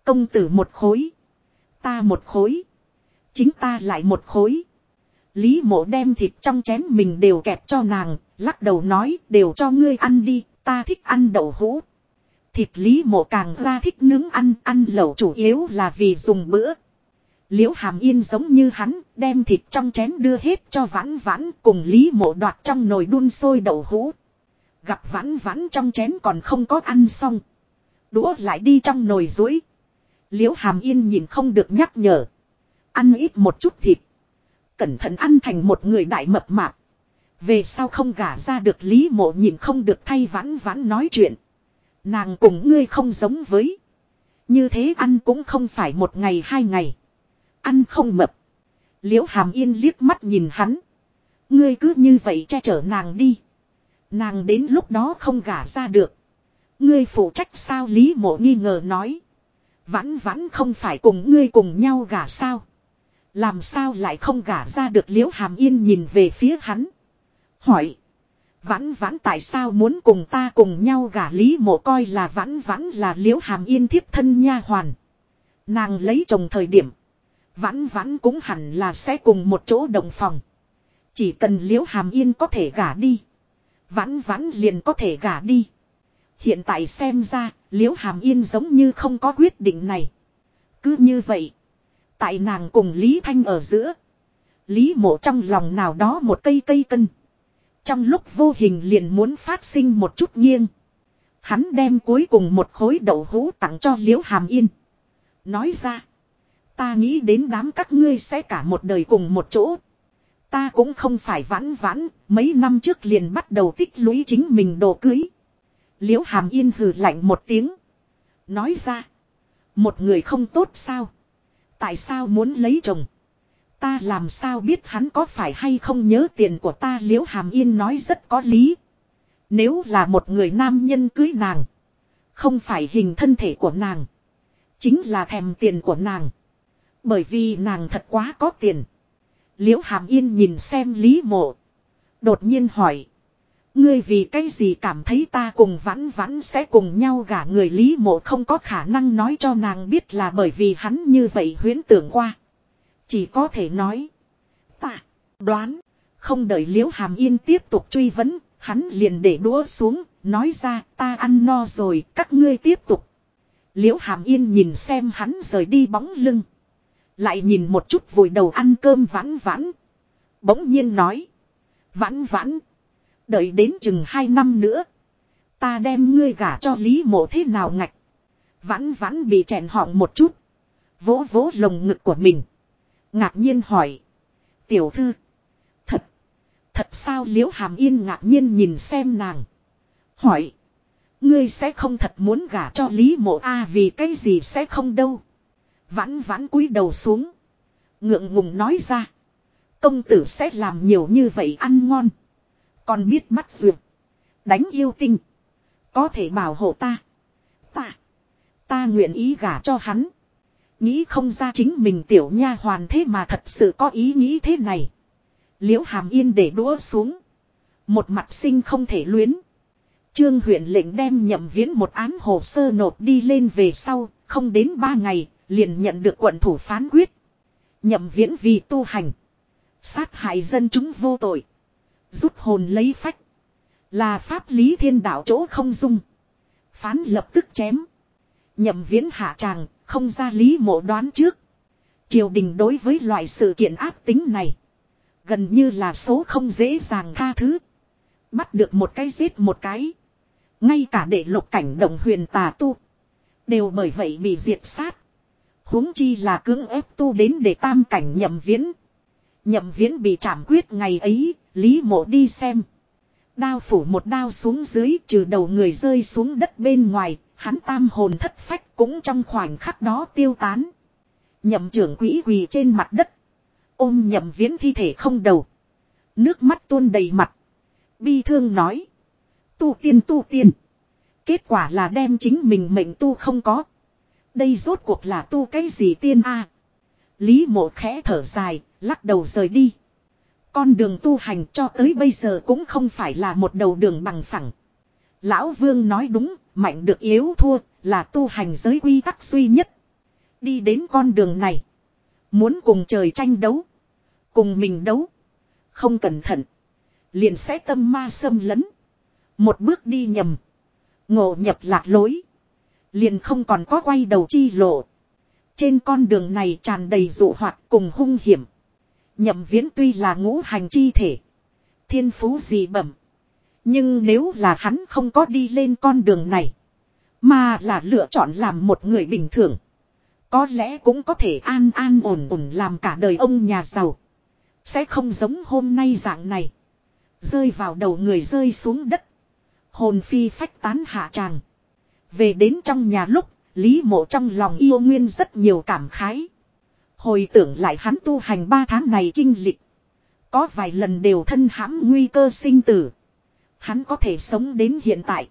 Công tử một khối. Ta một khối. Chính ta lại một khối. Lý mộ đem thịt trong chén mình đều kẹp cho nàng, lắc đầu nói đều cho ngươi ăn đi, ta thích ăn đậu hũ. Thịt lý mộ càng ra thích nướng ăn, ăn lẩu chủ yếu là vì dùng bữa. Liễu hàm yên giống như hắn, đem thịt trong chén đưa hết cho vãn vãn cùng lý mộ đoạt trong nồi đun sôi đậu hũ. Gặp vãn vãn trong chén còn không có ăn xong. Đũa lại đi trong nồi rũi. Liễu hàm yên nhìn không được nhắc nhở. Ăn ít một chút thịt. Cẩn thận ăn thành một người đại mập mạp. Về sau không gả ra được lý mộ nhìn không được thay vãn vãn nói chuyện. Nàng cùng ngươi không giống với. Như thế ăn cũng không phải một ngày hai ngày. Ăn không mập. Liễu hàm yên liếc mắt nhìn hắn. Ngươi cứ như vậy che chở nàng đi. Nàng đến lúc đó không gả ra được. Ngươi phụ trách sao Lý mộ nghi ngờ nói. Vãn vãn không phải cùng ngươi cùng nhau gả sao. Làm sao lại không gả ra được liễu hàm yên nhìn về phía hắn. Hỏi. Vãn vãn tại sao muốn cùng ta cùng nhau gả lý mộ coi là vãn vãn là liễu hàm yên thiếp thân nha hoàn. Nàng lấy chồng thời điểm. Vãn vãn cũng hẳn là sẽ cùng một chỗ đồng phòng. Chỉ cần liễu hàm yên có thể gả đi. Vãn vãn liền có thể gả đi. Hiện tại xem ra, liễu hàm yên giống như không có quyết định này. Cứ như vậy. Tại nàng cùng Lý Thanh ở giữa. Lý mộ trong lòng nào đó một cây cây cân. Trong lúc vô hình liền muốn phát sinh một chút nghiêng. Hắn đem cuối cùng một khối đậu hũ tặng cho Liễu Hàm Yên. Nói ra. Ta nghĩ đến đám các ngươi sẽ cả một đời cùng một chỗ. Ta cũng không phải vãn vãn, mấy năm trước liền bắt đầu tích lũy chính mình đồ cưới. Liễu Hàm Yên hừ lạnh một tiếng. Nói ra. Một người không tốt sao? Tại sao muốn lấy chồng? Ta làm sao biết hắn có phải hay không nhớ tiền của ta liễu hàm yên nói rất có lý. Nếu là một người nam nhân cưới nàng. Không phải hình thân thể của nàng. Chính là thèm tiền của nàng. Bởi vì nàng thật quá có tiền. Liễu hàm yên nhìn xem lý mộ. Đột nhiên hỏi. Ngươi vì cái gì cảm thấy ta cùng vãn vãn sẽ cùng nhau gả người lý mộ không có khả năng nói cho nàng biết là bởi vì hắn như vậy huyễn tưởng qua. Chỉ có thể nói. Ta, đoán. Không đợi liễu hàm yên tiếp tục truy vấn, hắn liền để đũa xuống, nói ra ta ăn no rồi, các ngươi tiếp tục. Liễu hàm yên nhìn xem hắn rời đi bóng lưng. Lại nhìn một chút vùi đầu ăn cơm vãn vãn. Bỗng nhiên nói. Vãn vãn. Đợi đến chừng hai năm nữa. Ta đem ngươi gả cho Lý mộ thế nào ngạch. Vãn vãn bị chèn họng một chút. Vỗ vỗ lồng ngực của mình. Ngạc nhiên hỏi. Tiểu thư. Thật. Thật sao liễu hàm yên ngạc nhiên nhìn xem nàng. Hỏi. Ngươi sẽ không thật muốn gả cho Lý mộ A vì cái gì sẽ không đâu. Vãn vãn cúi đầu xuống. Ngượng ngùng nói ra. Công tử sẽ làm nhiều như vậy ăn ngon. Còn biết bắt duyệt. Đánh yêu tinh. Có thể bảo hộ ta. Ta. Ta nguyện ý gả cho hắn. Nghĩ không ra chính mình tiểu nha hoàn thế mà thật sự có ý nghĩ thế này. Liễu hàm yên để đũa xuống. Một mặt sinh không thể luyến. Trương huyện lệnh đem nhậm viễn một án hồ sơ nộp đi lên về sau, không đến ba ngày, liền nhận được quận thủ phán quyết. Nhậm viễn vì tu hành. Sát hại dân chúng vô tội. Rút hồn lấy phách. Là pháp lý thiên đạo chỗ không dung. Phán lập tức chém. Nhậm viễn hạ tràng, không ra lý mộ đoán trước. Triều đình đối với loại sự kiện áp tính này. Gần như là số không dễ dàng tha thứ. Bắt được một cái giết một cái. Ngay cả đệ lục cảnh động huyền tà tu. Đều bởi vậy bị diệt sát. huống chi là cưỡng ép tu đến để tam cảnh nhậm viễn. Nhậm viễn bị trảm quyết ngày ấy, Lý mộ đi xem. Đao phủ một đao xuống dưới trừ đầu người rơi xuống đất bên ngoài, hắn tam hồn thất phách cũng trong khoảnh khắc đó tiêu tán. Nhậm trưởng quỹ quỳ trên mặt đất. Ôm nhậm viễn thi thể không đầu. Nước mắt tuôn đầy mặt. Bi thương nói. Tu tiên tu tiên. Kết quả là đem chính mình mệnh tu không có. Đây rốt cuộc là tu cái gì tiên a Lý mộ khẽ thở dài, lắc đầu rời đi. Con đường tu hành cho tới bây giờ cũng không phải là một đầu đường bằng phẳng. Lão Vương nói đúng, mạnh được yếu thua, là tu hành giới quy tắc duy nhất. Đi đến con đường này. Muốn cùng trời tranh đấu. Cùng mình đấu. Không cẩn thận. Liền sẽ tâm ma xâm lấn. Một bước đi nhầm. Ngộ nhập lạc lối. Liền không còn có quay đầu chi lộ. Trên con đường này tràn đầy dụ hoạt cùng hung hiểm. Nhậm viễn tuy là ngũ hành chi thể. Thiên phú gì bẩm. Nhưng nếu là hắn không có đi lên con đường này. Mà là lựa chọn làm một người bình thường. Có lẽ cũng có thể an an ổn ổn làm cả đời ông nhà giàu. Sẽ không giống hôm nay dạng này. Rơi vào đầu người rơi xuống đất. Hồn phi phách tán hạ tràng. Về đến trong nhà lúc, Lý mộ trong lòng yêu nguyên rất nhiều cảm khái. Hồi tưởng lại hắn tu hành ba tháng này kinh lịch. Có vài lần đều thân hãm nguy cơ sinh tử. Hắn có thể sống đến hiện tại.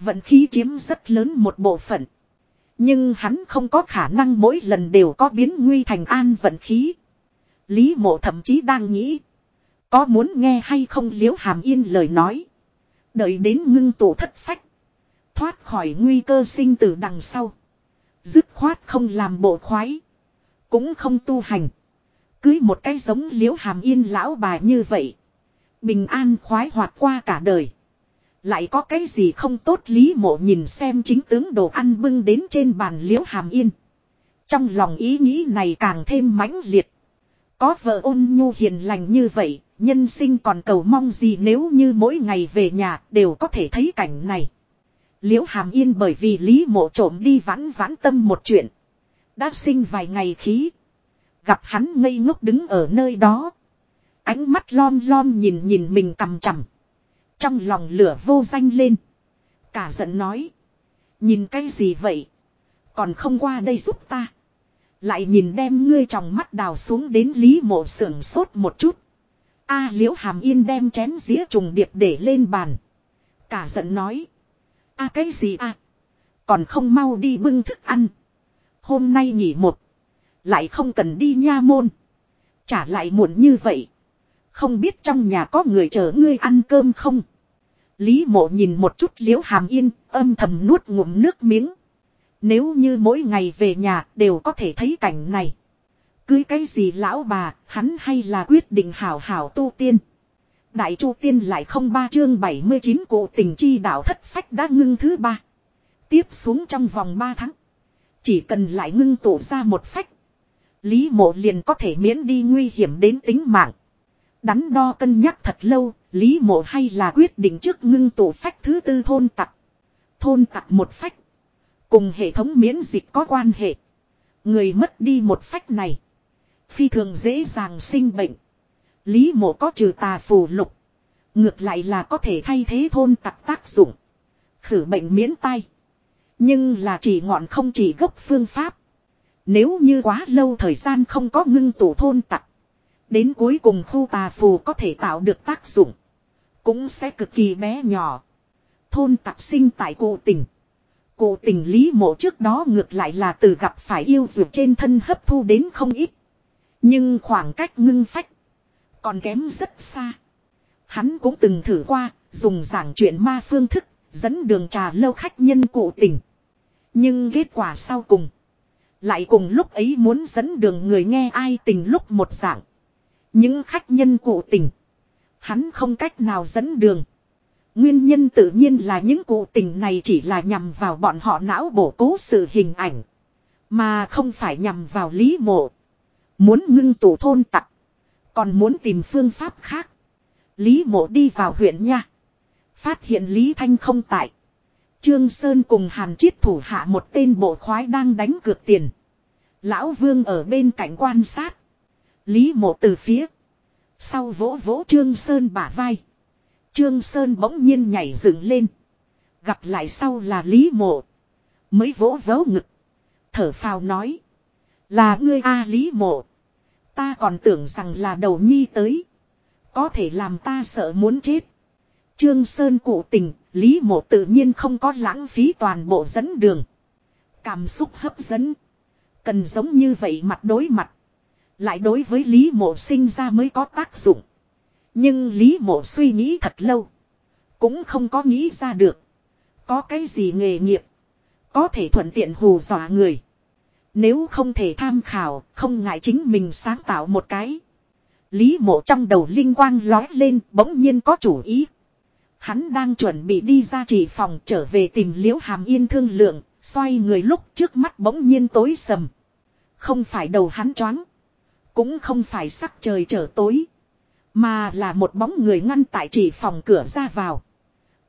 Vận khí chiếm rất lớn một bộ phận. Nhưng hắn không có khả năng mỗi lần đều có biến nguy thành an vận khí. Lý mộ thậm chí đang nghĩ. Có muốn nghe hay không liếu hàm yên lời nói. Đợi đến ngưng tụ thất phách. Thoát khỏi nguy cơ sinh tử đằng sau. Dứt khoát không làm bộ khoái. Cũng không tu hành. Cưới một cái giống liếu hàm yên lão bà như vậy. Bình an khoái hoạt qua cả đời. Lại có cái gì không tốt lý mộ nhìn xem chính tướng đồ ăn bưng đến trên bàn liễu hàm yên. Trong lòng ý nghĩ này càng thêm mãnh liệt. Có vợ ôn nhu hiền lành như vậy, nhân sinh còn cầu mong gì nếu như mỗi ngày về nhà đều có thể thấy cảnh này. Liễu hàm yên bởi vì lý mộ trộm đi vãn vãn tâm một chuyện. Đã sinh vài ngày khí. Gặp hắn ngây ngốc đứng ở nơi đó. Ánh mắt lom lom nhìn nhìn mình cầm chằm. Trong lòng lửa vô danh lên. Cả giận nói. Nhìn cái gì vậy? Còn không qua đây giúp ta. Lại nhìn đem ngươi trong mắt đào xuống đến lý mộ sưởng sốt một chút. A liễu hàm yên đem chén dĩa trùng điệp để lên bàn. Cả giận nói. A cái gì a? Còn không mau đi bưng thức ăn. Hôm nay nghỉ một. Lại không cần đi nha môn. Trả lại muộn như vậy. Không biết trong nhà có người chờ ngươi ăn cơm không? Lý mộ nhìn một chút liễu hàm yên, âm thầm nuốt ngụm nước miếng. Nếu như mỗi ngày về nhà đều có thể thấy cảnh này. Cưới cái gì lão bà, hắn hay là quyết định hảo hảo tu tiên. Đại chu tiên lại không ba chương 79 cụ tình chi đạo thất phách đã ngưng thứ ba. Tiếp xuống trong vòng 3 tháng. Chỉ cần lại ngưng tụ ra một phách. Lý mộ liền có thể miễn đi nguy hiểm đến tính mạng. Đắn đo cân nhắc thật lâu, Lý mộ hay là quyết định trước ngưng tụ phách thứ tư thôn tặc. Thôn tặc một phách. Cùng hệ thống miễn dịch có quan hệ. Người mất đi một phách này. Phi thường dễ dàng sinh bệnh. Lý mộ có trừ tà phù lục. Ngược lại là có thể thay thế thôn tặc tác dụng. Khử bệnh miễn tay, Nhưng là chỉ ngọn không chỉ gốc phương pháp. Nếu như quá lâu thời gian không có ngưng tụ thôn tặc. Đến cuối cùng khu tà phù có thể tạo được tác dụng. Cũng sẽ cực kỳ bé nhỏ. Thôn tạp sinh tại cổ tình. Cổ tình lý mộ trước đó ngược lại là từ gặp phải yêu dược trên thân hấp thu đến không ít. Nhưng khoảng cách ngưng phách. Còn kém rất xa. Hắn cũng từng thử qua, dùng giảng chuyện ma phương thức, dẫn đường trà lâu khách nhân cụ tình. Nhưng kết quả sau cùng. Lại cùng lúc ấy muốn dẫn đường người nghe ai tình lúc một dạng. Những khách nhân cụ tình. Hắn không cách nào dẫn đường. Nguyên nhân tự nhiên là những cụ tình này chỉ là nhằm vào bọn họ não bổ cố sự hình ảnh. Mà không phải nhằm vào lý mộ. Muốn ngưng tụ thôn tặc. Còn muốn tìm phương pháp khác. Lý mộ đi vào huyện nha. Phát hiện Lý Thanh không tại. Trương Sơn cùng Hàn Chiết thủ hạ một tên bộ khoái đang đánh cược tiền. Lão Vương ở bên cạnh quan sát. Lý mộ từ phía. Sau vỗ vỗ Trương Sơn bả vai. Trương Sơn bỗng nhiên nhảy dựng lên. Gặp lại sau là Lý mộ. Mới vỗ vỗ ngực. Thở phào nói. Là ngươi A Lý mộ. Ta còn tưởng rằng là đầu nhi tới. Có thể làm ta sợ muốn chết. Trương Sơn cụ tình, Lý mộ tự nhiên không có lãng phí toàn bộ dẫn đường. Cảm xúc hấp dẫn. Cần giống như vậy mặt đối mặt. Lại đối với Lý Mộ sinh ra mới có tác dụng. Nhưng Lý Mộ suy nghĩ thật lâu. Cũng không có nghĩ ra được. Có cái gì nghề nghiệp. Có thể thuận tiện hù dọa người. Nếu không thể tham khảo, không ngại chính mình sáng tạo một cái. Lý mộ trong đầu linh quang lói lên bỗng nhiên có chủ ý. Hắn đang chuẩn bị đi ra chỉ phòng trở về tìm liễu hàm yên thương lượng, xoay người lúc trước mắt bỗng nhiên tối sầm. Không phải đầu hắn choáng. Cũng không phải sắc trời trở tối. Mà là một bóng người ngăn tại chỉ phòng cửa ra vào.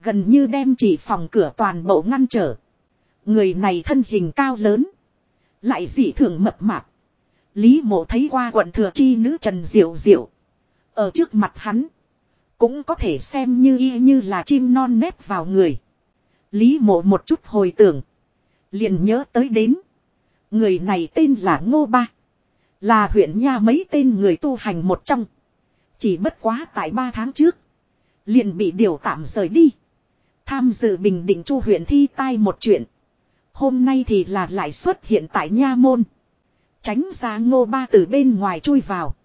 Gần như đem chỉ phòng cửa toàn bộ ngăn trở. Người này thân hình cao lớn. Lại dị thường mập mạp. Lý mộ thấy qua quận thừa chi nữ Trần Diệu Diệu. Ở trước mặt hắn. Cũng có thể xem như y như là chim non nếp vào người. Lý mộ một chút hồi tưởng. Liền nhớ tới đến. Người này tên là Ngô Ba. Là huyện nha mấy tên người tu hành một trong. Chỉ bất quá tại ba tháng trước. Liền bị điều tạm rời đi. Tham dự bình định chu huyện thi tai một chuyện. Hôm nay thì là lại xuất hiện tại nha môn. Tránh ra ngô ba từ bên ngoài chui vào.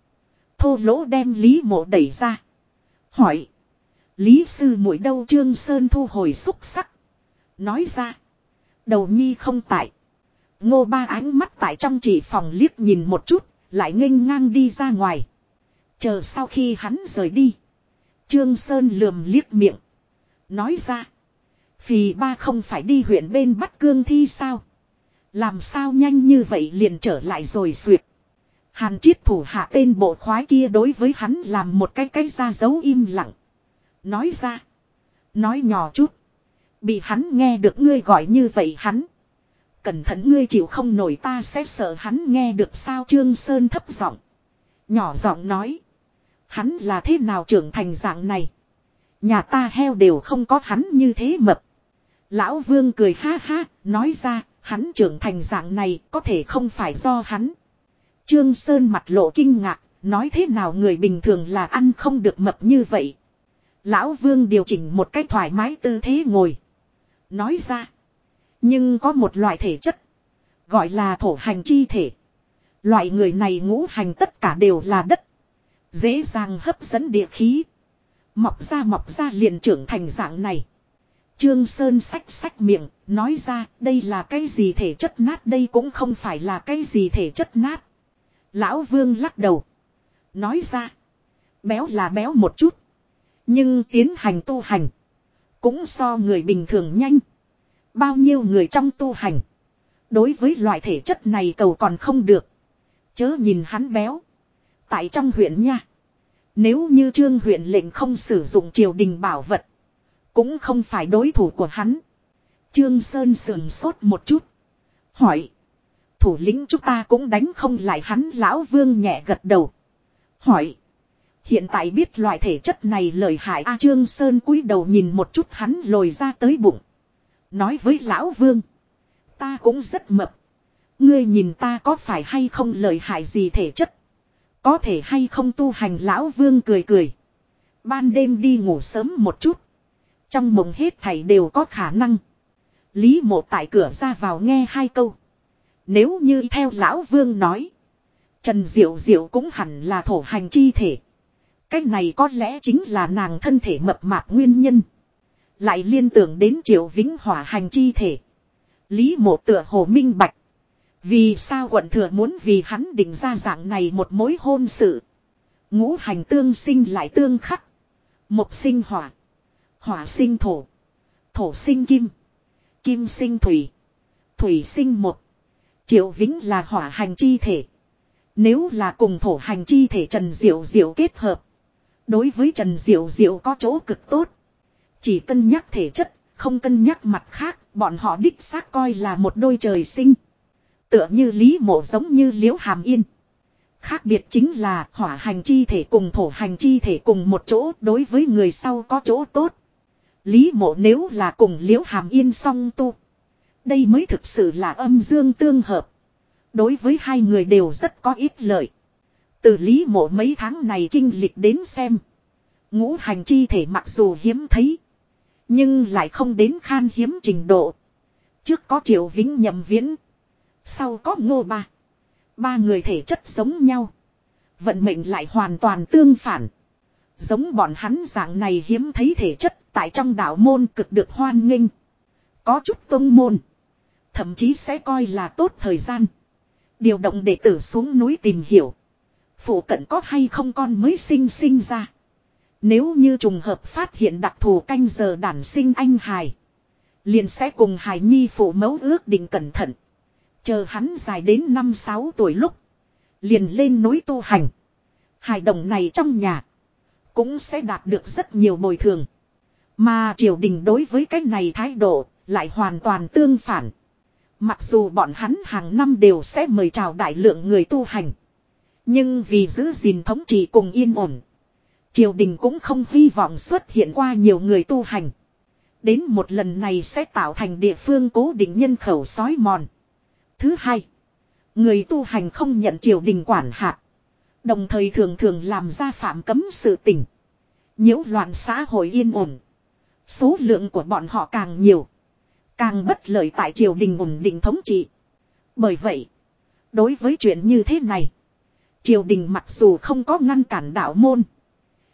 Thô lỗ đem Lý mộ đẩy ra. Hỏi. Lý sư muội đâu Trương Sơn thu hồi xúc sắc. Nói ra. Đầu nhi không tại. Ngô ba ánh mắt tại trong chỉ phòng liếc nhìn một chút. Lại nghênh ngang đi ra ngoài. Chờ sau khi hắn rời đi. Trương Sơn lườm liếc miệng. Nói ra. Phì ba không phải đi huyện bên bắt Cương thi sao. Làm sao nhanh như vậy liền trở lại rồi suyệt. Hàn triết thủ hạ tên bộ khoái kia đối với hắn làm một cái cái ra dấu im lặng. Nói ra. Nói nhỏ chút. Bị hắn nghe được ngươi gọi như vậy hắn. Cẩn thận ngươi chịu không nổi ta sẽ sợ hắn nghe được sao Trương Sơn thấp giọng Nhỏ giọng nói. Hắn là thế nào trưởng thành dạng này. Nhà ta heo đều không có hắn như thế mập. Lão Vương cười ha ha, nói ra, hắn trưởng thành dạng này có thể không phải do hắn. Trương Sơn mặt lộ kinh ngạc, nói thế nào người bình thường là ăn không được mập như vậy. Lão Vương điều chỉnh một cách thoải mái tư thế ngồi. Nói ra, nhưng có một loại thể chất, gọi là thổ hành chi thể. Loại người này ngũ hành tất cả đều là đất. Dễ dàng hấp dẫn địa khí. Mọc ra mọc ra liền trưởng thành dạng này. Trương Sơn sách sách miệng, nói ra đây là cái gì thể chất nát đây cũng không phải là cái gì thể chất nát. Lão Vương lắc đầu. Nói ra, béo là béo một chút. Nhưng tiến hành tu hành, cũng so người bình thường nhanh. Bao nhiêu người trong tu hành, đối với loại thể chất này cầu còn không được. Chớ nhìn hắn béo. Tại trong huyện nha, nếu như trương huyện lệnh không sử dụng triều đình bảo vật, cũng không phải đối thủ của hắn. Trương Sơn sườn sốt một chút. Hỏi. Thủ lĩnh chúng ta cũng đánh không lại hắn lão vương nhẹ gật đầu. Hỏi. Hiện tại biết loại thể chất này lợi hại A Trương Sơn cúi đầu nhìn một chút hắn lồi ra tới bụng. Nói với lão vương. Ta cũng rất mập. Ngươi nhìn ta có phải hay không lợi hại gì thể chất. Có thể hay không tu hành lão vương cười cười. Ban đêm đi ngủ sớm một chút. Trong mộng hết thảy đều có khả năng. Lý mộ tại cửa ra vào nghe hai câu. Nếu như theo lão vương nói. Trần Diệu Diệu cũng hẳn là thổ hành chi thể. Cái này có lẽ chính là nàng thân thể mập mạp nguyên nhân. Lại liên tưởng đến triệu vĩnh hỏa hành chi thể. Lý mộ tựa hồ minh bạch. Vì sao quận thừa muốn vì hắn định ra dạng này một mối hôn sự. Ngũ hành tương sinh lại tương khắc. Một sinh hỏa. Hỏa sinh thổ. Thổ sinh kim. Kim sinh thủy. Thủy sinh một. Triệu Vĩnh là hỏa hành chi thể. Nếu là cùng thổ hành chi thể Trần Diệu Diệu kết hợp. Đối với Trần Diệu Diệu có chỗ cực tốt. Chỉ cân nhắc thể chất, không cân nhắc mặt khác, bọn họ đích xác coi là một đôi trời sinh. Tựa như Lý Mộ giống như Liễu Hàm Yên. Khác biệt chính là hỏa hành chi thể cùng thổ hành chi thể cùng một chỗ đối với người sau có chỗ tốt. Lý mộ nếu là cùng liễu hàm yên song tu. Đây mới thực sự là âm dương tương hợp. Đối với hai người đều rất có ít lợi. Từ lý mộ mấy tháng này kinh lịch đến xem. Ngũ hành chi thể mặc dù hiếm thấy. Nhưng lại không đến khan hiếm trình độ. Trước có triệu vĩnh nhậm viễn. Sau có ngô ba. Ba người thể chất giống nhau. Vận mệnh lại hoàn toàn tương phản. Giống bọn hắn dạng này hiếm thấy thể chất tại trong đạo môn cực được hoan nghênh. Có chút tông môn. Thậm chí sẽ coi là tốt thời gian. Điều động đệ tử xuống núi tìm hiểu. Phụ cận có hay không con mới sinh sinh ra. Nếu như trùng hợp phát hiện đặc thù canh giờ đản sinh anh hài. Liền sẽ cùng hài nhi phụ mẫu ước định cẩn thận. Chờ hắn dài đến năm sáu tuổi lúc. Liền lên núi tu hành. Hài đồng này trong nhà. Cũng sẽ đạt được rất nhiều bồi thường. Mà triều đình đối với cái này thái độ lại hoàn toàn tương phản. Mặc dù bọn hắn hàng năm đều sẽ mời chào đại lượng người tu hành. Nhưng vì giữ gìn thống trị cùng yên ổn. Triều đình cũng không hy vọng xuất hiện qua nhiều người tu hành. Đến một lần này sẽ tạo thành địa phương cố định nhân khẩu sói mòn. Thứ hai. Người tu hành không nhận triều đình quản hạt. Đồng thời thường thường làm ra phạm cấm sự tình. nhiễu loạn xã hội yên ổn. Số lượng của bọn họ càng nhiều. Càng bất lợi tại triều đình ổn định thống trị. Bởi vậy. Đối với chuyện như thế này. Triều đình mặc dù không có ngăn cản đạo môn.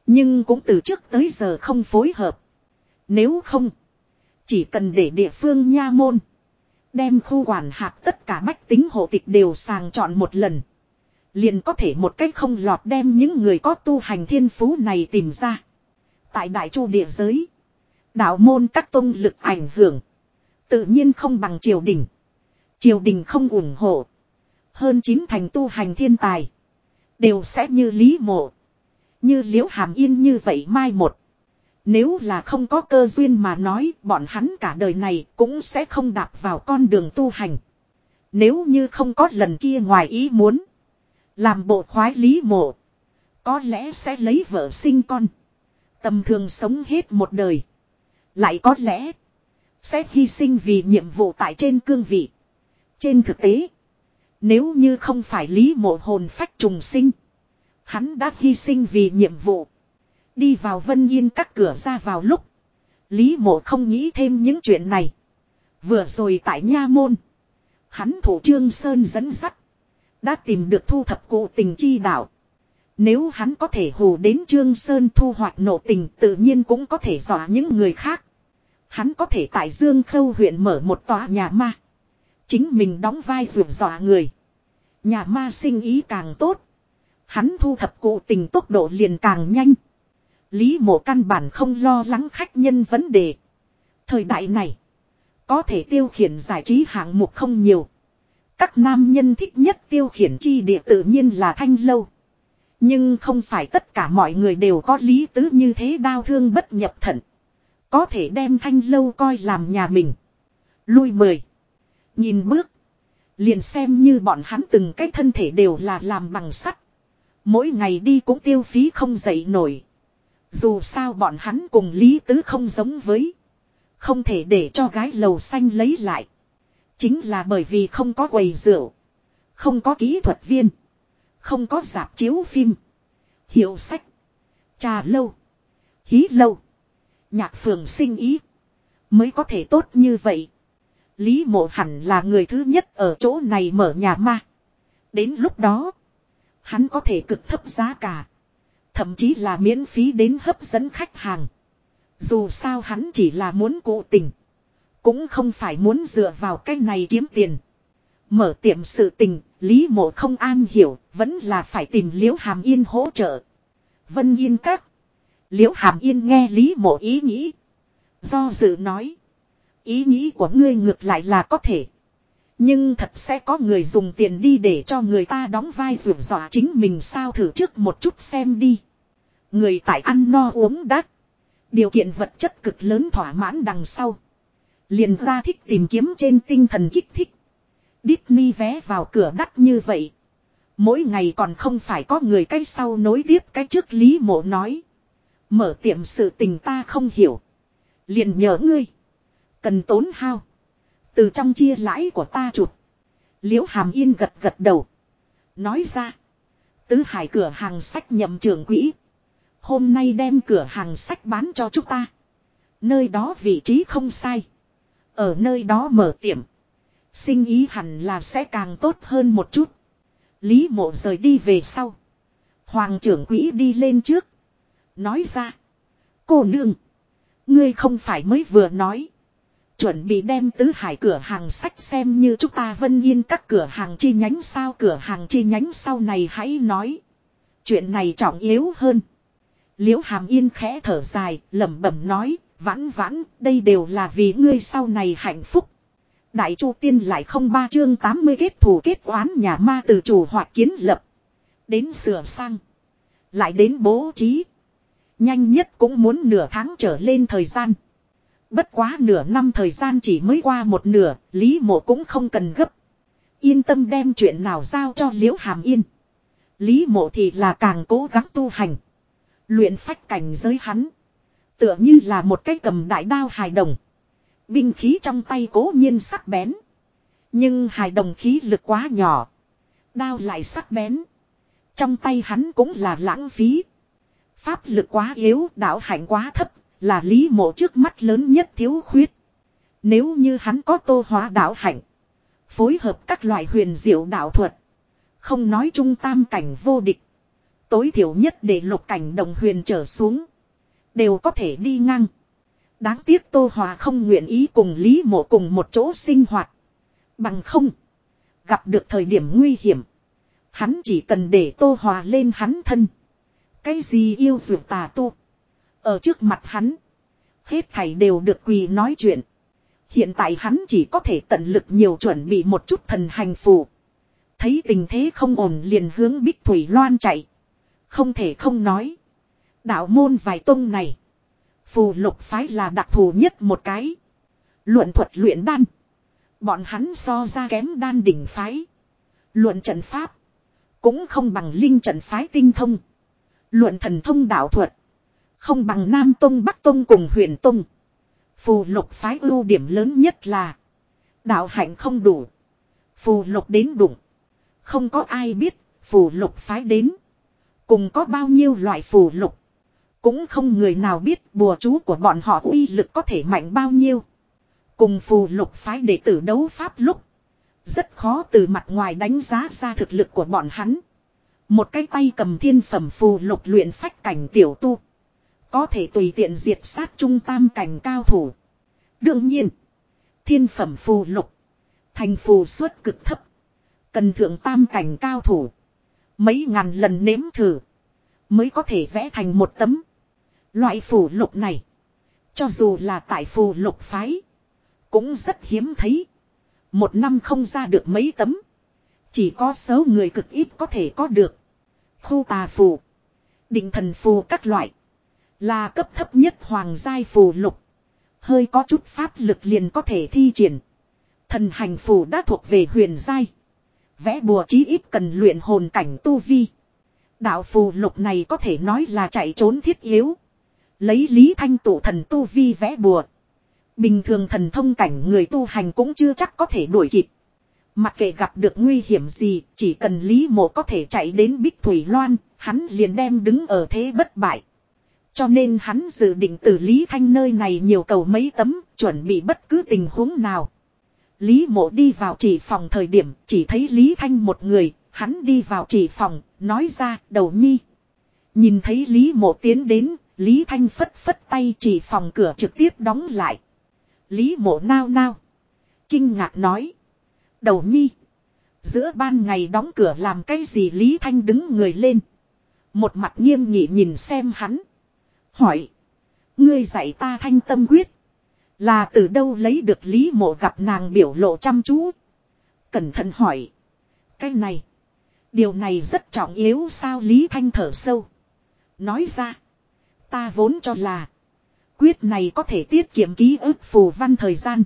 Nhưng cũng từ trước tới giờ không phối hợp. Nếu không. Chỉ cần để địa phương nha môn. Đem khu quản hạt tất cả bách tính hộ tịch đều sàng chọn một lần. Liền có thể một cách không lọt đem những người có tu hành thiên phú này tìm ra. Tại đại chu địa giới. Đạo môn các tôn lực ảnh hưởng. Tự nhiên không bằng triều đình. Triều đình không ủng hộ. Hơn chín thành tu hành thiên tài. Đều sẽ như lý mộ. Như liễu hàm yên như vậy mai một. Nếu là không có cơ duyên mà nói, bọn hắn cả đời này cũng sẽ không đạp vào con đường tu hành. Nếu như không có lần kia ngoài ý muốn. Làm bộ khoái lý mộ. Có lẽ sẽ lấy vợ sinh con. Tầm thường sống hết một đời. Lại có lẽ. Sẽ hy sinh vì nhiệm vụ tại trên cương vị. Trên thực tế. Nếu như không phải lý mộ hồn phách trùng sinh. Hắn đã hy sinh vì nhiệm vụ. Đi vào vân yên các cửa ra vào lúc. Lý mộ không nghĩ thêm những chuyện này. Vừa rồi tại nha môn. Hắn thủ trương Sơn dẫn sắt. Đã tìm được thu thập cụ tình chi đạo. Nếu hắn có thể hù đến Trương Sơn thu hoạch nộ tình tự nhiên cũng có thể dọa những người khác. Hắn có thể tại Dương Khâu huyện mở một tòa nhà ma. Chính mình đóng vai rượu dọa người. Nhà ma sinh ý càng tốt. Hắn thu thập cụ tình tốc độ liền càng nhanh. Lý mộ căn bản không lo lắng khách nhân vấn đề. Thời đại này. Có thể tiêu khiển giải trí hạng mục không nhiều. Các nam nhân thích nhất tiêu khiển chi địa tự nhiên là thanh lâu. Nhưng không phải tất cả mọi người đều có lý tứ như thế đau thương bất nhập thận. Có thể đem thanh lâu coi làm nhà mình. Lui mời. Nhìn bước. Liền xem như bọn hắn từng cái thân thể đều là làm bằng sắt. Mỗi ngày đi cũng tiêu phí không dậy nổi. Dù sao bọn hắn cùng Lý Tứ không giống với. Không thể để cho gái lầu xanh lấy lại. Chính là bởi vì không có quầy rượu. Không có kỹ thuật viên. Không có dạp chiếu phim. Hiệu sách. Trà lâu. Hí lâu. Nhạc phường sinh ý. Mới có thể tốt như vậy. Lý mộ hẳn là người thứ nhất ở chỗ này mở nhà ma. Đến lúc đó. Hắn có thể cực thấp giá cả. Thậm chí là miễn phí đến hấp dẫn khách hàng. Dù sao hắn chỉ là muốn cố tình. Cũng không phải muốn dựa vào cái này kiếm tiền. Mở tiệm sự tình, Lý mộ không an hiểu, vẫn là phải tìm Liễu Hàm Yên hỗ trợ. Vân Yên các. Liễu Hàm Yên nghe Lý mộ ý nghĩ. Do dự nói. Ý nghĩ của ngươi ngược lại là có thể. Nhưng thật sẽ có người dùng tiền đi để cho người ta đóng vai rủi dọa chính mình sao thử trước một chút xem đi. Người tại ăn no uống đắt. Điều kiện vật chất cực lớn thỏa mãn đằng sau. Liền ra thích tìm kiếm trên tinh thần kích thích. Disney vé vào cửa đắt như vậy. Mỗi ngày còn không phải có người cái sau nối tiếp cái trước Lý Mộ nói. Mở tiệm sự tình ta không hiểu. Liền nhớ ngươi. Cần tốn hao. Từ trong chia lãi của ta chuột Liễu Hàm Yên gật gật đầu. Nói ra. Tứ hải cửa hàng sách nhậm trưởng quỹ. Hôm nay đem cửa hàng sách bán cho chúng ta. Nơi đó vị trí không sai. Ở nơi đó mở tiệm. Sinh ý hẳn là sẽ càng tốt hơn một chút. Lý mộ rời đi về sau. Hoàng trưởng quỹ đi lên trước. Nói ra. Cô nương. Ngươi không phải mới vừa nói. Chuẩn bị đem tứ hải cửa hàng sách xem như chúng ta vân yên các cửa hàng chi nhánh sao cửa hàng chi nhánh sau này hãy nói. Chuyện này trọng yếu hơn. Liễu hàm yên khẽ thở dài, lẩm bẩm nói, vãn vãn, đây đều là vì ngươi sau này hạnh phúc. Đại Chu Tiên lại không ba chương 80 kết thủ kết oán nhà ma từ chủ hoạt kiến lập. Đến sửa sang. Lại đến bố trí. Nhanh nhất cũng muốn nửa tháng trở lên thời gian. Bất quá nửa năm thời gian chỉ mới qua một nửa, Lý Mộ cũng không cần gấp. Yên tâm đem chuyện nào giao cho Liễu Hàm Yên. Lý Mộ thì là càng cố gắng tu hành. Luyện phách cảnh giới hắn. Tựa như là một cái cầm đại đao hài đồng. Binh khí trong tay cố nhiên sắc bén. Nhưng hài đồng khí lực quá nhỏ. Đao lại sắc bén. Trong tay hắn cũng là lãng phí. Pháp lực quá yếu, đạo hạnh quá thấp, là lý mộ trước mắt lớn nhất thiếu khuyết. Nếu như hắn có tô hóa đạo hạnh. Phối hợp các loại huyền diệu đạo thuật. Không nói trung tam cảnh vô địch. Tối thiểu nhất để lục cảnh đồng huyền trở xuống. Đều có thể đi ngang. Đáng tiếc Tô Hòa không nguyện ý cùng Lý Mộ cùng một chỗ sinh hoạt. Bằng không. Gặp được thời điểm nguy hiểm. Hắn chỉ cần để Tô Hòa lên hắn thân. Cái gì yêu dược tà tu. Ở trước mặt hắn. Hết thảy đều được quỳ nói chuyện. Hiện tại hắn chỉ có thể tận lực nhiều chuẩn bị một chút thần hành phù. Thấy tình thế không ổn liền hướng Bích Thủy Loan chạy. Không thể không nói. Đạo môn vài tông này. Phù lục phái là đặc thù nhất một cái. Luận thuật luyện đan. Bọn hắn so ra kém đan đỉnh phái. Luận trận pháp. Cũng không bằng linh trận phái tinh thông. Luận thần thông đạo thuật. Không bằng Nam Tông, Bắc Tông cùng huyền Tông. Phù lục phái ưu điểm lớn nhất là. Đạo hạnh không đủ. Phù lục đến đụng. Không có ai biết phù lục phái đến. Cùng có bao nhiêu loại phù lục. Cũng không người nào biết bùa chú của bọn họ uy lực có thể mạnh bao nhiêu. Cùng phù lục phái đệ tử đấu pháp lúc. Rất khó từ mặt ngoài đánh giá ra thực lực của bọn hắn. Một cái tay cầm thiên phẩm phù lục luyện phách cảnh tiểu tu. Có thể tùy tiện diệt sát trung tam cảnh cao thủ. Đương nhiên. Thiên phẩm phù lục. Thành phù suất cực thấp. Cần thượng tam cảnh cao thủ. Mấy ngàn lần nếm thử. Mới có thể vẽ thành một tấm. Loại phù lục này. Cho dù là tại phù lục phái. Cũng rất hiếm thấy. Một năm không ra được mấy tấm. Chỉ có số người cực ít có thể có được. Khu tà phù. Định thần phù các loại. Là cấp thấp nhất hoàng giai phù lục. Hơi có chút pháp lực liền có thể thi triển. Thần hành phù đã thuộc về huyền giai. Vẽ bùa chí ít cần luyện hồn cảnh tu vi. Đạo phù lục này có thể nói là chạy trốn thiết yếu. Lấy lý thanh tụ thần tu vi vẽ bùa. Bình thường thần thông cảnh người tu hành cũng chưa chắc có thể đuổi kịp. Mặc kệ gặp được nguy hiểm gì, chỉ cần Lý Mộ có thể chạy đến Bích Thủy Loan, hắn liền đem đứng ở thế bất bại. Cho nên hắn dự định từ Lý Thanh nơi này nhiều cầu mấy tấm, chuẩn bị bất cứ tình huống nào. Lý Mộ đi vào chỉ phòng thời điểm, chỉ thấy Lý Thanh một người, hắn đi vào chỉ phòng, nói ra, đầu nhi. Nhìn thấy Lý Mộ tiến đến, Lý Thanh phất phất tay chỉ phòng cửa trực tiếp đóng lại. Lý Mộ nao nao. Kinh ngạc nói. Đầu nhi. Giữa ban ngày đóng cửa làm cái gì Lý Thanh đứng người lên. Một mặt nghiêm nghị nhìn xem hắn. Hỏi. Ngươi dạy ta thanh tâm quyết. Là từ đâu lấy được Lý mộ gặp nàng biểu lộ chăm chú. Cẩn thận hỏi. Cái này. Điều này rất trọng yếu sao Lý Thanh thở sâu. Nói ra. Ta vốn cho là. Quyết này có thể tiết kiệm ký ức phù văn thời gian.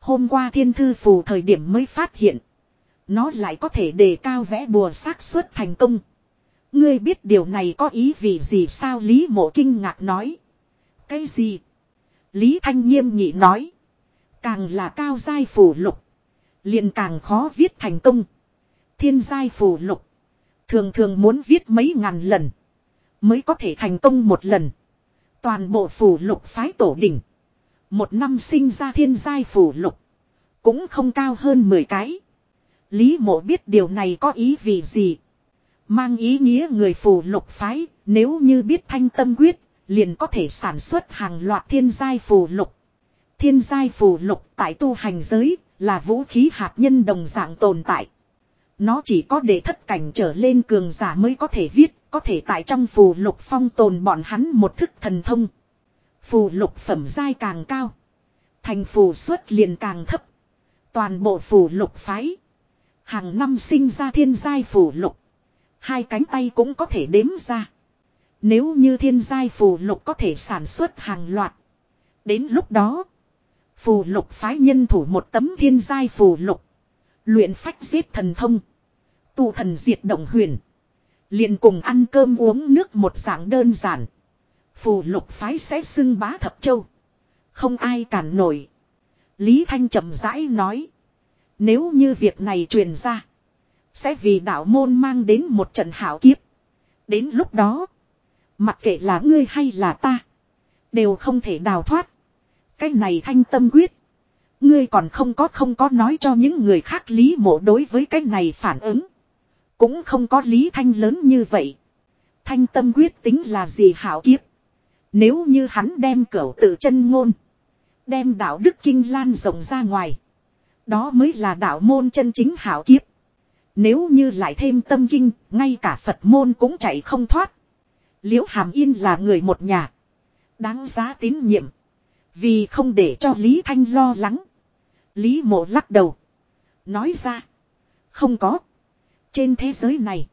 Hôm qua thiên thư phù thời điểm mới phát hiện. Nó lại có thể đề cao vẽ bùa xác suất thành công. Ngươi biết điều này có ý vị gì sao Lý mộ kinh ngạc nói. Cái gì? Lý Thanh nghiêm nhị nói. Càng là cao giai phù lục. liền càng khó viết thành công. Thiên giai phù lục. Thường thường muốn viết mấy ngàn lần. Mới có thể thành công một lần. Toàn bộ phù lục phái tổ đỉnh. Một năm sinh ra thiên giai phù lục. Cũng không cao hơn 10 cái. Lý mộ biết điều này có ý vì gì. Mang ý nghĩa người phù lục phái, nếu như biết thanh tâm quyết, liền có thể sản xuất hàng loạt thiên giai phù lục. Thiên giai phù lục tại tu hành giới, là vũ khí hạt nhân đồng dạng tồn tại. Nó chỉ có để thất cảnh trở lên cường giả mới có thể viết, có thể tại trong phù lục phong tồn bọn hắn một thức thần thông. Phù lục phẩm giai càng cao. Thành phù suất liền càng thấp. Toàn bộ phù lục phái. Hàng năm sinh ra thiên giai phù lục. Hai cánh tay cũng có thể đếm ra. Nếu như thiên giai phù lục có thể sản xuất hàng loạt. Đến lúc đó. Phù lục phái nhân thủ một tấm thiên giai phù lục. Luyện phách giết thần thông. Tụ thần diệt động huyền. liền cùng ăn cơm uống nước một dạng đơn giản. Phù lục phái sẽ xưng bá thập châu. Không ai cản nổi. Lý Thanh chậm rãi nói. Nếu như việc này truyền ra. Sẽ vì đạo môn mang đến một trận hảo kiếp. Đến lúc đó. Mặc kệ là ngươi hay là ta. Đều không thể đào thoát. Cái này thanh tâm quyết. Ngươi còn không có không có nói cho những người khác lý mộ đối với cái này phản ứng. Cũng không có lý thanh lớn như vậy. Thanh tâm quyết tính là gì hảo kiếp. Nếu như hắn đem cửu tự chân ngôn. Đem đạo đức kinh lan rộng ra ngoài. Đó mới là đạo môn chân chính hảo kiếp. Nếu như lại thêm tâm kinh, ngay cả Phật môn cũng chạy không thoát. Liễu Hàm Yên là người một nhà. Đáng giá tín nhiệm. Vì không để cho Lý Thanh lo lắng. Lý mộ lắc đầu. Nói ra. Không có. Trên thế giới này.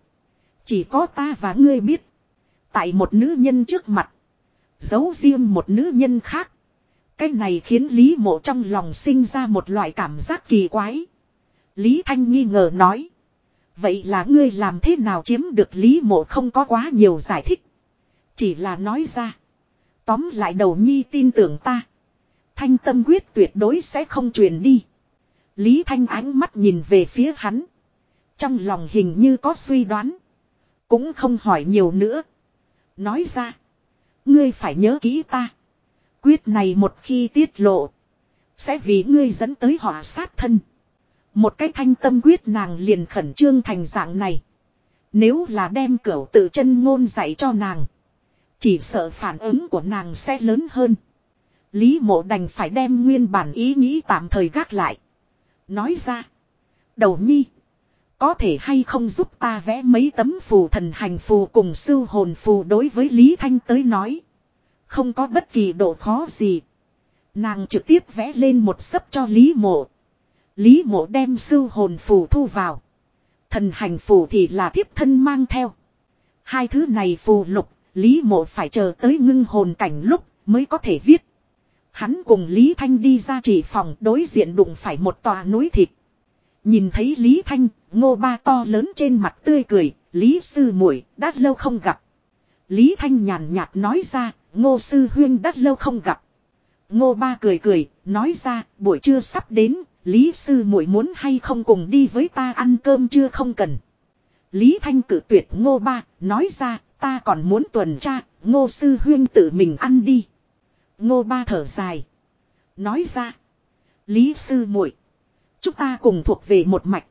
Chỉ có ta và ngươi biết. Tại một nữ nhân trước mặt. Giấu riêng một nữ nhân khác. Cái này khiến Lý mộ trong lòng sinh ra một loại cảm giác kỳ quái. Lý Thanh nghi ngờ nói. Vậy là ngươi làm thế nào chiếm được Lý mộ không có quá nhiều giải thích. Chỉ là nói ra. Tóm lại đầu nhi tin tưởng ta. Thanh tâm quyết tuyệt đối sẽ không truyền đi. Lý Thanh ánh mắt nhìn về phía hắn. Trong lòng hình như có suy đoán. Cũng không hỏi nhiều nữa. Nói ra. Ngươi phải nhớ kỹ ta. Quyết này một khi tiết lộ. Sẽ vì ngươi dẫn tới họa sát thân. Một cái thanh tâm quyết nàng liền khẩn trương thành dạng này. Nếu là đem cửu tự chân ngôn dạy cho nàng. Chỉ sợ phản ứng của nàng sẽ lớn hơn. Lý mộ đành phải đem nguyên bản ý nghĩ tạm thời gác lại. Nói ra. Đầu nhi. Có thể hay không giúp ta vẽ mấy tấm phù thần hành phù cùng sư hồn phù đối với Lý Thanh tới nói. Không có bất kỳ độ khó gì. Nàng trực tiếp vẽ lên một sấp cho Lý mộ. Lý mộ đem sư hồn phù thu vào. Thần hành phù thì là thiếp thân mang theo. Hai thứ này phù lục, Lý mộ phải chờ tới ngưng hồn cảnh lúc mới có thể viết. Hắn cùng Lý Thanh đi ra chỉ phòng đối diện đụng phải một tòa núi thịt. Nhìn thấy Lý Thanh, ngô ba to lớn trên mặt tươi cười, Lý sư muội đã lâu không gặp. Lý Thanh nhàn nhạt nói ra, ngô sư huyên đã lâu không gặp. Ngô ba cười cười, nói ra, buổi trưa sắp đến, Lý sư muội muốn hay không cùng đi với ta ăn cơm chưa không cần. Lý Thanh cử tuyệt ngô ba, nói ra, ta còn muốn tuần tra, ngô sư huyên tự mình ăn đi. Ngô ba thở dài. Nói ra. Lý sư muội Chúng ta cùng thuộc về một mạch.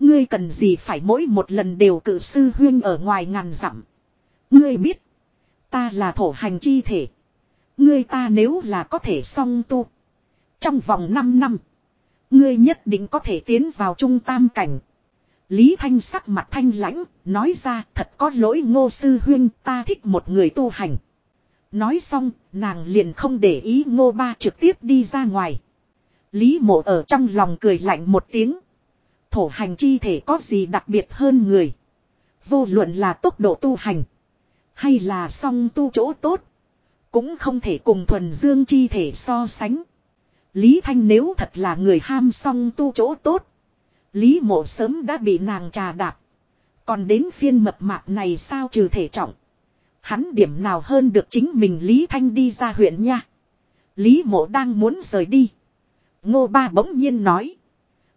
Ngươi cần gì phải mỗi một lần đều cử sư huyên ở ngoài ngàn dặm. Ngươi biết. Ta là thổ hành chi thể. Ngươi ta nếu là có thể song tu. Trong vòng 5 năm. Ngươi nhất định có thể tiến vào trung tam cảnh. Lý Thanh sắc mặt thanh lãnh, nói ra thật có lỗi ngô sư huyên ta thích một người tu hành. Nói xong, nàng liền không để ý ngô ba trực tiếp đi ra ngoài. Lý mộ ở trong lòng cười lạnh một tiếng. Thổ hành chi thể có gì đặc biệt hơn người. Vô luận là tốc độ tu hành. Hay là song tu chỗ tốt. Cũng không thể cùng thuần dương chi thể so sánh. Lý Thanh nếu thật là người ham song tu chỗ tốt. Lý mộ sớm đã bị nàng trà đạp. Còn đến phiên mập mạp này sao trừ thể trọng. Hắn điểm nào hơn được chính mình Lý Thanh đi ra huyện nha. Lý mộ đang muốn rời đi. Ngô ba bỗng nhiên nói.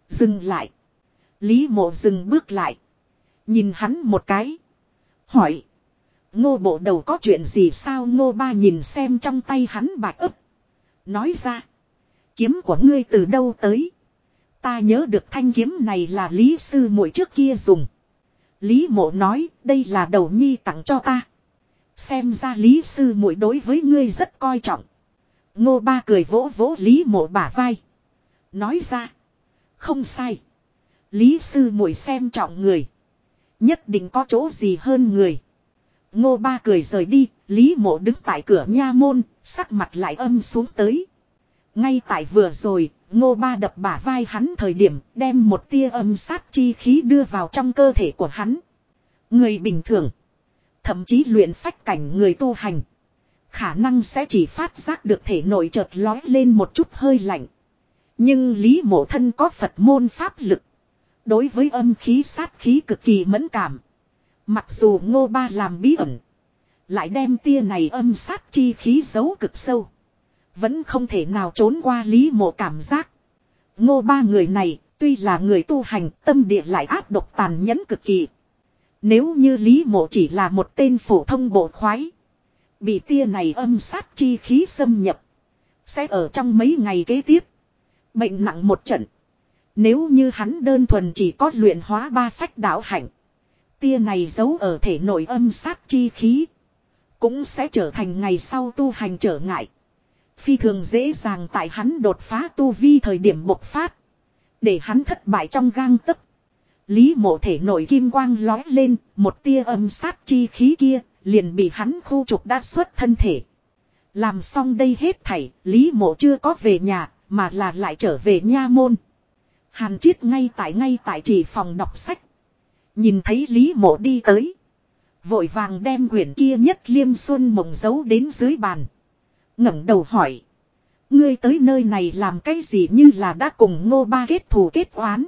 Dừng lại. Lý mộ dừng bước lại. Nhìn hắn một cái. Hỏi. Ngô bộ đầu có chuyện gì sao ngô ba nhìn xem trong tay hắn bạch ấp. Nói ra. Kiếm của ngươi từ đâu tới. Ta nhớ được thanh kiếm này là lý sư muội trước kia dùng. Lý mộ nói đây là đầu nhi tặng cho ta. Xem ra lý sư muội đối với ngươi rất coi trọng. Ngô ba cười vỗ vỗ lý mộ bả vai. Nói ra. Không sai. Lý sư muội xem trọng người. Nhất định có chỗ gì hơn người. Ngô ba cười rời đi, Lý mộ đứng tại cửa nha môn, sắc mặt lại âm xuống tới. Ngay tại vừa rồi, ngô ba đập bả vai hắn thời điểm đem một tia âm sát chi khí đưa vào trong cơ thể của hắn. Người bình thường, thậm chí luyện phách cảnh người tu hành. Khả năng sẽ chỉ phát giác được thể nội chợt lói lên một chút hơi lạnh. Nhưng Lý mộ thân có Phật môn pháp lực. Đối với âm khí sát khí cực kỳ mẫn cảm. Mặc dù ngô ba làm bí ẩn. Lại đem tia này âm sát chi khí giấu cực sâu. Vẫn không thể nào trốn qua lý mộ cảm giác. Ngô ba người này, tuy là người tu hành, tâm địa lại áp độc tàn nhẫn cực kỳ. Nếu như lý mộ chỉ là một tên phổ thông bộ khoái. Bị tia này âm sát chi khí xâm nhập. Sẽ ở trong mấy ngày kế tiếp. Bệnh nặng một trận. Nếu như hắn đơn thuần chỉ có luyện hóa ba phách đạo hạnh. Tia này giấu ở thể nội âm sát chi khí. Cũng sẽ trở thành ngày sau tu hành trở ngại. Phi thường dễ dàng tại hắn đột phá tu vi thời điểm bộc phát. Để hắn thất bại trong gang tấc. Lý mộ thể nội kim quang lói lên, một tia âm sát chi khí kia, liền bị hắn khu trục đa xuất thân thể. Làm xong đây hết thảy, Lý mộ chưa có về nhà, mà là lại trở về nha môn. Hàn chiết ngay tại ngay tại chỉ phòng đọc sách. Nhìn thấy Lý mộ đi tới. Vội vàng đem quyển kia nhất liêm xuân mộng giấu đến dưới bàn ngẩng đầu hỏi. Ngươi tới nơi này làm cái gì như là đã cùng ngô ba kết thù kết oán.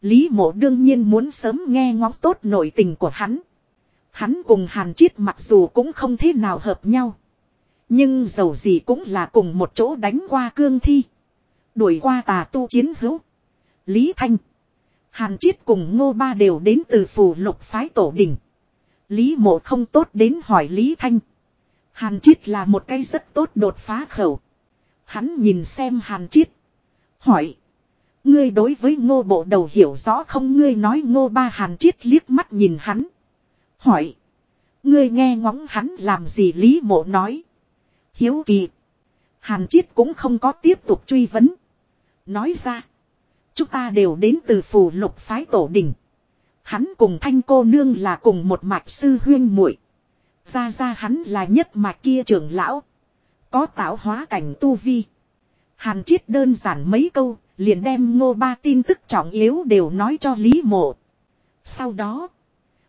Lý mộ đương nhiên muốn sớm nghe ngóng tốt nội tình của hắn. Hắn cùng hàn chiết mặc dù cũng không thế nào hợp nhau. Nhưng dầu gì cũng là cùng một chỗ đánh qua cương thi. Đuổi qua tà tu chiến hữu. Lý Thanh. Hàn chiết cùng ngô ba đều đến từ phù lục phái tổ đình. Lý mộ không tốt đến hỏi Lý Thanh. Hàn Chiết là một cái rất tốt đột phá khẩu. Hắn nhìn xem Hàn Chiết. Hỏi. Ngươi đối với ngô bộ đầu hiểu rõ không ngươi nói ngô ba Hàn Chiết liếc mắt nhìn hắn. Hỏi. Ngươi nghe ngóng hắn làm gì Lý mộ nói. Hiếu kỳ. Hàn Chiết cũng không có tiếp tục truy vấn. Nói ra. Chúng ta đều đến từ phù lục phái tổ đình. Hắn cùng thanh cô nương là cùng một mạch sư huyên muội ra ra hắn là nhất mạch kia trưởng lão. Có tạo hóa cảnh tu vi. Hàn chiết đơn giản mấy câu, liền đem ngô ba tin tức trọng yếu đều nói cho Lý Mộ. Sau đó,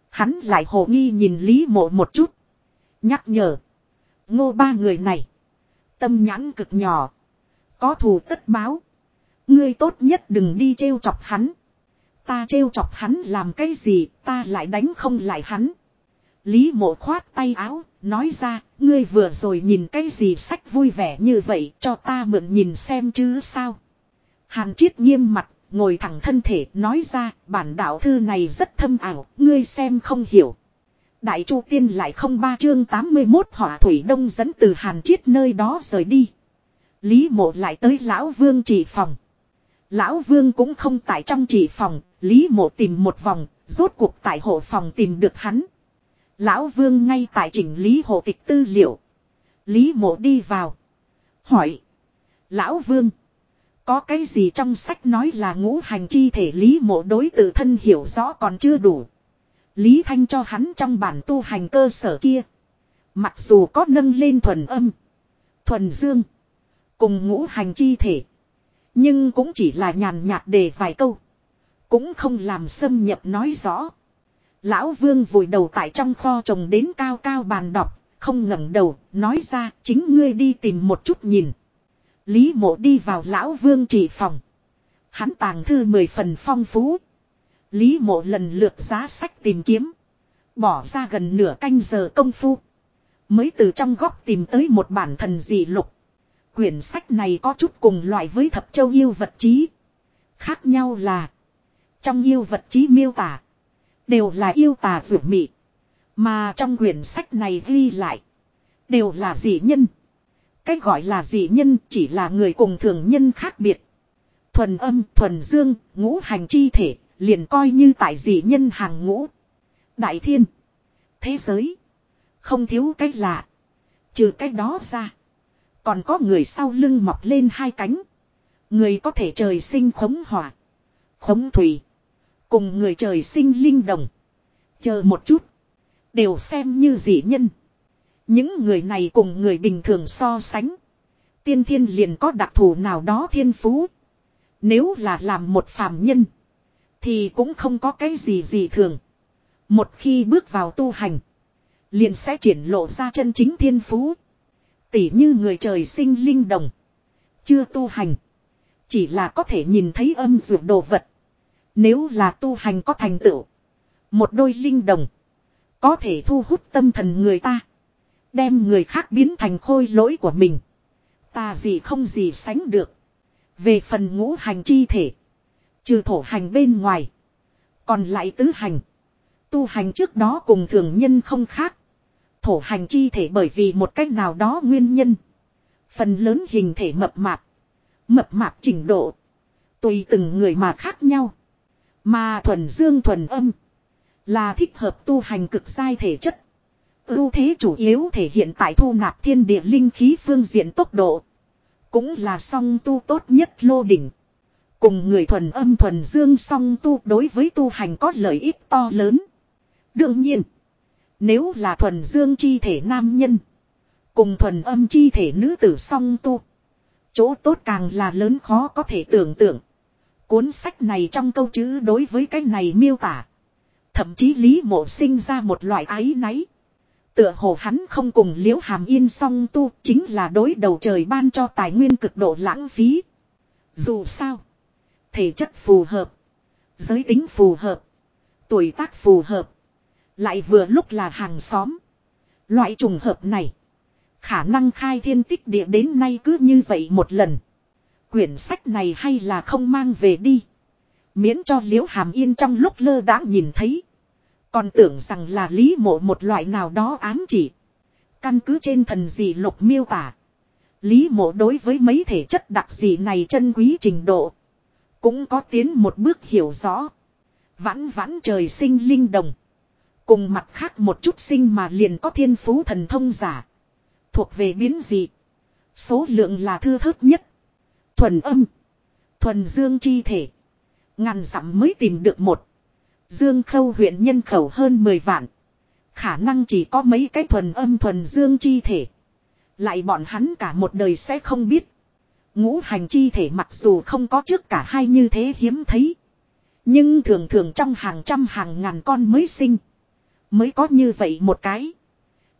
hắn lại hồ nghi nhìn Lý Mộ một chút. Nhắc nhở. Ngô ba người này. Tâm nhãn cực nhỏ. Có thù tất báo. Ngươi tốt nhất đừng đi trêu chọc hắn. Ta trêu chọc hắn làm cái gì ta lại đánh không lại hắn. Lý mộ khoát tay áo, nói ra, ngươi vừa rồi nhìn cái gì sách vui vẻ như vậy cho ta mượn nhìn xem chứ sao. Hàn triết nghiêm mặt, ngồi thẳng thân thể, nói ra, bản đạo thư này rất thâm ảo, ngươi xem không hiểu. Đại Chu Tiên lại không ba chương 81 hỏa thủy đông dẫn từ Hàn triết nơi đó rời đi. Lý mộ lại tới Lão Vương chỉ phòng. Lão Vương cũng không tại trong chỉ phòng, Lý mộ tìm một vòng, rốt cuộc tại hộ phòng tìm được hắn. Lão Vương ngay tại chỉnh lý hộ tịch tư liệu. Lý mộ đi vào. Hỏi. Lão Vương. Có cái gì trong sách nói là ngũ hành chi thể Lý mộ đối tự thân hiểu rõ còn chưa đủ. Lý Thanh cho hắn trong bản tu hành cơ sở kia. Mặc dù có nâng lên thuần âm. Thuần dương. Cùng ngũ hành chi thể. Nhưng cũng chỉ là nhàn nhạt đề vài câu. Cũng không làm xâm nhập nói rõ. Lão Vương vùi đầu tại trong kho trồng đến cao cao bàn đọc, không ngẩng đầu, nói ra chính ngươi đi tìm một chút nhìn. Lý mộ đi vào Lão Vương chỉ phòng. Hắn tàng thư mười phần phong phú. Lý mộ lần lượt giá sách tìm kiếm. Bỏ ra gần nửa canh giờ công phu. Mới từ trong góc tìm tới một bản thần dị lục. Quyển sách này có chút cùng loại với thập châu yêu vật chí. Khác nhau là. Trong yêu vật chí miêu tả Đều là yêu tà rượu mị. Mà trong quyển sách này ghi lại. Đều là dị nhân. Cách gọi là dị nhân chỉ là người cùng thường nhân khác biệt. Thuần âm, thuần dương, ngũ hành chi thể, liền coi như tại dị nhân hàng ngũ. Đại thiên. Thế giới. Không thiếu cách lạ. Trừ cách đó ra. Còn có người sau lưng mọc lên hai cánh. Người có thể trời sinh khống hỏa. Khống thủy. Cùng người trời sinh linh đồng. Chờ một chút. Đều xem như dị nhân. Những người này cùng người bình thường so sánh. Tiên thiên liền có đặc thù nào đó thiên phú. Nếu là làm một phàm nhân. Thì cũng không có cái gì gì thường. Một khi bước vào tu hành. Liền sẽ triển lộ ra chân chính thiên phú. Tỉ như người trời sinh linh đồng. Chưa tu hành. Chỉ là có thể nhìn thấy âm dược đồ vật. Nếu là tu hành có thành tựu. Một đôi linh đồng. Có thể thu hút tâm thần người ta. Đem người khác biến thành khôi lỗi của mình. Ta gì không gì sánh được. Về phần ngũ hành chi thể. Trừ thổ hành bên ngoài. Còn lại tứ hành. Tu hành trước đó cùng thường nhân không khác. Thổ hành chi thể bởi vì một cách nào đó nguyên nhân. Phần lớn hình thể mập mạp. Mập mạp trình độ. Tùy từng người mà khác nhau. Mà thuần dương thuần âm. Là thích hợp tu hành cực sai thể chất. Ưu thế chủ yếu thể hiện tại thu nạp thiên địa linh khí phương diện tốc độ. Cũng là song tu tốt nhất lô đỉnh. Cùng người thuần âm thuần dương song tu đối với tu hành có lợi ích to lớn. Đương nhiên. Nếu là thuần dương chi thể nam nhân. Cùng thuần âm chi thể nữ tử song tu. Chỗ tốt càng là lớn khó có thể tưởng tượng. Cuốn sách này trong câu chữ đối với cái này miêu tả. Thậm chí Lý Mộ sinh ra một loại ái náy. Tựa hồ hắn không cùng liễu hàm yên song tu chính là đối đầu trời ban cho tài nguyên cực độ lãng phí. Dù sao. Thể chất phù hợp. Giới tính phù hợp. Tuổi tác phù hợp. Lại vừa lúc là hàng xóm. Loại trùng hợp này. Khả năng khai thiên tích địa đến nay cứ như vậy một lần. Quyển sách này hay là không mang về đi. Miễn cho liễu hàm yên trong lúc lơ đã nhìn thấy. Còn tưởng rằng là lý mộ một loại nào đó ám chỉ. Căn cứ trên thần dị lục miêu tả. Lý mộ đối với mấy thể chất đặc dị này chân quý trình độ. Cũng có tiến một bước hiểu rõ. Vãn vãn trời sinh linh đồng. Cùng mặt khác một chút sinh mà liền có thiên phú thần thông giả. Thuộc về biến dị. Số lượng là thưa thớt nhất. Thuần âm. Thuần dương chi thể. Ngàn dặm mới tìm được một. Dương khâu huyện nhân khẩu hơn 10 vạn. Khả năng chỉ có mấy cái thuần âm thuần dương chi thể. Lại bọn hắn cả một đời sẽ không biết. Ngũ hành chi thể mặc dù không có trước cả hai như thế hiếm thấy. Nhưng thường thường trong hàng trăm hàng ngàn con mới sinh. Mới có như vậy một cái.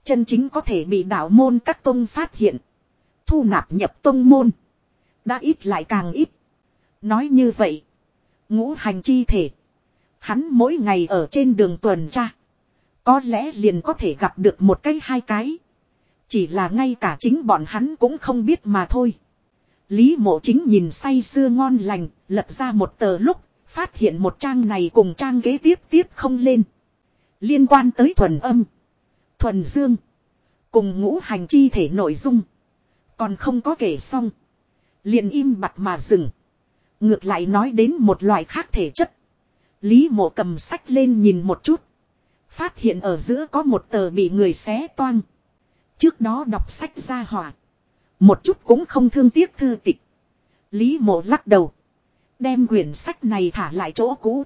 Chân chính có thể bị đạo môn các tông phát hiện. Thu nạp nhập tông môn. Đã ít lại càng ít. Nói như vậy. Ngũ hành chi thể. Hắn mỗi ngày ở trên đường tuần tra. Có lẽ liền có thể gặp được một cái hai cái. Chỉ là ngay cả chính bọn hắn cũng không biết mà thôi. Lý mộ chính nhìn say sưa ngon lành, lật ra một tờ lúc, phát hiện một trang này cùng trang kế tiếp tiếp không lên. Liên quan tới thuần âm, thuần dương, cùng ngũ hành chi thể nội dung. Còn không có kể xong. Liền im bặt mà dừng. Ngược lại nói đến một loại khác thể chất. Lý mộ cầm sách lên nhìn một chút. Phát hiện ở giữa có một tờ bị người xé toang. Trước đó đọc sách ra hỏa. Một chút cũng không thương tiếc thư tịch. Lý mộ lắc đầu. Đem quyển sách này thả lại chỗ cũ.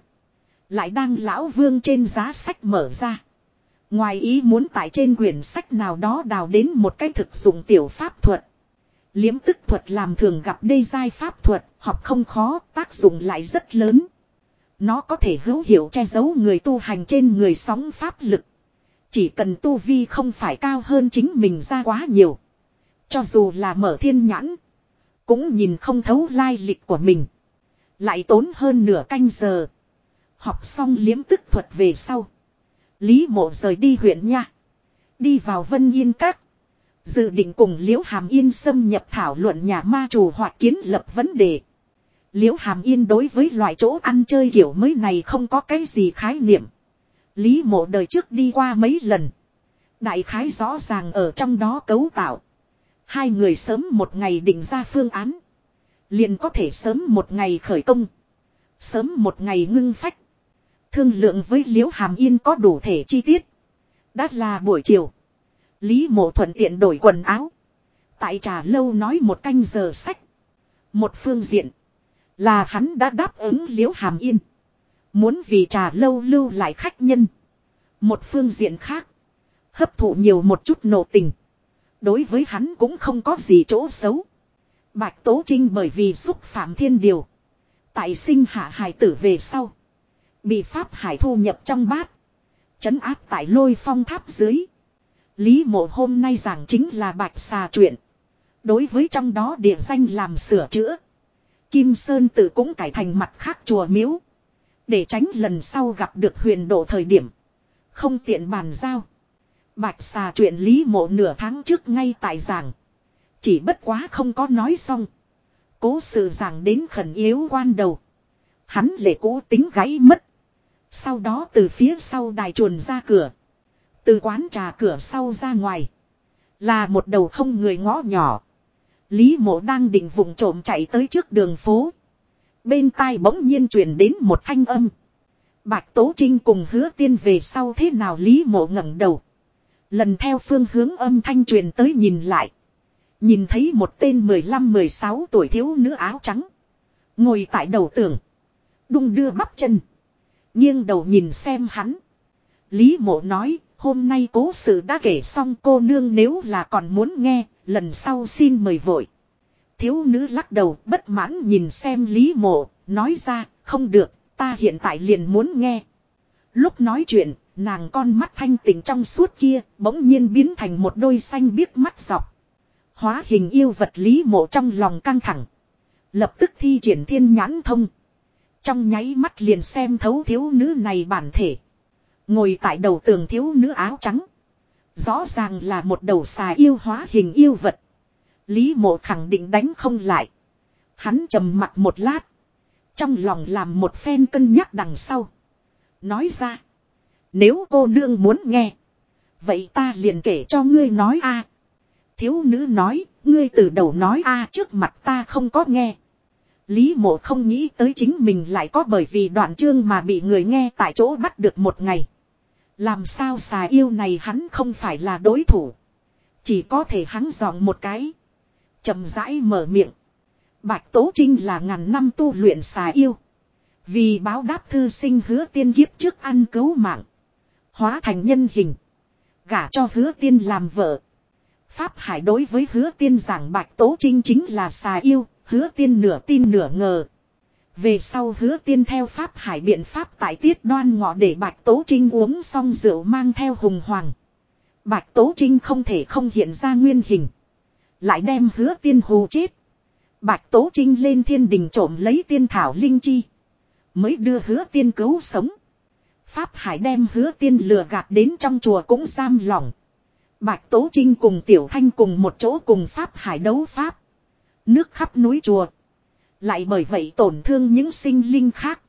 Lại đang lão vương trên giá sách mở ra. Ngoài ý muốn tại trên quyển sách nào đó đào đến một cái thực dụng tiểu pháp thuật. Liếm tức thuật làm thường gặp đây giai pháp thuật, học không khó, tác dụng lại rất lớn. Nó có thể hữu hiệu che giấu người tu hành trên người sóng pháp lực. Chỉ cần tu vi không phải cao hơn chính mình ra quá nhiều. Cho dù là mở thiên nhãn. Cũng nhìn không thấu lai lịch của mình. Lại tốn hơn nửa canh giờ. Học xong liếm tức thuật về sau. Lý mộ rời đi huyện nha. Đi vào Vân Yên Các. Dự định cùng Liễu Hàm Yên xâm nhập thảo luận nhà ma chủ hoặc kiến lập vấn đề. Liễu Hàm Yên đối với loại chỗ ăn chơi kiểu mới này không có cái gì khái niệm. Lý mộ đời trước đi qua mấy lần. Đại khái rõ ràng ở trong đó cấu tạo. Hai người sớm một ngày định ra phương án. Liền có thể sớm một ngày khởi công. Sớm một ngày ngưng phách. Thương lượng với Liễu Hàm Yên có đủ thể chi tiết. Đã là buổi chiều. Lý mộ thuận tiện đổi quần áo. Tại trà lâu nói một canh giờ sách. Một phương diện. Là hắn đã đáp ứng liễu hàm yên. Muốn vì trà lâu lưu lại khách nhân. Một phương diện khác. Hấp thụ nhiều một chút nộ tình. Đối với hắn cũng không có gì chỗ xấu. Bạch Tố Trinh bởi vì xúc phạm thiên điều. Tại sinh hạ hài tử về sau. Bị Pháp Hải thu nhập trong bát. Chấn áp tại lôi phong tháp dưới. Lý mộ hôm nay giảng chính là bạch xà chuyện. Đối với trong đó địa danh làm sửa chữa. Kim Sơn tự cũng cải thành mặt khác chùa miếu. Để tránh lần sau gặp được huyền độ thời điểm. Không tiện bàn giao. Bạch xà chuyện lý mộ nửa tháng trước ngay tại giảng. Chỉ bất quá không có nói xong. Cố sự giảng đến khẩn yếu quan đầu. Hắn lệ cố tính gãy mất. Sau đó từ phía sau đài chuồn ra cửa. Từ quán trà cửa sau ra ngoài. Là một đầu không người ngõ nhỏ. Lý mộ đang định vùng trộm chạy tới trước đường phố. Bên tai bỗng nhiên truyền đến một thanh âm. Bạch Tố Trinh cùng hứa tiên về sau thế nào Lý mộ ngẩng đầu. Lần theo phương hướng âm thanh truyền tới nhìn lại. Nhìn thấy một tên 15-16 tuổi thiếu nữ áo trắng. Ngồi tại đầu tường. Đung đưa bắp chân. nghiêng đầu nhìn xem hắn. Lý mộ nói, hôm nay cố sự đã kể xong cô nương nếu là còn muốn nghe, lần sau xin mời vội. Thiếu nữ lắc đầu bất mãn nhìn xem Lý mộ, nói ra, không được, ta hiện tại liền muốn nghe. Lúc nói chuyện, nàng con mắt thanh tỉnh trong suốt kia, bỗng nhiên biến thành một đôi xanh biếc mắt dọc. Hóa hình yêu vật Lý mộ trong lòng căng thẳng. Lập tức thi triển thiên nhãn thông. Trong nháy mắt liền xem thấu thiếu nữ này bản thể. Ngồi tại đầu tường thiếu nữ áo trắng. Rõ ràng là một đầu xà yêu hóa hình yêu vật. Lý mộ khẳng định đánh không lại. Hắn trầm mặt một lát. Trong lòng làm một phen cân nhắc đằng sau. Nói ra. Nếu cô nương muốn nghe. Vậy ta liền kể cho ngươi nói a. Thiếu nữ nói, ngươi từ đầu nói a trước mặt ta không có nghe. Lý mộ không nghĩ tới chính mình lại có bởi vì đoạn chương mà bị người nghe tại chỗ bắt được một ngày. Làm sao xà yêu này hắn không phải là đối thủ. Chỉ có thể hắn dọn một cái. chậm rãi mở miệng. Bạch Tố Trinh là ngàn năm tu luyện xà yêu. Vì báo đáp thư sinh hứa tiên kiếp trước ăn cứu mạng. Hóa thành nhân hình. Gả cho hứa tiên làm vợ. Pháp Hải đối với hứa tiên giảng Bạch Tố Trinh chính là xà yêu. Hứa tiên nửa tin nửa ngờ. Về sau hứa tiên theo Pháp Hải biện pháp tại tiết đoan ngọ để Bạch Tố Trinh uống xong rượu mang theo hùng hoàng. Bạch Tố Trinh không thể không hiện ra nguyên hình. Lại đem hứa tiên hù chết. Bạch Tố Trinh lên thiên đình trộm lấy tiên thảo linh chi. Mới đưa hứa tiên cứu sống. Pháp Hải đem hứa tiên lừa gạt đến trong chùa cũng giam lỏng. Bạch Tố Trinh cùng Tiểu Thanh cùng một chỗ cùng Pháp Hải đấu Pháp. Nước khắp núi chùa. Lại bởi vậy tổn thương những sinh linh khác.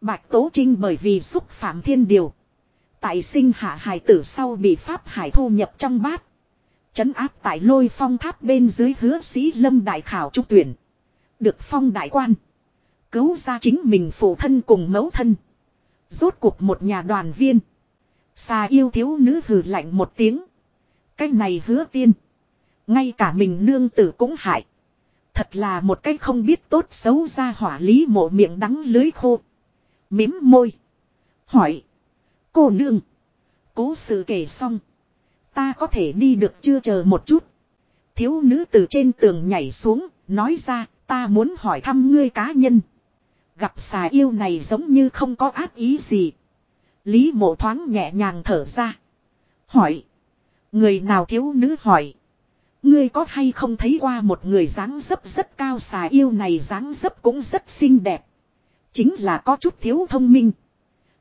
Bạch Tố Trinh bởi vì xúc phạm thiên điều. Tại sinh hạ hải tử sau bị Pháp Hải thu nhập trong bát. Chấn áp tại lôi phong tháp bên dưới hứa sĩ lâm đại khảo trúc tuyển. Được phong đại quan. Cứu ra chính mình phụ thân cùng mẫu thân. Rốt cuộc một nhà đoàn viên. Xà yêu thiếu nữ hừ lạnh một tiếng. Cái này hứa tiên. Ngay cả mình nương tử cũng hại. Thật là một cái không biết tốt xấu ra hỏa lý mộ miệng đắng lưới khô. Mím môi. Hỏi. Cô nương. Cố sự kể xong. Ta có thể đi được chưa chờ một chút. Thiếu nữ từ trên tường nhảy xuống. Nói ra, ta muốn hỏi thăm ngươi cá nhân. Gặp xà yêu này giống như không có ác ý gì. Lý mộ thoáng nhẹ nhàng thở ra. Hỏi. Người nào thiếu nữ hỏi. Ngươi có hay không thấy qua một người dáng dấp rất cao xà yêu này dáng dấp cũng rất xinh đẹp. Chính là có chút thiếu thông minh.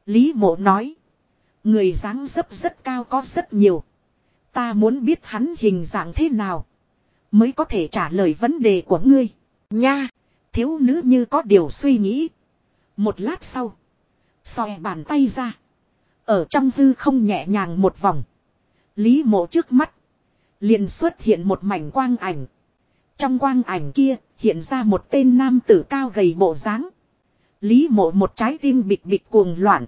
Lý mộ nói. Người dáng dấp rất cao có rất nhiều. Ta muốn biết hắn hình dạng thế nào. Mới có thể trả lời vấn đề của ngươi. Nha. Thiếu nữ như có điều suy nghĩ. Một lát sau. Xòe bàn tay ra. Ở trong hư không nhẹ nhàng một vòng. Lý mộ trước mắt. Liền xuất hiện một mảnh quang ảnh. Trong quang ảnh kia, hiện ra một tên nam tử cao gầy bộ dáng. Lý mộ một trái tim bịch bịch cuồng loạn.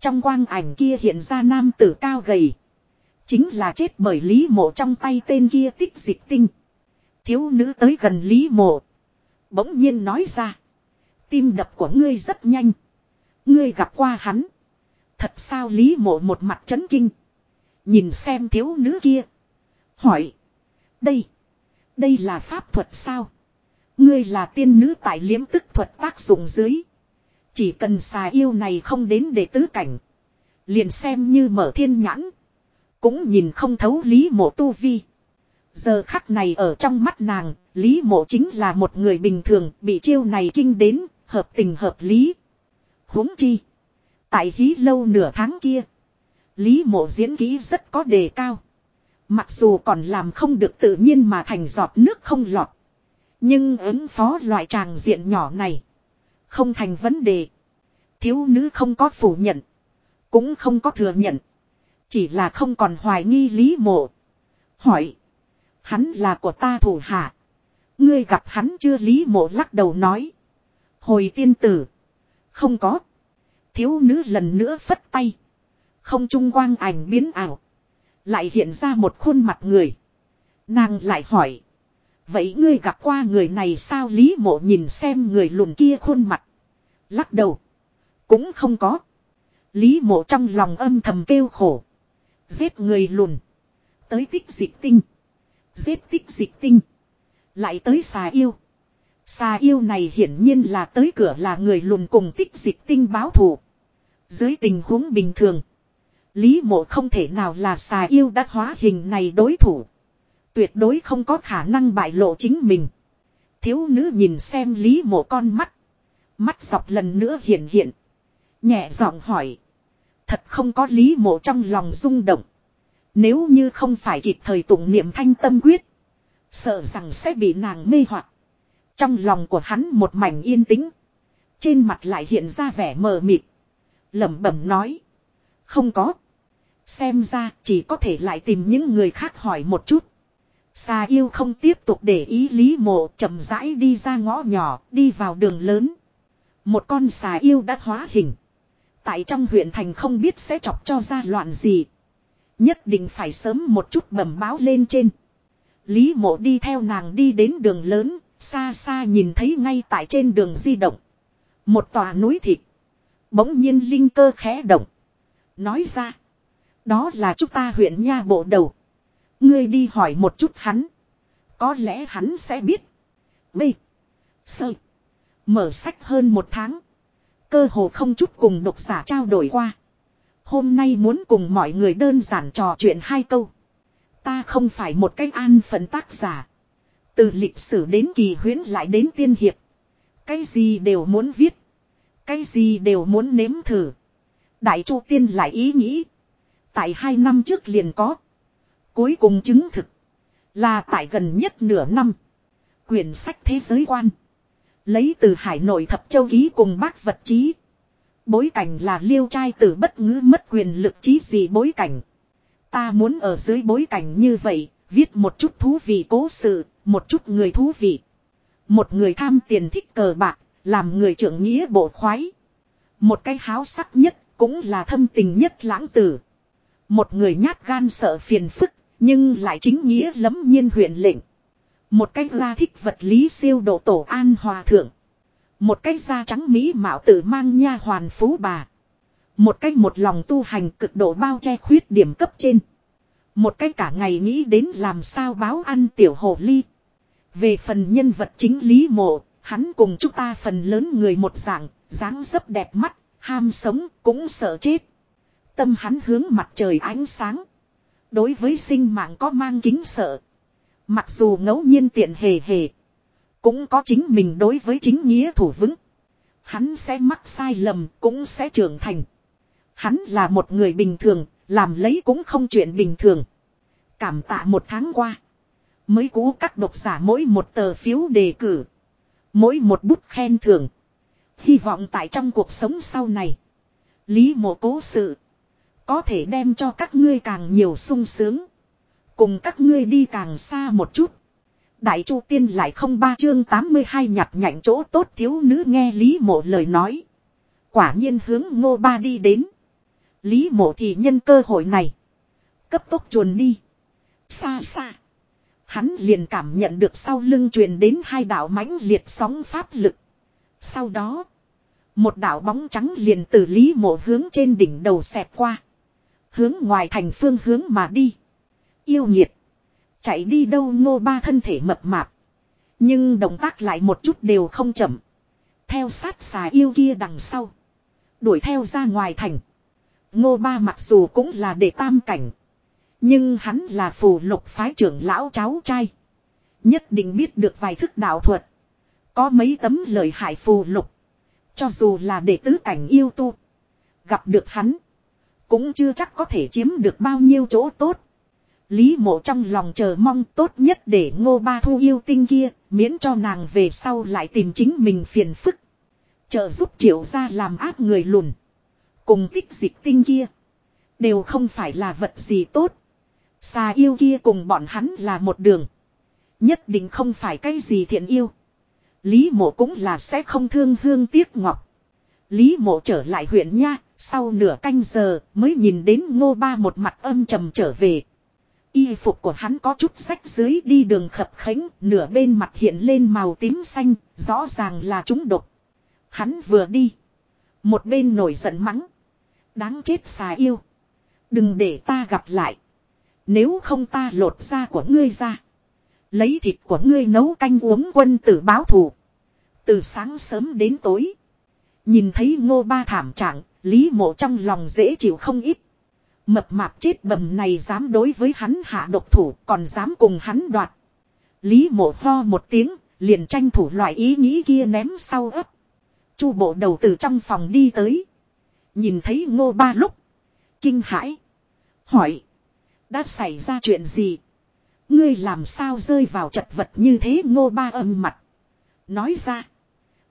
Trong quang ảnh kia hiện ra nam tử cao gầy. Chính là chết bởi Lý mộ trong tay tên kia tích dịch tinh. Thiếu nữ tới gần Lý mộ. Bỗng nhiên nói ra. Tim đập của ngươi rất nhanh. Ngươi gặp qua hắn. Thật sao Lý mộ một mặt chấn kinh. Nhìn xem thiếu nữ kia. Hỏi. Đây. Đây là pháp thuật sao? Ngươi là tiên nữ tại liếm tức thuật tác dụng dưới. Chỉ cần xà yêu này không đến để tứ cảnh. Liền xem như mở thiên nhãn. Cũng nhìn không thấu lý mộ tu vi. Giờ khắc này ở trong mắt nàng, lý mộ chính là một người bình thường bị chiêu này kinh đến, hợp tình hợp lý. huống chi. Tại hí lâu nửa tháng kia. Lý mộ diễn kỹ rất có đề cao. Mặc dù còn làm không được tự nhiên mà thành giọt nước không lọt. Nhưng ứng phó loại tràng diện nhỏ này. Không thành vấn đề. Thiếu nữ không có phủ nhận. Cũng không có thừa nhận. Chỉ là không còn hoài nghi lý mộ. Hỏi. Hắn là của ta thủ hạ. Ngươi gặp hắn chưa lý mộ lắc đầu nói. Hồi tiên tử. Không có. Thiếu nữ lần nữa phất tay. Không trung quang ảnh biến ảo. Lại hiện ra một khuôn mặt người. Nàng lại hỏi. Vậy ngươi gặp qua người này sao Lý mộ nhìn xem người lùn kia khuôn mặt. Lắc đầu. Cũng không có. Lý mộ trong lòng âm thầm kêu khổ. Giết người lùn. Tới tích dịch tinh. Giết tích dịch tinh. Lại tới xà yêu. Xà yêu này hiển nhiên là tới cửa là người lùn cùng tích dịch tinh báo thù. Dưới tình huống bình thường. Lý mộ không thể nào là xà yêu đã hóa hình này đối thủ. Tuyệt đối không có khả năng bại lộ chính mình. Thiếu nữ nhìn xem lý mộ con mắt. Mắt dọc lần nữa hiện hiện. Nhẹ giọng hỏi. Thật không có lý mộ trong lòng rung động. Nếu như không phải kịp thời tụng niệm thanh tâm quyết. Sợ rằng sẽ bị nàng mê hoặc. Trong lòng của hắn một mảnh yên tĩnh. Trên mặt lại hiện ra vẻ mờ mịt. lẩm bẩm nói. Không có. Xem ra chỉ có thể lại tìm những người khác hỏi một chút. Xà yêu không tiếp tục để ý lý mộ chậm rãi đi ra ngõ nhỏ, đi vào đường lớn. Một con xà yêu đã hóa hình. Tại trong huyện thành không biết sẽ chọc cho ra loạn gì. Nhất định phải sớm một chút bẩm báo lên trên. Lý mộ đi theo nàng đi đến đường lớn, xa xa nhìn thấy ngay tại trên đường di động. Một tòa núi thịt. Bỗng nhiên linh cơ khẽ động. Nói ra. Đó là chúng ta huyện nha bộ đầu. Ngươi đi hỏi một chút hắn. Có lẽ hắn sẽ biết. B. Sơ. Mở sách hơn một tháng. Cơ hồ không chút cùng độc giả trao đổi qua. Hôm nay muốn cùng mọi người đơn giản trò chuyện hai câu. Ta không phải một cái an phận tác giả. Từ lịch sử đến kỳ huyến lại đến tiên hiệp. Cái gì đều muốn viết. Cái gì đều muốn nếm thử. Đại chu tiên lại ý nghĩ. Tại hai năm trước liền có. Cuối cùng chứng thực. Là tại gần nhất nửa năm. Quyển sách thế giới quan. Lấy từ hải nội thập châu ký cùng bác vật chí. Bối cảnh là liêu trai tử bất ngữ mất quyền lực trí gì bối cảnh. Ta muốn ở dưới bối cảnh như vậy, viết một chút thú vị cố sự, một chút người thú vị. Một người tham tiền thích cờ bạc, làm người trưởng nghĩa bộ khoái. Một cái háo sắc nhất, cũng là thâm tình nhất lãng tử. Một người nhát gan sợ phiền phức, nhưng lại chính nghĩa lấm nhiên huyện lệnh. Một cách ra thích vật lý siêu độ tổ an hòa thượng. Một cách da trắng mỹ mạo tử mang nha hoàn phú bà. Một cách một lòng tu hành cực độ bao che khuyết điểm cấp trên. Một cách cả ngày nghĩ đến làm sao báo ăn tiểu hồ ly. Về phần nhân vật chính lý mộ, hắn cùng chúng ta phần lớn người một dạng, dáng dấp đẹp mắt, ham sống, cũng sợ chết. Tâm hắn hướng mặt trời ánh sáng. Đối với sinh mạng có mang kính sợ. Mặc dù ngẫu nhiên tiện hề hề. Cũng có chính mình đối với chính nghĩa thủ vững. Hắn sẽ mắc sai lầm cũng sẽ trưởng thành. Hắn là một người bình thường, làm lấy cũng không chuyện bình thường. Cảm tạ một tháng qua. Mới cũ các độc giả mỗi một tờ phiếu đề cử. Mỗi một bút khen thưởng. Hy vọng tại trong cuộc sống sau này. Lý mộ cố sự. Có thể đem cho các ngươi càng nhiều sung sướng. Cùng các ngươi đi càng xa một chút. Đại Chu Tiên lại không ba chương 82 nhặt nhạnh chỗ tốt thiếu nữ nghe Lý Mộ lời nói. Quả nhiên hướng ngô ba đi đến. Lý Mộ thì nhân cơ hội này. Cấp tốc chuồn đi. Xa xa. Hắn liền cảm nhận được sau lưng truyền đến hai đạo mãnh liệt sóng pháp lực. Sau đó. Một đạo bóng trắng liền từ Lý Mộ hướng trên đỉnh đầu xẹt qua. Hướng ngoài thành phương hướng mà đi. Yêu nhiệt. Chạy đi đâu ngô ba thân thể mập mạp. Nhưng động tác lại một chút đều không chậm. Theo sát xà yêu kia đằng sau. Đuổi theo ra ngoài thành. Ngô ba mặc dù cũng là đệ tam cảnh. Nhưng hắn là phù lục phái trưởng lão cháu trai. Nhất định biết được vài thức đạo thuật. Có mấy tấm lời hại phù lục. Cho dù là đệ tứ cảnh yêu tu. Gặp được hắn. Cũng chưa chắc có thể chiếm được bao nhiêu chỗ tốt. Lý mộ trong lòng chờ mong tốt nhất để ngô ba thu yêu tinh kia, miễn cho nàng về sau lại tìm chính mình phiền phức. Trợ giúp triệu ra làm ác người lùn. Cùng tích dịch tinh kia. Đều không phải là vật gì tốt. Xà yêu kia cùng bọn hắn là một đường. Nhất định không phải cái gì thiện yêu. Lý mộ cũng là sẽ không thương hương tiếc ngọc. Lý mộ trở lại huyện nha, sau nửa canh giờ mới nhìn đến ngô ba một mặt âm trầm trở về. Y phục của hắn có chút sách dưới đi đường khập khánh, nửa bên mặt hiện lên màu tím xanh, rõ ràng là chúng độc. Hắn vừa đi. Một bên nổi giận mắng. Đáng chết xà yêu. Đừng để ta gặp lại. Nếu không ta lột da của ngươi ra. Lấy thịt của ngươi nấu canh uống quân tử báo thù. Từ sáng sớm đến tối. Nhìn thấy ngô ba thảm trạng, lý mộ trong lòng dễ chịu không ít. Mập mạp chết bầm này dám đối với hắn hạ độc thủ còn dám cùng hắn đoạt. Lý mộ ho một tiếng, liền tranh thủ loại ý nghĩ kia ném sau ấp. Chu bộ đầu từ trong phòng đi tới. Nhìn thấy ngô ba lúc. Kinh hãi. Hỏi. Đã xảy ra chuyện gì? Ngươi làm sao rơi vào chật vật như thế ngô ba âm mặt. Nói ra.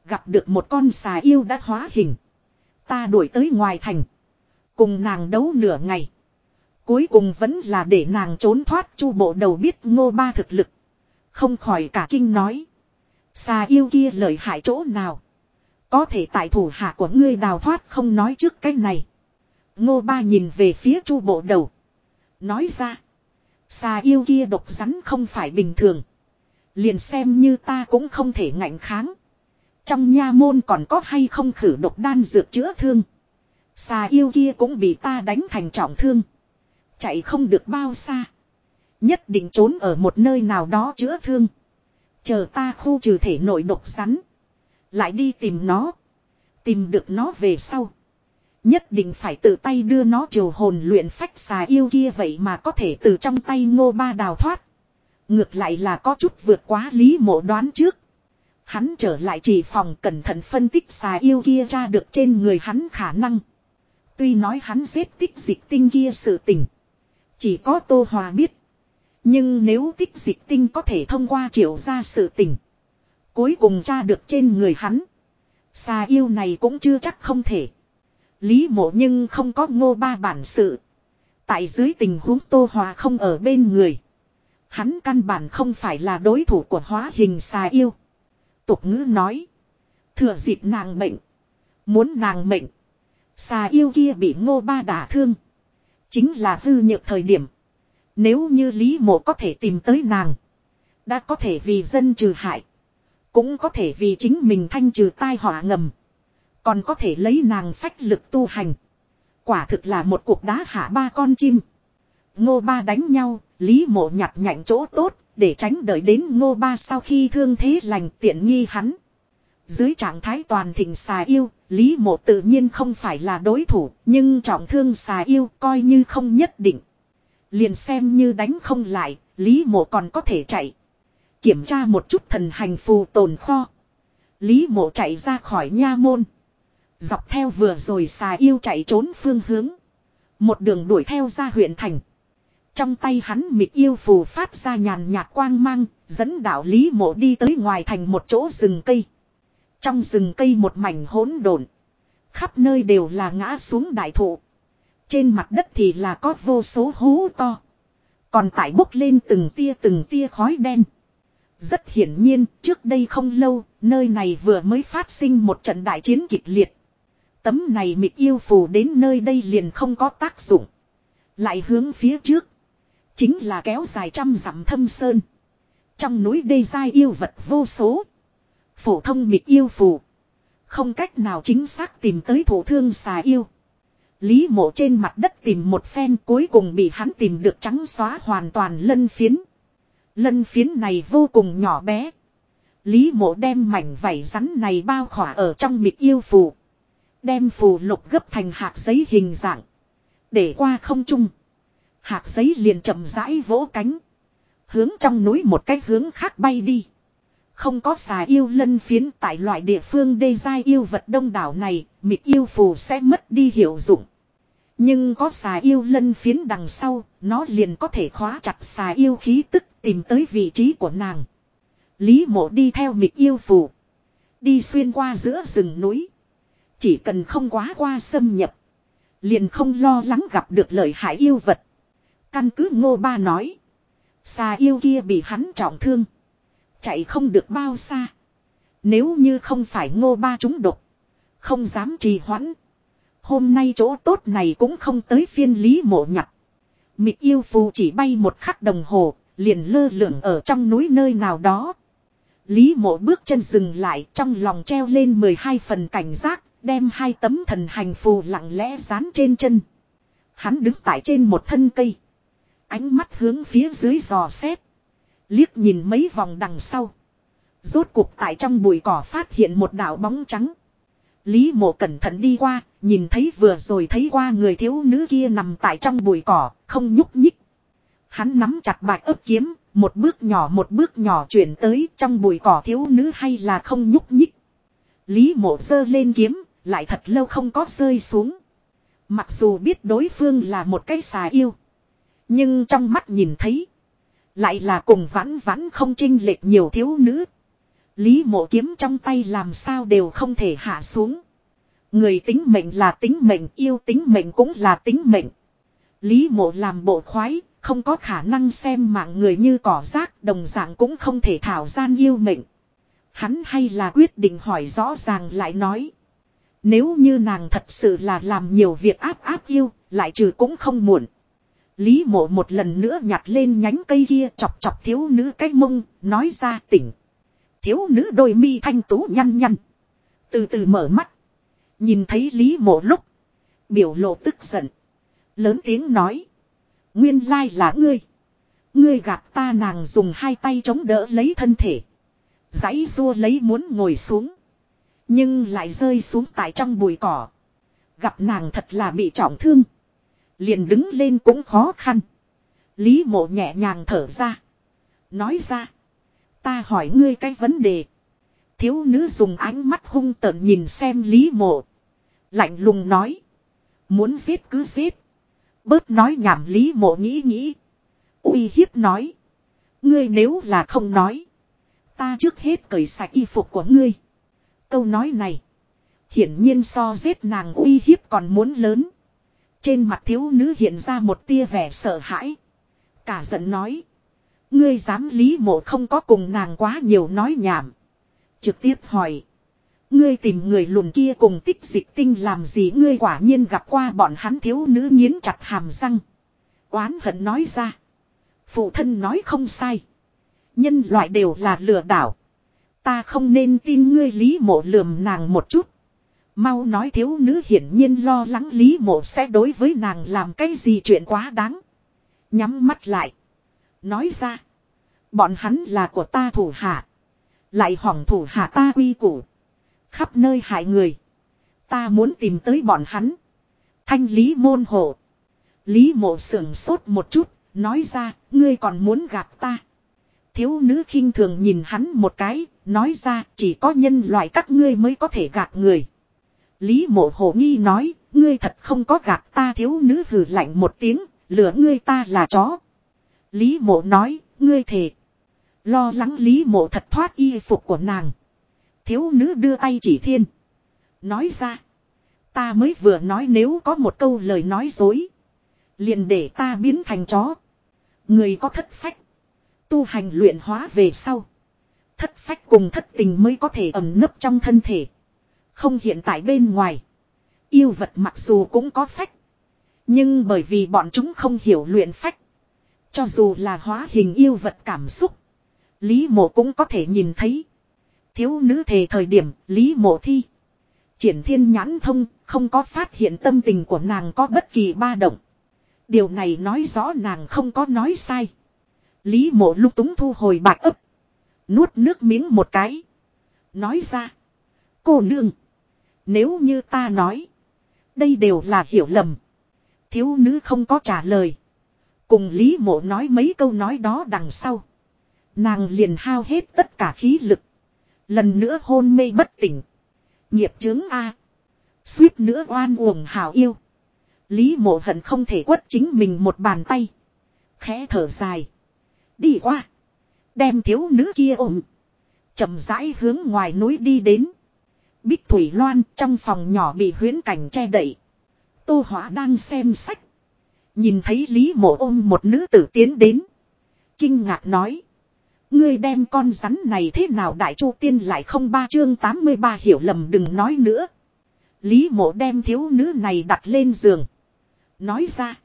Gặp được một con xà yêu đã hóa hình. Ta đuổi tới ngoài thành. Cùng nàng đấu nửa ngày. Cuối cùng vẫn là để nàng trốn thoát, chu bộ đầu biết ngô ba thực lực. Không khỏi cả kinh nói. Xà yêu kia lợi hại chỗ nào. Có thể tại thủ hạ của ngươi đào thoát không nói trước cái này. Ngô ba nhìn về phía chu bộ đầu. Nói ra. Xà yêu kia độc rắn không phải bình thường. Liền xem như ta cũng không thể ngạnh kháng. Trong nha môn còn có hay không khử độc đan dược chữa thương. Xà yêu kia cũng bị ta đánh thành trọng thương. Chạy không được bao xa. Nhất định trốn ở một nơi nào đó chữa thương. Chờ ta khu trừ thể nội độc rắn. Lại đi tìm nó. Tìm được nó về sau. Nhất định phải tự tay đưa nó triều hồn luyện phách xà yêu kia vậy mà có thể từ trong tay ngô ba đào thoát. Ngược lại là có chút vượt quá lý mộ đoán trước. Hắn trở lại chỉ phòng cẩn thận phân tích xà yêu kia ra được trên người hắn khả năng. Tuy nói hắn giết tích dịch tinh kia sự tình. Chỉ có Tô Hòa biết. Nhưng nếu tích dịch tinh có thể thông qua triệu ra sự tình. Cuối cùng tra được trên người hắn. Xà yêu này cũng chưa chắc không thể. Lý mộ nhưng không có ngô ba bản sự. Tại dưới tình huống Tô Hòa không ở bên người. Hắn căn bản không phải là đối thủ của hóa hình xà yêu. Tục ngữ nói. Thừa dịp nàng mệnh. Muốn nàng mệnh. Xà yêu kia bị ngô ba đả thương. Chính là hư nhược thời điểm. Nếu như Lý Mộ có thể tìm tới nàng. Đã có thể vì dân trừ hại. Cũng có thể vì chính mình thanh trừ tai họa ngầm. Còn có thể lấy nàng phách lực tu hành. Quả thực là một cuộc đá hạ ba con chim. Ngô ba đánh nhau, Lý mộ nhặt nhạnh chỗ tốt, để tránh đợi đến ngô ba sau khi thương thế lành tiện nghi hắn. Dưới trạng thái toàn thịnh xà yêu, Lý mộ tự nhiên không phải là đối thủ, nhưng trọng thương xà yêu coi như không nhất định. Liền xem như đánh không lại, Lý mộ còn có thể chạy. Kiểm tra một chút thần hành phù tồn kho. Lý mộ chạy ra khỏi nha môn. Dọc theo vừa rồi xà yêu chạy trốn phương hướng. Một đường đuổi theo ra huyện thành. Trong tay hắn mịt yêu phù phát ra nhàn nhạt quang mang, dẫn đạo Lý mộ đi tới ngoài thành một chỗ rừng cây. Trong rừng cây một mảnh hỗn độn, Khắp nơi đều là ngã xuống đại thụ. Trên mặt đất thì là có vô số hố to. Còn tại bốc lên từng tia từng tia khói đen. Rất hiển nhiên, trước đây không lâu, nơi này vừa mới phát sinh một trận đại chiến kịch liệt. Tấm này mịt yêu phù đến nơi đây liền không có tác dụng. Lại hướng phía trước. Chính là kéo dài trăm dặm thâm sơn. Trong núi đê dai yêu vật vô số. Phổ thông mịt yêu phù. Không cách nào chính xác tìm tới thổ thương xà yêu. Lý mộ trên mặt đất tìm một phen cuối cùng bị hắn tìm được trắng xóa hoàn toàn lân phiến. Lân phiến này vô cùng nhỏ bé. Lý mộ đem mảnh vảy rắn này bao khỏa ở trong mịt yêu phù. Đem phù lục gấp thành hạt giấy hình dạng. Để qua không trung. Hạt giấy liền chậm rãi vỗ cánh. Hướng trong núi một cái hướng khác bay đi. Không có xà yêu lân phiến tại loại địa phương đê giai yêu vật đông đảo này, mịt yêu phù sẽ mất đi hiệu dụng. Nhưng có xà yêu lân phiến đằng sau, nó liền có thể khóa chặt xà yêu khí tức tìm tới vị trí của nàng. Lý mộ đi theo mịt yêu phù. Đi xuyên qua giữa rừng núi. Chỉ cần không quá qua xâm nhập. Liền không lo lắng gặp được lợi hại yêu vật. Căn cứ ngô ba nói. Xà yêu kia bị hắn trọng thương. Chạy không được bao xa. Nếu như không phải ngô ba chúng độc. Không dám trì hoãn. Hôm nay chỗ tốt này cũng không tới phiên lý mộ nhặt. Mị yêu phù chỉ bay một khắc đồng hồ. Liền lơ lửng ở trong núi nơi nào đó. Lý mộ bước chân dừng lại, trong lòng treo lên 12 phần cảnh giác. Đem hai tấm thần hành phù lặng lẽ dán trên chân. Hắn đứng tại trên một thân cây. Ánh mắt hướng phía dưới giò xét. Liếc nhìn mấy vòng đằng sau. Rốt cuộc tại trong bụi cỏ phát hiện một đảo bóng trắng. Lý mộ cẩn thận đi qua, nhìn thấy vừa rồi thấy qua người thiếu nữ kia nằm tại trong bụi cỏ, không nhúc nhích. Hắn nắm chặt bạch ấp kiếm, một bước nhỏ một bước nhỏ chuyển tới trong bụi cỏ thiếu nữ hay là không nhúc nhích. Lý mộ giơ lên kiếm, lại thật lâu không có rơi xuống. Mặc dù biết đối phương là một cái xà yêu. Nhưng trong mắt nhìn thấy. Lại là cùng vãn vãn không chinh lệch nhiều thiếu nữ. Lý mộ kiếm trong tay làm sao đều không thể hạ xuống. Người tính mệnh là tính mệnh yêu tính mệnh cũng là tính mệnh. Lý mộ làm bộ khoái, không có khả năng xem mạng người như cỏ rác đồng dạng cũng không thể thảo gian yêu mệnh. Hắn hay là quyết định hỏi rõ ràng lại nói. Nếu như nàng thật sự là làm nhiều việc áp áp yêu, lại trừ cũng không muộn. Lý mộ một lần nữa nhặt lên nhánh cây kia chọc chọc thiếu nữ cái mông, nói ra tỉnh. Thiếu nữ đôi mi thanh tú nhăn nhăn. Từ từ mở mắt. Nhìn thấy Lý mộ lúc. Biểu lộ tức giận. Lớn tiếng nói. Nguyên lai là ngươi. Ngươi gạt ta nàng dùng hai tay chống đỡ lấy thân thể. Giấy rua lấy muốn ngồi xuống. Nhưng lại rơi xuống tại trong bụi cỏ. Gặp nàng thật là bị trọng thương. Liền đứng lên cũng khó khăn. Lý mộ nhẹ nhàng thở ra. Nói ra. Ta hỏi ngươi cái vấn đề. Thiếu nữ dùng ánh mắt hung tợn nhìn xem Lý mộ. Lạnh lùng nói. Muốn giết cứ giết. Bớt nói nhảm Lý mộ nghĩ nghĩ. uy hiếp nói. Ngươi nếu là không nói. Ta trước hết cởi sạch y phục của ngươi. Câu nói này. Hiển nhiên so giết nàng uy hiếp còn muốn lớn. Trên mặt thiếu nữ hiện ra một tia vẻ sợ hãi. Cả giận nói. Ngươi dám lý mộ không có cùng nàng quá nhiều nói nhảm. Trực tiếp hỏi. Ngươi tìm người lùn kia cùng tích dịch tinh làm gì ngươi quả nhiên gặp qua bọn hắn thiếu nữ nghiến chặt hàm răng. Oán hận nói ra. Phụ thân nói không sai. Nhân loại đều là lừa đảo. Ta không nên tin ngươi lý mộ lườm nàng một chút. Mau nói thiếu nữ hiển nhiên lo lắng lý mộ sẽ đối với nàng làm cái gì chuyện quá đáng. Nhắm mắt lại. Nói ra. Bọn hắn là của ta thủ hạ. Lại hỏng thủ hạ ta quy củ. Khắp nơi hại người. Ta muốn tìm tới bọn hắn. Thanh lý môn hộ. Lý mộ sưởng sốt một chút. Nói ra, ngươi còn muốn gạt ta. Thiếu nữ khinh thường nhìn hắn một cái. Nói ra, chỉ có nhân loại các ngươi mới có thể gạt người. Lý mộ hồ nghi nói, ngươi thật không có gạt ta thiếu nữ hừ lạnh một tiếng, lửa ngươi ta là chó. Lý mộ nói, ngươi thề. Lo lắng lý mộ thật thoát y phục của nàng. Thiếu nữ đưa tay chỉ thiên. Nói ra. Ta mới vừa nói nếu có một câu lời nói dối. Liền để ta biến thành chó. Người có thất phách. Tu hành luyện hóa về sau. Thất phách cùng thất tình mới có thể ẩm nấp trong thân thể. Không hiện tại bên ngoài. Yêu vật mặc dù cũng có phách. Nhưng bởi vì bọn chúng không hiểu luyện phách. Cho dù là hóa hình yêu vật cảm xúc. Lý mộ cũng có thể nhìn thấy. Thiếu nữ thề thời điểm, Lý mộ thi. Triển thiên nhãn thông, Không có phát hiện tâm tình của nàng có bất kỳ ba động. Điều này nói rõ nàng không có nói sai. Lý mộ lúc túng thu hồi bạc ấp. Nuốt nước miếng một cái. Nói ra. Cô nương. Nếu như ta nói. Đây đều là hiểu lầm. Thiếu nữ không có trả lời. Cùng Lý mộ nói mấy câu nói đó đằng sau. Nàng liền hao hết tất cả khí lực. Lần nữa hôn mê bất tỉnh. Nghiệp chướng A. Suýt nữa oan uổng hào yêu. Lý mộ hận không thể quất chính mình một bàn tay. Khẽ thở dài. Đi qua. Đem thiếu nữ kia ôm. chậm rãi hướng ngoài núi đi đến. Bích Thủy Loan trong phòng nhỏ bị huyến cảnh che đậy. Tô Hỏa đang xem sách. Nhìn thấy Lý mộ ôm một nữ tử tiến đến. Kinh ngạc nói. Ngươi đem con rắn này thế nào đại chu tiên lại không ba chương 83 hiểu lầm đừng nói nữa. Lý mộ đem thiếu nữ này đặt lên giường. Nói ra.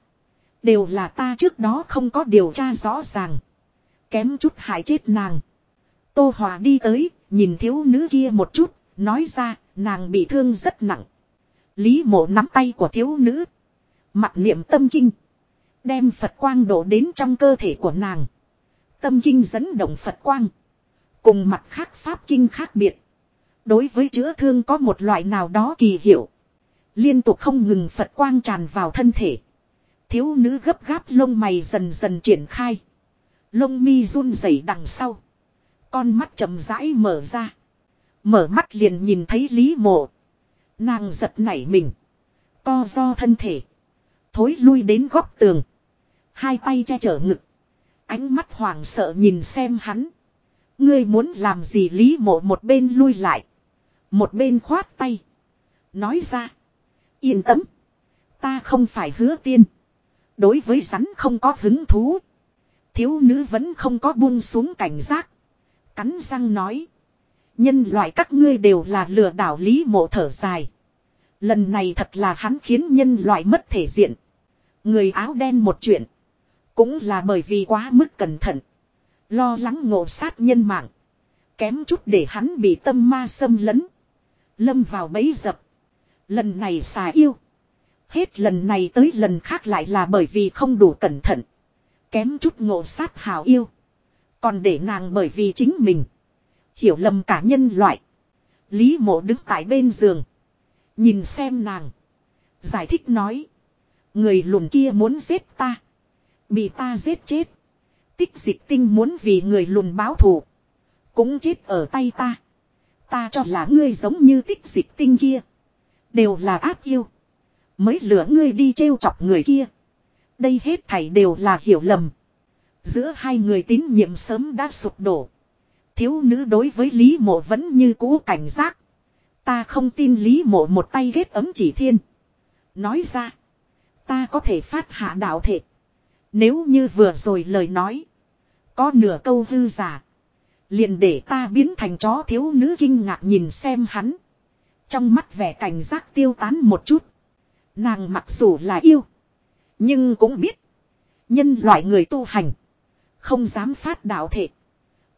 Đều là ta trước đó không có điều tra rõ ràng. Kém chút hại chết nàng. Tô Hòa đi tới, nhìn thiếu nữ kia một chút, nói ra, nàng bị thương rất nặng. Lý mộ nắm tay của thiếu nữ. Mặt niệm tâm kinh. Đem Phật quang đổ đến trong cơ thể của nàng. Tâm kinh dẫn động Phật quang. Cùng mặt khác Pháp kinh khác biệt. Đối với chữa thương có một loại nào đó kỳ hiệu. Liên tục không ngừng Phật quang tràn vào thân thể. Thiếu nữ gấp gáp lông mày dần dần triển khai. Lông mi run rẩy đằng sau. Con mắt chậm rãi mở ra. Mở mắt liền nhìn thấy Lý Mộ. Nàng giật nảy mình. Co do thân thể. Thối lui đến góc tường. Hai tay che chở ngực. Ánh mắt hoảng sợ nhìn xem hắn. Ngươi muốn làm gì Lý Mộ một bên lui lại. Một bên khoát tay. Nói ra. Yên tâm. Ta không phải hứa tiên. Đối với rắn không có hứng thú. Thiếu nữ vẫn không có buông xuống cảnh giác. Cắn răng nói. Nhân loại các ngươi đều là lừa đảo lý mộ thở dài. Lần này thật là hắn khiến nhân loại mất thể diện. Người áo đen một chuyện. Cũng là bởi vì quá mức cẩn thận. Lo lắng ngộ sát nhân mạng. Kém chút để hắn bị tâm ma xâm lấn. Lâm vào bẫy dập. Lần này xà yêu. Hết lần này tới lần khác lại là bởi vì không đủ cẩn thận. Kém chút ngộ sát hào yêu. Còn để nàng bởi vì chính mình. Hiểu lầm cả nhân loại. Lý mộ đứng tại bên giường. Nhìn xem nàng. Giải thích nói. Người lùn kia muốn giết ta. Bị ta giết chết. Tích dịch tinh muốn vì người lùn báo thù. Cũng chết ở tay ta. Ta cho là ngươi giống như tích dịch tinh kia. Đều là ác yêu. Mới lửa ngươi đi trêu chọc người kia. Đây hết thảy đều là hiểu lầm. Giữa hai người tín nhiệm sớm đã sụp đổ. Thiếu nữ đối với Lý Mộ vẫn như cũ cảnh giác. Ta không tin Lý Mộ một tay ghét ấm chỉ thiên. Nói ra. Ta có thể phát hạ đạo thể. Nếu như vừa rồi lời nói. Có nửa câu hư giả. Liền để ta biến thành chó thiếu nữ kinh ngạc nhìn xem hắn. Trong mắt vẻ cảnh giác tiêu tán một chút. Nàng mặc dù là yêu. Nhưng cũng biết. Nhân loại người tu hành. Không dám phát đạo thể.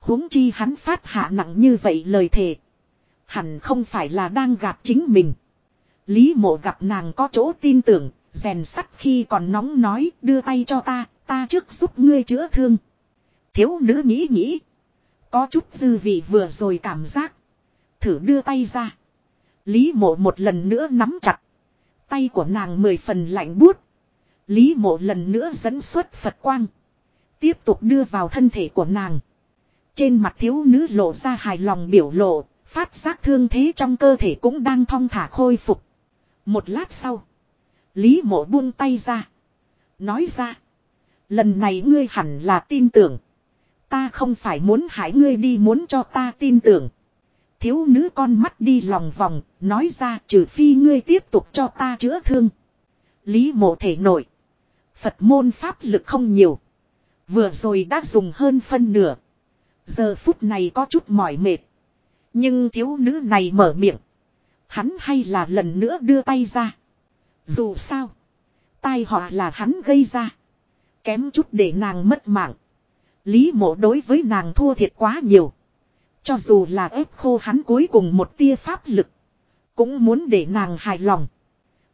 huống chi hắn phát hạ nặng như vậy lời thề. Hẳn không phải là đang gạt chính mình. Lý mộ gặp nàng có chỗ tin tưởng. Rèn sắt khi còn nóng nói, đưa tay cho ta. Ta trước giúp ngươi chữa thương. Thiếu nữ nghĩ nghĩ. Có chút dư vị vừa rồi cảm giác. Thử đưa tay ra. Lý mộ một lần nữa nắm chặt. Tay của nàng mười phần lạnh buốt. Lý mộ lần nữa dẫn xuất Phật quang. Tiếp tục đưa vào thân thể của nàng. Trên mặt thiếu nữ lộ ra hài lòng biểu lộ. Phát giác thương thế trong cơ thể cũng đang thong thả khôi phục. Một lát sau. Lý mộ buông tay ra. Nói ra. Lần này ngươi hẳn là tin tưởng. Ta không phải muốn hại ngươi đi muốn cho ta tin tưởng. Thiếu nữ con mắt đi lòng vòng, nói ra trừ phi ngươi tiếp tục cho ta chữa thương. Lý mộ thể nổi. Phật môn pháp lực không nhiều. Vừa rồi đã dùng hơn phân nửa. Giờ phút này có chút mỏi mệt. Nhưng thiếu nữ này mở miệng. Hắn hay là lần nữa đưa tay ra. Dù sao. Tai họa là hắn gây ra. Kém chút để nàng mất mạng. Lý mộ đối với nàng thua thiệt quá nhiều. Cho dù là ép khô hắn cuối cùng một tia pháp lực. Cũng muốn để nàng hài lòng.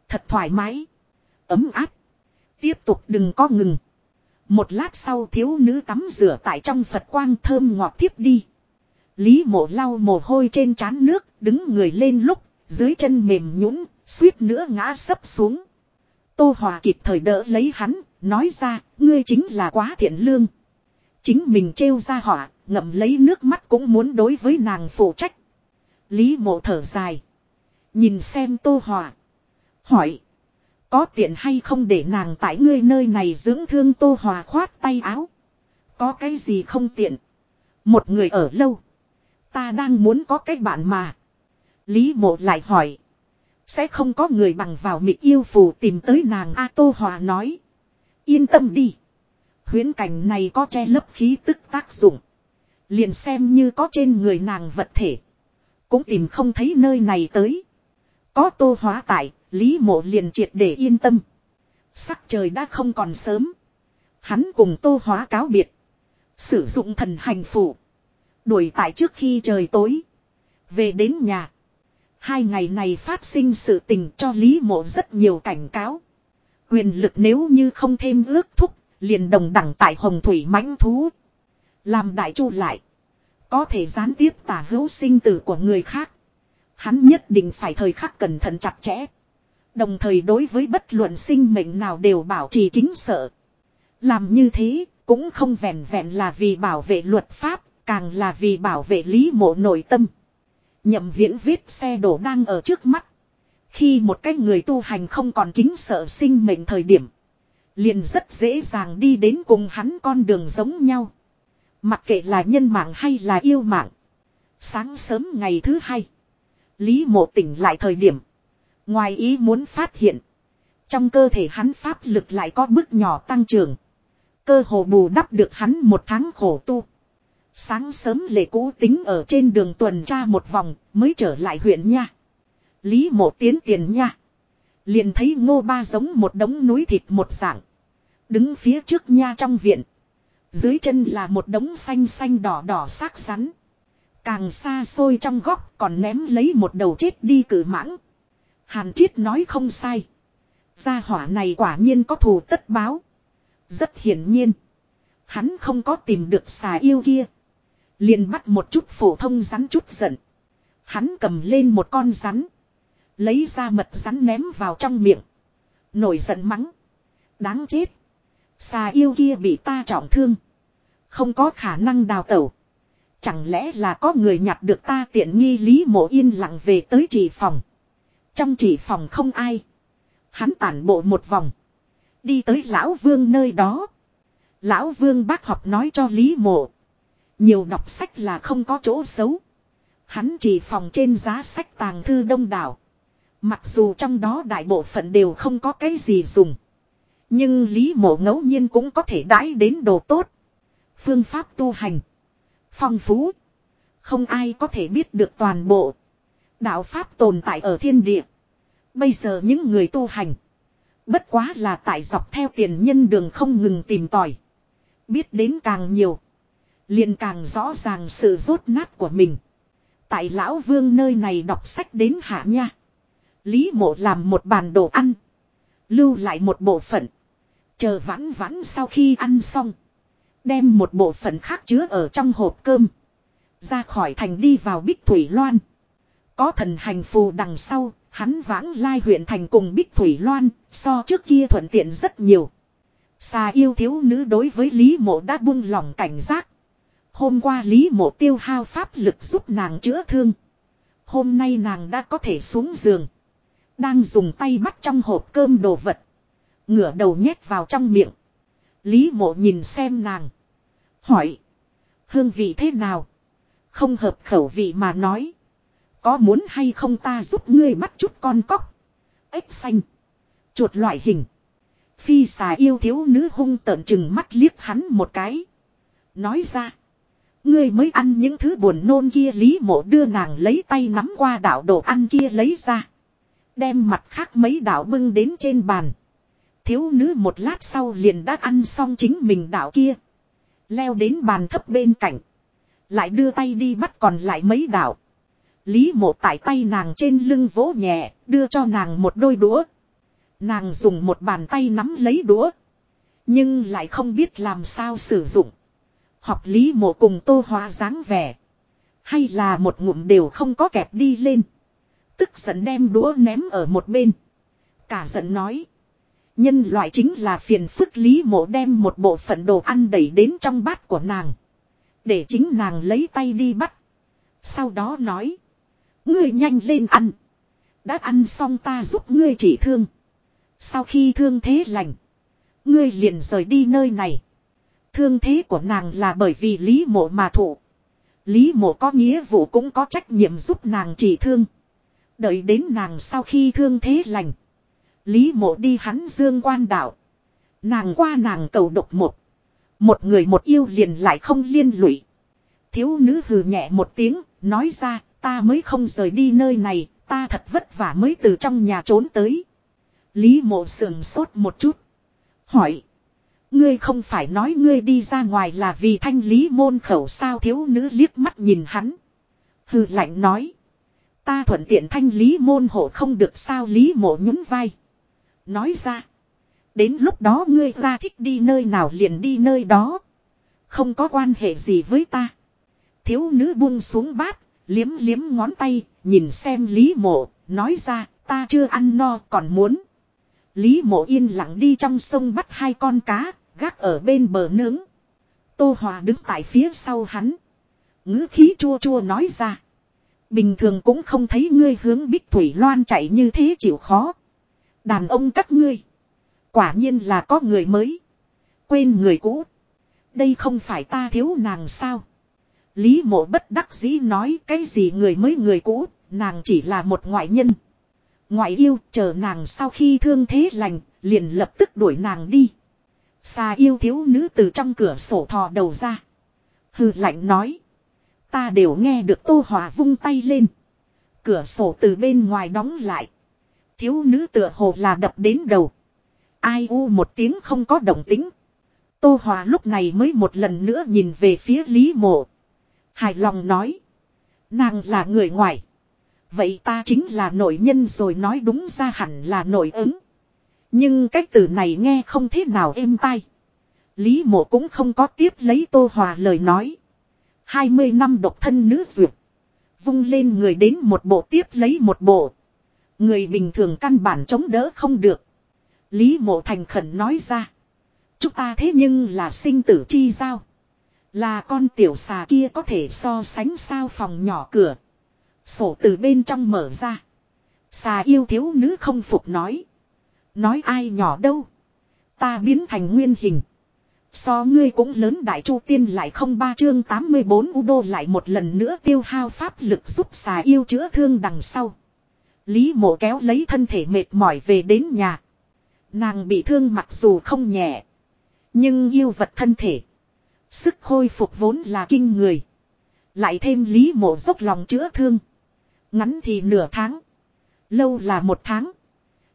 Thật thoải mái. Ấm áp. Tiếp tục đừng có ngừng. Một lát sau thiếu nữ tắm rửa tại trong Phật quang thơm ngọt tiếp đi. Lý mộ lau mồ hôi trên trán nước, đứng người lên lúc, dưới chân mềm nhũn suýt nữa ngã sấp xuống. Tô Hòa kịp thời đỡ lấy hắn, nói ra, ngươi chính là quá thiện lương. Chính mình trêu ra họa, ngậm lấy nước mắt cũng muốn đối với nàng phụ trách. Lý mộ thở dài. Nhìn xem Tô Hòa. Hỏi. Có tiện hay không để nàng tại ngươi nơi này dưỡng thương Tô Hòa khoát tay áo. Có cái gì không tiện. Một người ở lâu. Ta đang muốn có cái bạn mà. Lý mộ lại hỏi. Sẽ không có người bằng vào mị yêu phù tìm tới nàng A Tô Hòa nói. Yên tâm đi. Huyến cảnh này có che lấp khí tức tác dụng. Liền xem như có trên người nàng vật thể. Cũng tìm không thấy nơi này tới. Có tô hóa tại, Lý mộ liền triệt để yên tâm. Sắc trời đã không còn sớm. Hắn cùng tô hóa cáo biệt. Sử dụng thần hành phủ. Đuổi tại trước khi trời tối. Về đến nhà. Hai ngày này phát sinh sự tình cho Lý mộ rất nhiều cảnh cáo. Quyền lực nếu như không thêm ước thúc, liền đồng đẳng tại hồng thủy mãnh thú. Làm đại chu lại. Có thể gián tiếp tả hữu sinh tử của người khác. Hắn nhất định phải thời khắc cẩn thận chặt chẽ. Đồng thời đối với bất luận sinh mệnh nào đều bảo trì kính sợ. Làm như thế, cũng không vẹn vẹn là vì bảo vệ luật pháp, càng là vì bảo vệ lý mộ nội tâm. Nhậm viễn viết xe đổ đang ở trước mắt. Khi một cái người tu hành không còn kính sợ sinh mệnh thời điểm. Liền rất dễ dàng đi đến cùng hắn con đường giống nhau. Mặc kệ là nhân mạng hay là yêu mạng. Sáng sớm ngày thứ hai. Lý mộ tỉnh lại thời điểm. Ngoài ý muốn phát hiện. Trong cơ thể hắn pháp lực lại có bước nhỏ tăng trưởng. Cơ hồ bù đắp được hắn một tháng khổ tu. Sáng sớm lệ cũ tính ở trên đường tuần tra một vòng, mới trở lại huyện nha. Lý mộ tiến tiền nha. Liền thấy ngô ba giống một đống núi thịt một dạng. Đứng phía trước nha trong viện. Dưới chân là một đống xanh xanh đỏ đỏ xác rắn. Càng xa xôi trong góc còn ném lấy một đầu chết đi cử mãng. Hàn Triết nói không sai. Gia hỏa này quả nhiên có thù tất báo. Rất hiển nhiên. Hắn không có tìm được xà yêu kia. Liền bắt một chút phổ thông rắn chút giận. Hắn cầm lên một con rắn. Lấy ra mật rắn ném vào trong miệng. Nổi giận mắng. Đáng chết. Xà yêu kia bị ta trọng thương. Không có khả năng đào tẩu. Chẳng lẽ là có người nhặt được ta tiện nghi lý mộ yên lặng về tới trì phòng. Trong chỉ phòng không ai. Hắn tản bộ một vòng. Đi tới lão vương nơi đó. Lão vương bác học nói cho lý mộ. Nhiều đọc sách là không có chỗ xấu. Hắn chỉ phòng trên giá sách tàng thư đông đảo. Mặc dù trong đó đại bộ phận đều không có cái gì dùng. Nhưng Lý Mộ ngẫu nhiên cũng có thể đãi đến đồ tốt. Phương pháp tu hành. Phong phú. Không ai có thể biết được toàn bộ. Đạo Pháp tồn tại ở thiên địa. Bây giờ những người tu hành. Bất quá là tại dọc theo tiền nhân đường không ngừng tìm tòi. Biết đến càng nhiều. liền càng rõ ràng sự rốt nát của mình. Tại Lão Vương nơi này đọc sách đến hạ nha. Lý mộ làm một bàn đồ ăn. Lưu lại một bộ phận. Chờ vãn vãn sau khi ăn xong. Đem một bộ phận khác chứa ở trong hộp cơm. Ra khỏi thành đi vào Bích Thủy Loan. Có thần hành phù đằng sau, hắn vãng lai huyện thành cùng Bích Thủy Loan, so trước kia thuận tiện rất nhiều. Xà yêu thiếu nữ đối với Lý Mộ đã buông lòng cảnh giác. Hôm qua Lý Mộ tiêu hao pháp lực giúp nàng chữa thương. Hôm nay nàng đã có thể xuống giường. Đang dùng tay bắt trong hộp cơm đồ vật. Ngửa đầu nhét vào trong miệng. Lý mộ nhìn xem nàng. Hỏi. Hương vị thế nào? Không hợp khẩu vị mà nói. Có muốn hay không ta giúp ngươi bắt chút con cóc. Ếch xanh. Chuột loại hình. Phi xà yêu thiếu nữ hung tợn chừng mắt liếc hắn một cái. Nói ra. Ngươi mới ăn những thứ buồn nôn kia lý mộ đưa nàng lấy tay nắm qua đảo đồ ăn kia lấy ra. Đem mặt khác mấy đảo bưng đến trên bàn. Thiếu nữ một lát sau liền đã ăn xong chính mình đảo kia. Leo đến bàn thấp bên cạnh. Lại đưa tay đi bắt còn lại mấy đảo. Lý mộ tải tay nàng trên lưng vỗ nhẹ, đưa cho nàng một đôi đũa. Nàng dùng một bàn tay nắm lấy đũa. Nhưng lại không biết làm sao sử dụng. Học lý mộ cùng tô hóa dáng vẻ. Hay là một ngụm đều không có kẹp đi lên. Tức giận đem đũa ném ở một bên. Cả giận nói. Nhân loại chính là phiền phức lý mộ đem một bộ phận đồ ăn đẩy đến trong bát của nàng. Để chính nàng lấy tay đi bắt. Sau đó nói. Ngươi nhanh lên ăn. Đã ăn xong ta giúp ngươi chỉ thương. Sau khi thương thế lành. Ngươi liền rời đi nơi này. Thương thế của nàng là bởi vì Lý mộ mà thụ. Lý mộ có nghĩa vụ cũng có trách nhiệm giúp nàng chỉ thương. Đợi đến nàng sau khi thương thế lành. Lý mộ đi hắn dương quan đạo. Nàng qua nàng cầu độc một. Một người một yêu liền lại không liên lụy. Thiếu nữ hừ nhẹ một tiếng, nói ra, ta mới không rời đi nơi này, ta thật vất vả mới từ trong nhà trốn tới. Lý mộ sườn sốt một chút. Hỏi. Ngươi không phải nói ngươi đi ra ngoài là vì thanh lý môn khẩu sao thiếu nữ liếc mắt nhìn hắn. Hừ lạnh nói. Ta thuận tiện thanh lý môn hộ không được sao lý mộ nhún vai. Nói ra. Đến lúc đó ngươi ra thích đi nơi nào liền đi nơi đó. Không có quan hệ gì với ta. Thiếu nữ buông xuống bát, liếm liếm ngón tay, nhìn xem Lý mộ, nói ra, ta chưa ăn no còn muốn. Lý mộ yên lặng đi trong sông bắt hai con cá, gác ở bên bờ nướng. Tô Hòa đứng tại phía sau hắn. ngữ khí chua chua nói ra. Bình thường cũng không thấy ngươi hướng Bích Thủy Loan chạy như thế chịu khó. Đàn ông các ngươi. Quả nhiên là có người mới. Quên người cũ. Đây không phải ta thiếu nàng sao. Lý mộ bất đắc dĩ nói cái gì người mới người cũ. Nàng chỉ là một ngoại nhân. Ngoại yêu, chờ nàng sau khi thương thế lành. Liền lập tức đuổi nàng đi. xa yêu thiếu nữ từ trong cửa sổ thò đầu ra. hư lạnh nói. Ta đều nghe được tô hòa vung tay lên. Cửa sổ từ bên ngoài đóng lại. Thiếu nữ tựa hồ là đập đến đầu. Ai u một tiếng không có động tính. Tô Hòa lúc này mới một lần nữa nhìn về phía Lý Mộ. Hài lòng nói. Nàng là người ngoài. Vậy ta chính là nội nhân rồi nói đúng ra hẳn là nội ứng. Nhưng cách từ này nghe không thế nào êm tai. Lý mộ cũng không có tiếp lấy Tô Hòa lời nói. 20 năm độc thân nữ duyệt. Vung lên người đến một bộ tiếp lấy một bộ. Người bình thường căn bản chống đỡ không được. Lý mộ thành khẩn nói ra. Chúng ta thế nhưng là sinh tử chi giao. Là con tiểu xà kia có thể so sánh sao phòng nhỏ cửa. Sổ từ bên trong mở ra. Xà yêu thiếu nữ không phục nói. Nói ai nhỏ đâu. Ta biến thành nguyên hình. So ngươi cũng lớn đại chu tiên lại không ba chương 84 u đô lại một lần nữa tiêu hao pháp lực giúp xà yêu chữa thương đằng sau. Lý mộ kéo lấy thân thể mệt mỏi về đến nhà. Nàng bị thương mặc dù không nhẹ. Nhưng yêu vật thân thể. Sức hồi phục vốn là kinh người. Lại thêm lý mộ dốc lòng chữa thương. Ngắn thì nửa tháng. Lâu là một tháng.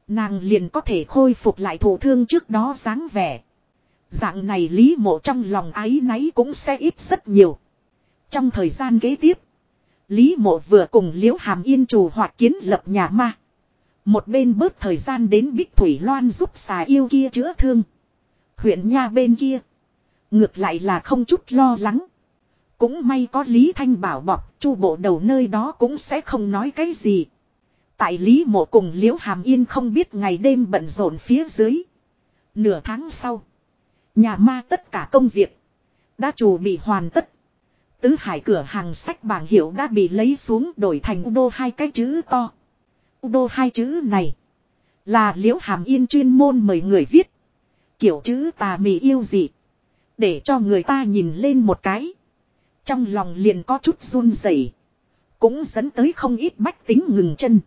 Nàng liền có thể khôi phục lại thủ thương trước đó dáng vẻ. Dạng này lý mộ trong lòng ái náy cũng sẽ ít rất nhiều. Trong thời gian kế tiếp. Lý mộ vừa cùng liễu hàm yên chủ hoạt kiến lập nhà ma. Một bên bớt thời gian đến Bích Thủy Loan giúp xà yêu kia chữa thương. Huyện nha bên kia. Ngược lại là không chút lo lắng. Cũng may có Lý Thanh bảo bọc, chu bộ đầu nơi đó cũng sẽ không nói cái gì. Tại Lý Mộ cùng Liễu Hàm Yên không biết ngày đêm bận rộn phía dưới. Nửa tháng sau, nhà ma tất cả công việc đã chủ bị hoàn tất. Tứ hải cửa hàng sách bảng hiệu đã bị lấy xuống đổi thành Udo hai cái chữ to. Udo hai chữ này là Liễu Hàm Yên chuyên môn mời người viết. Kiểu chữ tà mị yêu gì. Để cho người ta nhìn lên một cái. Trong lòng liền có chút run rẩy, Cũng dẫn tới không ít bách tính ngừng chân.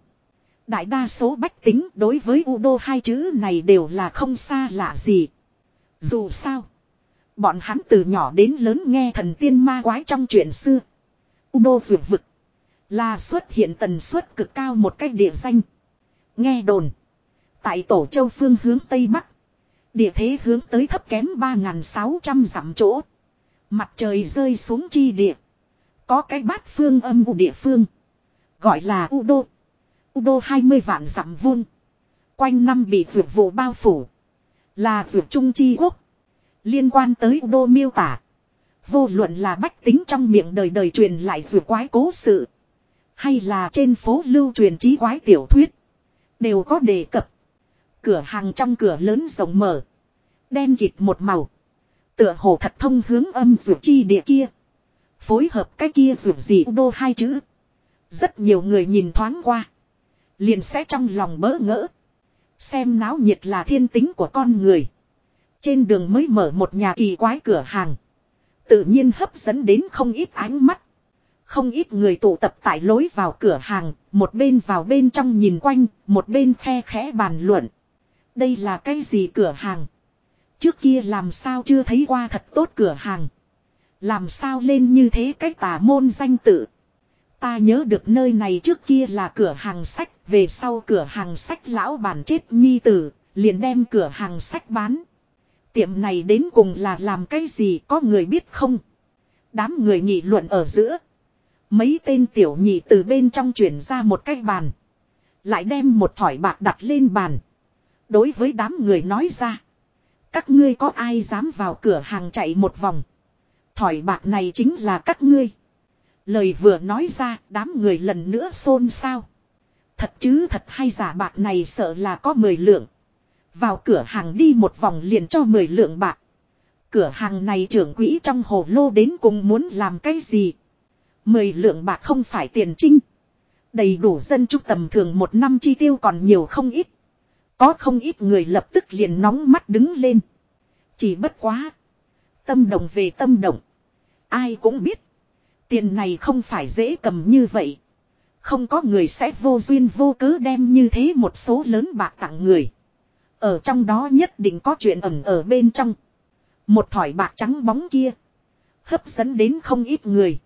Đại đa số bách tính đối với u đô hai chữ này đều là không xa lạ gì. Dù sao. Bọn hắn từ nhỏ đến lớn nghe thần tiên ma quái trong chuyện xưa. u đô dược vực. Là xuất hiện tần suất cực cao một cách địa danh. Nghe đồn. Tại tổ châu phương hướng Tây Bắc. Địa thế hướng tới thấp kém 3.600 dặm chỗ. Mặt trời rơi xuống chi địa. Có cái bát phương âm u địa phương. Gọi là U Đô. U Đô 20 vạn dặm vuông. quanh năm bị vượt vụ bao phủ. Là vượt trung chi quốc. Liên quan tới u đô miêu tả. Vô luận là bách tính trong miệng đời đời truyền lại vượt quái cố sự. Hay là trên phố lưu truyền trí quái tiểu thuyết. Đều có đề cập. Cửa hàng trong cửa lớn rộng mở. Đen kịt một màu. Tựa hồ thật thông hướng âm rượu chi địa kia. Phối hợp cái kia rượu gì đô hai chữ. Rất nhiều người nhìn thoáng qua. Liền sẽ trong lòng bỡ ngỡ. Xem náo nhiệt là thiên tính của con người. Trên đường mới mở một nhà kỳ quái cửa hàng. Tự nhiên hấp dẫn đến không ít ánh mắt. Không ít người tụ tập tại lối vào cửa hàng, một bên vào bên trong nhìn quanh, một bên khe khẽ bàn luận. Đây là cái gì cửa hàng? Trước kia làm sao chưa thấy qua thật tốt cửa hàng? Làm sao lên như thế cách tà môn danh tự? Ta nhớ được nơi này trước kia là cửa hàng sách, về sau cửa hàng sách lão bản chết nhi tử, liền đem cửa hàng sách bán. Tiệm này đến cùng là làm cái gì có người biết không? Đám người nghị luận ở giữa. Mấy tên tiểu nhị từ bên trong chuyển ra một cái bàn. Lại đem một thỏi bạc đặt lên bàn. Đối với đám người nói ra. Các ngươi có ai dám vào cửa hàng chạy một vòng. Thỏi bạc này chính là các ngươi. Lời vừa nói ra, đám người lần nữa xôn xao. Thật chứ thật hay giả bạc này sợ là có 10 lượng. Vào cửa hàng đi một vòng liền cho 10 lượng bạc. Cửa hàng này trưởng quỹ trong hồ lô đến cùng muốn làm cái gì. 10 lượng bạc không phải tiền trinh. Đầy đủ dân chúc tầm thường một năm chi tiêu còn nhiều không ít. Có không ít người lập tức liền nóng mắt đứng lên. Chỉ bất quá. Tâm động về tâm động. Ai cũng biết. Tiền này không phải dễ cầm như vậy. Không có người sẽ vô duyên vô cớ đem như thế một số lớn bạc tặng người. Ở trong đó nhất định có chuyện ẩn ở bên trong. Một thỏi bạc trắng bóng kia. Hấp dẫn đến không ít người.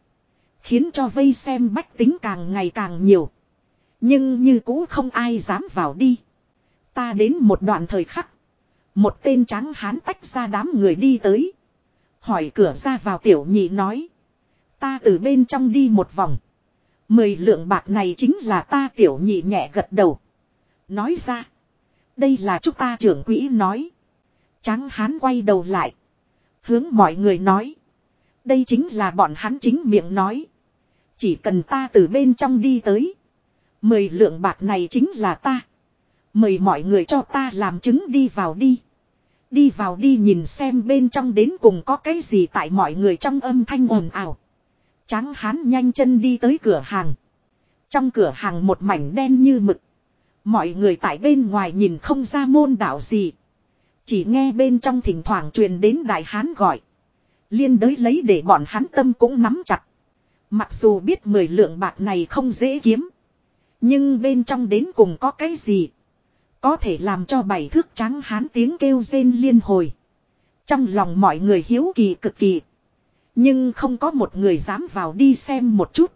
Khiến cho vây xem bách tính càng ngày càng nhiều. Nhưng như cũ không ai dám vào đi. Ta đến một đoạn thời khắc. Một tên trắng hán tách ra đám người đi tới. Hỏi cửa ra vào tiểu nhị nói. Ta từ bên trong đi một vòng. Mười lượng bạc này chính là ta tiểu nhị nhẹ gật đầu. Nói ra. Đây là chúng ta trưởng quỹ nói. Trắng hán quay đầu lại. Hướng mọi người nói. Đây chính là bọn hắn chính miệng nói. Chỉ cần ta từ bên trong đi tới. Mười lượng bạc này chính là ta. Mời mọi người cho ta làm chứng đi vào đi. Đi vào đi nhìn xem bên trong đến cùng có cái gì tại mọi người trong âm thanh ồn ào. Tráng hán nhanh chân đi tới cửa hàng. Trong cửa hàng một mảnh đen như mực. Mọi người tại bên ngoài nhìn không ra môn đạo gì. Chỉ nghe bên trong thỉnh thoảng truyền đến đại hán gọi. Liên đới lấy để bọn hắn tâm cũng nắm chặt. Mặc dù biết mười lượng bạc này không dễ kiếm. Nhưng bên trong đến cùng có cái gì. Có thể làm cho bảy thước trắng hán tiếng kêu rên liên hồi. Trong lòng mọi người hiếu kỳ cực kỳ. Nhưng không có một người dám vào đi xem một chút.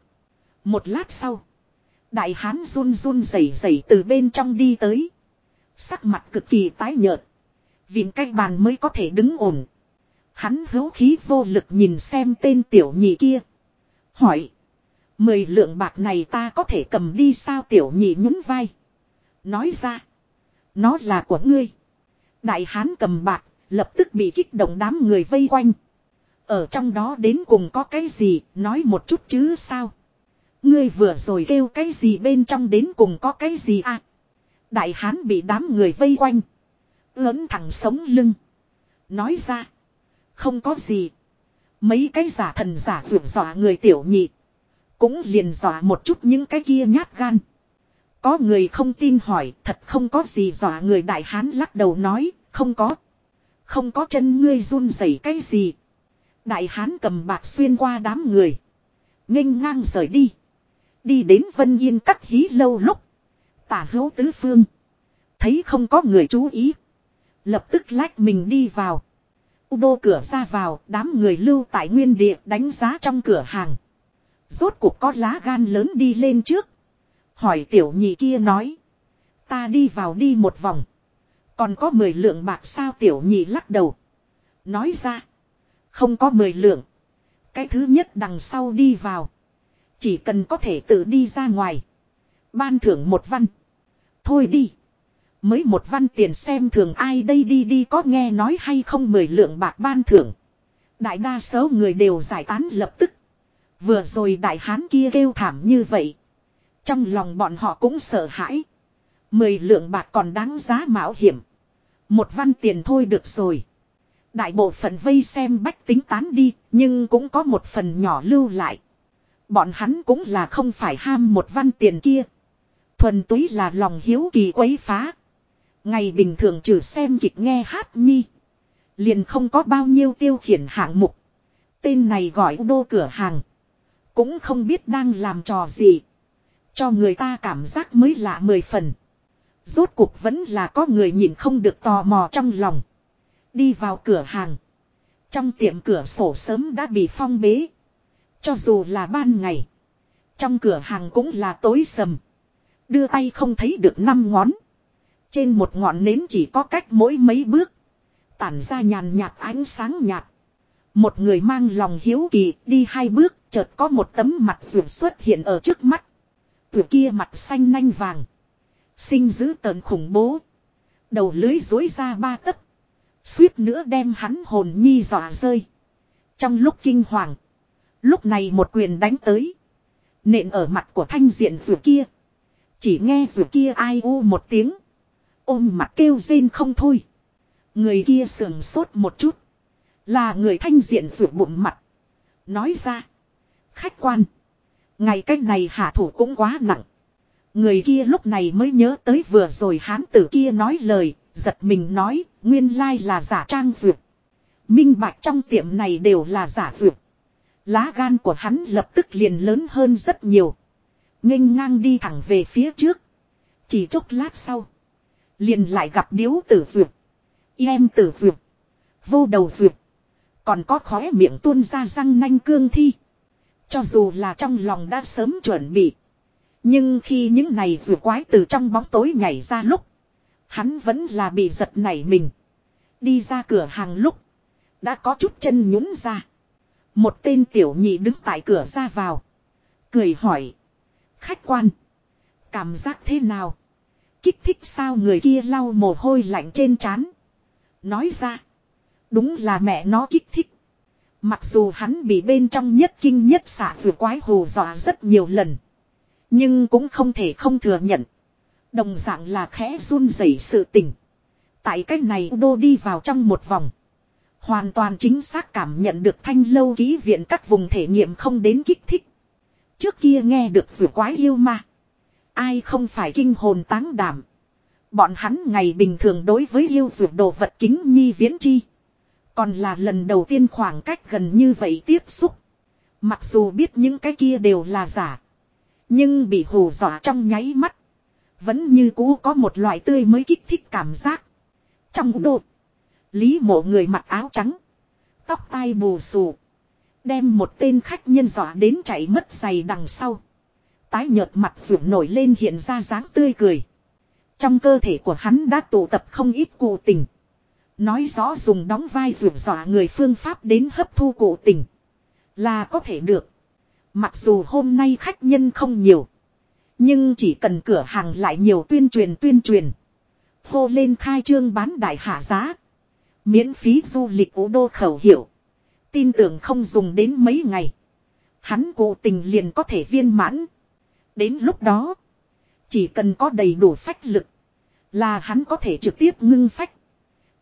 Một lát sau. Đại hán run run rẩy rẩy từ bên trong đi tới. Sắc mặt cực kỳ tái nhợt. Vì cái bàn mới có thể đứng ổn. Hắn hữu khí vô lực nhìn xem tên tiểu nhị kia. Hỏi. Mười lượng bạc này ta có thể cầm đi sao tiểu nhị nhún vai. Nói ra. Nó là của ngươi. Đại hán cầm bạc, lập tức bị kích động đám người vây quanh. Ở trong đó đến cùng có cái gì, nói một chút chứ sao. Ngươi vừa rồi kêu cái gì bên trong đến cùng có cái gì à. Đại hán bị đám người vây quanh. Lớn thẳng sống lưng. Nói ra. Không có gì. Mấy cái giả thần giả vượt dọa người tiểu nhị. Cũng liền dọa một chút những cái kia nhát gan. Có người không tin hỏi, thật không có gì dọa người đại hán lắc đầu nói, không có. Không có chân ngươi run rẩy cái gì. Đại hán cầm bạc xuyên qua đám người. nghênh ngang rời đi. Đi đến Vân Yên cắt hí lâu lúc. Tả hữu tứ phương. Thấy không có người chú ý. Lập tức lách mình đi vào. U đô cửa ra vào, đám người lưu tại nguyên địa đánh giá trong cửa hàng. Rốt cuộc có lá gan lớn đi lên trước. Hỏi tiểu nhị kia nói. Ta đi vào đi một vòng. Còn có 10 lượng bạc sao tiểu nhị lắc đầu. Nói ra. Không có 10 lượng. Cái thứ nhất đằng sau đi vào. Chỉ cần có thể tự đi ra ngoài. Ban thưởng một văn. Thôi đi. Mới một văn tiền xem thường ai đây đi đi có nghe nói hay không mười lượng bạc ban thưởng. Đại đa số người đều giải tán lập tức. Vừa rồi đại hán kia kêu thảm như vậy. Trong lòng bọn họ cũng sợ hãi. Mười lượng bạc còn đáng giá mạo hiểm. Một văn tiền thôi được rồi. Đại bộ phận vây xem bách tính tán đi, nhưng cũng có một phần nhỏ lưu lại. Bọn hắn cũng là không phải ham một văn tiền kia. Thuần túy là lòng hiếu kỳ quấy phá. Ngày bình thường trừ xem kịch nghe hát nhi. Liền không có bao nhiêu tiêu khiển hạng mục. Tên này gọi đô cửa hàng. Cũng không biết đang làm trò gì. Cho người ta cảm giác mới lạ mười phần. Rốt cuộc vẫn là có người nhìn không được tò mò trong lòng. Đi vào cửa hàng. Trong tiệm cửa sổ sớm đã bị phong bế. Cho dù là ban ngày. Trong cửa hàng cũng là tối sầm. Đưa tay không thấy được năm ngón. Trên một ngọn nến chỉ có cách mỗi mấy bước. Tản ra nhàn nhạt ánh sáng nhạt. Một người mang lòng hiếu kỳ đi hai bước, chợt có một tấm mặt ruột xuất hiện ở trước mắt tuổi kia mặt xanh nanh vàng. Sinh dữ tợn khủng bố. Đầu lưới dối ra ba tấc. Suýt nữa đem hắn hồn nhi dọa rơi. Trong lúc kinh hoàng. Lúc này một quyền đánh tới. Nện ở mặt của thanh diện rùa kia. Chỉ nghe rùa kia ai u một tiếng. Ôm mặt kêu rên không thôi. Người kia sườn sốt một chút. Là người thanh diện rùa bụng mặt. Nói ra. Khách quan. Ngày cách này hạ thủ cũng quá nặng. Người kia lúc này mới nhớ tới vừa rồi hán tử kia nói lời, giật mình nói, nguyên lai là giả trang duyệt. Minh bạch trong tiệm này đều là giả duyệt. Lá gan của hắn lập tức liền lớn hơn rất nhiều. nghênh ngang đi thẳng về phía trước. Chỉ chốc lát sau. Liền lại gặp điếu tử duyệt. Em tử duyệt. Vô đầu duyệt. Còn có khóe miệng tuôn ra răng nanh cương thi. Cho dù là trong lòng đã sớm chuẩn bị. Nhưng khi những này rùa quái từ trong bóng tối nhảy ra lúc. Hắn vẫn là bị giật nảy mình. Đi ra cửa hàng lúc. Đã có chút chân nhún ra. Một tên tiểu nhị đứng tại cửa ra vào. Cười hỏi. Khách quan. Cảm giác thế nào? Kích thích sao người kia lau mồ hôi lạnh trên trán. Nói ra. Đúng là mẹ nó kích thích. Mặc dù hắn bị bên trong nhất kinh nhất xả vừa quái hồ dọa rất nhiều lần. Nhưng cũng không thể không thừa nhận. Đồng dạng là khẽ run rẩy sự tình. Tại cách này đô đi vào trong một vòng. Hoàn toàn chính xác cảm nhận được thanh lâu ký viện các vùng thể nghiệm không đến kích thích. Trước kia nghe được vừa quái yêu ma. Ai không phải kinh hồn táng đảm. Bọn hắn ngày bình thường đối với yêu dược đồ vật kính nhi viễn chi. Còn là lần đầu tiên khoảng cách gần như vậy tiếp xúc. Mặc dù biết những cái kia đều là giả. Nhưng bị hù dọa trong nháy mắt. Vẫn như cũ có một loại tươi mới kích thích cảm giác. Trong đột. Lý mộ người mặc áo trắng. Tóc tai bù xù. Đem một tên khách nhân dọa đến chạy mất giày đằng sau. Tái nhợt mặt vượng nổi lên hiện ra dáng tươi cười. Trong cơ thể của hắn đã tụ tập không ít cụ tình. Nói rõ dùng đóng vai rượu dọa người phương pháp đến hấp thu cổ tình. Là có thể được. Mặc dù hôm nay khách nhân không nhiều. Nhưng chỉ cần cửa hàng lại nhiều tuyên truyền tuyên truyền. Hô lên khai trương bán đại hạ giá. Miễn phí du lịch ủ đô khẩu hiệu. Tin tưởng không dùng đến mấy ngày. Hắn cụ tình liền có thể viên mãn. Đến lúc đó. Chỉ cần có đầy đủ phách lực. Là hắn có thể trực tiếp ngưng phách.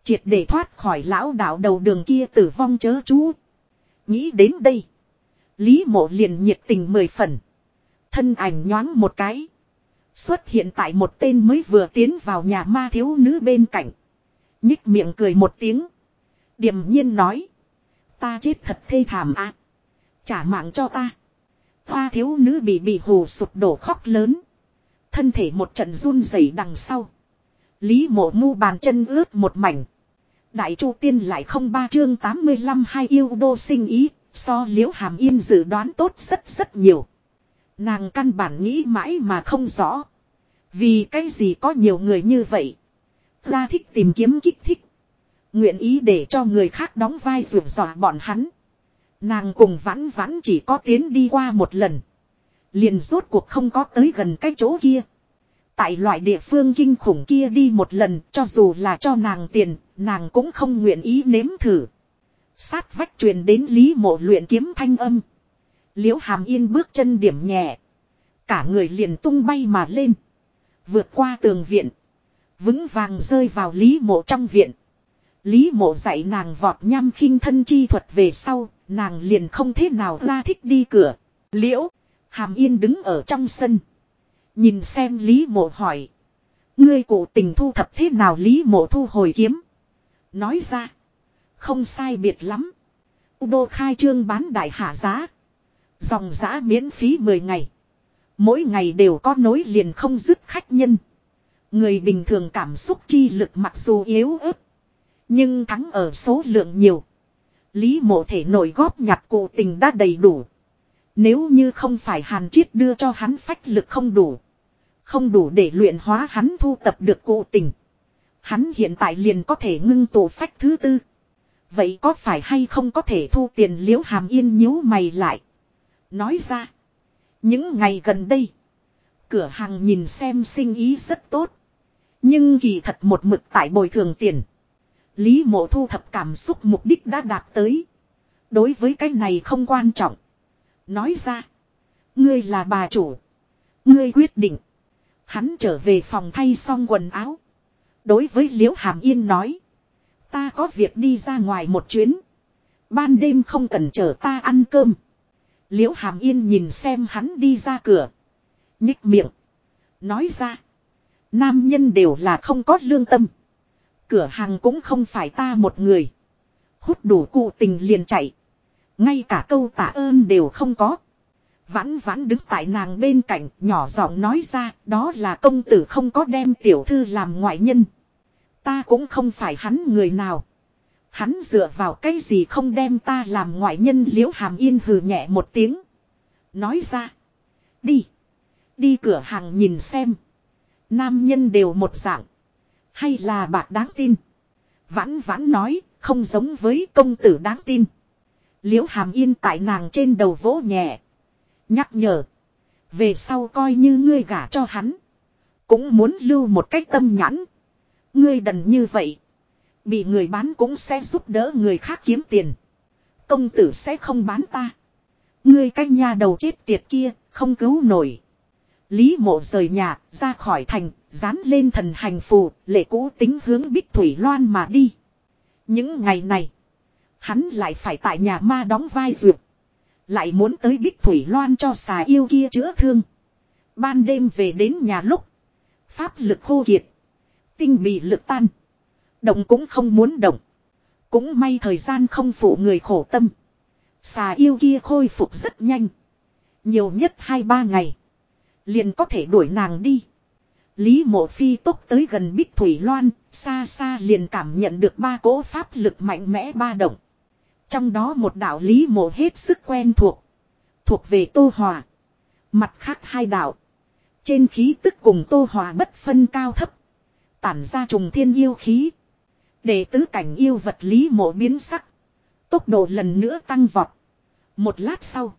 Triệt để thoát khỏi lão đạo đầu đường kia tử vong chớ chú. Nghĩ đến đây. Lý mộ liền nhiệt tình mười phần. Thân ảnh nhoáng một cái. Xuất hiện tại một tên mới vừa tiến vào nhà ma thiếu nữ bên cạnh. Nhích miệng cười một tiếng. Điềm nhiên nói. Ta chết thật thê thảm à. Trả mạng cho ta. Hoa thiếu nữ bị bị hù sụp đổ khóc lớn. Thân thể một trận run rẩy đằng sau. Lý mộ mu bàn chân ướt một mảnh. Đại chu tiên lại không ba chương 85 hai yêu đô sinh ý, so liễu hàm yên dự đoán tốt rất rất nhiều. Nàng căn bản nghĩ mãi mà không rõ. Vì cái gì có nhiều người như vậy. Ra thích tìm kiếm kích thích. Nguyện ý để cho người khác đóng vai rượu dọa bọn hắn. Nàng cùng vãn vãn chỉ có tiến đi qua một lần. Liền rốt cuộc không có tới gần cái chỗ kia. Tại loại địa phương kinh khủng kia đi một lần cho dù là cho nàng tiền, nàng cũng không nguyện ý nếm thử. Sát vách truyền đến Lý mộ luyện kiếm thanh âm. Liễu hàm yên bước chân điểm nhẹ. Cả người liền tung bay mà lên. Vượt qua tường viện. Vững vàng rơi vào Lý mộ trong viện. Lý mộ dạy nàng vọt nham khinh thân chi thuật về sau, nàng liền không thế nào ra thích đi cửa. Liễu, hàm yên đứng ở trong sân. Nhìn xem Lý mộ hỏi. Ngươi cụ tình thu thập thế nào Lý mộ thu hồi kiếm. Nói ra. Không sai biệt lắm. Udo khai trương bán đại hạ giá. Dòng giá miễn phí 10 ngày. Mỗi ngày đều có nối liền không dứt khách nhân. Người bình thường cảm xúc chi lực mặc dù yếu ớt. Nhưng thắng ở số lượng nhiều. Lý mộ thể nổi góp nhặt cụ tình đã đầy đủ. Nếu như không phải hàn chiết đưa cho hắn phách lực không đủ. Không đủ để luyện hóa hắn thu tập được cụ tình. Hắn hiện tại liền có thể ngưng tổ phách thứ tư. Vậy có phải hay không có thể thu tiền liễu hàm yên nhíu mày lại. Nói ra. Những ngày gần đây. Cửa hàng nhìn xem sinh ý rất tốt. Nhưng kỳ thật một mực tại bồi thường tiền. Lý mộ thu thập cảm xúc mục đích đã đạt tới. Đối với cái này không quan trọng. Nói ra. Ngươi là bà chủ. Ngươi quyết định. Hắn trở về phòng thay xong quần áo. Đối với Liễu Hàm Yên nói. Ta có việc đi ra ngoài một chuyến. Ban đêm không cần chờ ta ăn cơm. Liễu Hàm Yên nhìn xem hắn đi ra cửa. Nhích miệng. Nói ra. Nam nhân đều là không có lương tâm. Cửa hàng cũng không phải ta một người. Hút đủ cụ tình liền chạy. Ngay cả câu tạ ơn đều không có. Vãn vãn đứng tại nàng bên cạnh, nhỏ giọng nói ra, đó là công tử không có đem tiểu thư làm ngoại nhân. Ta cũng không phải hắn người nào. Hắn dựa vào cái gì không đem ta làm ngoại nhân, liễu hàm yên hừ nhẹ một tiếng. Nói ra. Đi. Đi cửa hàng nhìn xem. Nam nhân đều một dạng. Hay là bạc đáng tin. Vãn vãn nói. Không giống với công tử đáng tin. Liễu hàm yên tại nàng trên đầu vỗ nhẹ. Nhắc nhở. Về sau coi như ngươi gả cho hắn. Cũng muốn lưu một cách tâm nhãn. Ngươi đần như vậy. Bị người bán cũng sẽ giúp đỡ người khác kiếm tiền. Công tử sẽ không bán ta. Ngươi cách nhà đầu chết tiệt kia, không cứu nổi. Lý mộ rời nhà, ra khỏi thành, dán lên thần hành phù, lệ cũ tính hướng Bích Thủy Loan mà đi. Những ngày này, hắn lại phải tại nhà ma đóng vai duyệt. Lại muốn tới Bích Thủy Loan cho xà yêu kia chữa thương. Ban đêm về đến nhà lúc. Pháp lực khô kiệt. Tinh bị lực tan. Động cũng không muốn động. Cũng may thời gian không phụ người khổ tâm. Xà yêu kia khôi phục rất nhanh. Nhiều nhất 2-3 ngày. Liền có thể đuổi nàng đi. Lý mộ phi tốc tới gần Bích Thủy Loan. Xa xa liền cảm nhận được ba cỗ pháp lực mạnh mẽ ba động. Trong đó một đạo lý mộ hết sức quen thuộc. Thuộc về Tô Hòa. Mặt khác hai đạo. Trên khí tức cùng Tô Hòa bất phân cao thấp. Tản ra trùng thiên yêu khí. Để tứ cảnh yêu vật lý mộ biến sắc. Tốc độ lần nữa tăng vọt. Một lát sau.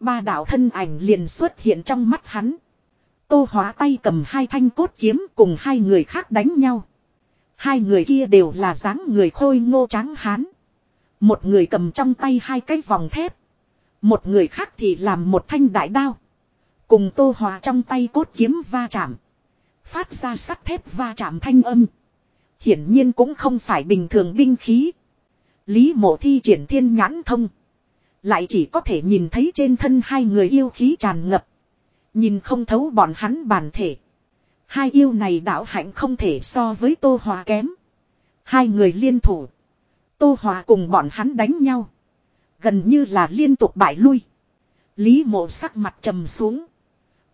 Ba đạo thân ảnh liền xuất hiện trong mắt hắn. Tô hóa tay cầm hai thanh cốt kiếm cùng hai người khác đánh nhau. Hai người kia đều là dáng người khôi ngô trắng hán. Một người cầm trong tay hai cái vòng thép. Một người khác thì làm một thanh đại đao. Cùng tô hòa trong tay cốt kiếm va chạm. Phát ra sắt thép va chạm thanh âm. Hiển nhiên cũng không phải bình thường binh khí. Lý mộ thi triển thiên nhãn thông. Lại chỉ có thể nhìn thấy trên thân hai người yêu khí tràn ngập. Nhìn không thấu bọn hắn bản thể. Hai yêu này đạo hạnh không thể so với tô hòa kém. Hai người liên thủ. Tô Hòa cùng bọn hắn đánh nhau. Gần như là liên tục bại lui. Lý mộ sắc mặt trầm xuống.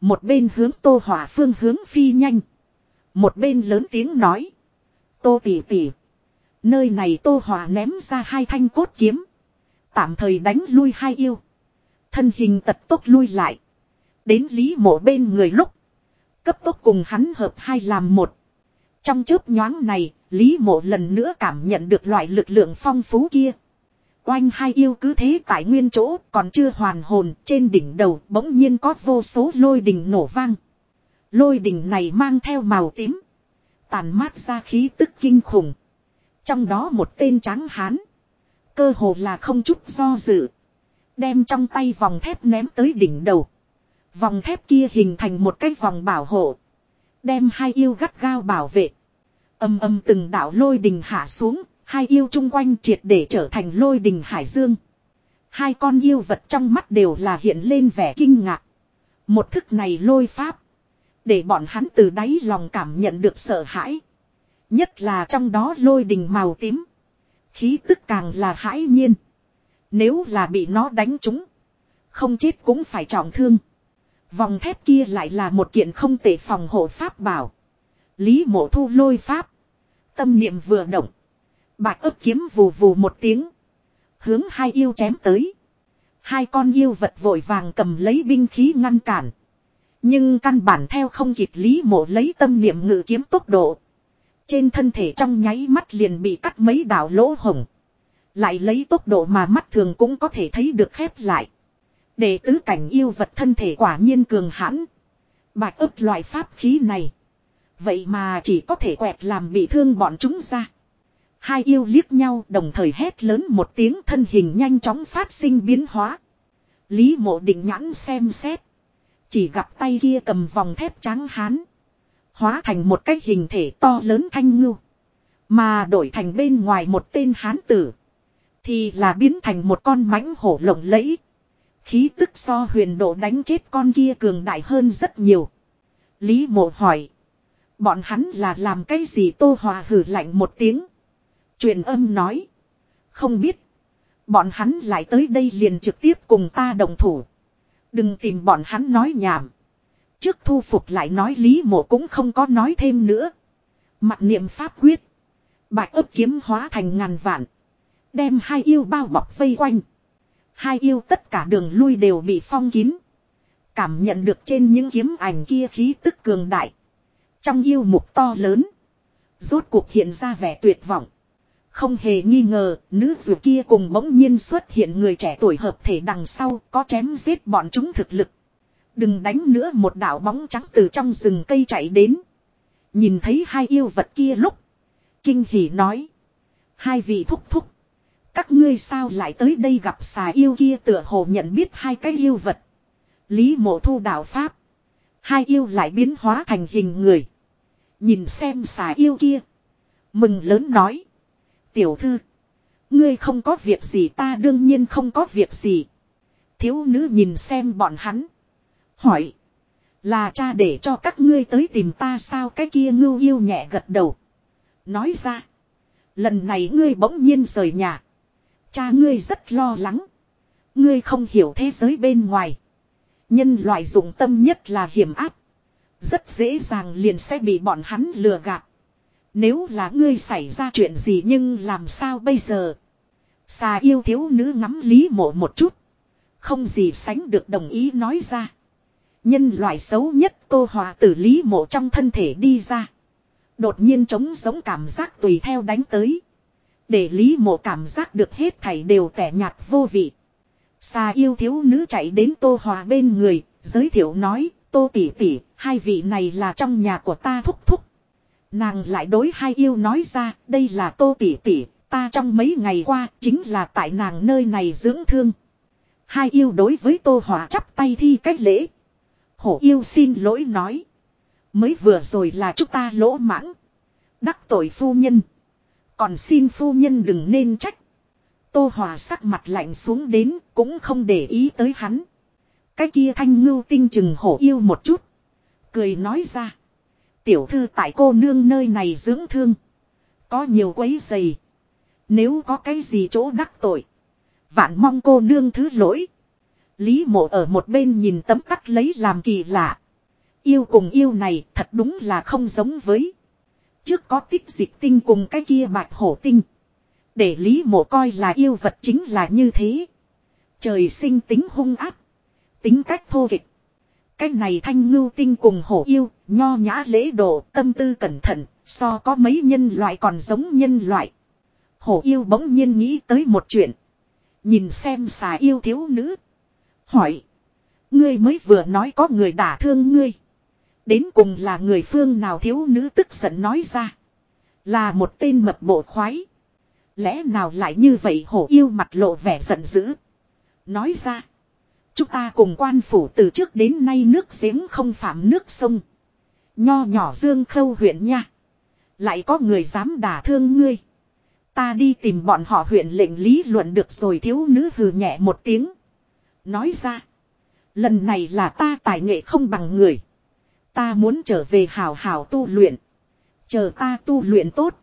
Một bên hướng Tô Hòa phương hướng phi nhanh. Một bên lớn tiếng nói. Tô tỉ tỉ. Nơi này Tô Hòa ném ra hai thanh cốt kiếm. Tạm thời đánh lui hai yêu. Thân hình tật tốc lui lại. Đến Lý mộ bên người lúc. Cấp tốc cùng hắn hợp hai làm một. Trong chớp nhoáng này, Lý mộ lần nữa cảm nhận được loại lực lượng phong phú kia. Oanh hai yêu cứ thế tại nguyên chỗ còn chưa hoàn hồn trên đỉnh đầu bỗng nhiên có vô số lôi đình nổ vang. Lôi đỉnh này mang theo màu tím. Tàn mát ra khí tức kinh khủng. Trong đó một tên trắng hán. Cơ hồ là không chút do dự. Đem trong tay vòng thép ném tới đỉnh đầu. Vòng thép kia hình thành một cái vòng bảo hộ. Đem hai yêu gắt gao bảo vệ. Âm âm từng đạo lôi đình hạ xuống. Hai yêu chung quanh triệt để trở thành lôi đình hải dương. Hai con yêu vật trong mắt đều là hiện lên vẻ kinh ngạc. Một thức này lôi pháp. Để bọn hắn từ đáy lòng cảm nhận được sợ hãi. Nhất là trong đó lôi đình màu tím. Khí tức càng là hãi nhiên. Nếu là bị nó đánh trúng. Không chết cũng phải trọng thương. Vòng thép kia lại là một kiện không tệ phòng hộ pháp bảo. Lý mộ thu lôi pháp. Tâm niệm vừa động. Bạch ấp kiếm vù vù một tiếng. Hướng hai yêu chém tới. Hai con yêu vật vội vàng cầm lấy binh khí ngăn cản. Nhưng căn bản theo không kịp lý mộ lấy tâm niệm ngự kiếm tốc độ. Trên thân thể trong nháy mắt liền bị cắt mấy đảo lỗ hồng. Lại lấy tốc độ mà mắt thường cũng có thể thấy được khép lại. Để tứ cảnh yêu vật thân thể quả nhiên cường hãn. Bạch ấp loại pháp khí này. Vậy mà chỉ có thể quẹt làm bị thương bọn chúng ra. Hai yêu liếc nhau đồng thời hét lớn một tiếng thân hình nhanh chóng phát sinh biến hóa. Lý mộ định nhãn xem xét. Chỉ gặp tay kia cầm vòng thép trắng hán. Hóa thành một cái hình thể to lớn thanh ngưu. Mà đổi thành bên ngoài một tên hán tử. Thì là biến thành một con mãnh hổ lộng lẫy. Khí tức so huyền độ đánh chết con kia cường đại hơn rất nhiều. Lý mộ hỏi. Bọn hắn là làm cái gì tô hòa hử lạnh một tiếng. Truyền âm nói. Không biết. Bọn hắn lại tới đây liền trực tiếp cùng ta đồng thủ. Đừng tìm bọn hắn nói nhảm. Trước thu phục lại nói lý mộ cũng không có nói thêm nữa. Mặt niệm pháp quyết. Bạch ấp kiếm hóa thành ngàn vạn. Đem hai yêu bao bọc vây quanh. Hai yêu tất cả đường lui đều bị phong kín. Cảm nhận được trên những kiếm ảnh kia khí tức cường đại. Trong yêu mục to lớn. Rốt cuộc hiện ra vẻ tuyệt vọng. Không hề nghi ngờ, nữ dù kia cùng bỗng nhiên xuất hiện người trẻ tuổi hợp thể đằng sau có chém giết bọn chúng thực lực. Đừng đánh nữa một đạo bóng trắng từ trong rừng cây chạy đến. Nhìn thấy hai yêu vật kia lúc. Kinh hỉ nói. Hai vị thúc thúc. Các ngươi sao lại tới đây gặp xà yêu kia tựa hồ nhận biết hai cái yêu vật. Lý mộ thu đạo Pháp. Hai yêu lại biến hóa thành hình người. Nhìn xem xà yêu kia. Mừng lớn nói. Tiểu thư. Ngươi không có việc gì, ta đương nhiên không có việc gì. Thiếu nữ nhìn xem bọn hắn. Hỏi. Là cha để cho các ngươi tới tìm ta sao cái kia ngưu yêu nhẹ gật đầu. Nói ra. Lần này ngươi bỗng nhiên rời nhà. Cha ngươi rất lo lắng. Ngươi không hiểu thế giới bên ngoài. Nhân loại dụng tâm nhất là hiểm áp. Rất dễ dàng liền sẽ bị bọn hắn lừa gạt. Nếu là ngươi xảy ra chuyện gì nhưng làm sao bây giờ? Xà yêu thiếu nữ ngắm lý mộ một chút. Không gì sánh được đồng ý nói ra. Nhân loại xấu nhất tô hòa Tử lý mộ trong thân thể đi ra. Đột nhiên trống giống cảm giác tùy theo đánh tới. Để lý mộ cảm giác được hết thảy đều tẻ nhạt vô vị. Xà yêu thiếu nữ chạy đến tô hòa bên người, giới thiệu nói, tô tỷ tỷ, hai vị này là trong nhà của ta thúc thúc. Nàng lại đối hai yêu nói ra, đây là tô tỷ tỷ, ta trong mấy ngày qua chính là tại nàng nơi này dưỡng thương. Hai yêu đối với tô hòa chắp tay thi cách lễ. Hổ yêu xin lỗi nói. Mới vừa rồi là chúng ta lỗ mãng. Đắc tội phu nhân. Còn xin phu nhân đừng nên trách. Tô Hòa sắc mặt lạnh xuống đến, cũng không để ý tới hắn. Cái kia thanh ngưu tinh chừng hổ yêu một chút. Cười nói ra. Tiểu thư tại cô nương nơi này dưỡng thương. Có nhiều quấy giày. Nếu có cái gì chỗ đắc tội. Vạn mong cô nương thứ lỗi. Lý mộ ở một bên nhìn tấm tắc lấy làm kỳ lạ. Yêu cùng yêu này thật đúng là không giống với. Trước có tích dịch tinh cùng cái kia bạch hổ tinh. Để lý mộ coi là yêu vật chính là như thế. Trời sinh tính hung áp. Tính cách thô kịch. Cách này thanh ngưu tinh cùng hổ yêu, nho nhã lễ độ, tâm tư cẩn thận, so có mấy nhân loại còn giống nhân loại. Hổ yêu bỗng nhiên nghĩ tới một chuyện. Nhìn xem xà yêu thiếu nữ. Hỏi. Ngươi mới vừa nói có người đả thương ngươi. Đến cùng là người phương nào thiếu nữ tức giận nói ra. Là một tên mập bộ khoái. Lẽ nào lại như vậy hổ yêu mặt lộ vẻ giận dữ. Nói ra. Chúng ta cùng quan phủ từ trước đến nay nước giếng không phạm nước sông. Nho nhỏ dương khâu huyện nha. Lại có người dám đả thương ngươi. Ta đi tìm bọn họ huyện lệnh lý luận được rồi thiếu nữ hừ nhẹ một tiếng. Nói ra. Lần này là ta tài nghệ không bằng người. Ta muốn trở về hào hào tu luyện. Chờ ta tu luyện tốt.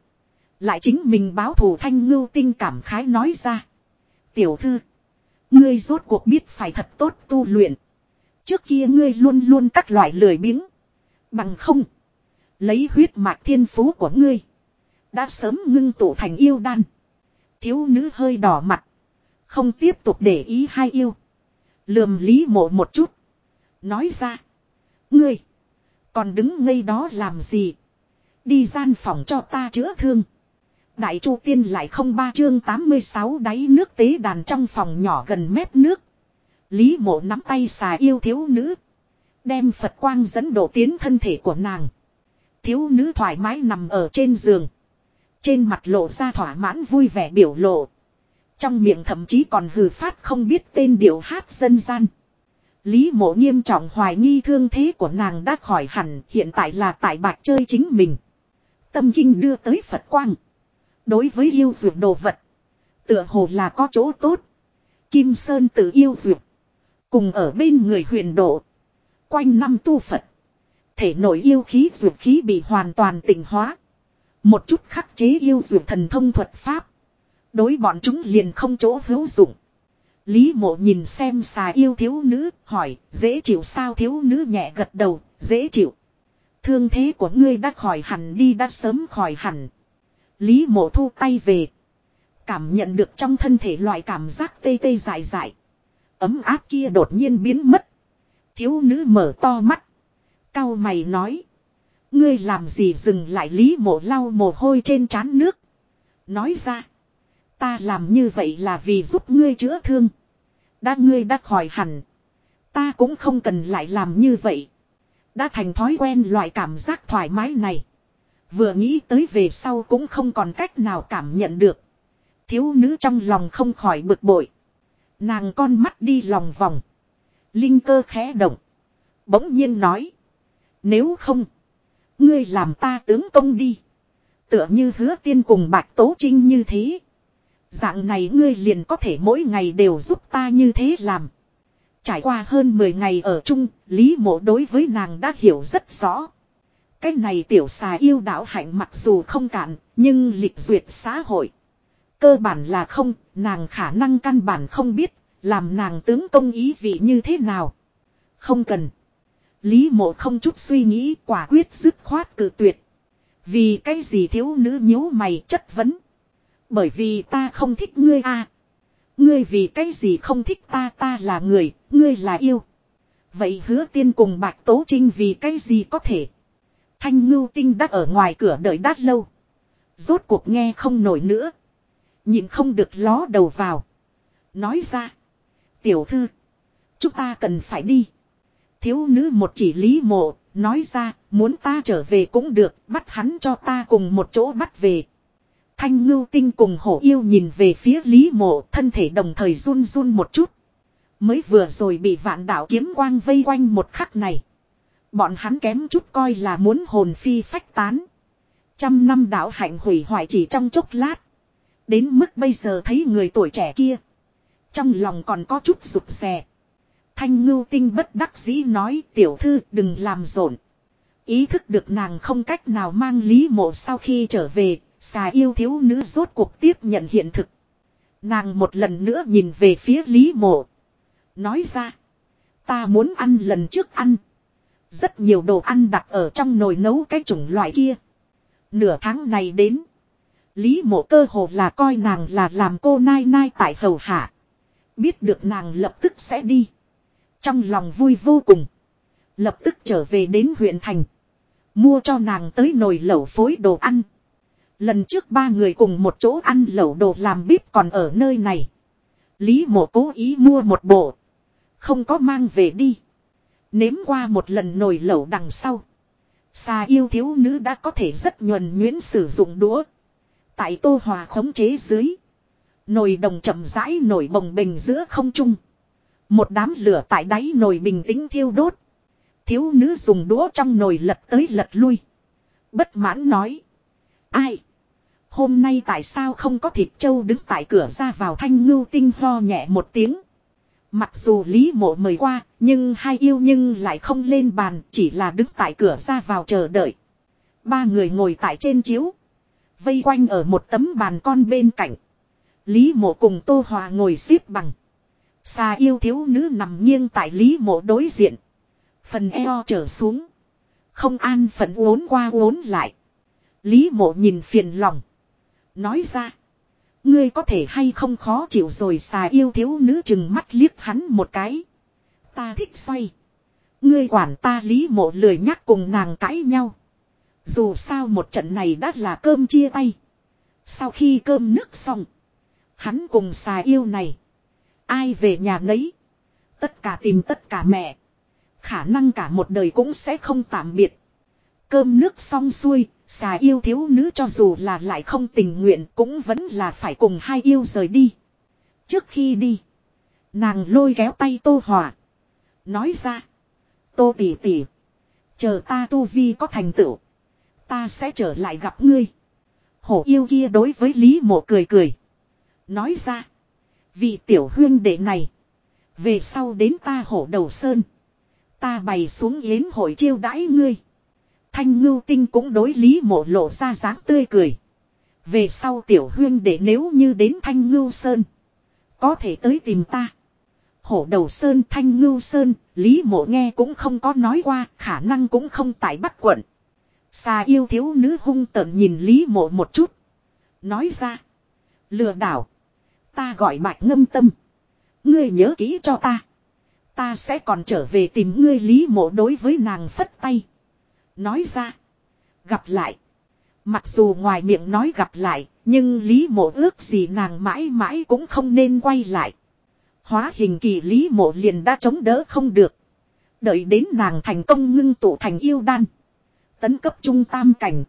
Lại chính mình báo thù thanh ngưu tinh cảm khái nói ra. Tiểu thư. Ngươi rốt cuộc biết phải thật tốt tu luyện. Trước kia ngươi luôn luôn các loại lười biếng. Bằng không. Lấy huyết mạch thiên phú của ngươi. Đã sớm ngưng tụ thành yêu đan. Thiếu nữ hơi đỏ mặt. Không tiếp tục để ý hai yêu. Lườm lý mộ một chút. Nói ra. Ngươi. Còn đứng ngây đó làm gì. Đi gian phòng cho ta chữa thương. Đại Chu Tiên lại không ba chương 86 đáy nước tế đàn trong phòng nhỏ gần mép nước. Lý mộ nắm tay xà yêu thiếu nữ. Đem Phật quang dẫn độ tiến thân thể của nàng. Thiếu nữ thoải mái nằm ở trên giường. Trên mặt lộ ra thỏa mãn vui vẻ biểu lộ. Trong miệng thậm chí còn hừ phát không biết tên điệu hát dân gian. Lý mộ nghiêm trọng hoài nghi thương thế của nàng đã khỏi hẳn, hiện tại là tại bạc chơi chính mình. Tâm kinh đưa tới Phật quang. Đối với yêu dược đồ vật. Tựa hồ là có chỗ tốt. Kim Sơn tự yêu dược. Cùng ở bên người huyền độ. Quanh năm tu Phật. Thể nội yêu khí dược khí bị hoàn toàn tỉnh hóa. Một chút khắc chế yêu dược thần thông thuật pháp. Đối bọn chúng liền không chỗ hữu dụng. Lý mộ nhìn xem xà yêu thiếu nữ, hỏi, dễ chịu sao thiếu nữ nhẹ gật đầu, dễ chịu. Thương thế của ngươi đã khỏi hẳn đi đã sớm khỏi hẳn. Lý mộ thu tay về. Cảm nhận được trong thân thể loại cảm giác tê tê dại dại. Ấm áp kia đột nhiên biến mất. Thiếu nữ mở to mắt. Cao mày nói. Ngươi làm gì dừng lại lý mộ lau mồ hôi trên trán nước. Nói ra. Ta làm như vậy là vì giúp ngươi chữa thương. Đã ngươi đã khỏi hẳn. Ta cũng không cần lại làm như vậy. Đã thành thói quen loại cảm giác thoải mái này. Vừa nghĩ tới về sau cũng không còn cách nào cảm nhận được. Thiếu nữ trong lòng không khỏi bực bội. Nàng con mắt đi lòng vòng. Linh cơ khẽ động. Bỗng nhiên nói. Nếu không. Ngươi làm ta tướng công đi. Tựa như hứa tiên cùng bạch tố trinh như thế. Dạng này ngươi liền có thể mỗi ngày đều giúp ta như thế làm. Trải qua hơn 10 ngày ở chung, Lý mộ đối với nàng đã hiểu rất rõ. Cái này tiểu xà yêu đạo hạnh mặc dù không cạn, nhưng lịch duyệt xã hội. Cơ bản là không, nàng khả năng căn bản không biết, làm nàng tướng công ý vị như thế nào. Không cần. Lý mộ không chút suy nghĩ quả quyết dứt khoát cự tuyệt. Vì cái gì thiếu nữ nhíu mày chất vấn. Bởi vì ta không thích ngươi a. Ngươi vì cái gì không thích ta ta là người, ngươi là yêu. Vậy hứa tiên cùng bạch tố trinh vì cái gì có thể. Thanh ngưu tinh đắc ở ngoài cửa đợi đát lâu. Rốt cuộc nghe không nổi nữa. Nhìn không được ló đầu vào. Nói ra. Tiểu thư. Chúng ta cần phải đi. Thiếu nữ một chỉ lý mộ. Nói ra, muốn ta trở về cũng được. Bắt hắn cho ta cùng một chỗ bắt về. Thanh ngưu tinh cùng hổ yêu nhìn về phía lý mộ. Thân thể đồng thời run run một chút. Mới vừa rồi bị vạn đạo kiếm quang vây quanh một khắc này. Bọn hắn kém chút coi là muốn hồn phi phách tán. Trăm năm đạo hạnh hủy hoại chỉ trong chốc lát. Đến mức bây giờ thấy người tuổi trẻ kia. Trong lòng còn có chút rụt rè. Thanh ngưu tinh bất đắc dĩ nói tiểu thư đừng làm rộn. Ý thức được nàng không cách nào mang lý mộ sau khi trở về, xà yêu thiếu nữ rốt cuộc tiếp nhận hiện thực. Nàng một lần nữa nhìn về phía lý mộ. Nói ra, ta muốn ăn lần trước ăn. Rất nhiều đồ ăn đặt ở trong nồi nấu cái chủng loại kia. Nửa tháng này đến. Lý mộ cơ hồ là coi nàng là làm cô nai nai tại hầu hạ. Biết được nàng lập tức sẽ đi. Trong lòng vui vô cùng. Lập tức trở về đến huyện thành. Mua cho nàng tới nồi lẩu phối đồ ăn. Lần trước ba người cùng một chỗ ăn lẩu đồ làm bếp còn ở nơi này. Lý mộ cố ý mua một bộ. Không có mang về đi. Nếm qua một lần nồi lẩu đằng sau. Xà yêu thiếu nữ đã có thể rất nhuần nhuyễn sử dụng đũa. Tại tô hòa khống chế dưới. Nồi đồng chậm rãi nổi bồng bình giữa không trung. Một đám lửa tại đáy nồi bình tĩnh thiêu đốt. Thiếu nữ dùng đũa trong nồi lật tới lật lui. Bất mãn nói. Ai? Hôm nay tại sao không có thịt trâu đứng tại cửa ra vào thanh ngưu tinh ho nhẹ một tiếng. Mặc dù Lý mộ mời qua, nhưng hai yêu nhưng lại không lên bàn, chỉ là đứng tại cửa ra vào chờ đợi. Ba người ngồi tại trên chiếu. Vây quanh ở một tấm bàn con bên cạnh. Lý mộ cùng Tô Hòa ngồi xếp bằng. Xà yêu thiếu nữ nằm nghiêng tại Lý mộ đối diện. Phần eo trở xuống. Không an phận uốn qua uốn lại. Lý mộ nhìn phiền lòng. Nói ra. Ngươi có thể hay không khó chịu rồi xà yêu thiếu nữ chừng mắt liếc hắn một cái. Ta thích xoay. Ngươi quản ta lý mộ lười nhắc cùng nàng cãi nhau. Dù sao một trận này đã là cơm chia tay. Sau khi cơm nước xong. Hắn cùng xà yêu này. Ai về nhà nấy. Tất cả tìm tất cả mẹ. Khả năng cả một đời cũng sẽ không tạm biệt. Cơm nước xong xuôi, xà yêu thiếu nữ cho dù là lại không tình nguyện cũng vẫn là phải cùng hai yêu rời đi. Trước khi đi, nàng lôi kéo tay Tô Hòa. Nói ra, Tô tỷ tỷ, chờ ta tu vi có thành tựu, ta sẽ trở lại gặp ngươi. Hổ yêu kia đối với Lý Mộ cười cười. Nói ra, vị tiểu huyên đệ này, về sau đến ta hổ đầu sơn. Ta bày xuống yến hội chiêu đãi ngươi. Thanh ngưu tinh cũng đối lý mộ lộ ra dáng tươi cười. Về sau tiểu huyên để nếu như đến thanh ngưu sơn. Có thể tới tìm ta. Hổ đầu sơn thanh ngưu sơn, lý mộ nghe cũng không có nói qua, khả năng cũng không tại bắc quận. Xà yêu thiếu nữ hung tợn nhìn lý mộ một chút. Nói ra. Lừa đảo. Ta gọi bạch ngâm tâm. Ngươi nhớ kỹ cho ta. Ta sẽ còn trở về tìm ngươi lý mộ đối với nàng phất tay. Nói ra. Gặp lại. Mặc dù ngoài miệng nói gặp lại, nhưng Lý Mộ ước gì nàng mãi mãi cũng không nên quay lại. Hóa hình kỳ Lý Mộ liền đã chống đỡ không được. Đợi đến nàng thành công ngưng tụ thành yêu đan. Tấn cấp trung tam cảnh.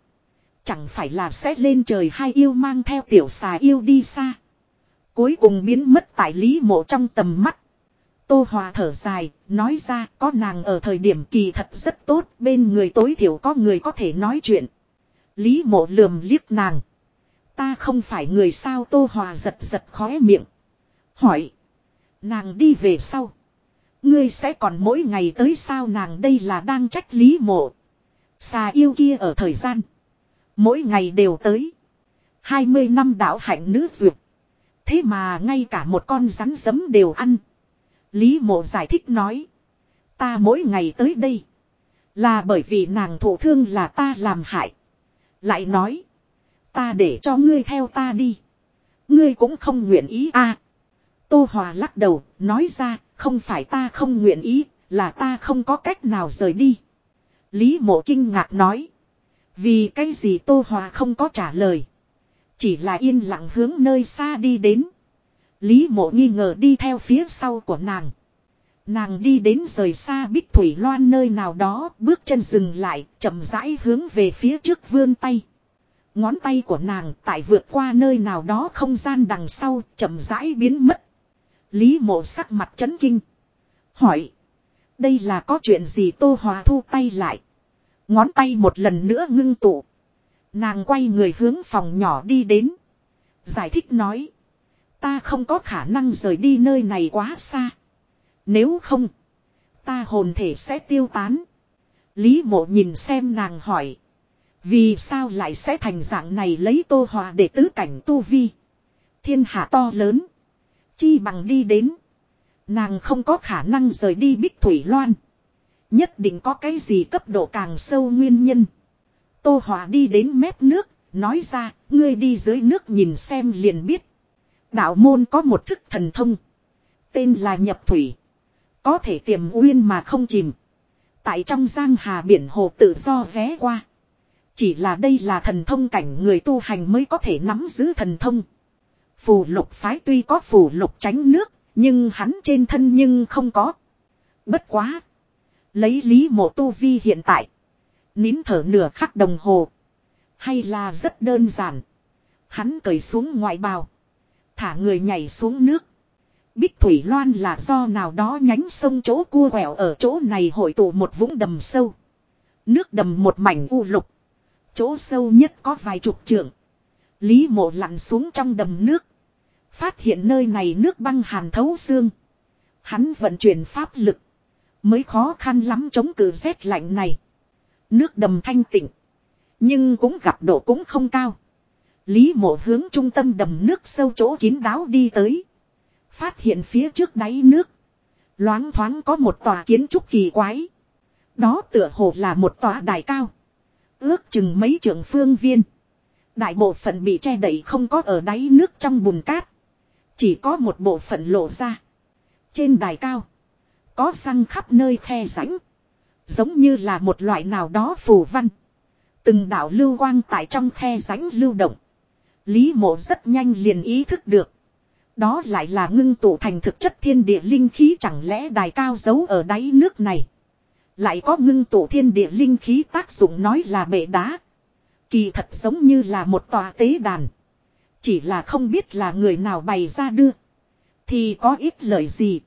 Chẳng phải là sẽ lên trời hai yêu mang theo tiểu xà yêu đi xa. Cuối cùng biến mất tại Lý Mộ trong tầm mắt. Tô Hòa thở dài, nói ra có nàng ở thời điểm kỳ thật rất tốt, bên người tối thiểu có người có thể nói chuyện. Lý mộ lườm liếc nàng. Ta không phải người sao Tô Hòa giật giật khóe miệng. Hỏi. Nàng đi về sau. Ngươi sẽ còn mỗi ngày tới sao nàng đây là đang trách Lý mộ. Xà yêu kia ở thời gian. Mỗi ngày đều tới. 20 năm đạo hạnh nữ duyệt. Thế mà ngay cả một con rắn giấm đều ăn. Lý mộ giải thích nói. Ta mỗi ngày tới đây. Là bởi vì nàng thổ thương là ta làm hại. Lại nói. Ta để cho ngươi theo ta đi. Ngươi cũng không nguyện ý a. À, Tô Hòa lắc đầu, nói ra, không phải ta không nguyện ý, là ta không có cách nào rời đi. Lý mộ kinh ngạc nói. Vì cái gì Tô Hòa không có trả lời. Chỉ là yên lặng hướng nơi xa đi đến. Lý mộ nghi ngờ đi theo phía sau của nàng. Nàng đi đến rời xa bích thủy loan nơi nào đó, bước chân dừng lại, chậm rãi hướng về phía trước vươn tay. Ngón tay của nàng tại vượt qua nơi nào đó không gian đằng sau, chậm rãi biến mất. Lý mộ sắc mặt chấn kinh. Hỏi. Đây là có chuyện gì Tô Hòa thu tay lại. Ngón tay một lần nữa ngưng tụ. Nàng quay người hướng phòng nhỏ đi đến. Giải thích nói. Ta không có khả năng rời đi nơi này quá xa. Nếu không, ta hồn thể sẽ tiêu tán. Lý mộ nhìn xem nàng hỏi. Vì sao lại sẽ thành dạng này lấy tô hòa để tứ cảnh tu vi. Thiên hạ to lớn. Chi bằng đi đến. Nàng không có khả năng rời đi bích thủy loan. Nhất định có cái gì cấp độ càng sâu nguyên nhân. Tô hòa đi đến mép nước. Nói ra, ngươi đi dưới nước nhìn xem liền biết. Đạo môn có một thức thần thông. Tên là nhập thủy. Có thể tiềm uyên mà không chìm. Tại trong giang hà biển hồ tự do ghé qua. Chỉ là đây là thần thông cảnh người tu hành mới có thể nắm giữ thần thông. Phù lục phái tuy có phù lục tránh nước, nhưng hắn trên thân nhưng không có. Bất quá. Lấy lý mộ tu vi hiện tại. Nín thở nửa khắc đồng hồ. Hay là rất đơn giản. Hắn cởi xuống ngoại bào. Thả người nhảy xuống nước. Bích Thủy Loan là do nào đó nhánh sông chỗ cua quẹo ở chỗ này hội tụ một vũng đầm sâu. Nước đầm một mảnh u lục. Chỗ sâu nhất có vài chục trượng. Lý mộ lặn xuống trong đầm nước. Phát hiện nơi này nước băng hàn thấu xương. Hắn vận chuyển pháp lực. Mới khó khăn lắm chống cự rét lạnh này. Nước đầm thanh tịnh. Nhưng cũng gặp độ cũng không cao. Lý mộ hướng trung tâm đầm nước sâu chỗ kín đáo đi tới. Phát hiện phía trước đáy nước. Loáng thoáng có một tòa kiến trúc kỳ quái. Đó tựa hồ là một tòa đài cao. Ước chừng mấy trường phương viên. Đại bộ phận bị che đậy không có ở đáy nước trong bùn cát. Chỉ có một bộ phận lộ ra. Trên đài cao. Có răng khắp nơi khe rãnh. Giống như là một loại nào đó phù văn. Từng đạo lưu quang tại trong khe rãnh lưu động. Lý mộ rất nhanh liền ý thức được. Đó lại là ngưng tụ thành thực chất thiên địa linh khí chẳng lẽ đài cao giấu ở đáy nước này. Lại có ngưng tụ thiên địa linh khí tác dụng nói là bệ đá. Kỳ thật giống như là một tòa tế đàn. Chỉ là không biết là người nào bày ra đưa. Thì có ít lời gì.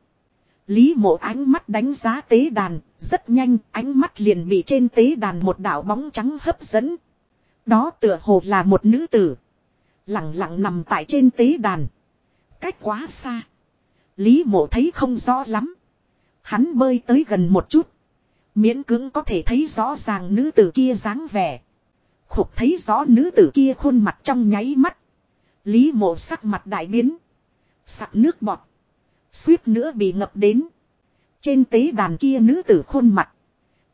Lý mộ ánh mắt đánh giá tế đàn, rất nhanh ánh mắt liền bị trên tế đàn một đảo bóng trắng hấp dẫn. Đó tựa hồ là một nữ tử. Lặng lặng nằm tại trên tế đàn. Cách quá xa. Lý mộ thấy không rõ lắm. Hắn bơi tới gần một chút. Miễn cưỡng có thể thấy rõ ràng nữ tử kia dáng vẻ. Khục thấy rõ nữ tử kia khuôn mặt trong nháy mắt. Lý mộ sắc mặt đại biến. Sặc nước bọt. Suýt nữa bị ngập đến. Trên tế đàn kia nữ tử khuôn mặt.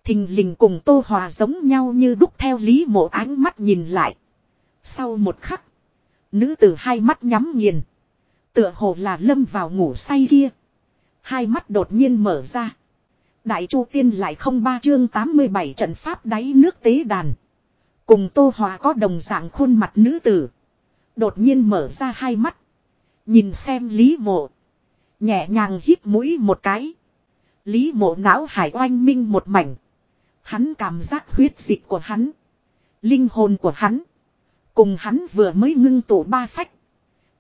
Thình lình cùng tô hòa giống nhau như đúc theo lý mộ ánh mắt nhìn lại. Sau một khắc. Nữ tử hai mắt nhắm nghiền. Tựa hồ là lâm vào ngủ say kia. Hai mắt đột nhiên mở ra. Đại Chu Tiên lại không ba chương 87 trận pháp đáy nước tế đàn. Cùng Tô Hòa có đồng dạng khuôn mặt nữ tử. Đột nhiên mở ra hai mắt. Nhìn xem Lý Mộ. Nhẹ nhàng hít mũi một cái. Lý Mộ não hải oanh minh một mảnh. Hắn cảm giác huyết dịch của hắn. Linh hồn của hắn. Cùng hắn vừa mới ngưng tụ ba phách.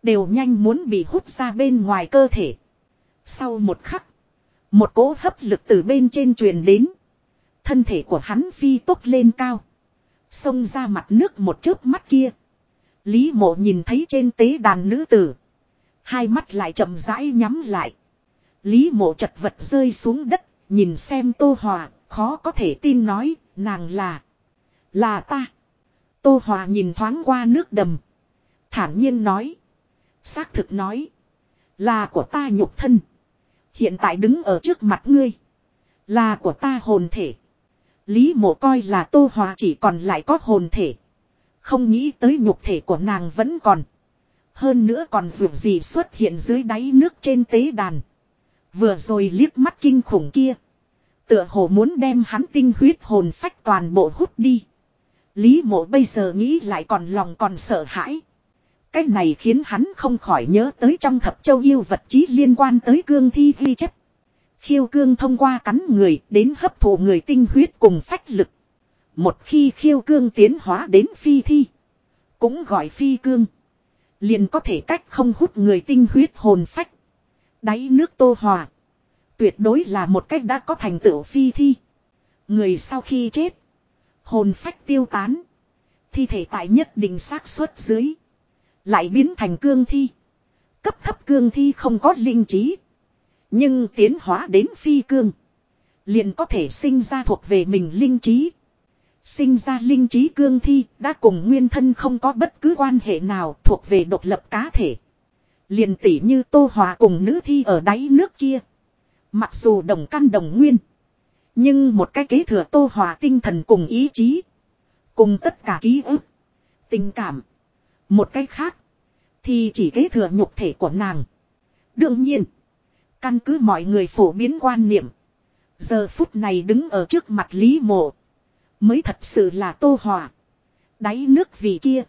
Đều nhanh muốn bị hút ra bên ngoài cơ thể. Sau một khắc. Một cỗ hấp lực từ bên trên truyền đến. Thân thể của hắn phi tốc lên cao. Xông ra mặt nước một chớp mắt kia. Lý mộ nhìn thấy trên tế đàn nữ tử. Hai mắt lại chậm rãi nhắm lại. Lý mộ chật vật rơi xuống đất. Nhìn xem tô hòa. Khó có thể tin nói. Nàng là. Là ta. Tô hòa nhìn thoáng qua nước đầm. Thản nhiên nói. Xác thực nói. Là của ta nhục thân. Hiện tại đứng ở trước mặt ngươi. Là của ta hồn thể. Lý mộ coi là tô hòa chỉ còn lại có hồn thể. Không nghĩ tới nhục thể của nàng vẫn còn. Hơn nữa còn dù gì xuất hiện dưới đáy nước trên tế đàn. Vừa rồi liếc mắt kinh khủng kia. Tựa hồ muốn đem hắn tinh huyết hồn phách toàn bộ hút đi. Lý mộ bây giờ nghĩ lại còn lòng còn sợ hãi. Cái này khiến hắn không khỏi nhớ tới trong thập châu yêu vật chí liên quan tới cương thi ghi chép. Khiêu cương thông qua cắn người đến hấp thụ người tinh huyết cùng phách lực. Một khi khiêu cương tiến hóa đến phi thi. Cũng gọi phi cương. Liền có thể cách không hút người tinh huyết hồn phách. Đáy nước tô hòa. Tuyệt đối là một cách đã có thành tựu phi thi. Người sau khi chết. Hồn phách tiêu tán. Thi thể tại nhất định xác suất dưới. Lại biến thành cương thi. Cấp thấp cương thi không có linh trí. Nhưng tiến hóa đến phi cương. Liền có thể sinh ra thuộc về mình linh trí. Sinh ra linh trí cương thi đã cùng nguyên thân không có bất cứ quan hệ nào thuộc về độc lập cá thể. Liền tỉ như tô hòa cùng nữ thi ở đáy nước kia. Mặc dù đồng căn đồng nguyên. Nhưng một cái kế thừa tô hòa tinh thần cùng ý chí. Cùng tất cả ký ức. Tình cảm. Một cách khác. Thì chỉ kế thừa nhục thể của nàng. Đương nhiên. Căn cứ mọi người phổ biến quan niệm. Giờ phút này đứng ở trước mặt Lý Mộ. Mới thật sự là tô hòa. Đáy nước vì kia.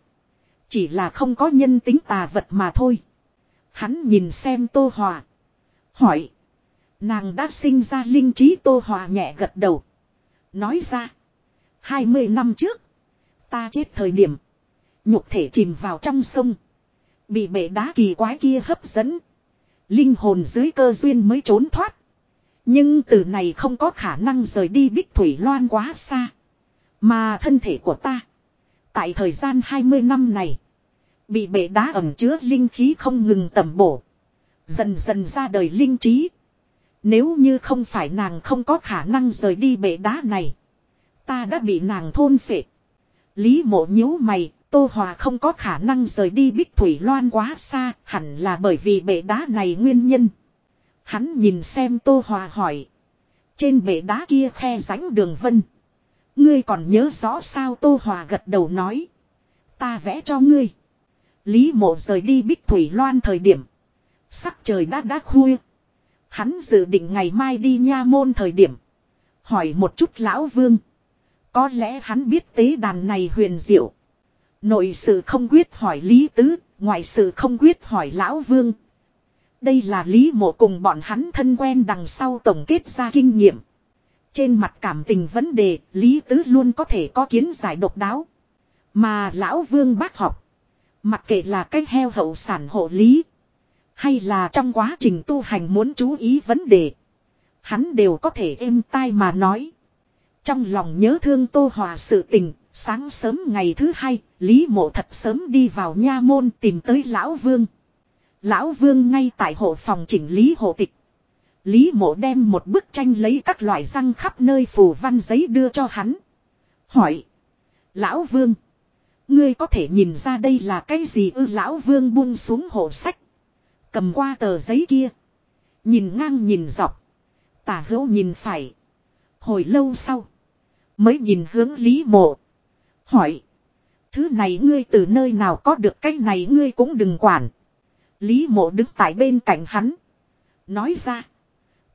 Chỉ là không có nhân tính tà vật mà thôi. Hắn nhìn xem tô hòa. Hỏi. Nàng đã sinh ra linh trí tô hòa nhẹ gật đầu. Nói ra. 20 năm trước. Ta chết thời điểm. Nhục thể chìm vào trong sông. Bị bể đá kỳ quái kia hấp dẫn. Linh hồn dưới cơ duyên mới trốn thoát. Nhưng từ này không có khả năng rời đi bích thủy loan quá xa. Mà thân thể của ta. Tại thời gian 20 năm này. Bị bể đá ẩm chứa linh khí không ngừng tẩm bổ. Dần dần ra đời linh trí. Nếu như không phải nàng không có khả năng rời đi bể đá này. Ta đã bị nàng thôn phệ. Lý mộ nhíu mày, Tô Hòa không có khả năng rời đi Bích Thủy Loan quá xa, hẳn là bởi vì bể đá này nguyên nhân. Hắn nhìn xem Tô Hòa hỏi. Trên bể đá kia khe rãnh đường vân. Ngươi còn nhớ rõ sao Tô Hòa gật đầu nói. Ta vẽ cho ngươi. Lý mộ rời đi Bích Thủy Loan thời điểm. Sắc trời đã đã khuya. Hắn dự định ngày mai đi nha môn thời điểm. Hỏi một chút lão vương. Có lẽ hắn biết tế đàn này huyền diệu. Nội sự không quyết hỏi Lý Tứ, ngoại sự không quyết hỏi Lão Vương. Đây là Lý Mộ cùng bọn hắn thân quen đằng sau tổng kết ra kinh nghiệm. Trên mặt cảm tình vấn đề, Lý Tứ luôn có thể có kiến giải độc đáo. Mà Lão Vương bác học. Mặc kệ là cái heo hậu sản hộ lý. Hay là trong quá trình tu hành muốn chú ý vấn đề. Hắn đều có thể êm tai mà nói. Trong lòng nhớ thương Tô Hòa sự tình, sáng sớm ngày thứ hai, Lý Mộ thật sớm đi vào nha môn tìm tới Lão Vương. Lão Vương ngay tại hộ phòng chỉnh lý hộ tịch. Lý Mộ đem một bức tranh lấy các loại răng khắp nơi phù văn giấy đưa cho hắn. Hỏi. Lão Vương. Ngươi có thể nhìn ra đây là cái gì ư Lão Vương buông xuống hộ sách. Cầm qua tờ giấy kia. Nhìn ngang nhìn dọc. Tả hữu nhìn phải. Hồi lâu sau. Mới nhìn hướng Lý Mộ. Hỏi. Thứ này ngươi từ nơi nào có được cái này ngươi cũng đừng quản. Lý mộ đứng tại bên cạnh hắn. Nói ra.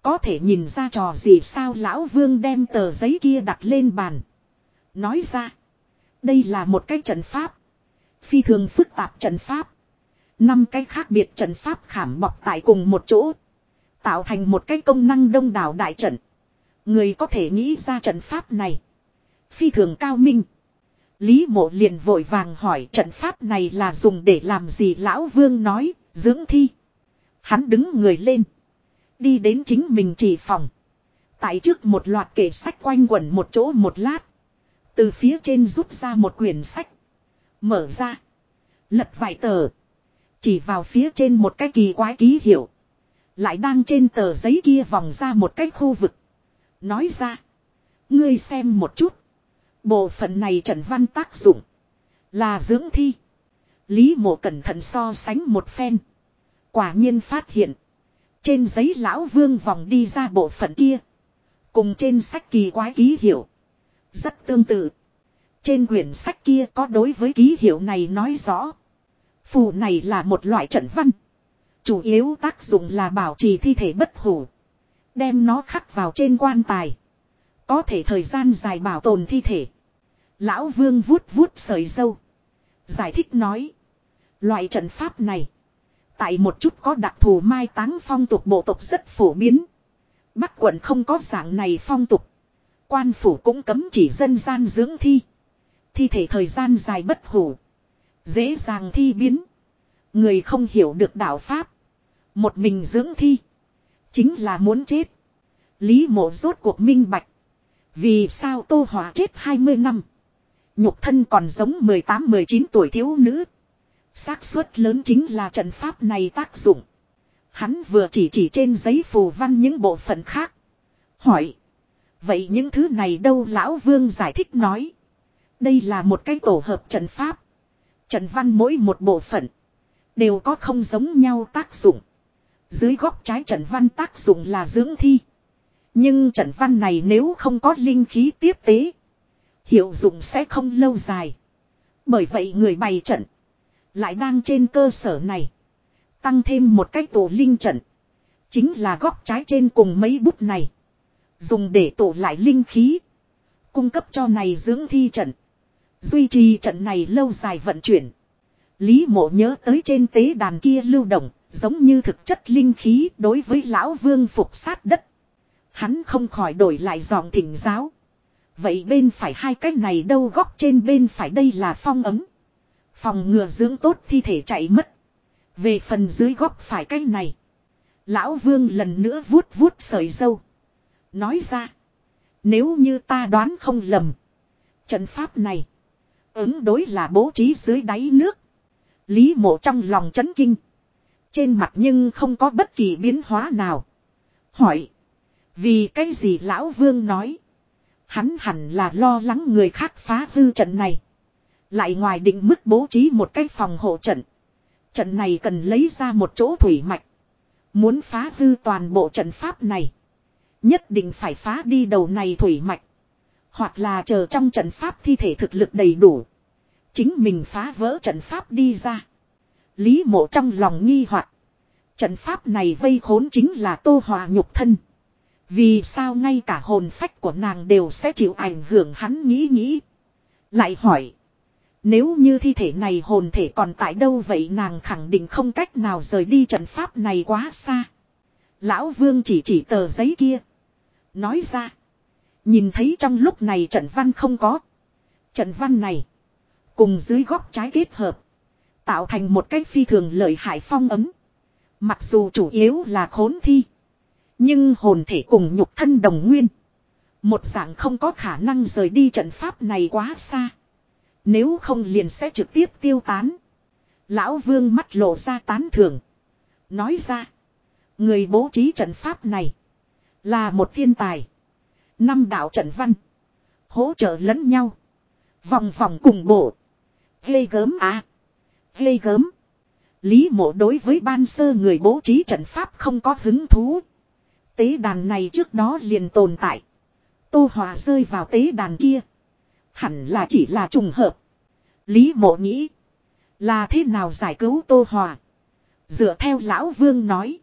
Có thể nhìn ra trò gì sao lão vương đem tờ giấy kia đặt lên bàn. Nói ra. Đây là một cái trận pháp. Phi thường phức tạp trận pháp. Năm cái khác biệt trận pháp khảm bọc tại cùng một chỗ. Tạo thành một cái công năng đông đảo đại trận. Người có thể nghĩ ra trận pháp này. Phi thường cao minh. Lý mộ liền vội vàng hỏi trận pháp này là dùng để làm gì lão vương nói, dưỡng thi. Hắn đứng người lên. Đi đến chính mình chỉ phòng. Tại trước một loạt kệ sách quanh quẩn một chỗ một lát. Từ phía trên rút ra một quyển sách. Mở ra. Lật vài tờ. Chỉ vào phía trên một cái kỳ quái ký hiệu. Lại đang trên tờ giấy kia vòng ra một cái khu vực. Nói ra. Ngươi xem một chút. Bộ phận này trận văn tác dụng. Là dưỡng thi. Lý mộ cẩn thận so sánh một phen. Quả nhiên phát hiện. Trên giấy lão vương vòng đi ra bộ phận kia. Cùng trên sách kỳ quái ký hiệu. Rất tương tự. Trên quyển sách kia có đối với ký hiệu này nói rõ. Phù này là một loại trận văn. Chủ yếu tác dụng là bảo trì thi thể bất hủ. Đem nó khắc vào trên quan tài. Có thể thời gian dài bảo tồn thi thể. Lão vương vuốt vuốt sợi dâu. Giải thích nói. Loại trận pháp này. Tại một chút có đặc thù mai táng phong tục bộ tộc rất phổ biến. Bắc quận không có dạng này phong tục. Quan phủ cũng cấm chỉ dân gian dưỡng thi. Thi thể thời gian dài bất hủ. Dễ dàng thi biến. Người không hiểu được đạo Pháp. Một mình dưỡng thi. Chính là muốn chết. Lý mộ rốt cuộc minh bạch. Vì sao Tô hỏa chết 20 năm. Nhục thân còn giống 18-19 tuổi thiếu nữ. xác suất lớn chính là trận pháp này tác dụng. Hắn vừa chỉ chỉ trên giấy phù văn những bộ phận khác. Hỏi. Vậy những thứ này đâu lão vương giải thích nói. Đây là một cái tổ hợp trận pháp. Trận văn mỗi một bộ phận. Đều có không giống nhau tác dụng. Dưới góc trái trận văn tác dụng là dưỡng thi. Nhưng trận văn này nếu không có linh khí tiếp tế. Hiệu dụng sẽ không lâu dài. Bởi vậy người bày trận. Lại đang trên cơ sở này. Tăng thêm một cái tổ linh trận. Chính là góc trái trên cùng mấy bút này. Dùng để tổ lại linh khí. Cung cấp cho này dưỡng thi trận. Duy trì trận này lâu dài vận chuyển. Lý mộ nhớ tới trên tế đàn kia lưu động, giống như thực chất linh khí đối với lão vương phục sát đất. Hắn không khỏi đổi lại giọng thỉnh giáo. Vậy bên phải hai cái này đâu góc trên bên phải đây là phong ấm. Phòng ngừa dưỡng tốt thi thể chạy mất. Về phần dưới góc phải cái này. Lão vương lần nữa vuốt vuốt sợi dâu. Nói ra. Nếu như ta đoán không lầm. Trận pháp này. Ứng đối là bố trí dưới đáy nước. Lý mộ trong lòng chấn kinh. Trên mặt nhưng không có bất kỳ biến hóa nào. Hỏi. Vì cái gì lão vương nói. Hắn hẳn là lo lắng người khác phá hư trận này. Lại ngoài định mức bố trí một cái phòng hộ trận. Trận này cần lấy ra một chỗ thủy mạch. Muốn phá hư toàn bộ trận pháp này. Nhất định phải phá đi đầu này thủy mạch. Hoặc là chờ trong trận pháp thi thể thực lực đầy đủ. Chính mình phá vỡ trận pháp đi ra. Lý mộ trong lòng nghi hoặc Trận pháp này vây khốn chính là tô hòa nhục thân. Vì sao ngay cả hồn phách của nàng đều sẽ chịu ảnh hưởng hắn nghĩ nghĩ. Lại hỏi. Nếu như thi thể này hồn thể còn tại đâu vậy nàng khẳng định không cách nào rời đi trận pháp này quá xa. Lão vương chỉ chỉ tờ giấy kia. Nói ra. Nhìn thấy trong lúc này trận văn không có. Trận văn này. Cùng dưới góc trái kết hợp. Tạo thành một cách phi thường lợi hại phong ấm. Mặc dù chủ yếu là khốn thi. Nhưng hồn thể cùng nhục thân đồng nguyên. Một dạng không có khả năng rời đi trận pháp này quá xa. Nếu không liền sẽ trực tiếp tiêu tán. Lão vương mắt lộ ra tán thưởng. Nói ra. Người bố trí trận pháp này. Là một thiên tài. Năm đạo trận văn. Hỗ trợ lẫn nhau. Vòng vòng cùng bộ. Ghê gớm à. Ghê gớm. Lý mộ đối với ban sơ người bố trí trận pháp không có hứng thú. Tế đàn này trước đó liền tồn tại. Tô Hòa rơi vào tế đàn kia. Hẳn là chỉ là trùng hợp. Lý mộ nghĩ. Là thế nào giải cứu Tô Hòa. Dựa theo Lão Vương nói.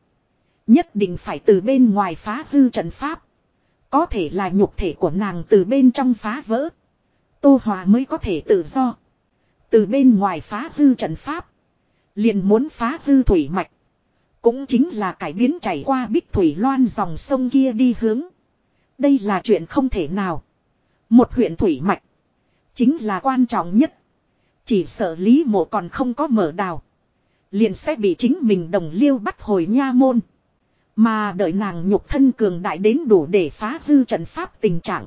Nhất định phải từ bên ngoài phá hư trận pháp. Có thể là nhục thể của nàng từ bên trong phá vỡ. Tô Hòa mới có thể tự do. Từ bên ngoài phá hư trận pháp. Liền muốn phá hư thủy mạch. Cũng chính là cải biến chảy qua bích thủy loan dòng sông kia đi hướng. Đây là chuyện không thể nào. Một huyện thủy mạch. Chính là quan trọng nhất. Chỉ sợ lý mộ còn không có mở đào. Liền sẽ bị chính mình đồng liêu bắt hồi nha môn. Mà đợi nàng nhục thân cường đại đến đủ để phá hư trận pháp tình trạng.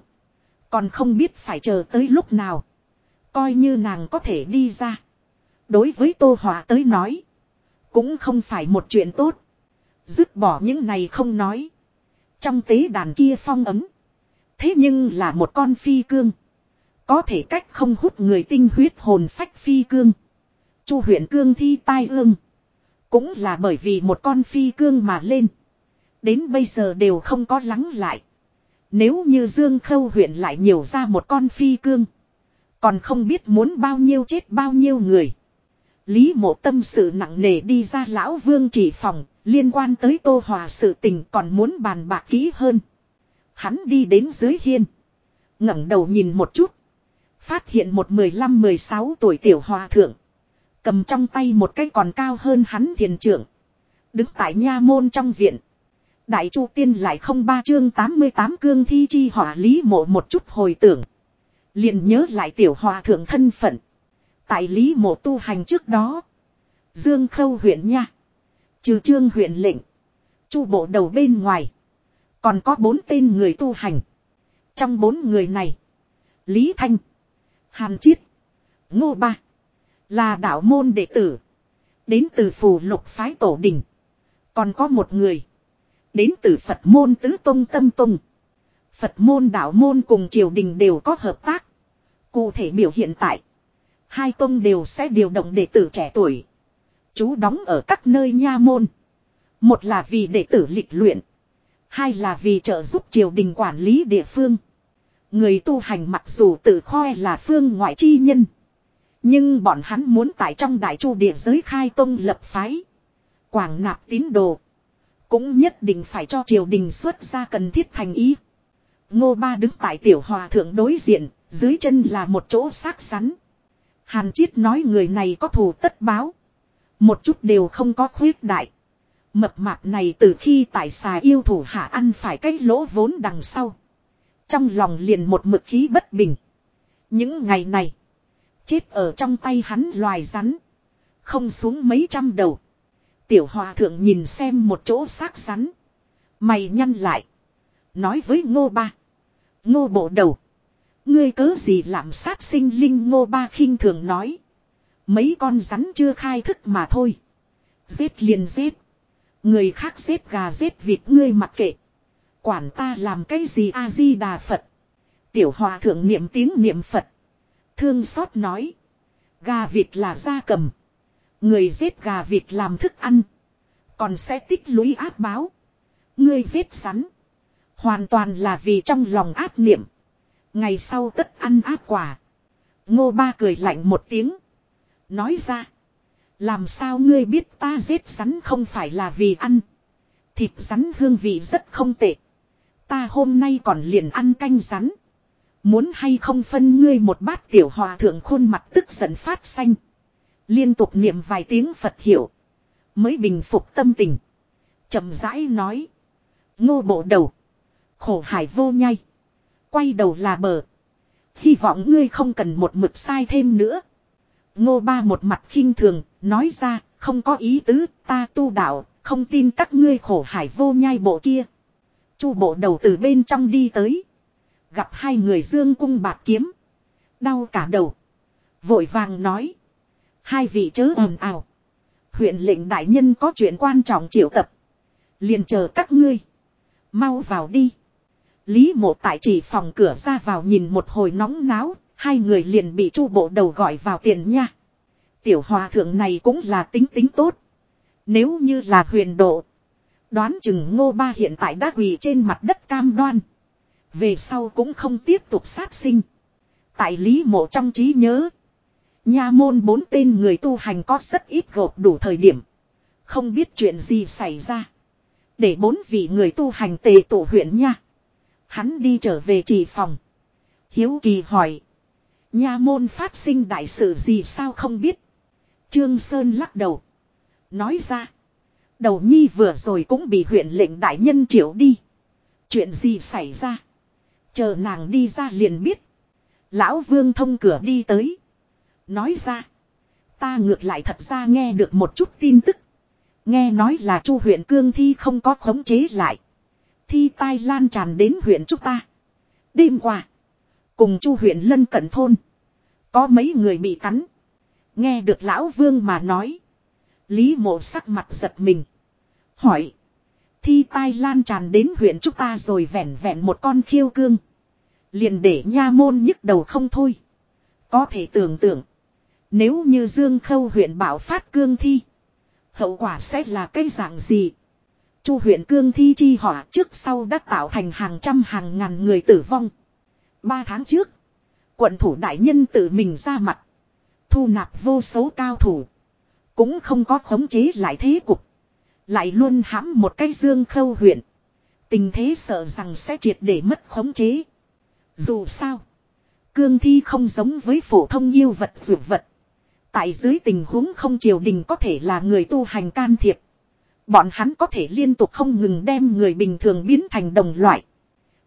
Còn không biết phải chờ tới lúc nào. Coi như nàng có thể đi ra. Đối với Tô Hòa tới nói. Cũng không phải một chuyện tốt. Dứt bỏ những này không nói. Trong tế đàn kia phong ấm. Thế nhưng là một con phi cương. Có thể cách không hút người tinh huyết hồn phách phi cương. Chu huyện cương thi tai ương. Cũng là bởi vì một con phi cương mà lên. Đến bây giờ đều không có lắng lại. Nếu như Dương Khâu huyện lại nhiều ra một con phi cương. Còn không biết muốn bao nhiêu chết bao nhiêu người. Lý mộ tâm sự nặng nề đi ra lão vương chỉ phòng, liên quan tới tô hòa sự tình còn muốn bàn bạc kỹ hơn. Hắn đi đến dưới hiên. ngẩng đầu nhìn một chút. Phát hiện một 15-16 tuổi tiểu hòa thượng. Cầm trong tay một cái còn cao hơn hắn thiền trưởng. Đứng tại nha môn trong viện. Đại chu tiên lại không ba chương 88 cương thi chi hỏa lý mộ một chút hồi tưởng. liền nhớ lại tiểu hòa thượng thân phận. Tại lý mộ tu hành trước đó. Dương khâu huyện nha. Trừ trương huyện lệnh. Chu bộ đầu bên ngoài. Còn có bốn tên người tu hành. Trong bốn người này. Lý Thanh. Hàn Chiết. Ngô Ba. Là đạo môn đệ tử. Đến từ phù lục phái tổ đình. Còn có một người. Đến từ Phật môn tứ tông tâm tông. Phật môn đạo môn cùng triều đình đều có hợp tác. Cụ thể biểu hiện tại. Hai tông đều sẽ điều động đệ tử trẻ tuổi. Chú đóng ở các nơi nha môn. Một là vì đệ tử lịch luyện. Hai là vì trợ giúp triều đình quản lý địa phương. Người tu hành mặc dù tự khoe là phương ngoại chi nhân. Nhưng bọn hắn muốn tại trong đại chu địa giới khai tông lập phái. Quảng nạp tín đồ. Cũng nhất định phải cho triều đình xuất ra cần thiết thành ý. Ngô Ba đứng tại tiểu hòa thượng đối diện, dưới chân là một chỗ xác sắn. Hàn Chiết nói người này có thù tất báo. Một chút đều không có khuyết đại. Mập mạp này từ khi tại xà yêu thủ hạ ăn phải cái lỗ vốn đằng sau. Trong lòng liền một mực khí bất bình. Những ngày này. Chết ở trong tay hắn loài rắn. Không xuống mấy trăm đầu. Tiểu hòa thượng nhìn xem một chỗ xác rắn. Mày nhăn lại. Nói với ngô ba. Ngô bộ đầu. Ngươi cớ gì làm sát sinh linh ngô ba khinh thường nói. Mấy con rắn chưa khai thức mà thôi. Giết liền giết. Người khác giết gà giết vịt ngươi mặc kệ. Quản ta làm cái gì A-di-đà Phật. Tiểu hòa thượng niệm tiếng niệm Phật. Thương xót nói. Gà vịt là gia cầm. Người giết gà vịt làm thức ăn. Còn sẽ tích lũy áp báo. người giết rắn. Hoàn toàn là vì trong lòng áp niệm. Ngày sau tất ăn áp quả. Ngô ba cười lạnh một tiếng. Nói ra. Làm sao ngươi biết ta giết rắn không phải là vì ăn. Thịt rắn hương vị rất không tệ. Ta hôm nay còn liền ăn canh rắn. Muốn hay không phân ngươi một bát tiểu hòa thượng khuôn mặt tức giận phát xanh. Liên tục niệm vài tiếng Phật hiệu. Mới bình phục tâm tình. chậm rãi nói. Ngô bộ đầu. Khổ hải vô nhai. Quay đầu là bờ. Hy vọng ngươi không cần một mực sai thêm nữa. Ngô ba một mặt khinh thường, nói ra, không có ý tứ, ta tu đạo, không tin các ngươi khổ hải vô nhai bộ kia. Chu bộ đầu từ bên trong đi tới. Gặp hai người dương cung bạc kiếm. Đau cả đầu. Vội vàng nói. Hai vị chớ ồn ào. Huyện lệnh đại nhân có chuyện quan trọng triệu tập. Liền chờ các ngươi. Mau vào đi. Lý mộ tại chỉ phòng cửa ra vào nhìn một hồi nóng náo. Hai người liền bị chu bộ đầu gọi vào tiền nha. Tiểu hòa thượng này cũng là tính tính tốt. Nếu như là huyền độ. Đoán chừng ngô ba hiện tại đã quỳ trên mặt đất cam đoan. Về sau cũng không tiếp tục sát sinh. Tại lý mộ trong trí nhớ. Nha môn bốn tên người tu hành có rất ít gộp đủ thời điểm. Không biết chuyện gì xảy ra. Để bốn vị người tu hành tề tổ huyện nha. Hắn đi trở về trì phòng. Hiếu kỳ hỏi. Nha môn phát sinh đại sự gì sao không biết. Trương Sơn lắc đầu. Nói ra. Đầu nhi vừa rồi cũng bị huyện lệnh đại nhân triệu đi. Chuyện gì xảy ra. Chờ nàng đi ra liền biết. Lão vương thông cửa đi tới. Nói ra. Ta ngược lại thật ra nghe được một chút tin tức. Nghe nói là chu huyện cương thi không có khống chế lại. Thi tai lan tràn đến huyện chúng ta. Đêm qua. Cùng chu huyện lân cận thôn. Có mấy người bị cắn. Nghe được lão vương mà nói. Lý mộ sắc mặt giật mình. Hỏi. Thi tai lan tràn đến huyện chúng ta rồi vẹn vẹn một con khiêu cương. Liền để nha môn nhức đầu không thôi. Có thể tưởng tượng. Nếu như Dương Khâu huyện bảo phát cương thi. Hậu quả sẽ là cái dạng gì? Chu huyện cương thi chi họa trước sau đã tạo thành hàng trăm hàng ngàn người tử vong. Ba tháng trước. Quận thủ đại nhân tự mình ra mặt. Thu nạp vô số cao thủ. Cũng không có khống chế lại thế cục. Lại luôn hãm một cái dương khâu huyện. Tình thế sợ rằng sẽ triệt để mất khống chế. Dù sao. Cương thi không giống với phổ thông yêu vật dược vật. Tại dưới tình huống không triều đình có thể là người tu hành can thiệp. Bọn hắn có thể liên tục không ngừng đem người bình thường biến thành đồng loại.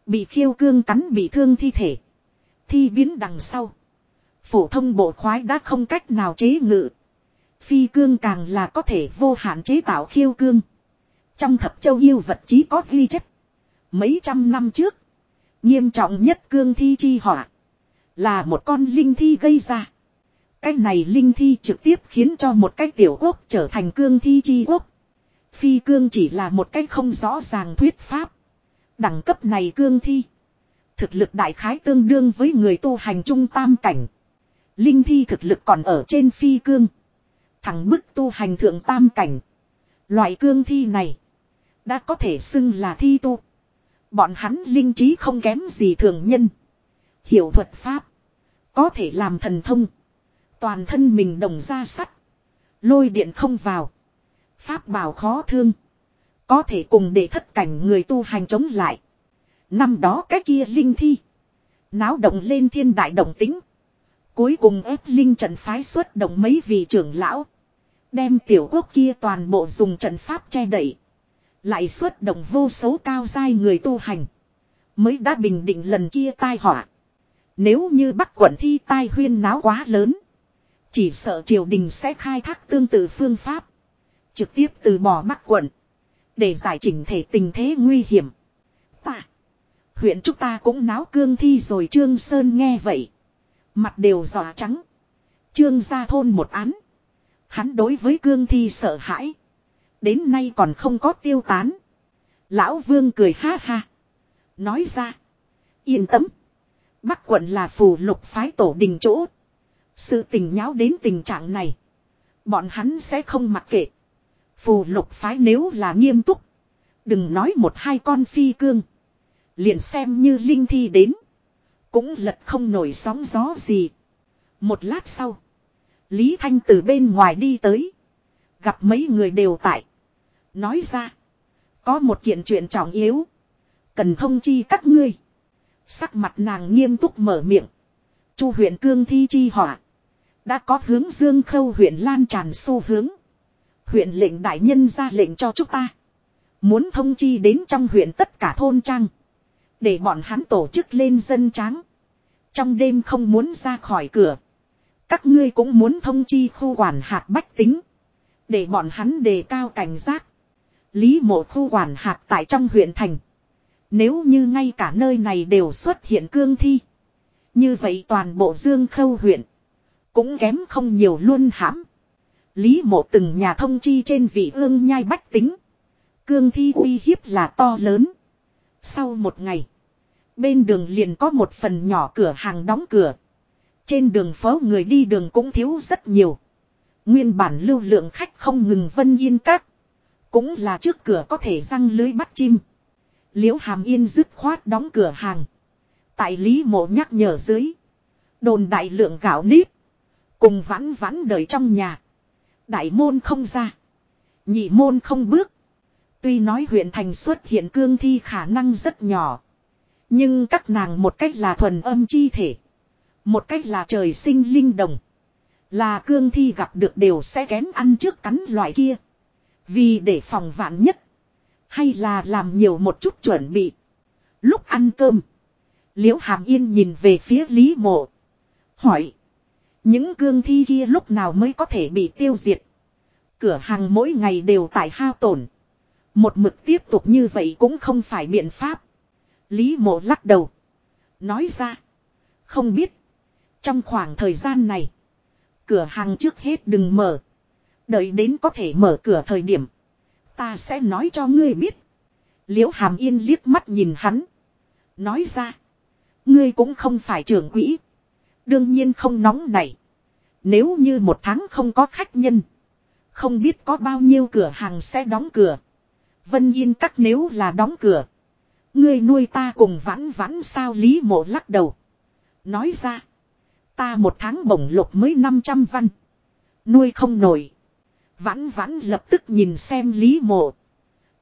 Bị khiêu cương cắn bị thương thi thể. Thi biến đằng sau. Phổ thông bộ khoái đã không cách nào chế ngự. Phi cương càng là có thể vô hạn chế tạo khiêu cương. Trong thập châu yêu vật chí có ghi chép. Mấy trăm năm trước. Nghiêm trọng nhất cương thi chi họa. Là một con linh thi gây ra. Cái này linh thi trực tiếp khiến cho một cái tiểu quốc trở thành cương thi chi quốc. Phi cương chỉ là một cách không rõ ràng thuyết pháp. Đẳng cấp này cương thi. Thực lực đại khái tương đương với người tu hành trung tam cảnh. Linh thi thực lực còn ở trên phi cương. Thẳng bức tu hành thượng tam cảnh. Loại cương thi này. Đã có thể xưng là thi tu. Bọn hắn linh trí không kém gì thường nhân. Hiểu thuật pháp. Có thể làm thần thông. Toàn thân mình đồng ra sắt. Lôi điện không vào. Pháp bảo khó thương. Có thể cùng để thất cảnh người tu hành chống lại. Năm đó cái kia linh thi. Náo động lên thiên đại động tính. Cuối cùng ép linh trận phái xuất động mấy vị trưởng lão. Đem tiểu quốc kia toàn bộ dùng trận pháp che đậy. Lại xuất động vô số cao giai người tu hành. Mới đã bình định lần kia tai họa. Nếu như Bắc quận thi tai huyên náo quá lớn. Chỉ sợ triều đình sẽ khai thác tương tự phương pháp. Trực tiếp từ bỏ Bắc quận. Để giải chỉnh thể tình thế nguy hiểm. Ta. Huyện chúng ta cũng náo cương thi rồi Trương Sơn nghe vậy. Mặt đều giò trắng. Trương ra thôn một án. Hắn đối với cương thi sợ hãi. Đến nay còn không có tiêu tán. Lão Vương cười ha ha. Nói ra. Yên tâm. Bắc quận là phù lục phái tổ đình chỗ. Sự tình nháo đến tình trạng này. Bọn hắn sẽ không mặc kệ. Phù lục phái nếu là nghiêm túc. Đừng nói một hai con phi cương. Liền xem như linh thi đến. Cũng lật không nổi sóng gió gì. Một lát sau. Lý Thanh từ bên ngoài đi tới. Gặp mấy người đều tại. Nói ra. Có một kiện chuyện trọng yếu. Cần thông chi các ngươi. Sắc mặt nàng nghiêm túc mở miệng. Chu huyện cương thi chi họa. Đã có hướng dương khâu huyện lan tràn xu hướng. Huyện lệnh đại nhân ra lệnh cho chúng ta. Muốn thông chi đến trong huyện tất cả thôn trang. Để bọn hắn tổ chức lên dân tráng. Trong đêm không muốn ra khỏi cửa. Các ngươi cũng muốn thông chi khu quản hạt bách tính. Để bọn hắn đề cao cảnh giác. Lý mộ khu quản hạt tại trong huyện thành. Nếu như ngay cả nơi này đều xuất hiện cương thi. Như vậy toàn bộ dương khâu huyện. Cũng kém không nhiều luôn hãm. Lý mộ từng nhà thông chi trên vị ương nhai bách tính. Cương thi uy hiếp là to lớn. Sau một ngày. Bên đường liền có một phần nhỏ cửa hàng đóng cửa. Trên đường phố người đi đường cũng thiếu rất nhiều. Nguyên bản lưu lượng khách không ngừng vân yên các. Cũng là trước cửa có thể răng lưới bắt chim. Liễu hàm yên dứt khoát đóng cửa hàng. Tại lý mộ nhắc nhở dưới. Đồn đại lượng gạo nếp. Cùng vãn vãn đợi trong nhà. Đại môn không ra. Nhị môn không bước. Tuy nói huyện thành xuất hiện cương thi khả năng rất nhỏ. Nhưng các nàng một cách là thuần âm chi thể. Một cách là trời sinh linh đồng. Là cương thi gặp được đều sẽ kén ăn trước cắn loại kia. Vì để phòng vạn nhất. Hay là làm nhiều một chút chuẩn bị. Lúc ăn cơm. Liễu hàm yên nhìn về phía Lý mộ. Hỏi. Những cương thi kia lúc nào mới có thể bị tiêu diệt. Cửa hàng mỗi ngày đều tại hao tổn. Một mực tiếp tục như vậy cũng không phải biện pháp. Lý mộ lắc đầu. Nói ra. Không biết. Trong khoảng thời gian này. Cửa hàng trước hết đừng mở. Đợi đến có thể mở cửa thời điểm. Ta sẽ nói cho ngươi biết. Liễu hàm yên liếc mắt nhìn hắn. Nói ra. Ngươi cũng không phải trưởng quỹ. Đương nhiên không nóng này. Nếu như một tháng không có khách nhân. Không biết có bao nhiêu cửa hàng sẽ đóng cửa. Vân yên các nếu là đóng cửa. Ngươi nuôi ta cùng vãn vãn sao lý mộ lắc đầu. Nói ra. Ta một tháng bổng lục mới 500 văn. Nuôi không nổi. Vãn vãn lập tức nhìn xem lý mộ.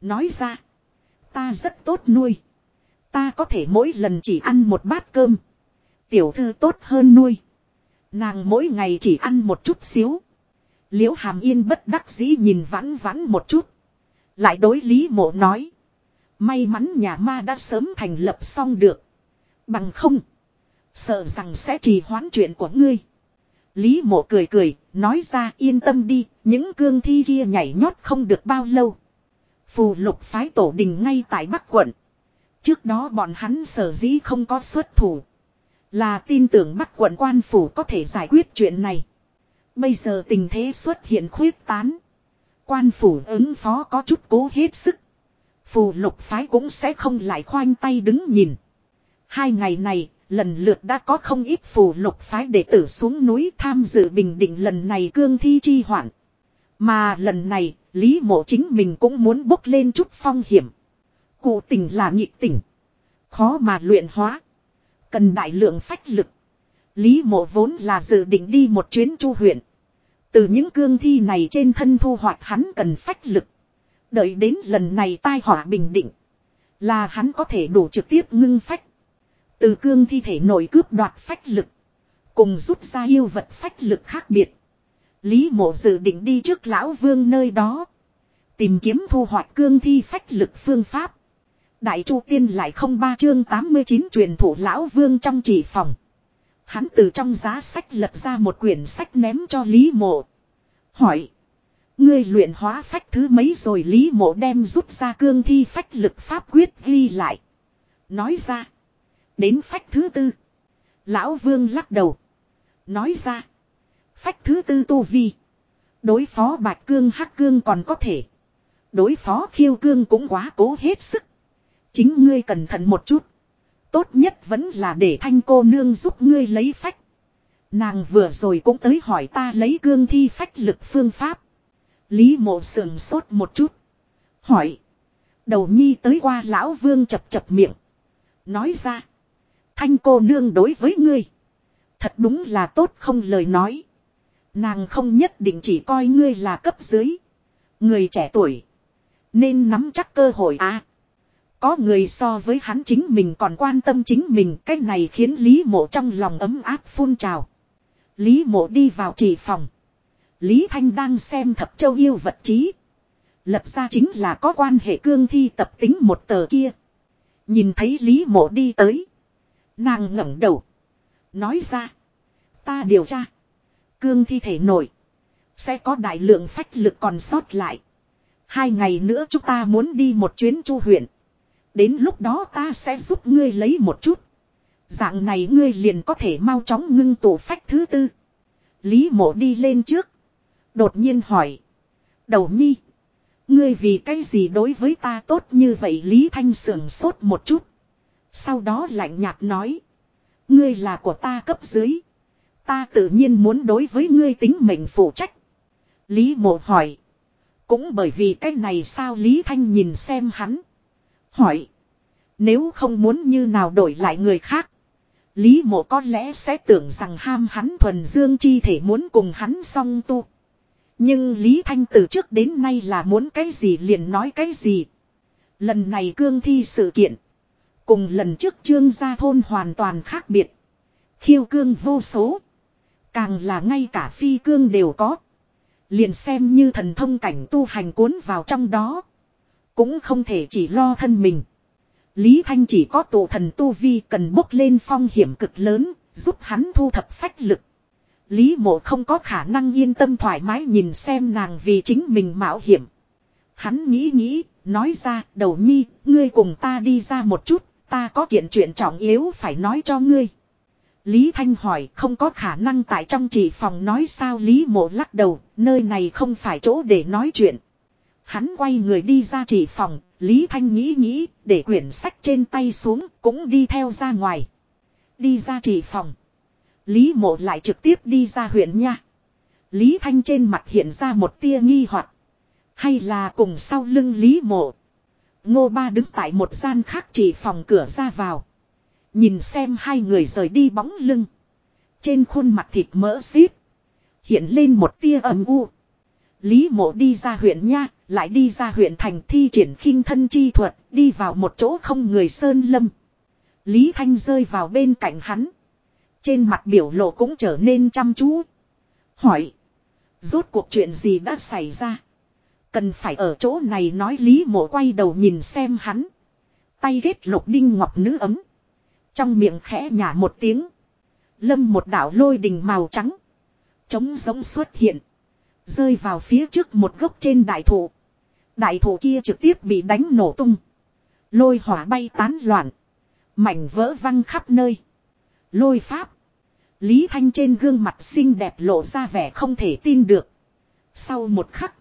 Nói ra. Ta rất tốt nuôi. Ta có thể mỗi lần chỉ ăn một bát cơm. Tiểu thư tốt hơn nuôi. Nàng mỗi ngày chỉ ăn một chút xíu. Liễu hàm yên bất đắc dĩ nhìn vãn vãn một chút. Lại đối lý mộ nói. May mắn nhà ma đã sớm thành lập xong được. Bằng không. Sợ rằng sẽ trì hoãn chuyện của ngươi. Lý mộ cười cười, nói ra yên tâm đi, những cương thi kia nhảy nhót không được bao lâu. Phù lục phái tổ đình ngay tại Bắc quận. Trước đó bọn hắn sở dĩ không có xuất thủ. Là tin tưởng Bắc quận quan phủ có thể giải quyết chuyện này. Bây giờ tình thế xuất hiện khuyết tán. Quan phủ ứng phó có chút cố hết sức. Phù lục phái cũng sẽ không lại khoanh tay đứng nhìn. Hai ngày này, lần lượt đã có không ít phù lục phái đệ tử xuống núi tham dự bình định lần này cương thi chi hoạn. Mà lần này, Lý Mộ chính mình cũng muốn bốc lên chút phong hiểm. Cụ tình là nhị tỉnh. Khó mà luyện hóa. Cần đại lượng phách lực. Lý Mộ vốn là dự định đi một chuyến chu huyện. Từ những cương thi này trên thân thu hoạch hắn cần phách lực. Đợi đến lần này tai họa bình định. Là hắn có thể đủ trực tiếp ngưng phách. Từ cương thi thể nổi cướp đoạt phách lực. Cùng rút ra yêu vật phách lực khác biệt. Lý mộ dự định đi trước lão vương nơi đó. Tìm kiếm thu hoạch cương thi phách lực phương pháp. Đại Chu Tiên lại không ba chương 89 truyền thủ lão vương trong chỉ phòng. Hắn từ trong giá sách lật ra một quyển sách ném cho Lý Mộ. Hỏi. Ngươi luyện hóa phách thứ mấy rồi Lý Mộ đem rút ra cương thi phách lực pháp quyết ghi lại. Nói ra. Đến phách thứ tư. Lão Vương lắc đầu. Nói ra. Phách thứ tư tu vi. Đối phó bạch cương hắc cương còn có thể. Đối phó khiêu cương cũng quá cố hết sức. Chính ngươi cẩn thận một chút. Tốt nhất vẫn là để thanh cô nương giúp ngươi lấy phách. Nàng vừa rồi cũng tới hỏi ta lấy cương thi phách lực phương pháp. Lý mộ sườn sốt một chút. Hỏi. Đầu nhi tới qua lão vương chập chập miệng. Nói ra. Thanh cô nương đối với ngươi. Thật đúng là tốt không lời nói. Nàng không nhất định chỉ coi ngươi là cấp dưới. Người trẻ tuổi. Nên nắm chắc cơ hội à. Có người so với hắn chính mình còn quan tâm chính mình. Cái này khiến Lý mộ trong lòng ấm áp phun trào. Lý mộ đi vào chỉ phòng. Lý Thanh đang xem thập châu yêu vật trí. Lập ra chính là có quan hệ cương thi tập tính một tờ kia. Nhìn thấy Lý mộ đi tới. Nàng ngẩng đầu. Nói ra. Ta điều tra. Cương thi thể nổi. Sẽ có đại lượng phách lực còn sót lại. Hai ngày nữa chúng ta muốn đi một chuyến chu huyện. Đến lúc đó ta sẽ giúp ngươi lấy một chút. Dạng này ngươi liền có thể mau chóng ngưng tụ phách thứ tư. Lý mộ đi lên trước. Đột nhiên hỏi. Đầu nhi. Ngươi vì cái gì đối với ta tốt như vậy Lý Thanh sưởng sốt một chút. Sau đó lạnh nhạt nói. Ngươi là của ta cấp dưới. Ta tự nhiên muốn đối với ngươi tính mệnh phụ trách. Lý mộ hỏi. Cũng bởi vì cái này sao Lý Thanh nhìn xem hắn. Hỏi. Nếu không muốn như nào đổi lại người khác. Lý mộ có lẽ sẽ tưởng rằng ham hắn thuần dương chi thể muốn cùng hắn song tu. Nhưng Lý Thanh từ trước đến nay là muốn cái gì liền nói cái gì. Lần này cương thi sự kiện. Cùng lần trước trương gia thôn hoàn toàn khác biệt. Khiêu cương vô số. Càng là ngay cả phi cương đều có. Liền xem như thần thông cảnh tu hành cuốn vào trong đó. Cũng không thể chỉ lo thân mình. Lý Thanh chỉ có tổ thần tu vi cần bốc lên phong hiểm cực lớn, giúp hắn thu thập phách lực. Lý mộ không có khả năng yên tâm thoải mái nhìn xem nàng vì chính mình mạo hiểm. Hắn nghĩ nghĩ, nói ra, đầu nhi, ngươi cùng ta đi ra một chút, ta có kiện chuyện trọng yếu phải nói cho ngươi. Lý Thanh hỏi không có khả năng tại trong chỉ phòng nói sao Lý mộ lắc đầu, nơi này không phải chỗ để nói chuyện. Hắn quay người đi ra chỉ phòng, Lý Thanh nghĩ nghĩ, để quyển sách trên tay xuống, cũng đi theo ra ngoài. Đi ra chỉ phòng. Lý mộ lại trực tiếp đi ra huyện nha. Lý Thanh trên mặt hiện ra một tia nghi hoặc Hay là cùng sau lưng Lý mộ. Ngô Ba đứng tại một gian khác chỉ phòng cửa ra vào. Nhìn xem hai người rời đi bóng lưng. Trên khuôn mặt thịt mỡ xít. Hiện lên một tia ầm u. Lý mộ đi ra huyện nha, lại đi ra huyện thành thi triển khinh thân chi thuật, đi vào một chỗ không người sơn lâm. Lý Thanh rơi vào bên cạnh hắn. Trên mặt biểu lộ cũng trở nên chăm chú. Hỏi. Rốt cuộc chuyện gì đã xảy ra? Cần phải ở chỗ này nói Lý mộ quay đầu nhìn xem hắn. Tay ghét lục đinh ngọc nữ ấm. Trong miệng khẽ nhả một tiếng. Lâm một đảo lôi đình màu trắng. Trống giống xuất hiện. Rơi vào phía trước một gốc trên đại thụ. Đại thụ kia trực tiếp bị đánh nổ tung. Lôi hỏa bay tán loạn. Mảnh vỡ văng khắp nơi. Lôi pháp. Lý Thanh trên gương mặt xinh đẹp lộ ra vẻ không thể tin được. Sau một khắc.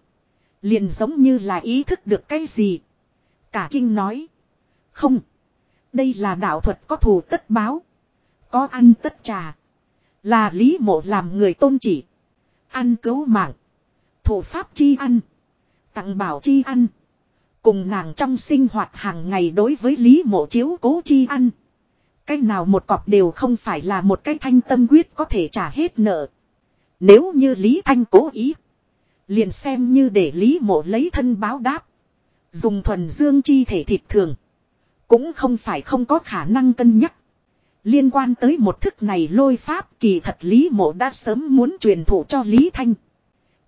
Liền giống như là ý thức được cái gì. Cả kinh nói. Không. Đây là đạo thuật có thù tất báo. Có ăn tất trà. Là lý mộ làm người tôn chỉ. Ăn cứu mạng. Thủ pháp chi ăn. Tặng bảo chi ăn. Cùng nàng trong sinh hoạt hàng ngày đối với lý mộ chiếu cố chi ăn. Cái nào một cọp đều không phải là một cái thanh tâm quyết có thể trả hết nợ. Nếu như Lý Thanh cố ý. Liền xem như để Lý mộ lấy thân báo đáp. Dùng thuần dương chi thể thịt thường. Cũng không phải không có khả năng cân nhắc. Liên quan tới một thức này lôi pháp kỳ thật Lý mộ đã sớm muốn truyền thụ cho Lý Thanh.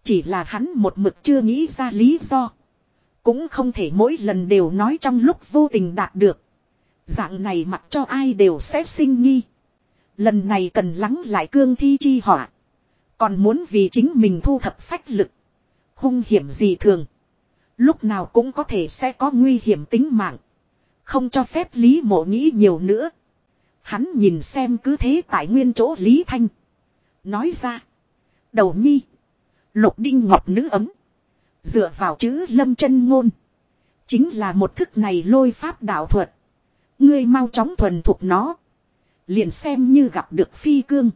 Chỉ là hắn một mực chưa nghĩ ra lý do. Cũng không thể mỗi lần đều nói trong lúc vô tình đạt được. Dạng này mặc cho ai đều sẽ sinh nghi. Lần này cần lắng lại cương thi chi họa. Còn muốn vì chính mình thu thập phách lực. Hung hiểm gì thường. Lúc nào cũng có thể sẽ có nguy hiểm tính mạng. Không cho phép Lý mộ nghĩ nhiều nữa. Hắn nhìn xem cứ thế tại nguyên chỗ Lý Thanh. Nói ra. Đầu nhi. Lục đinh ngọc nữ ấm. Dựa vào chữ lâm chân ngôn. Chính là một thức này lôi pháp đạo thuật. Ngươi mau chóng thuần thuộc nó. Liền xem như gặp được phi cương.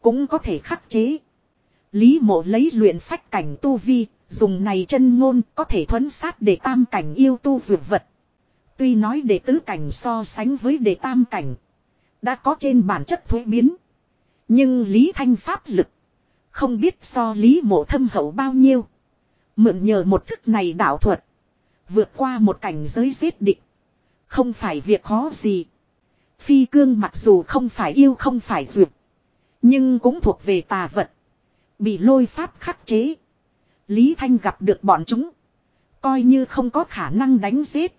Cũng có thể khắc chế. Lý mộ lấy luyện phách cảnh tu vi. Dùng này chân ngôn có thể thuấn sát để tam cảnh yêu tu dược vật. Tuy nói để tứ cảnh so sánh với để tam cảnh. Đã có trên bản chất thuế biến. Nhưng Lý Thanh Pháp lực. Không biết so Lý mộ thâm hậu bao nhiêu. Mượn nhờ một thức này đạo thuật. Vượt qua một cảnh giới giết địch. Không phải việc khó gì. Phi cương mặc dù không phải yêu không phải duyệt. Nhưng cũng thuộc về tà vật. Bị lôi pháp khắc chế. Lý Thanh gặp được bọn chúng. Coi như không có khả năng đánh giết.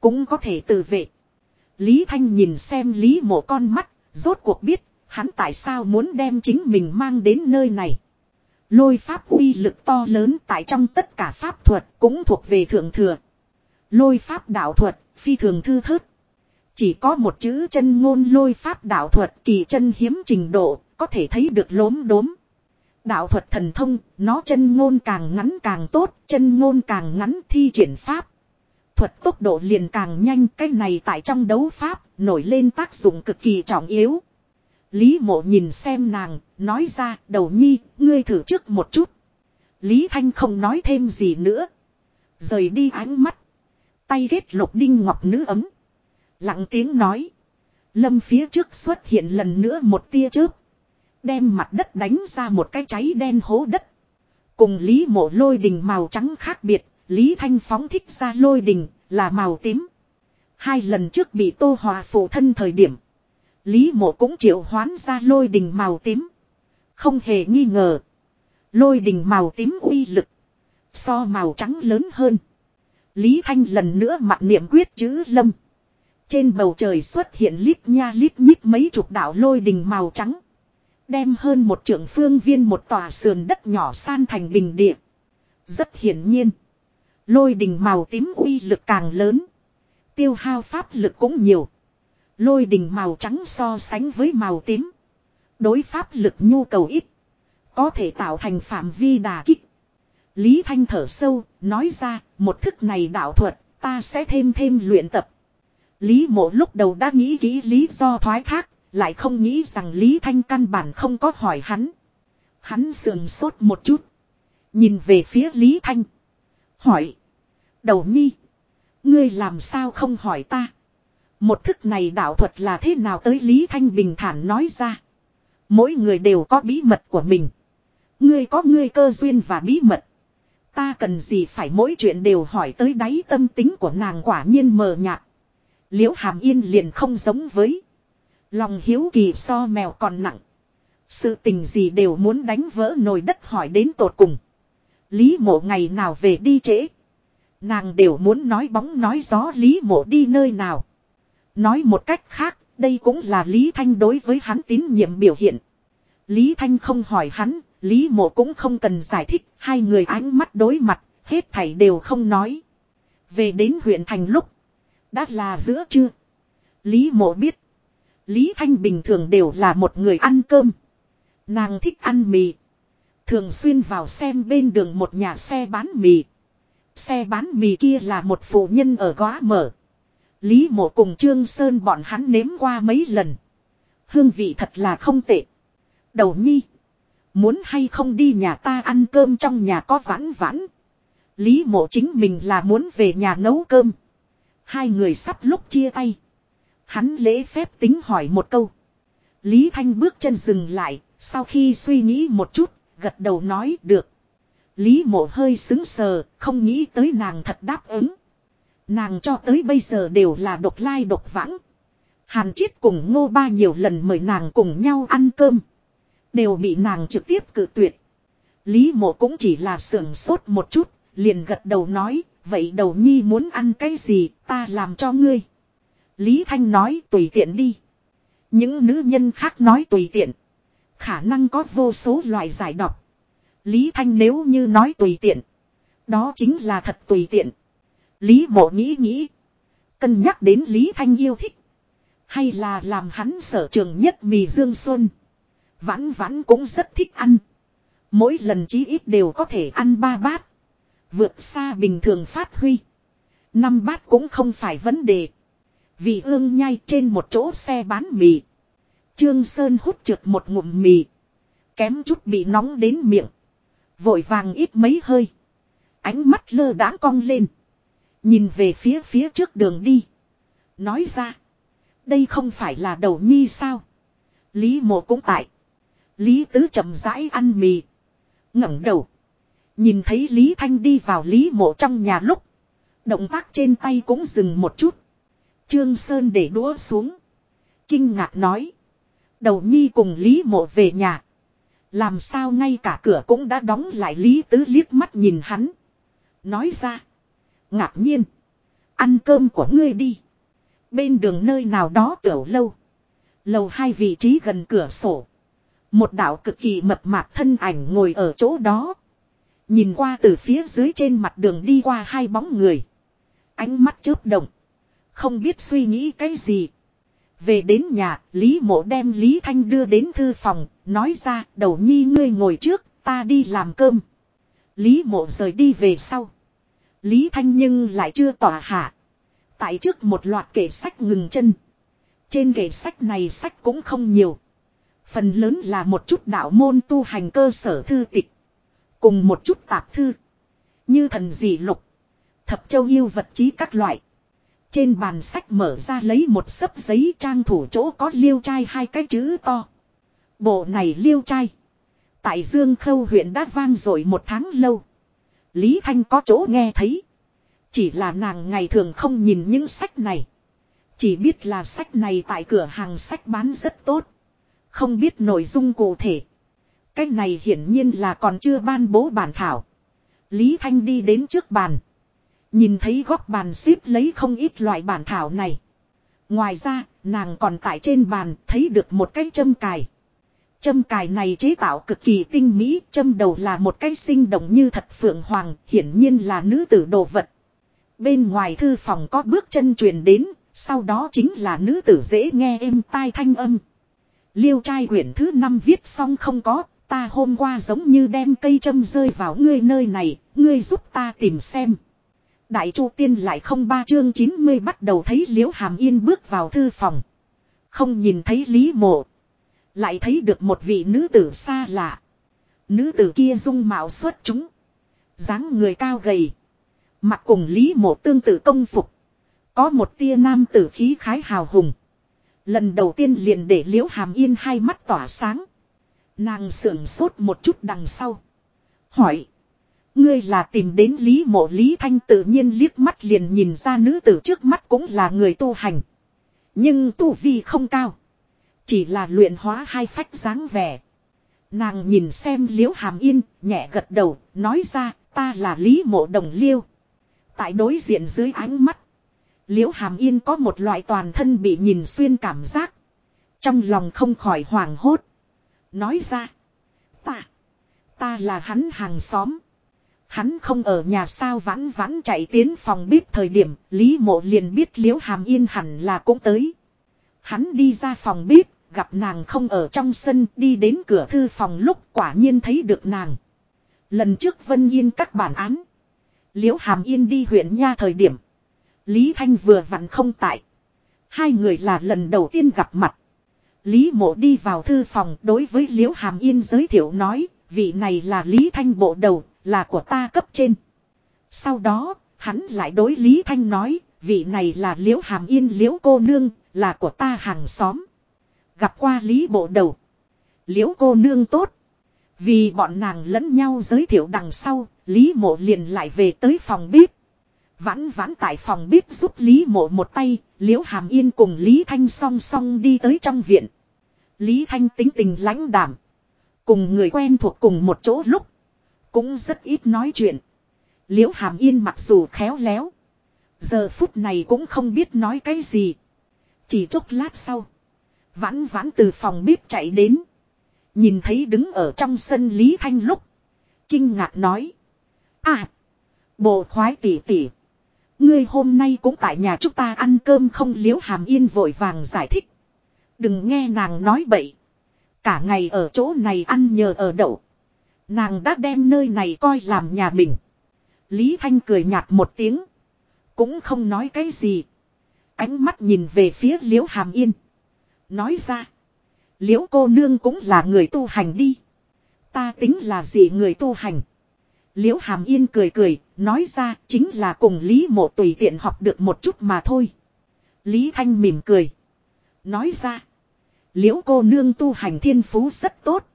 Cũng có thể tự vệ. Lý Thanh nhìn xem Lý mộ con mắt. Rốt cuộc biết hắn tại sao muốn đem chính mình mang đến nơi này. Lôi pháp uy lực to lớn tại trong tất cả pháp thuật cũng thuộc về thượng thừa. Lôi pháp đạo thuật, phi thường thư thớt. Chỉ có một chữ chân ngôn lôi pháp đạo thuật kỳ chân hiếm trình độ, có thể thấy được lốm đốm. Đạo thuật thần thông, nó chân ngôn càng ngắn càng tốt, chân ngôn càng ngắn thi triển pháp. Thuật tốc độ liền càng nhanh, cái này tại trong đấu pháp, nổi lên tác dụng cực kỳ trọng yếu. Lý mộ nhìn xem nàng, nói ra, đầu nhi, ngươi thử trước một chút. Lý Thanh không nói thêm gì nữa. Rời đi ánh mắt. Tay ghét lục đinh ngọc nữ ấm. Lặng tiếng nói. Lâm phía trước xuất hiện lần nữa một tia chớp. Đem mặt đất đánh ra một cái cháy đen hố đất. Cùng Lý mộ lôi đình màu trắng khác biệt. Lý Thanh phóng thích ra lôi đình là màu tím. Hai lần trước bị tô hòa phụ thân thời điểm. Lý mộ cũng triệu hoán ra lôi đình màu tím. Không hề nghi ngờ. Lôi đình màu tím uy lực. So màu trắng lớn hơn. Lý Thanh lần nữa mặt niệm quyết chữ lâm. Trên bầu trời xuất hiện lít nha lít nhít mấy chục đạo lôi đình màu trắng. Đem hơn một trưởng phương viên một tòa sườn đất nhỏ san thành bình địa. Rất hiển nhiên. Lôi đình màu tím uy lực càng lớn. Tiêu hao pháp lực cũng nhiều. Lôi đình màu trắng so sánh với màu tím. Đối pháp lực nhu cầu ít. Có thể tạo thành phạm vi đà kích. Lý Thanh thở sâu, nói ra, một thức này đạo thuật, ta sẽ thêm thêm luyện tập. Lý mộ lúc đầu đã nghĩ kỹ lý do thoái thác, lại không nghĩ rằng Lý Thanh căn bản không có hỏi hắn. Hắn sườn sốt một chút. Nhìn về phía Lý Thanh. Hỏi. Đầu nhi. Ngươi làm sao không hỏi ta. Một thức này đạo thuật là thế nào tới Lý Thanh bình thản nói ra. Mỗi người đều có bí mật của mình. Ngươi có ngươi cơ duyên và bí mật. Ta cần gì phải mỗi chuyện đều hỏi tới đáy tâm tính của nàng quả nhiên mờ nhạt. Liễu hàm yên liền không giống với. Lòng hiếu kỳ so mèo còn nặng. Sự tình gì đều muốn đánh vỡ nồi đất hỏi đến tột cùng. Lý mộ ngày nào về đi trễ. Nàng đều muốn nói bóng nói gió Lý mộ đi nơi nào. Nói một cách khác, đây cũng là Lý Thanh đối với hắn tín nhiệm biểu hiện. Lý Thanh không hỏi hắn, Lý Mộ cũng không cần giải thích, hai người ánh mắt đối mặt, hết thảy đều không nói. Về đến huyện thành lúc, đã là giữa trưa. Lý Mộ biết, Lý Thanh bình thường đều là một người ăn cơm. Nàng thích ăn mì. Thường xuyên vào xem bên đường một nhà xe bán mì. Xe bán mì kia là một phụ nhân ở góa mở. Lý mộ cùng Trương Sơn bọn hắn nếm qua mấy lần. Hương vị thật là không tệ. Đầu nhi. Muốn hay không đi nhà ta ăn cơm trong nhà có vãn vãn. Lý mộ chính mình là muốn về nhà nấu cơm. Hai người sắp lúc chia tay. Hắn lễ phép tính hỏi một câu. Lý Thanh bước chân dừng lại, sau khi suy nghĩ một chút, gật đầu nói được. Lý mộ hơi xứng sờ, không nghĩ tới nàng thật đáp ứng. Nàng cho tới bây giờ đều là độc lai độc vãng. Hàn Chiết cùng Ngô Ba nhiều lần mời nàng cùng nhau ăn cơm. Đều bị nàng trực tiếp cự tuyệt. Lý mộ cũng chỉ là sưởng sốt một chút, liền gật đầu nói, vậy đầu nhi muốn ăn cái gì ta làm cho ngươi. Lý Thanh nói tùy tiện đi. Những nữ nhân khác nói tùy tiện. Khả năng có vô số loại giải độc. Lý Thanh nếu như nói tùy tiện. Đó chính là thật tùy tiện. Lý mộ nghĩ nghĩ. Cân nhắc đến Lý Thanh yêu thích. Hay là làm hắn sở trường nhất mì dương xuân. Vãn vãn cũng rất thích ăn. Mỗi lần chí ít đều có thể ăn ba bát. Vượt xa bình thường phát huy. Năm bát cũng không phải vấn đề. Vì ương nhai trên một chỗ xe bán mì. Trương Sơn hút trượt một ngụm mì. Kém chút bị nóng đến miệng. Vội vàng ít mấy hơi. Ánh mắt lơ đãng cong lên. Nhìn về phía phía trước đường đi. Nói ra. Đây không phải là đầu nhi sao. Lý mộ cũng tại. Lý tứ chậm rãi ăn mì. ngẩng đầu. Nhìn thấy Lý Thanh đi vào Lý mộ trong nhà lúc. Động tác trên tay cũng dừng một chút. Trương Sơn để đũa xuống. Kinh ngạc nói. Đầu nhi cùng Lý mộ về nhà. Làm sao ngay cả cửa cũng đã đóng lại Lý Tứ liếc mắt nhìn hắn. Nói ra. Ngạc nhiên. Ăn cơm của ngươi đi. Bên đường nơi nào đó tiểu lâu. Lầu hai vị trí gần cửa sổ. Một đạo cực kỳ mập mạp thân ảnh ngồi ở chỗ đó. Nhìn qua từ phía dưới trên mặt đường đi qua hai bóng người. Ánh mắt chớp động. Không biết suy nghĩ cái gì. Về đến nhà, Lý mộ đem Lý Thanh đưa đến thư phòng, nói ra, đầu nhi ngươi ngồi trước, ta đi làm cơm. Lý mộ rời đi về sau. Lý Thanh nhưng lại chưa tỏa hạ. Tại trước một loạt kệ sách ngừng chân. Trên kệ sách này sách cũng không nhiều. Phần lớn là một chút đạo môn tu hành cơ sở thư tịch. Cùng một chút tạp thư. Như thần dị lục. Thập châu yêu vật chí các loại. Trên bàn sách mở ra lấy một sấp giấy trang thủ chỗ có liêu trai hai cái chữ to. Bộ này liêu trai. Tại Dương Khâu huyện đã vang rồi một tháng lâu. Lý Thanh có chỗ nghe thấy. Chỉ là nàng ngày thường không nhìn những sách này. Chỉ biết là sách này tại cửa hàng sách bán rất tốt. Không biết nội dung cụ thể. Cái này hiển nhiên là còn chưa ban bố bản thảo. Lý Thanh đi đến trước bàn. Nhìn thấy góc bàn xếp lấy không ít loại bản thảo này. Ngoài ra, nàng còn tại trên bàn thấy được một cái châm cài. Châm cài này chế tạo cực kỳ tinh mỹ, châm đầu là một cái sinh động như thật phượng hoàng, hiển nhiên là nữ tử đồ vật. Bên ngoài thư phòng có bước chân truyền đến, sau đó chính là nữ tử dễ nghe êm tai thanh âm. Liêu trai quyển thứ năm viết xong không có, ta hôm qua giống như đem cây châm rơi vào ngươi nơi này, ngươi giúp ta tìm xem. Đại Chu Tiên lại không ba chương 90 bắt đầu thấy Liễu Hàm Yên bước vào thư phòng. Không nhìn thấy Lý Mộ. Lại thấy được một vị nữ tử xa lạ. Nữ tử kia dung mạo xuất chúng. dáng người cao gầy. Mặt cùng Lý Mộ tương tự công phục. Có một tia nam tử khí khái hào hùng. Lần đầu tiên liền để Liễu Hàm Yên hai mắt tỏa sáng. Nàng sưởng sốt một chút đằng sau. Hỏi. Ngươi là tìm đến Lý Mộ Lý Thanh tự nhiên liếc mắt liền nhìn ra nữ tử trước mắt cũng là người tu hành. Nhưng tu vi không cao. Chỉ là luyện hóa hai phách dáng vẻ. Nàng nhìn xem liễu hàm yên, nhẹ gật đầu, nói ra, ta là Lý Mộ Đồng Liêu. Tại đối diện dưới ánh mắt. Liễu hàm yên có một loại toàn thân bị nhìn xuyên cảm giác. Trong lòng không khỏi hoảng hốt. Nói ra. Ta. Ta là hắn hàng xóm. Hắn không ở nhà sao vãn vãn chạy tiến phòng bếp thời điểm, Lý mộ liền biết liễu hàm yên hẳn là cũng tới. Hắn đi ra phòng bếp, gặp nàng không ở trong sân, đi đến cửa thư phòng lúc quả nhiên thấy được nàng. Lần trước Vân Yên các bản án. Liễu hàm yên đi huyện nha thời điểm. Lý Thanh vừa vặn không tại. Hai người là lần đầu tiên gặp mặt. Lý mộ đi vào thư phòng đối với Liễu Hàm Yên giới thiệu nói, vị này là Lý Thanh bộ đầu, là của ta cấp trên. Sau đó, hắn lại đối Lý Thanh nói, vị này là Liễu Hàm Yên Liễu cô nương, là của ta hàng xóm. Gặp qua Lý bộ đầu. Liễu cô nương tốt. Vì bọn nàng lẫn nhau giới thiệu đằng sau, Lý mộ liền lại về tới phòng bếp. Vãn vãn tại phòng bếp giúp Lý mộ một tay, Liễu Hàm Yên cùng Lý Thanh song song đi tới trong viện. Lý Thanh tính tình lãnh đảm. Cùng người quen thuộc cùng một chỗ lúc. Cũng rất ít nói chuyện. Liễu hàm yên mặc dù khéo léo. Giờ phút này cũng không biết nói cái gì. Chỉ chốc lát sau. Vãn vãn từ phòng bếp chạy đến. Nhìn thấy đứng ở trong sân Lý Thanh lúc. Kinh ngạc nói. À. Bộ khoái tỉ tỉ. Ngươi hôm nay cũng tại nhà chúng ta ăn cơm không liếu hàm yên vội vàng giải thích. Đừng nghe nàng nói bậy. Cả ngày ở chỗ này ăn nhờ ở đậu. Nàng đã đem nơi này coi làm nhà mình. Lý Thanh cười nhạt một tiếng. Cũng không nói cái gì. Ánh mắt nhìn về phía liễu hàm yên. Nói ra. Liễu cô nương cũng là người tu hành đi. Ta tính là gì người tu hành. Liễu hàm yên cười cười. Nói ra chính là cùng Lý mộ tùy tiện học được một chút mà thôi. Lý Thanh mỉm cười. Nói ra. Liễu cô nương tu hành thiên phú rất tốt.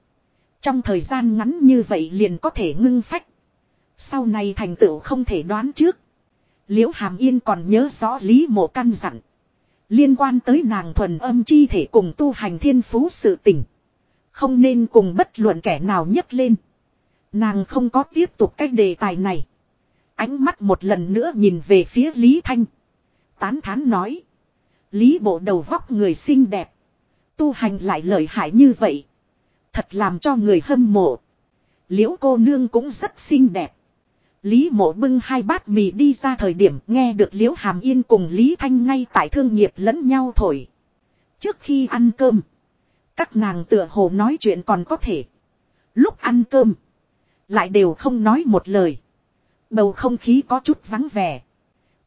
Trong thời gian ngắn như vậy liền có thể ngưng phách. Sau này thành tựu không thể đoán trước. Liễu Hàm Yên còn nhớ rõ Lý Mộ căn dặn. Liên quan tới nàng thuần âm chi thể cùng tu hành thiên phú sự tình. Không nên cùng bất luận kẻ nào nhấc lên. Nàng không có tiếp tục cách đề tài này. Ánh mắt một lần nữa nhìn về phía Lý Thanh. Tán thán nói. Lý bộ đầu vóc người xinh đẹp. Tu hành lại lợi hại như vậy. Thật làm cho người hâm mộ. Liễu cô nương cũng rất xinh đẹp. Lý mộ bưng hai bát mì đi ra thời điểm nghe được Liễu Hàm Yên cùng Lý Thanh ngay tại thương nghiệp lẫn nhau thổi. Trước khi ăn cơm. Các nàng tựa hồ nói chuyện còn có thể. Lúc ăn cơm. Lại đều không nói một lời. Bầu không khí có chút vắng vẻ.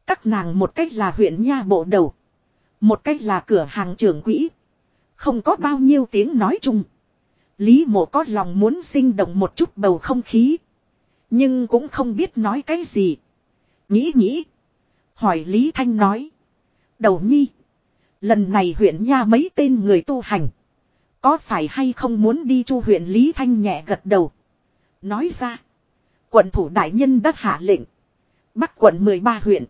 Các nàng một cách là huyện nha bộ đầu. Một cách là cửa hàng trưởng quỹ. Không có bao nhiêu tiếng nói chung. Lý mộ có lòng muốn sinh động một chút bầu không khí. Nhưng cũng không biết nói cái gì. Nghĩ nghĩ. Hỏi Lý Thanh nói. Đầu nhi. Lần này huyện nha mấy tên người tu hành. Có phải hay không muốn đi chu huyện Lý Thanh nhẹ gật đầu. Nói ra. Quận thủ đại nhân đã hạ lệnh. Bắc quận 13 huyện.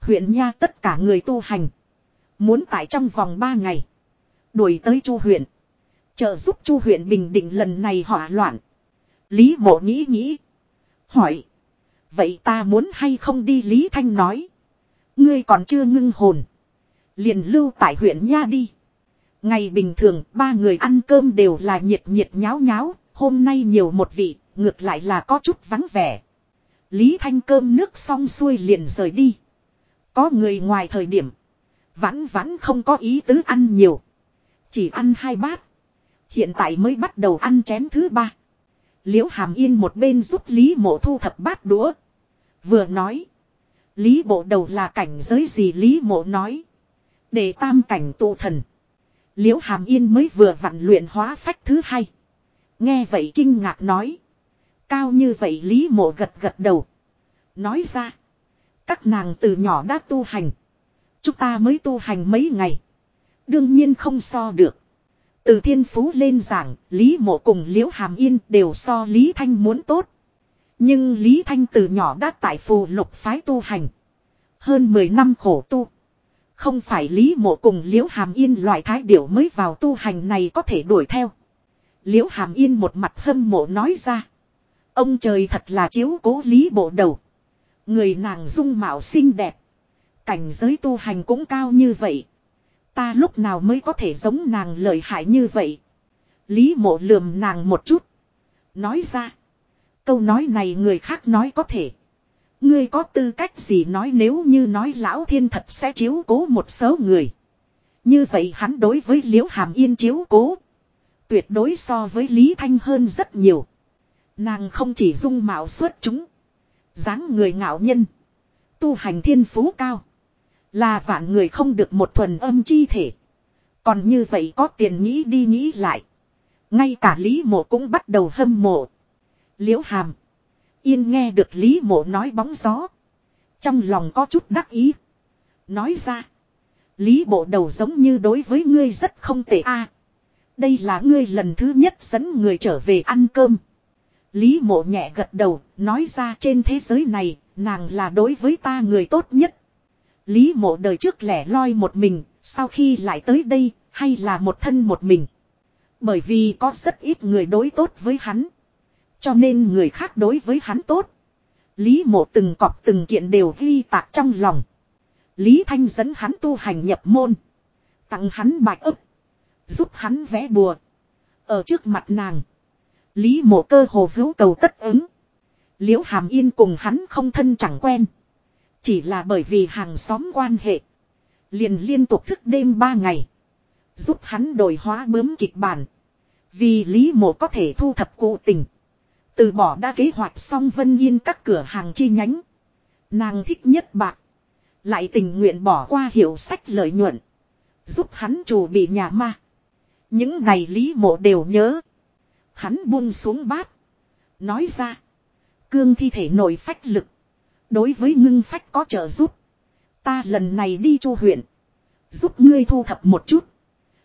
Huyện nha tất cả người tu hành. Muốn tại trong vòng 3 ngày. Đuổi tới chu huyện. Trợ giúp chu huyện bình định lần này hỏa loạn. Lý mộ nghĩ nghĩ. Hỏi. Vậy ta muốn hay không đi Lý Thanh nói. Ngươi còn chưa ngưng hồn. Liền lưu tại huyện Nha đi. Ngày bình thường ba người ăn cơm đều là nhiệt nhiệt nháo nháo. Hôm nay nhiều một vị, ngược lại là có chút vắng vẻ. Lý Thanh cơm nước xong xuôi liền rời đi. Có người ngoài thời điểm. Vãn vãn không có ý tứ ăn nhiều. Chỉ ăn hai bát. Hiện tại mới bắt đầu ăn chén thứ ba. Liễu hàm yên một bên giúp Lý mộ thu thập bát đũa. Vừa nói. Lý bộ đầu là cảnh giới gì Lý mộ nói. Để tam cảnh tụ thần. Liễu hàm yên mới vừa vặn luyện hóa phách thứ hai. Nghe vậy kinh ngạc nói. Cao như vậy Lý mộ gật gật đầu. Nói ra. Các nàng từ nhỏ đã tu hành. Chúng ta mới tu hành mấy ngày. Đương nhiên không so được. Từ thiên phú lên giảng, Lý Mộ cùng Liễu Hàm Yên đều so Lý Thanh muốn tốt. Nhưng Lý Thanh từ nhỏ đã tại phù lục phái tu hành. Hơn 10 năm khổ tu. Không phải Lý Mộ cùng Liễu Hàm Yên loại thái điểu mới vào tu hành này có thể đuổi theo. Liễu Hàm Yên một mặt hâm mộ nói ra. Ông trời thật là chiếu cố Lý Bộ đầu. Người nàng dung mạo xinh đẹp. Cảnh giới tu hành cũng cao như vậy. Ta lúc nào mới có thể giống nàng lợi hại như vậy. Lý mộ lườm nàng một chút. Nói ra. Câu nói này người khác nói có thể. Ngươi có tư cách gì nói nếu như nói lão thiên thật sẽ chiếu cố một số người. Như vậy hắn đối với liễu hàm yên chiếu cố. Tuyệt đối so với Lý Thanh hơn rất nhiều. Nàng không chỉ dung mạo xuất chúng. dáng người ngạo nhân. Tu hành thiên phú cao. Là vạn người không được một thuần âm chi thể. Còn như vậy có tiền nghĩ đi nghĩ lại. Ngay cả Lý Mộ cũng bắt đầu hâm mộ. Liễu Hàm. Yên nghe được Lý Mộ nói bóng gió. Trong lòng có chút đắc ý. Nói ra. Lý Bộ đầu giống như đối với ngươi rất không tệ a. đây là ngươi lần thứ nhất dẫn người trở về ăn cơm. Lý Mộ nhẹ gật đầu, nói ra trên thế giới này, nàng là đối với ta người tốt nhất. Lý mộ đời trước lẻ loi một mình, sau khi lại tới đây, hay là một thân một mình. Bởi vì có rất ít người đối tốt với hắn. Cho nên người khác đối với hắn tốt. Lý mộ từng cọp từng kiện đều ghi tạc trong lòng. Lý Thanh dẫn hắn tu hành nhập môn. Tặng hắn bạch ấp. Giúp hắn vẽ bùa. Ở trước mặt nàng. Lý mộ cơ hồ hữu cầu tất ứng. Liễu hàm yên cùng hắn không thân chẳng quen. Chỉ là bởi vì hàng xóm quan hệ. Liền liên tục thức đêm ba ngày. Giúp hắn đổi hóa bướm kịch bản. Vì Lý mộ có thể thu thập cụ tình. Từ bỏ đã kế hoạch xong Vân Yên các cửa hàng chi nhánh. Nàng thích nhất bạc. Lại tình nguyện bỏ qua hiệu sách lợi nhuận. Giúp hắn chủ bị nhà ma. Những này Lý mộ đều nhớ. Hắn buông xuống bát. Nói ra. Cương thi thể nội phách lực. Đối với ngưng phách có trợ giúp. Ta lần này đi chu huyện. Giúp ngươi thu thập một chút.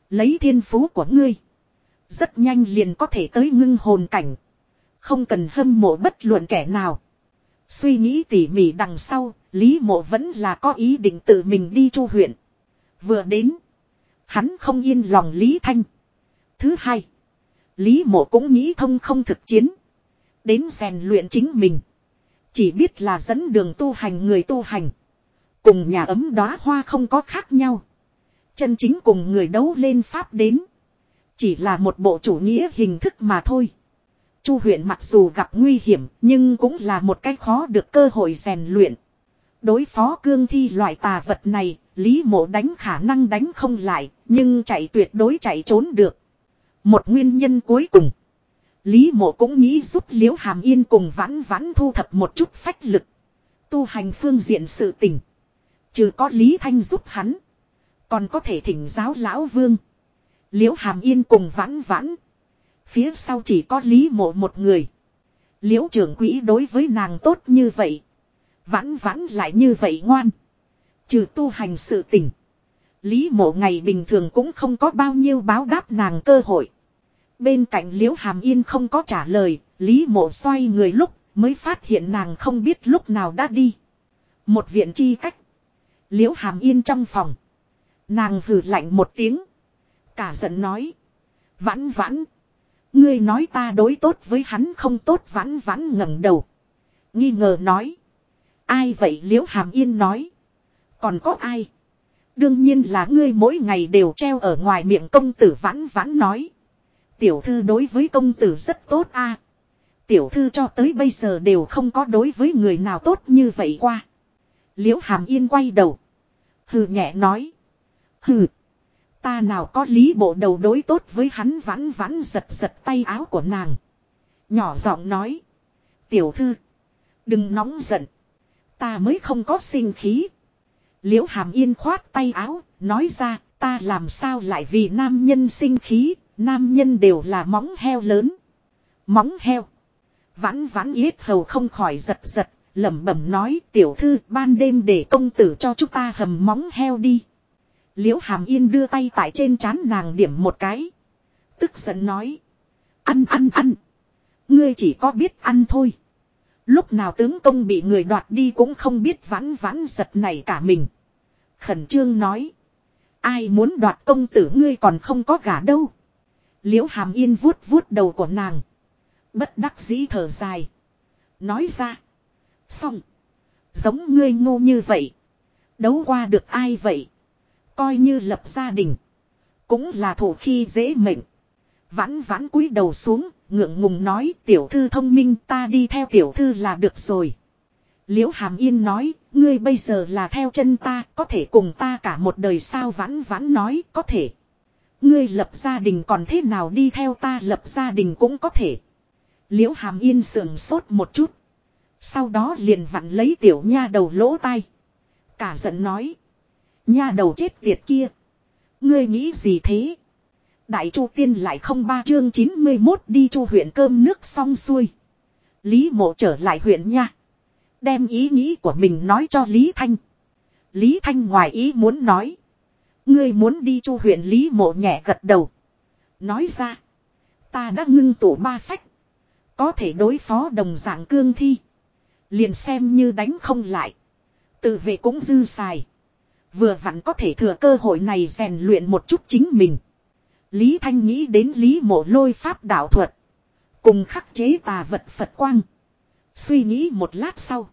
Lấy thiên phú của ngươi. Rất nhanh liền có thể tới ngưng hồn cảnh. Không cần hâm mộ bất luận kẻ nào. Suy nghĩ tỉ mỉ đằng sau, Lý mộ vẫn là có ý định tự mình đi chu huyện. Vừa đến. Hắn không yên lòng Lý Thanh. Thứ hai. Lý mộ cũng nghĩ thông không thực chiến. Đến rèn luyện chính mình. Chỉ biết là dẫn đường tu hành người tu hành. Cùng nhà ấm đóa hoa không có khác nhau. Chân chính cùng người đấu lên pháp đến. Chỉ là một bộ chủ nghĩa hình thức mà thôi. Chu huyện mặc dù gặp nguy hiểm nhưng cũng là một cách khó được cơ hội rèn luyện. Đối phó cương thi loại tà vật này, Lý mộ đánh khả năng đánh không lại, nhưng chạy tuyệt đối chạy trốn được. Một nguyên nhân cuối cùng. Lý mộ cũng nghĩ giúp Liễu Hàm Yên cùng vãn vãn thu thập một chút phách lực. Tu hành phương diện sự tình. Trừ có Lý Thanh giúp hắn. Còn có thể thỉnh giáo Lão Vương. Liễu Hàm Yên cùng vãn vãn. Phía sau chỉ có Lý mộ một người. Liễu trưởng quỹ đối với nàng tốt như vậy. Vãn vãn lại như vậy ngoan. Trừ tu hành sự tình. Lý mộ ngày bình thường cũng không có bao nhiêu báo đáp nàng cơ hội. Bên cạnh liễu hàm yên không có trả lời, Lý mộ xoay người lúc mới phát hiện nàng không biết lúc nào đã đi. Một viện chi cách. Liễu hàm yên trong phòng. Nàng hừ lạnh một tiếng. Cả giận nói. Vãn vãn. Ngươi nói ta đối tốt với hắn không tốt vãn vãn ngẩng đầu. Nghi ngờ nói. Ai vậy liễu hàm yên nói. Còn có ai? Đương nhiên là ngươi mỗi ngày đều treo ở ngoài miệng công tử vãn vãn nói. Tiểu thư đối với công tử rất tốt a. Tiểu thư cho tới bây giờ đều không có đối với người nào tốt như vậy qua. Liễu hàm yên quay đầu. Hừ nhẹ nói. Hừ. Ta nào có lý bộ đầu đối tốt với hắn vãn vãn giật giật tay áo của nàng. Nhỏ giọng nói. Tiểu thư. Đừng nóng giận. Ta mới không có sinh khí. Liễu hàm yên khoát tay áo. Nói ra, ta làm sao lại vì nam nhân sinh khí. Nam nhân đều là móng heo lớn. Móng heo. Vãn vãn yết hầu không khỏi giật giật. lẩm bẩm nói, tiểu thư, ban đêm để công tử cho chúng ta hầm móng heo đi. Liễu hàm yên đưa tay tại trên trán nàng điểm một cái. Tức giận nói. Ăn ăn ăn. Ngươi chỉ có biết ăn thôi. Lúc nào tướng công bị người đoạt đi cũng không biết vãn vãn giật này cả mình. Khẩn trương nói. Ai muốn đoạt công tử ngươi còn không có gả đâu. Liễu hàm yên vuốt vuốt đầu của nàng. Bất đắc dĩ thở dài. Nói ra. Xong. Giống ngươi ngu như vậy. Đấu qua được ai vậy. Coi như lập gia đình. Cũng là thủ khi dễ mệnh. Vãn vãn cúi đầu xuống, ngượng ngùng nói tiểu thư thông minh ta đi theo tiểu thư là được rồi. Liễu Hàm Yên nói, ngươi bây giờ là theo chân ta, có thể cùng ta cả một đời sao vãn vãn nói, có thể. Ngươi lập gia đình còn thế nào đi theo ta lập gia đình cũng có thể. Liễu Hàm Yên sườn sốt một chút. Sau đó liền vặn lấy tiểu nha đầu lỗ tai. Cả giận nói. Nha đầu chết tiệt kia. Ngươi nghĩ gì thế? Đại chu tiên lại không ba chương 91 đi chu huyện cơm nước xong xuôi. Lý mộ trở lại huyện nha. Đem ý nghĩ của mình nói cho Lý Thanh. Lý Thanh ngoài ý muốn nói. Ngươi muốn đi chu huyện Lý mộ nhẹ gật đầu. Nói ra. Ta đã ngưng tụ ba phách. Có thể đối phó đồng dạng cương thi. Liền xem như đánh không lại. Tự vệ cũng dư xài. Vừa vặn có thể thừa cơ hội này rèn luyện một chút chính mình. Lý Thanh nghĩ đến Lý mộ lôi pháp đạo thuật. Cùng khắc chế tà vật Phật quang. Suy nghĩ một lát sau.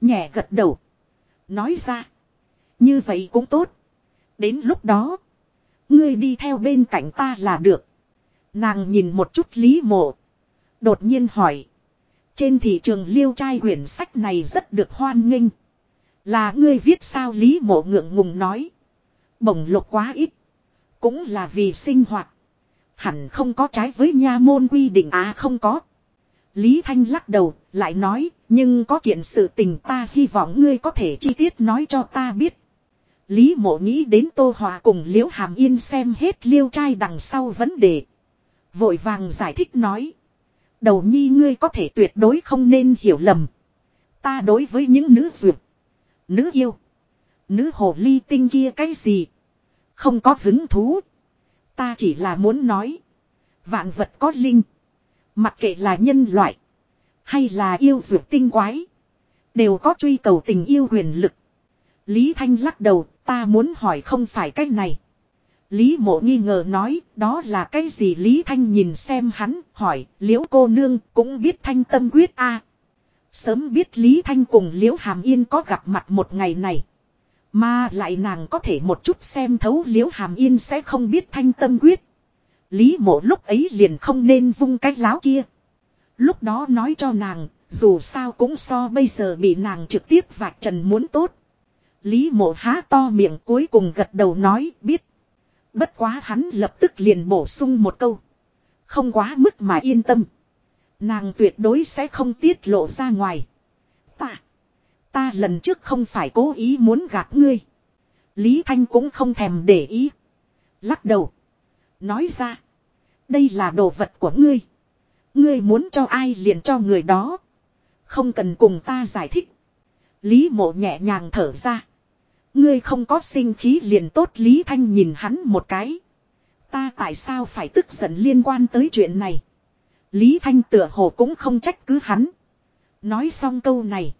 Nhẹ gật đầu. Nói ra. Như vậy cũng tốt. Đến lúc đó. Ngươi đi theo bên cạnh ta là được. Nàng nhìn một chút lý mộ. Đột nhiên hỏi. Trên thị trường liêu trai quyển sách này rất được hoan nghênh. Là ngươi viết sao lý mộ ngượng ngùng nói. Bổng lục quá ít. Cũng là vì sinh hoạt. Hẳn không có trái với nha môn quy định à không có. Lý Thanh lắc đầu, lại nói, nhưng có kiện sự tình ta hy vọng ngươi có thể chi tiết nói cho ta biết. Lý mộ nghĩ đến Tô Hòa cùng Liễu Hàm Yên xem hết liêu trai đằng sau vấn đề. Vội vàng giải thích nói. Đầu nhi ngươi có thể tuyệt đối không nên hiểu lầm. Ta đối với những nữ duyệt, nữ yêu, nữ hồ ly tinh kia cái gì. Không có hứng thú. Ta chỉ là muốn nói. Vạn vật có linh. Mặc kệ là nhân loại. Hay là yêu duyệt tinh quái. Đều có truy cầu tình yêu quyền lực. Lý Thanh lắc đầu. Ta muốn hỏi không phải cái này. Lý mộ nghi ngờ nói. Đó là cái gì Lý Thanh nhìn xem hắn. Hỏi. Liễu cô nương cũng biết thanh tâm quyết a Sớm biết Lý Thanh cùng Liễu Hàm Yên có gặp mặt một ngày này. Mà lại nàng có thể một chút xem thấu liễu hàm yên sẽ không biết thanh tâm quyết. Lý mộ lúc ấy liền không nên vung cái láo kia. Lúc đó nói cho nàng, dù sao cũng so bây giờ bị nàng trực tiếp vạch trần muốn tốt. Lý mộ há to miệng cuối cùng gật đầu nói, biết. Bất quá hắn lập tức liền bổ sung một câu. Không quá mức mà yên tâm. Nàng tuyệt đối sẽ không tiết lộ ra ngoài. Ta. Ta lần trước không phải cố ý muốn gạt ngươi. Lý Thanh cũng không thèm để ý. Lắc đầu. Nói ra. Đây là đồ vật của ngươi. Ngươi muốn cho ai liền cho người đó. Không cần cùng ta giải thích. Lý mộ nhẹ nhàng thở ra. Ngươi không có sinh khí liền tốt Lý Thanh nhìn hắn một cái. Ta tại sao phải tức giận liên quan tới chuyện này. Lý Thanh tựa hồ cũng không trách cứ hắn. Nói xong câu này.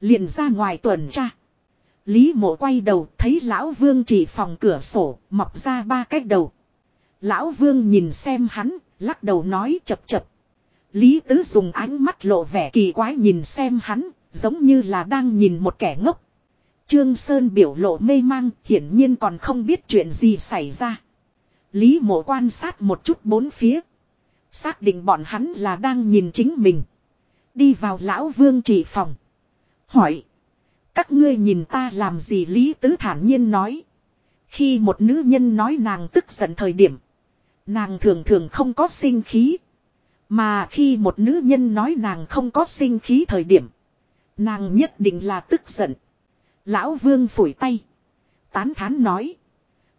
Liền ra ngoài tuần tra. Lý mộ quay đầu thấy lão vương chỉ phòng cửa sổ mọc ra ba cái đầu. Lão vương nhìn xem hắn, lắc đầu nói chập chập. Lý tứ dùng ánh mắt lộ vẻ kỳ quái nhìn xem hắn, giống như là đang nhìn một kẻ ngốc. Trương Sơn biểu lộ mê mang, hiển nhiên còn không biết chuyện gì xảy ra. Lý mộ quan sát một chút bốn phía. Xác định bọn hắn là đang nhìn chính mình. Đi vào lão vương trị phòng. Hỏi. Các ngươi nhìn ta làm gì Lý Tứ thản nhiên nói. Khi một nữ nhân nói nàng tức giận thời điểm. Nàng thường thường không có sinh khí. Mà khi một nữ nhân nói nàng không có sinh khí thời điểm. Nàng nhất định là tức giận. Lão vương phủi tay. Tán thán nói.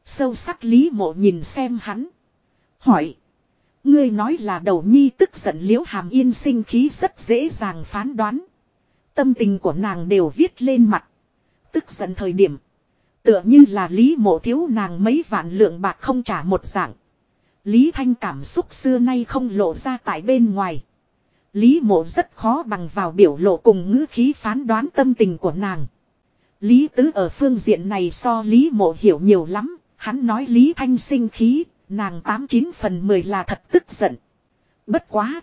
Sâu sắc lý mộ nhìn xem hắn. Hỏi. Ngươi nói là đầu nhi tức giận liễu hàm yên sinh khí rất dễ dàng phán đoán. Tâm tình của nàng đều viết lên mặt. Tức giận thời điểm. Tựa như là Lý mộ thiếu nàng mấy vạn lượng bạc không trả một dạng. Lý Thanh cảm xúc xưa nay không lộ ra tại bên ngoài. Lý mộ rất khó bằng vào biểu lộ cùng ngữ khí phán đoán tâm tình của nàng. Lý tứ ở phương diện này so Lý mộ hiểu nhiều lắm. Hắn nói Lý Thanh sinh khí, nàng tám chín phần mười là thật tức giận. Bất quá.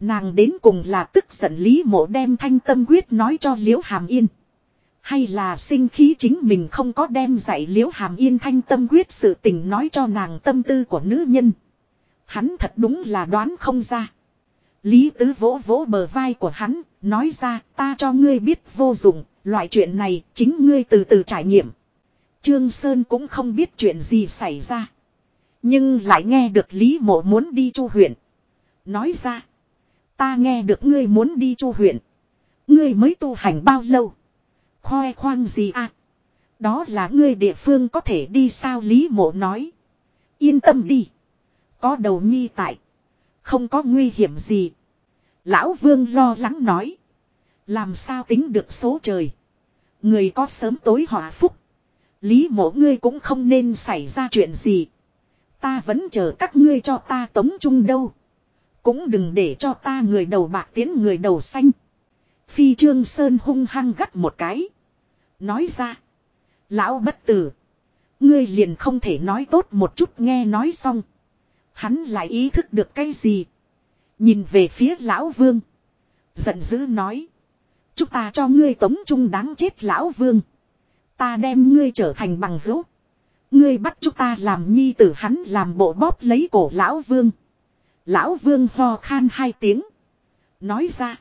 Nàng đến cùng là tức giận Lý Mộ đem thanh tâm quyết nói cho Liễu Hàm Yên. Hay là sinh khí chính mình không có đem dạy Liễu Hàm Yên thanh tâm quyết sự tình nói cho nàng tâm tư của nữ nhân. Hắn thật đúng là đoán không ra. Lý Tứ vỗ vỗ bờ vai của hắn, nói ra ta cho ngươi biết vô dụng, loại chuyện này chính ngươi từ từ trải nghiệm. Trương Sơn cũng không biết chuyện gì xảy ra. Nhưng lại nghe được Lý Mộ muốn đi chu huyện. Nói ra. Ta nghe được ngươi muốn đi chu huyện. Ngươi mới tu hành bao lâu? Khoe khoang gì à? Đó là ngươi địa phương có thể đi sao Lý mộ nói. Yên tâm đi. Có đầu nhi tại. Không có nguy hiểm gì. Lão vương lo lắng nói. Làm sao tính được số trời. Người có sớm tối họa phúc. Lý mộ ngươi cũng không nên xảy ra chuyện gì. Ta vẫn chờ các ngươi cho ta tống chung đâu. Cũng đừng để cho ta người đầu bạc tiến người đầu xanh. Phi Trương Sơn hung hăng gắt một cái. Nói ra. Lão bất tử. Ngươi liền không thể nói tốt một chút nghe nói xong. Hắn lại ý thức được cái gì. Nhìn về phía lão vương. Giận dữ nói. Chúng ta cho ngươi tống trung đáng chết lão vương. Ta đem ngươi trở thành bằng hữu. Ngươi bắt chúng ta làm nhi tử hắn làm bộ bóp lấy cổ lão vương. Lão vương ho khan hai tiếng. Nói ra.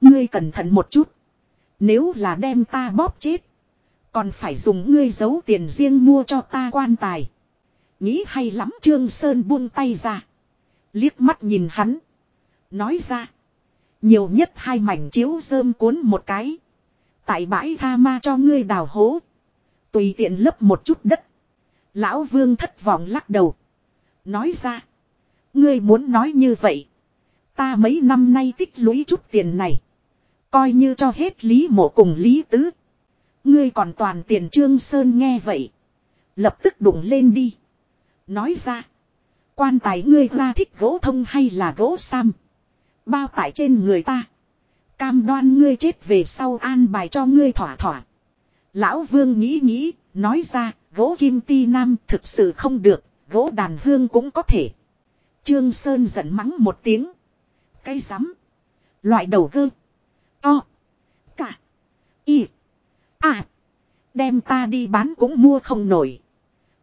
Ngươi cẩn thận một chút. Nếu là đem ta bóp chết. Còn phải dùng ngươi giấu tiền riêng mua cho ta quan tài. Nghĩ hay lắm Trương Sơn buông tay ra. Liếc mắt nhìn hắn. Nói ra. Nhiều nhất hai mảnh chiếu rơm cuốn một cái. Tại bãi tha ma cho ngươi đào hố. Tùy tiện lấp một chút đất. Lão vương thất vọng lắc đầu. Nói ra. Ngươi muốn nói như vậy. Ta mấy năm nay tích lũy chút tiền này. Coi như cho hết Lý mộ cùng Lý tứ. Ngươi còn toàn tiền Trương Sơn nghe vậy. Lập tức đụng lên đi. Nói ra. Quan tài ngươi ra thích gỗ thông hay là gỗ sam. Bao tải trên người ta. Cam đoan ngươi chết về sau an bài cho ngươi thỏa thỏa. Lão vương nghĩ nghĩ, nói ra, gỗ kim ti nam thực sự không được, gỗ đàn hương cũng có thể. Trương Sơn giận mắng một tiếng. Cây rắm. Loại đầu gơ. To. Cả. Y. À. Đem ta đi bán cũng mua không nổi.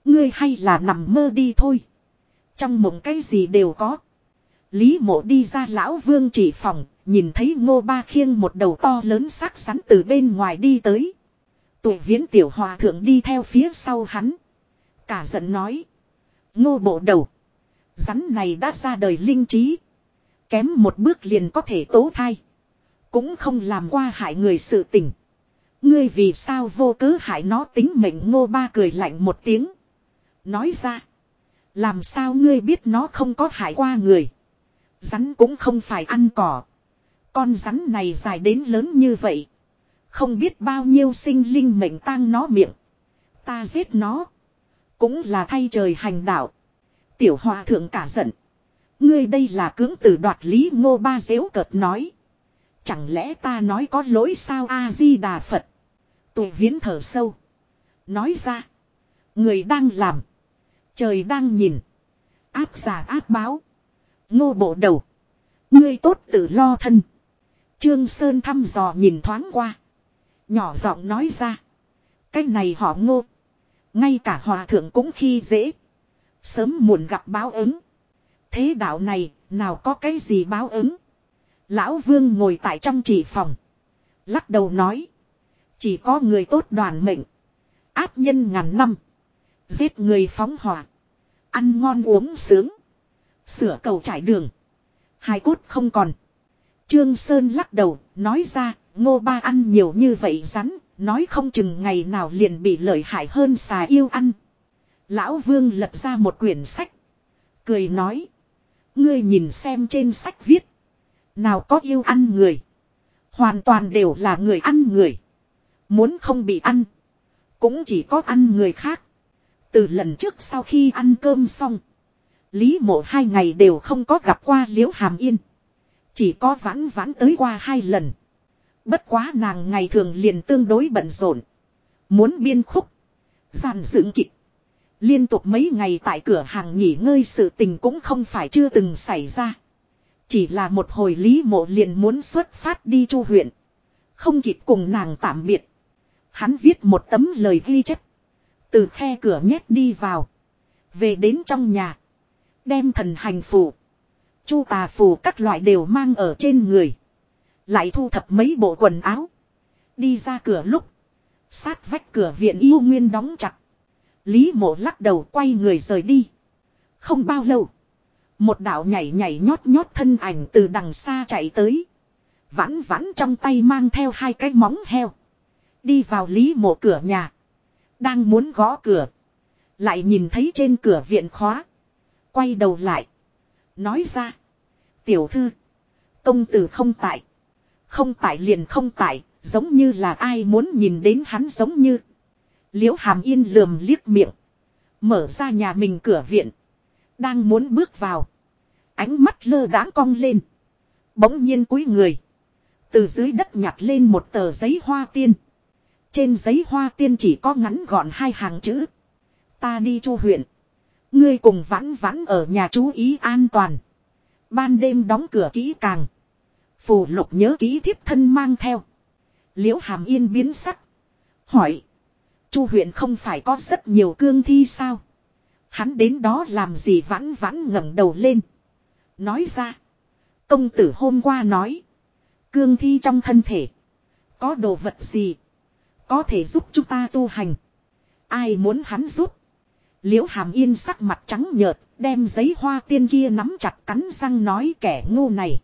Ngươi hay là nằm mơ đi thôi. Trong mộng cái gì đều có. Lý mộ đi ra lão vương chỉ phòng, nhìn thấy ngô ba khiêng một đầu to lớn sắc sắn từ bên ngoài đi tới. Tụ viễn tiểu hòa thượng đi theo phía sau hắn. Cả giận nói. Ngô bộ đầu. Rắn này đã ra đời linh trí. Kém một bước liền có thể tố thai. Cũng không làm qua hại người sự tình. Ngươi vì sao vô cớ hại nó tính mệnh ngô ba cười lạnh một tiếng. Nói ra. Làm sao ngươi biết nó không có hại qua người. Rắn cũng không phải ăn cỏ. Con rắn này dài đến lớn như vậy. Không biết bao nhiêu sinh linh mệnh tang nó miệng. Ta giết nó. Cũng là thay trời hành đạo. Tiểu hòa thượng cả giận. Ngươi đây là cưỡng tử đoạt lý ngô ba dễu cợt nói. Chẳng lẽ ta nói có lỗi sao A-di-đà Phật. Tụi viễn thở sâu. Nói ra. Người đang làm. Trời đang nhìn. Áp giả áp báo. Ngô bộ đầu. Ngươi tốt tự lo thân. Trương Sơn thăm dò nhìn thoáng qua. Nhỏ giọng nói ra. Cái này họ ngô. Ngay cả hòa thượng cũng khi dễ. Sớm muộn gặp báo ứng. Thế đạo này, nào có cái gì báo ứng. Lão Vương ngồi tại trong chỉ phòng. Lắc đầu nói. Chỉ có người tốt đoàn mệnh. Áp nhân ngàn năm. Giết người phóng hỏa. Ăn ngon uống sướng. Sửa cầu trải đường. Hai cốt không còn. Trương Sơn lắc đầu, nói ra, ngô ba ăn nhiều như vậy rắn, nói không chừng ngày nào liền bị lợi hại hơn xà yêu ăn. Lão Vương lật ra một quyển sách. Cười nói. Ngươi nhìn xem trên sách viết. Nào có yêu ăn người. Hoàn toàn đều là người ăn người. Muốn không bị ăn. Cũng chỉ có ăn người khác. Từ lần trước sau khi ăn cơm xong. Lý mộ hai ngày đều không có gặp qua liễu hàm yên. Chỉ có vãn vãn tới qua hai lần. Bất quá nàng ngày thường liền tương đối bận rộn. Muốn biên khúc. Giàn dựng kịch. Liên tục mấy ngày tại cửa hàng nghỉ ngơi sự tình cũng không phải chưa từng xảy ra. Chỉ là một hồi lý mộ liền muốn xuất phát đi chu huyện. Không kịp cùng nàng tạm biệt. Hắn viết một tấm lời ghi chép. Từ khe cửa nhét đi vào. Về đến trong nhà. Đem thần hành phù. Chu tà phù các loại đều mang ở trên người. Lại thu thập mấy bộ quần áo. Đi ra cửa lúc. Sát vách cửa viện yêu nguyên đóng chặt. Lý mộ lắc đầu quay người rời đi. Không bao lâu. Một đạo nhảy nhảy nhót nhót thân ảnh từ đằng xa chạy tới. Vãn vãn trong tay mang theo hai cái móng heo. Đi vào lý mộ cửa nhà. Đang muốn gõ cửa. Lại nhìn thấy trên cửa viện khóa. Quay đầu lại. Nói ra. Tiểu thư. Công tử không tại. Không tại liền không tại. Giống như là ai muốn nhìn đến hắn giống như. Liễu hàm yên lườm liếc miệng. Mở ra nhà mình cửa viện. Đang muốn bước vào. Ánh mắt lơ đãng cong lên. Bỗng nhiên cúi người. Từ dưới đất nhặt lên một tờ giấy hoa tiên. Trên giấy hoa tiên chỉ có ngắn gọn hai hàng chữ. Ta đi chu huyện. Ngươi cùng vãn vãn ở nhà chú ý an toàn. Ban đêm đóng cửa kỹ càng. Phù lục nhớ ký thiếp thân mang theo. Liễu hàm yên biến sắc. Hỏi. Chu huyện không phải có rất nhiều cương thi sao? Hắn đến đó làm gì vãn vãn ngẩng đầu lên. Nói ra. Công tử hôm qua nói. Cương thi trong thân thể. Có đồ vật gì. Có thể giúp chúng ta tu hành. Ai muốn hắn giúp. Liễu hàm yên sắc mặt trắng nhợt. Đem giấy hoa tiên kia nắm chặt cắn răng nói kẻ ngu này.